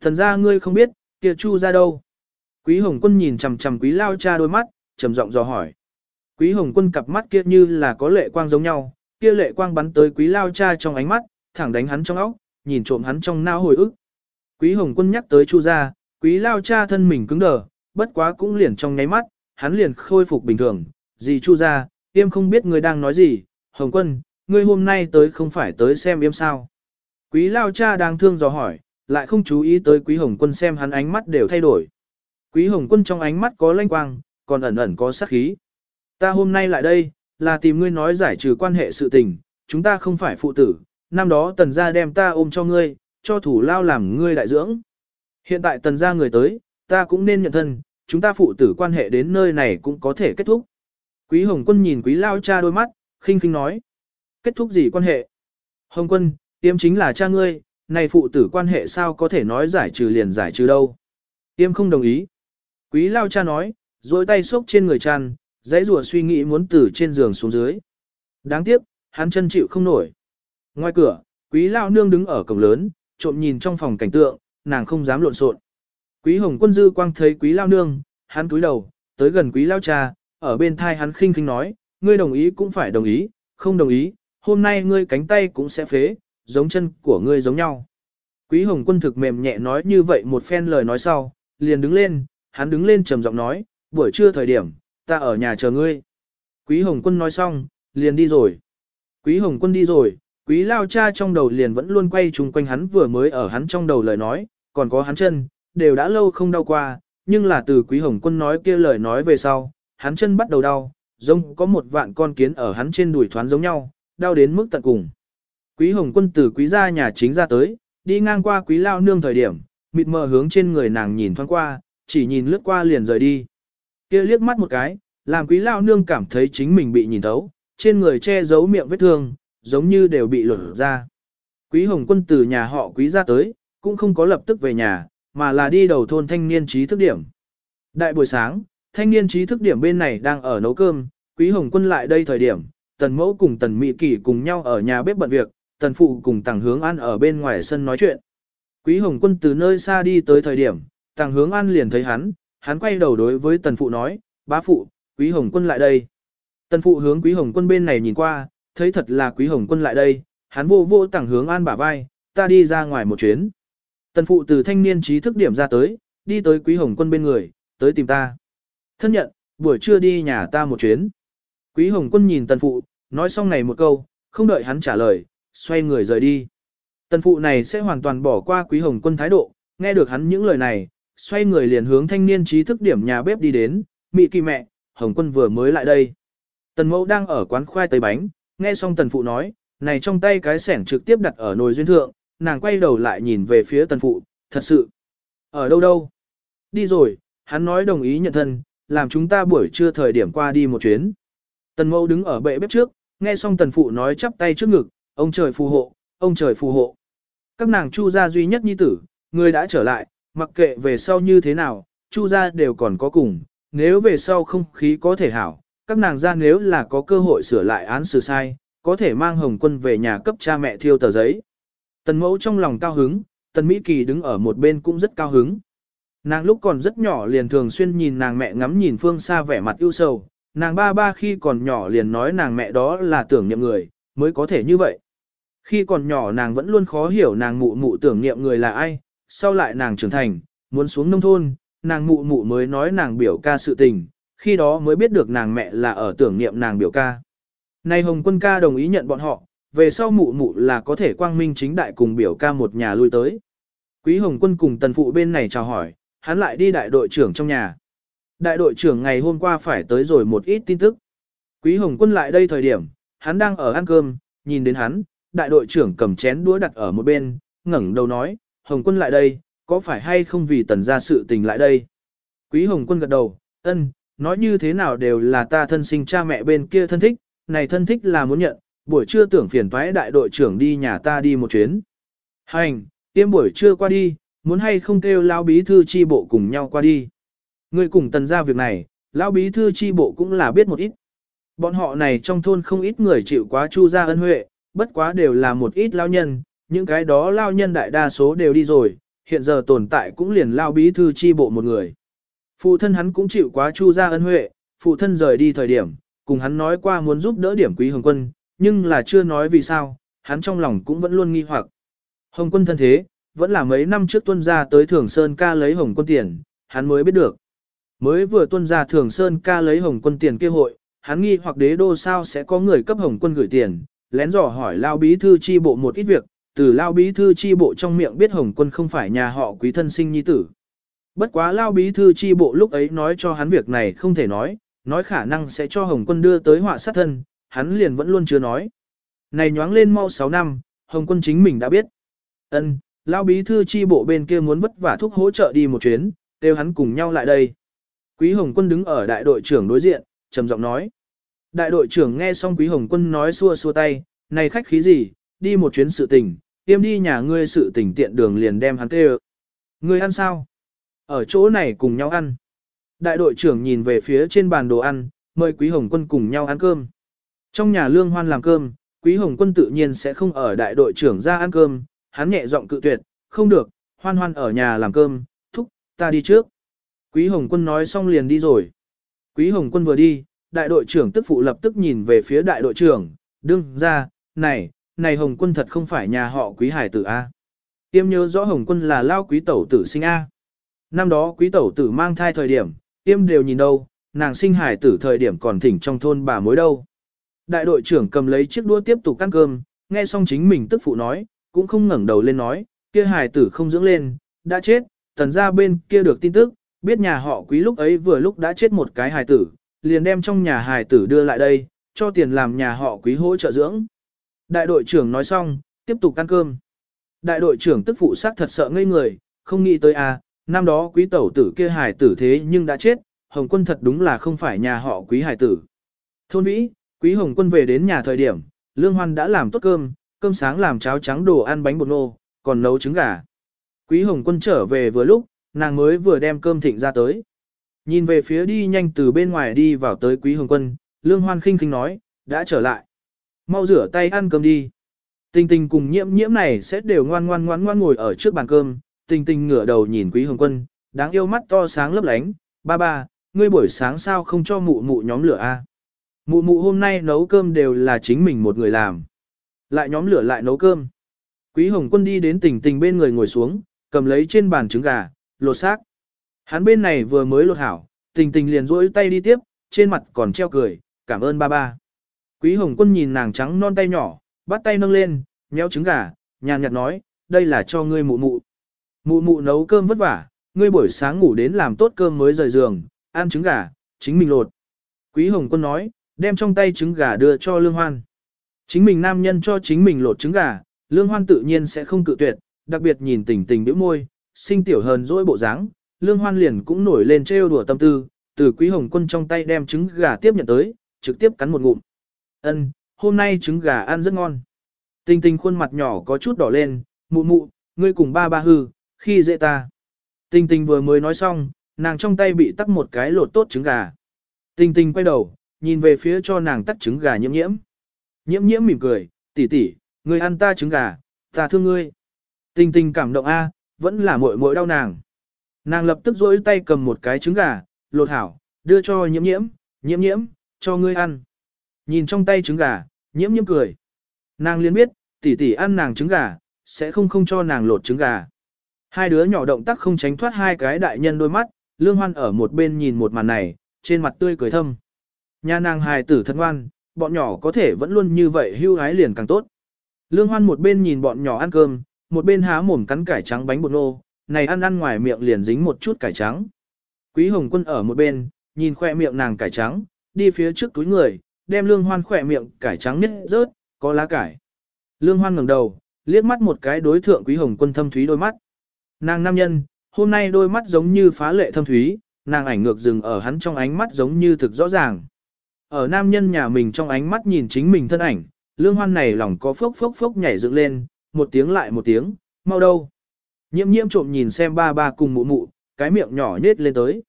Tần ra ngươi không biết, kia chu ra đâu? Quý hồng quân nhìn chằm chằm quý lao cha đôi mắt, trầm giọng dò hỏi. Quý hồng quân cặp mắt kia như là có lệ quang giống nhau, kia lệ quang bắn tới quý lao cha trong ánh mắt, thẳng đánh hắn trong óc, nhìn trộm hắn trong não hồi ức. Quý hồng quân nhắc tới chu gia, quý lao cha thân mình cứng đờ, bất quá cũng liền trong nháy mắt, hắn liền khôi phục bình thường. Gì chu gia, yêm không biết người đang nói gì, hồng quân, ngươi hôm nay tới không phải tới xem yêm sao. Quý lao cha đang thương dò hỏi, lại không chú ý tới quý hồng quân xem hắn ánh mắt đều thay đổi. Quý hồng quân trong ánh mắt có lanh quang, còn ẩn ẩn có sát khí. Ta hôm nay lại đây, là tìm ngươi nói giải trừ quan hệ sự tình, chúng ta không phải phụ tử, năm đó tần gia đem ta ôm cho ngươi, cho thủ lao làm ngươi đại dưỡng. Hiện tại tần gia người tới, ta cũng nên nhận thân, chúng ta phụ tử quan hệ đến nơi này cũng có thể kết thúc. Quý Hồng Quân nhìn Quý Lao cha đôi mắt, khinh khinh nói. Kết thúc gì quan hệ? Hồng Quân, tiêm chính là cha ngươi, này phụ tử quan hệ sao có thể nói giải trừ liền giải trừ đâu. Tiêm không đồng ý. Quý Lao cha nói, rồi tay xốc trên người chăn, dãy rùa suy nghĩ muốn từ trên giường xuống dưới. Đáng tiếc, hắn chân chịu không nổi. Ngoài cửa, quý lao nương đứng ở cổng lớn, trộm nhìn trong phòng cảnh tượng, nàng không dám lộn xộn. Quý hồng quân dư quang thấy quý lao nương, hắn cúi đầu, tới gần quý lao cha, ở bên thai hắn khinh khinh nói, ngươi đồng ý cũng phải đồng ý, không đồng ý, hôm nay ngươi cánh tay cũng sẽ phế, giống chân của ngươi giống nhau. Quý hồng quân thực mềm nhẹ nói như vậy một phen lời nói sau, liền đứng lên, hắn đứng lên trầm giọng nói, buổi trưa thời điểm, ta ở nhà chờ ngươi. Quý hồng quân nói xong, liền đi rồi. Quý hồng quân đi rồi, quý lao cha trong đầu liền vẫn luôn quay chung quanh hắn vừa mới ở hắn trong đầu lời nói, còn có hắn chân, đều đã lâu không đau qua, nhưng là từ quý hồng quân nói kia lời nói về sau, hắn chân bắt đầu đau, giống có một vạn con kiến ở hắn trên đùi thoáng giống nhau, đau đến mức tận cùng. Quý hồng quân từ quý gia nhà chính ra tới, đi ngang qua quý lao nương thời điểm, mịt mờ hướng trên người nàng nhìn thoáng qua, chỉ nhìn lướt qua liền rời đi. Kia liếc mắt một cái, làm quý lao nương cảm thấy chính mình bị nhìn thấu, trên người che giấu miệng vết thương, giống như đều bị lột ra. Quý Hồng Quân từ nhà họ quý ra tới, cũng không có lập tức về nhà, mà là đi đầu thôn thanh niên trí thức điểm. Đại buổi sáng, thanh niên trí thức điểm bên này đang ở nấu cơm, Quý Hồng Quân lại đây thời điểm, Tần Mẫu cùng Tần Mỹ Kỳ cùng nhau ở nhà bếp bận việc, Tần Phụ cùng Tàng Hướng An ở bên ngoài sân nói chuyện. Quý Hồng Quân từ nơi xa đi tới thời điểm, Tàng Hướng An liền thấy hắn, hắn quay đầu đối với Tần Phụ nói, bá phụ, Quý Hồng Quân lại đây. Tần Phụ hướng Quý Hồng Quân bên này nhìn qua, thấy thật là Quý Hồng Quân lại đây, hắn vô vô tẳng Hướng An bả vai, ta đi ra ngoài một chuyến. Tần Phụ từ thanh niên trí thức điểm ra tới, đi tới Quý Hồng Quân bên người, tới tìm ta. Thân nhận, buổi trưa đi nhà ta một chuyến. Quý Hồng Quân nhìn Tần Phụ, nói xong này một câu, không đợi hắn trả lời, xoay người rời đi. Tần Phụ này sẽ hoàn toàn bỏ qua Quý Hồng Quân thái độ, nghe được hắn những lời này, xoay người liền hướng thanh niên trí thức điểm nhà bếp đi đến, mị kỳ mẹ, Hồng Quân vừa mới lại đây. Tần Mẫu đang ở quán khoai tây bánh, nghe xong Tần Phụ nói, này trong tay cái sẻng trực tiếp đặt ở nồi duyên thượng, nàng quay đầu lại nhìn về phía Tần Phụ, thật sự. Ở đâu đâu? Đi rồi, hắn nói đồng ý nhận thân, làm chúng ta buổi trưa thời điểm qua đi một chuyến. Tần Mẫu đứng ở bệ bếp trước, nghe xong Tần Phụ nói chắp tay trước ngực, ông trời phù hộ, ông trời phù hộ. Các nàng chu gia duy nhất nhi tử, người đã trở lại, mặc kệ về sau như thế nào, chu gia đều còn có cùng, nếu về sau không khí có thể hảo, các nàng ra nếu là có cơ hội sửa lại án xử sai, có thể mang hồng quân về nhà cấp cha mẹ thiêu tờ giấy. Tần mẫu trong lòng cao hứng, tần Mỹ Kỳ đứng ở một bên cũng rất cao hứng. Nàng lúc còn rất nhỏ liền thường xuyên nhìn nàng mẹ ngắm nhìn phương xa vẻ mặt ưu sầu, nàng ba ba khi còn nhỏ liền nói nàng mẹ đó là tưởng niệm người, mới có thể như vậy. Khi còn nhỏ nàng vẫn luôn khó hiểu nàng mụ mụ tưởng niệm người là ai, sau lại nàng trưởng thành, muốn xuống nông thôn, nàng mụ mụ mới nói nàng biểu ca sự tình, khi đó mới biết được nàng mẹ là ở tưởng niệm nàng biểu ca. Nay Hồng Quân ca đồng ý nhận bọn họ, về sau mụ mụ là có thể quang minh chính đại cùng biểu ca một nhà lui tới. Quý Hồng Quân cùng tần phụ bên này chào hỏi, hắn lại đi đại đội trưởng trong nhà. Đại đội trưởng ngày hôm qua phải tới rồi một ít tin tức. Quý Hồng Quân lại đây thời điểm, hắn đang ở ăn cơm, nhìn đến hắn, đại đội trưởng cầm chén đũa đặt ở một bên, ngẩng đầu nói, Hồng quân lại đây, có phải hay không vì tần gia sự tình lại đây? Quý Hồng quân gật đầu, ân, nói như thế nào đều là ta thân sinh cha mẹ bên kia thân thích, này thân thích là muốn nhận, buổi trưa tưởng phiền toái đại đội trưởng đi nhà ta đi một chuyến. Hành, tiêm buổi trưa qua đi, muốn hay không kêu lão bí thư chi bộ cùng nhau qua đi. Người cùng tần ra việc này, lão bí thư chi bộ cũng là biết một ít. Bọn họ này trong thôn không ít người chịu quá chu gia ân huệ, bất quá đều là một ít lao nhân, những cái đó lao nhân đại đa số đều đi rồi, hiện giờ tồn tại cũng liền lao bí thư chi bộ một người. Phụ thân hắn cũng chịu quá chu gia ân huệ, phụ thân rời đi thời điểm, cùng hắn nói qua muốn giúp đỡ điểm quý hồng quân, nhưng là chưa nói vì sao, hắn trong lòng cũng vẫn luôn nghi hoặc. Hồng quân thân thế, vẫn là mấy năm trước tuân ra tới Thường Sơn ca lấy hồng quân tiền, hắn mới biết được. Mới vừa tuân ra Thường Sơn ca lấy hồng quân tiền kia hội, hắn nghi hoặc đế đô sao sẽ có người cấp hồng quân gửi tiền, lén dò hỏi Lao Bí Thư chi bộ một ít việc, từ Lao Bí Thư chi bộ trong miệng biết Hồng Quân không phải nhà họ quý thân sinh nhi tử. Bất quá Lao Bí Thư chi bộ lúc ấy nói cho hắn việc này không thể nói, nói khả năng sẽ cho Hồng Quân đưa tới họa sát thân, hắn liền vẫn luôn chưa nói. Này nhoáng lên mau 6 năm, Hồng Quân chính mình đã biết. ân Lao Bí Thư chi bộ bên kia muốn vất vả thúc hỗ trợ đi một chuyến, đều hắn cùng nhau lại đây. Quý Hồng Quân đứng ở đại đội trưởng đối diện, trầm giọng nói. Đại đội trưởng nghe xong Quý Hồng Quân nói xua xua tay, này khách khí gì, đi một chuyến sự tình, tiêm đi nhà ngươi sự tình tiện đường liền đem hắn kêu. Ngươi ăn sao? Ở chỗ này cùng nhau ăn. Đại đội trưởng nhìn về phía trên bàn đồ ăn, mời Quý Hồng Quân cùng nhau ăn cơm. Trong nhà lương hoan làm cơm, Quý Hồng Quân tự nhiên sẽ không ở đại đội trưởng ra ăn cơm, hắn nhẹ giọng cự tuyệt, không được, hoan hoan ở nhà làm cơm, thúc, ta đi trước. Quý Hồng Quân nói xong liền đi rồi. Quý Hồng Quân vừa đi, đại đội trưởng tức phụ lập tức nhìn về phía đại đội trưởng, đương ra, này, này Hồng quân thật không phải nhà họ quý hải tử A. Tiêm nhớ rõ Hồng quân là lao quý tẩu tử sinh A. Năm đó quý tẩu tử mang thai thời điểm, tiêm đều nhìn đâu, nàng sinh hải tử thời điểm còn thỉnh trong thôn bà mối đâu. Đại đội trưởng cầm lấy chiếc đũa tiếp tục ăn cơm, nghe xong chính mình tức phụ nói, cũng không ngẩng đầu lên nói, kia hải tử không dưỡng lên, đã chết, tần ra bên kia được tin tức, biết nhà họ quý lúc ấy vừa lúc đã chết một cái hải tử, liền đem trong nhà hải tử đưa lại đây, cho tiền làm nhà họ quý hỗ trợ dưỡng. Đại đội trưởng nói xong, tiếp tục ăn cơm. Đại đội trưởng tức phụ sắc thật sợ ngây người, không nghĩ tới à, năm đó quý tẩu tử kia hài tử thế nhưng đã chết, Hồng quân thật đúng là không phải nhà họ quý hài tử. Thôn vĩ, quý Hồng quân về đến nhà thời điểm, Lương Hoan đã làm tốt cơm, cơm sáng làm cháo trắng đồ ăn bánh bột nô, còn nấu trứng gà. Quý Hồng quân trở về vừa lúc, nàng mới vừa đem cơm thịnh ra tới. Nhìn về phía đi nhanh từ bên ngoài đi vào tới Quý Hồng Quân, Lương Hoan khinh khinh nói, đã trở lại. Mau rửa tay ăn cơm đi. Tình tình cùng nhiễm nhiễm này sẽ đều ngoan ngoan ngoan ngoan ngồi ở trước bàn cơm, tình tình ngửa đầu nhìn quý hồng quân, đáng yêu mắt to sáng lấp lánh, ba ba, ngươi buổi sáng sao không cho mụ mụ nhóm lửa a? Mụ mụ hôm nay nấu cơm đều là chính mình một người làm. Lại nhóm lửa lại nấu cơm. Quý hồng quân đi đến tình tình bên người ngồi xuống, cầm lấy trên bàn trứng gà, lột xác. Hắn bên này vừa mới lột hảo, tình tình liền rỗi tay đi tiếp, trên mặt còn treo cười, cảm ơn ba ba. Quý hồng quân nhìn nàng trắng non tay nhỏ, bắt tay nâng lên, nhéo trứng gà, nhàn nhạt nói, đây là cho ngươi mụ mụ. Mụ mụ nấu cơm vất vả, ngươi buổi sáng ngủ đến làm tốt cơm mới rời giường, ăn trứng gà, chính mình lột. Quý hồng quân nói, đem trong tay trứng gà đưa cho lương hoan. Chính mình nam nhân cho chính mình lột trứng gà, lương hoan tự nhiên sẽ không cự tuyệt, đặc biệt nhìn tình tình bĩu môi, sinh tiểu hờn dỗi bộ dáng, lương hoan liền cũng nổi lên trêu đùa tâm tư, từ quý hồng quân trong tay đem trứng gà tiếp nhận tới, trực tiếp cắn một ngụm. Ân, hôm nay trứng gà ăn rất ngon. Tình tình khuôn mặt nhỏ có chút đỏ lên, mụ mụ, ngươi cùng ba ba hư, khi dễ ta. Tình tình vừa mới nói xong, nàng trong tay bị tắc một cái lột tốt trứng gà. Tình tình quay đầu, nhìn về phía cho nàng tắc trứng gà nhiễm nhiễm. Nhiễm nhiễm mỉm cười, tỷ tỷ, ngươi ăn ta trứng gà, ta thương ngươi. Tình tình cảm động a, vẫn là muội muội đau nàng. Nàng lập tức duỗi tay cầm một cái trứng gà, lột hảo, đưa cho nhiễm nhiễm, nhiễm nhiễm, cho ngươi ăn. Nhìn trong tay trứng gà, nhiễm nhiễm cười. Nàng liền biết, tỷ tỷ ăn nàng trứng gà, sẽ không không cho nàng lột trứng gà. Hai đứa nhỏ động tác không tránh thoát hai cái đại nhân đôi mắt, lương hoan ở một bên nhìn một màn này, trên mặt tươi cười thâm. Nhà nàng hài tử thân ngoan, bọn nhỏ có thể vẫn luôn như vậy hưu hái liền càng tốt. Lương hoan một bên nhìn bọn nhỏ ăn cơm, một bên há mồm cắn cải trắng bánh bột nô, này ăn ăn ngoài miệng liền dính một chút cải trắng. Quý hồng quân ở một bên, nhìn khoe miệng nàng cải trắng, đi phía trước túi người, đem lương hoan khoe miệng cải trắng nhất rớt, có lá cải. Lương hoan ngẩng đầu, liếc mắt một cái đối thượng quý hồng quân thâm thúy đôi mắt. Nàng nam nhân, hôm nay đôi mắt giống như phá lệ thâm thúy, nàng ảnh ngược dừng ở hắn trong ánh mắt giống như thực rõ ràng. Ở nam nhân nhà mình trong ánh mắt nhìn chính mình thân ảnh, lương hoan này lòng có phốc phốc phốc nhảy dựng lên, một tiếng lại một tiếng, mau đâu. Nhiễm nhiễm trộm nhìn xem ba ba cùng mụ mụ, cái miệng nhỏ nết lên tới.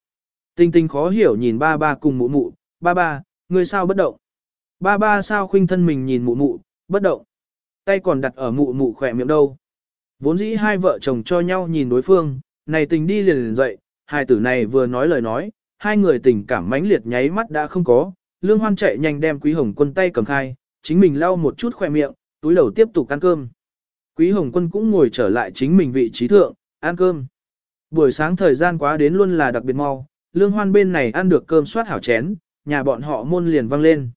Tinh tinh khó hiểu nhìn ba ba cùng mụ mụ, ba ba, người sao bất động. Ba ba sao khuynh thân mình nhìn mụ mụ, bất động. Tay còn đặt ở mụ mụ khỏe miệng đâu. Vốn dĩ hai vợ chồng cho nhau nhìn đối phương, này tình đi liền liền dậy, hai tử này vừa nói lời nói, hai người tình cảm mãnh liệt nháy mắt đã không có. Lương Hoan chạy nhanh đem Quý Hồng Quân tay cầm khai, chính mình lau một chút khỏe miệng, túi đầu tiếp tục ăn cơm. Quý Hồng Quân cũng ngồi trở lại chính mình vị trí thượng, ăn cơm. Buổi sáng thời gian quá đến luôn là đặc biệt mau, Lương Hoan bên này ăn được cơm soát hảo chén, nhà bọn họ môn liền vang lên.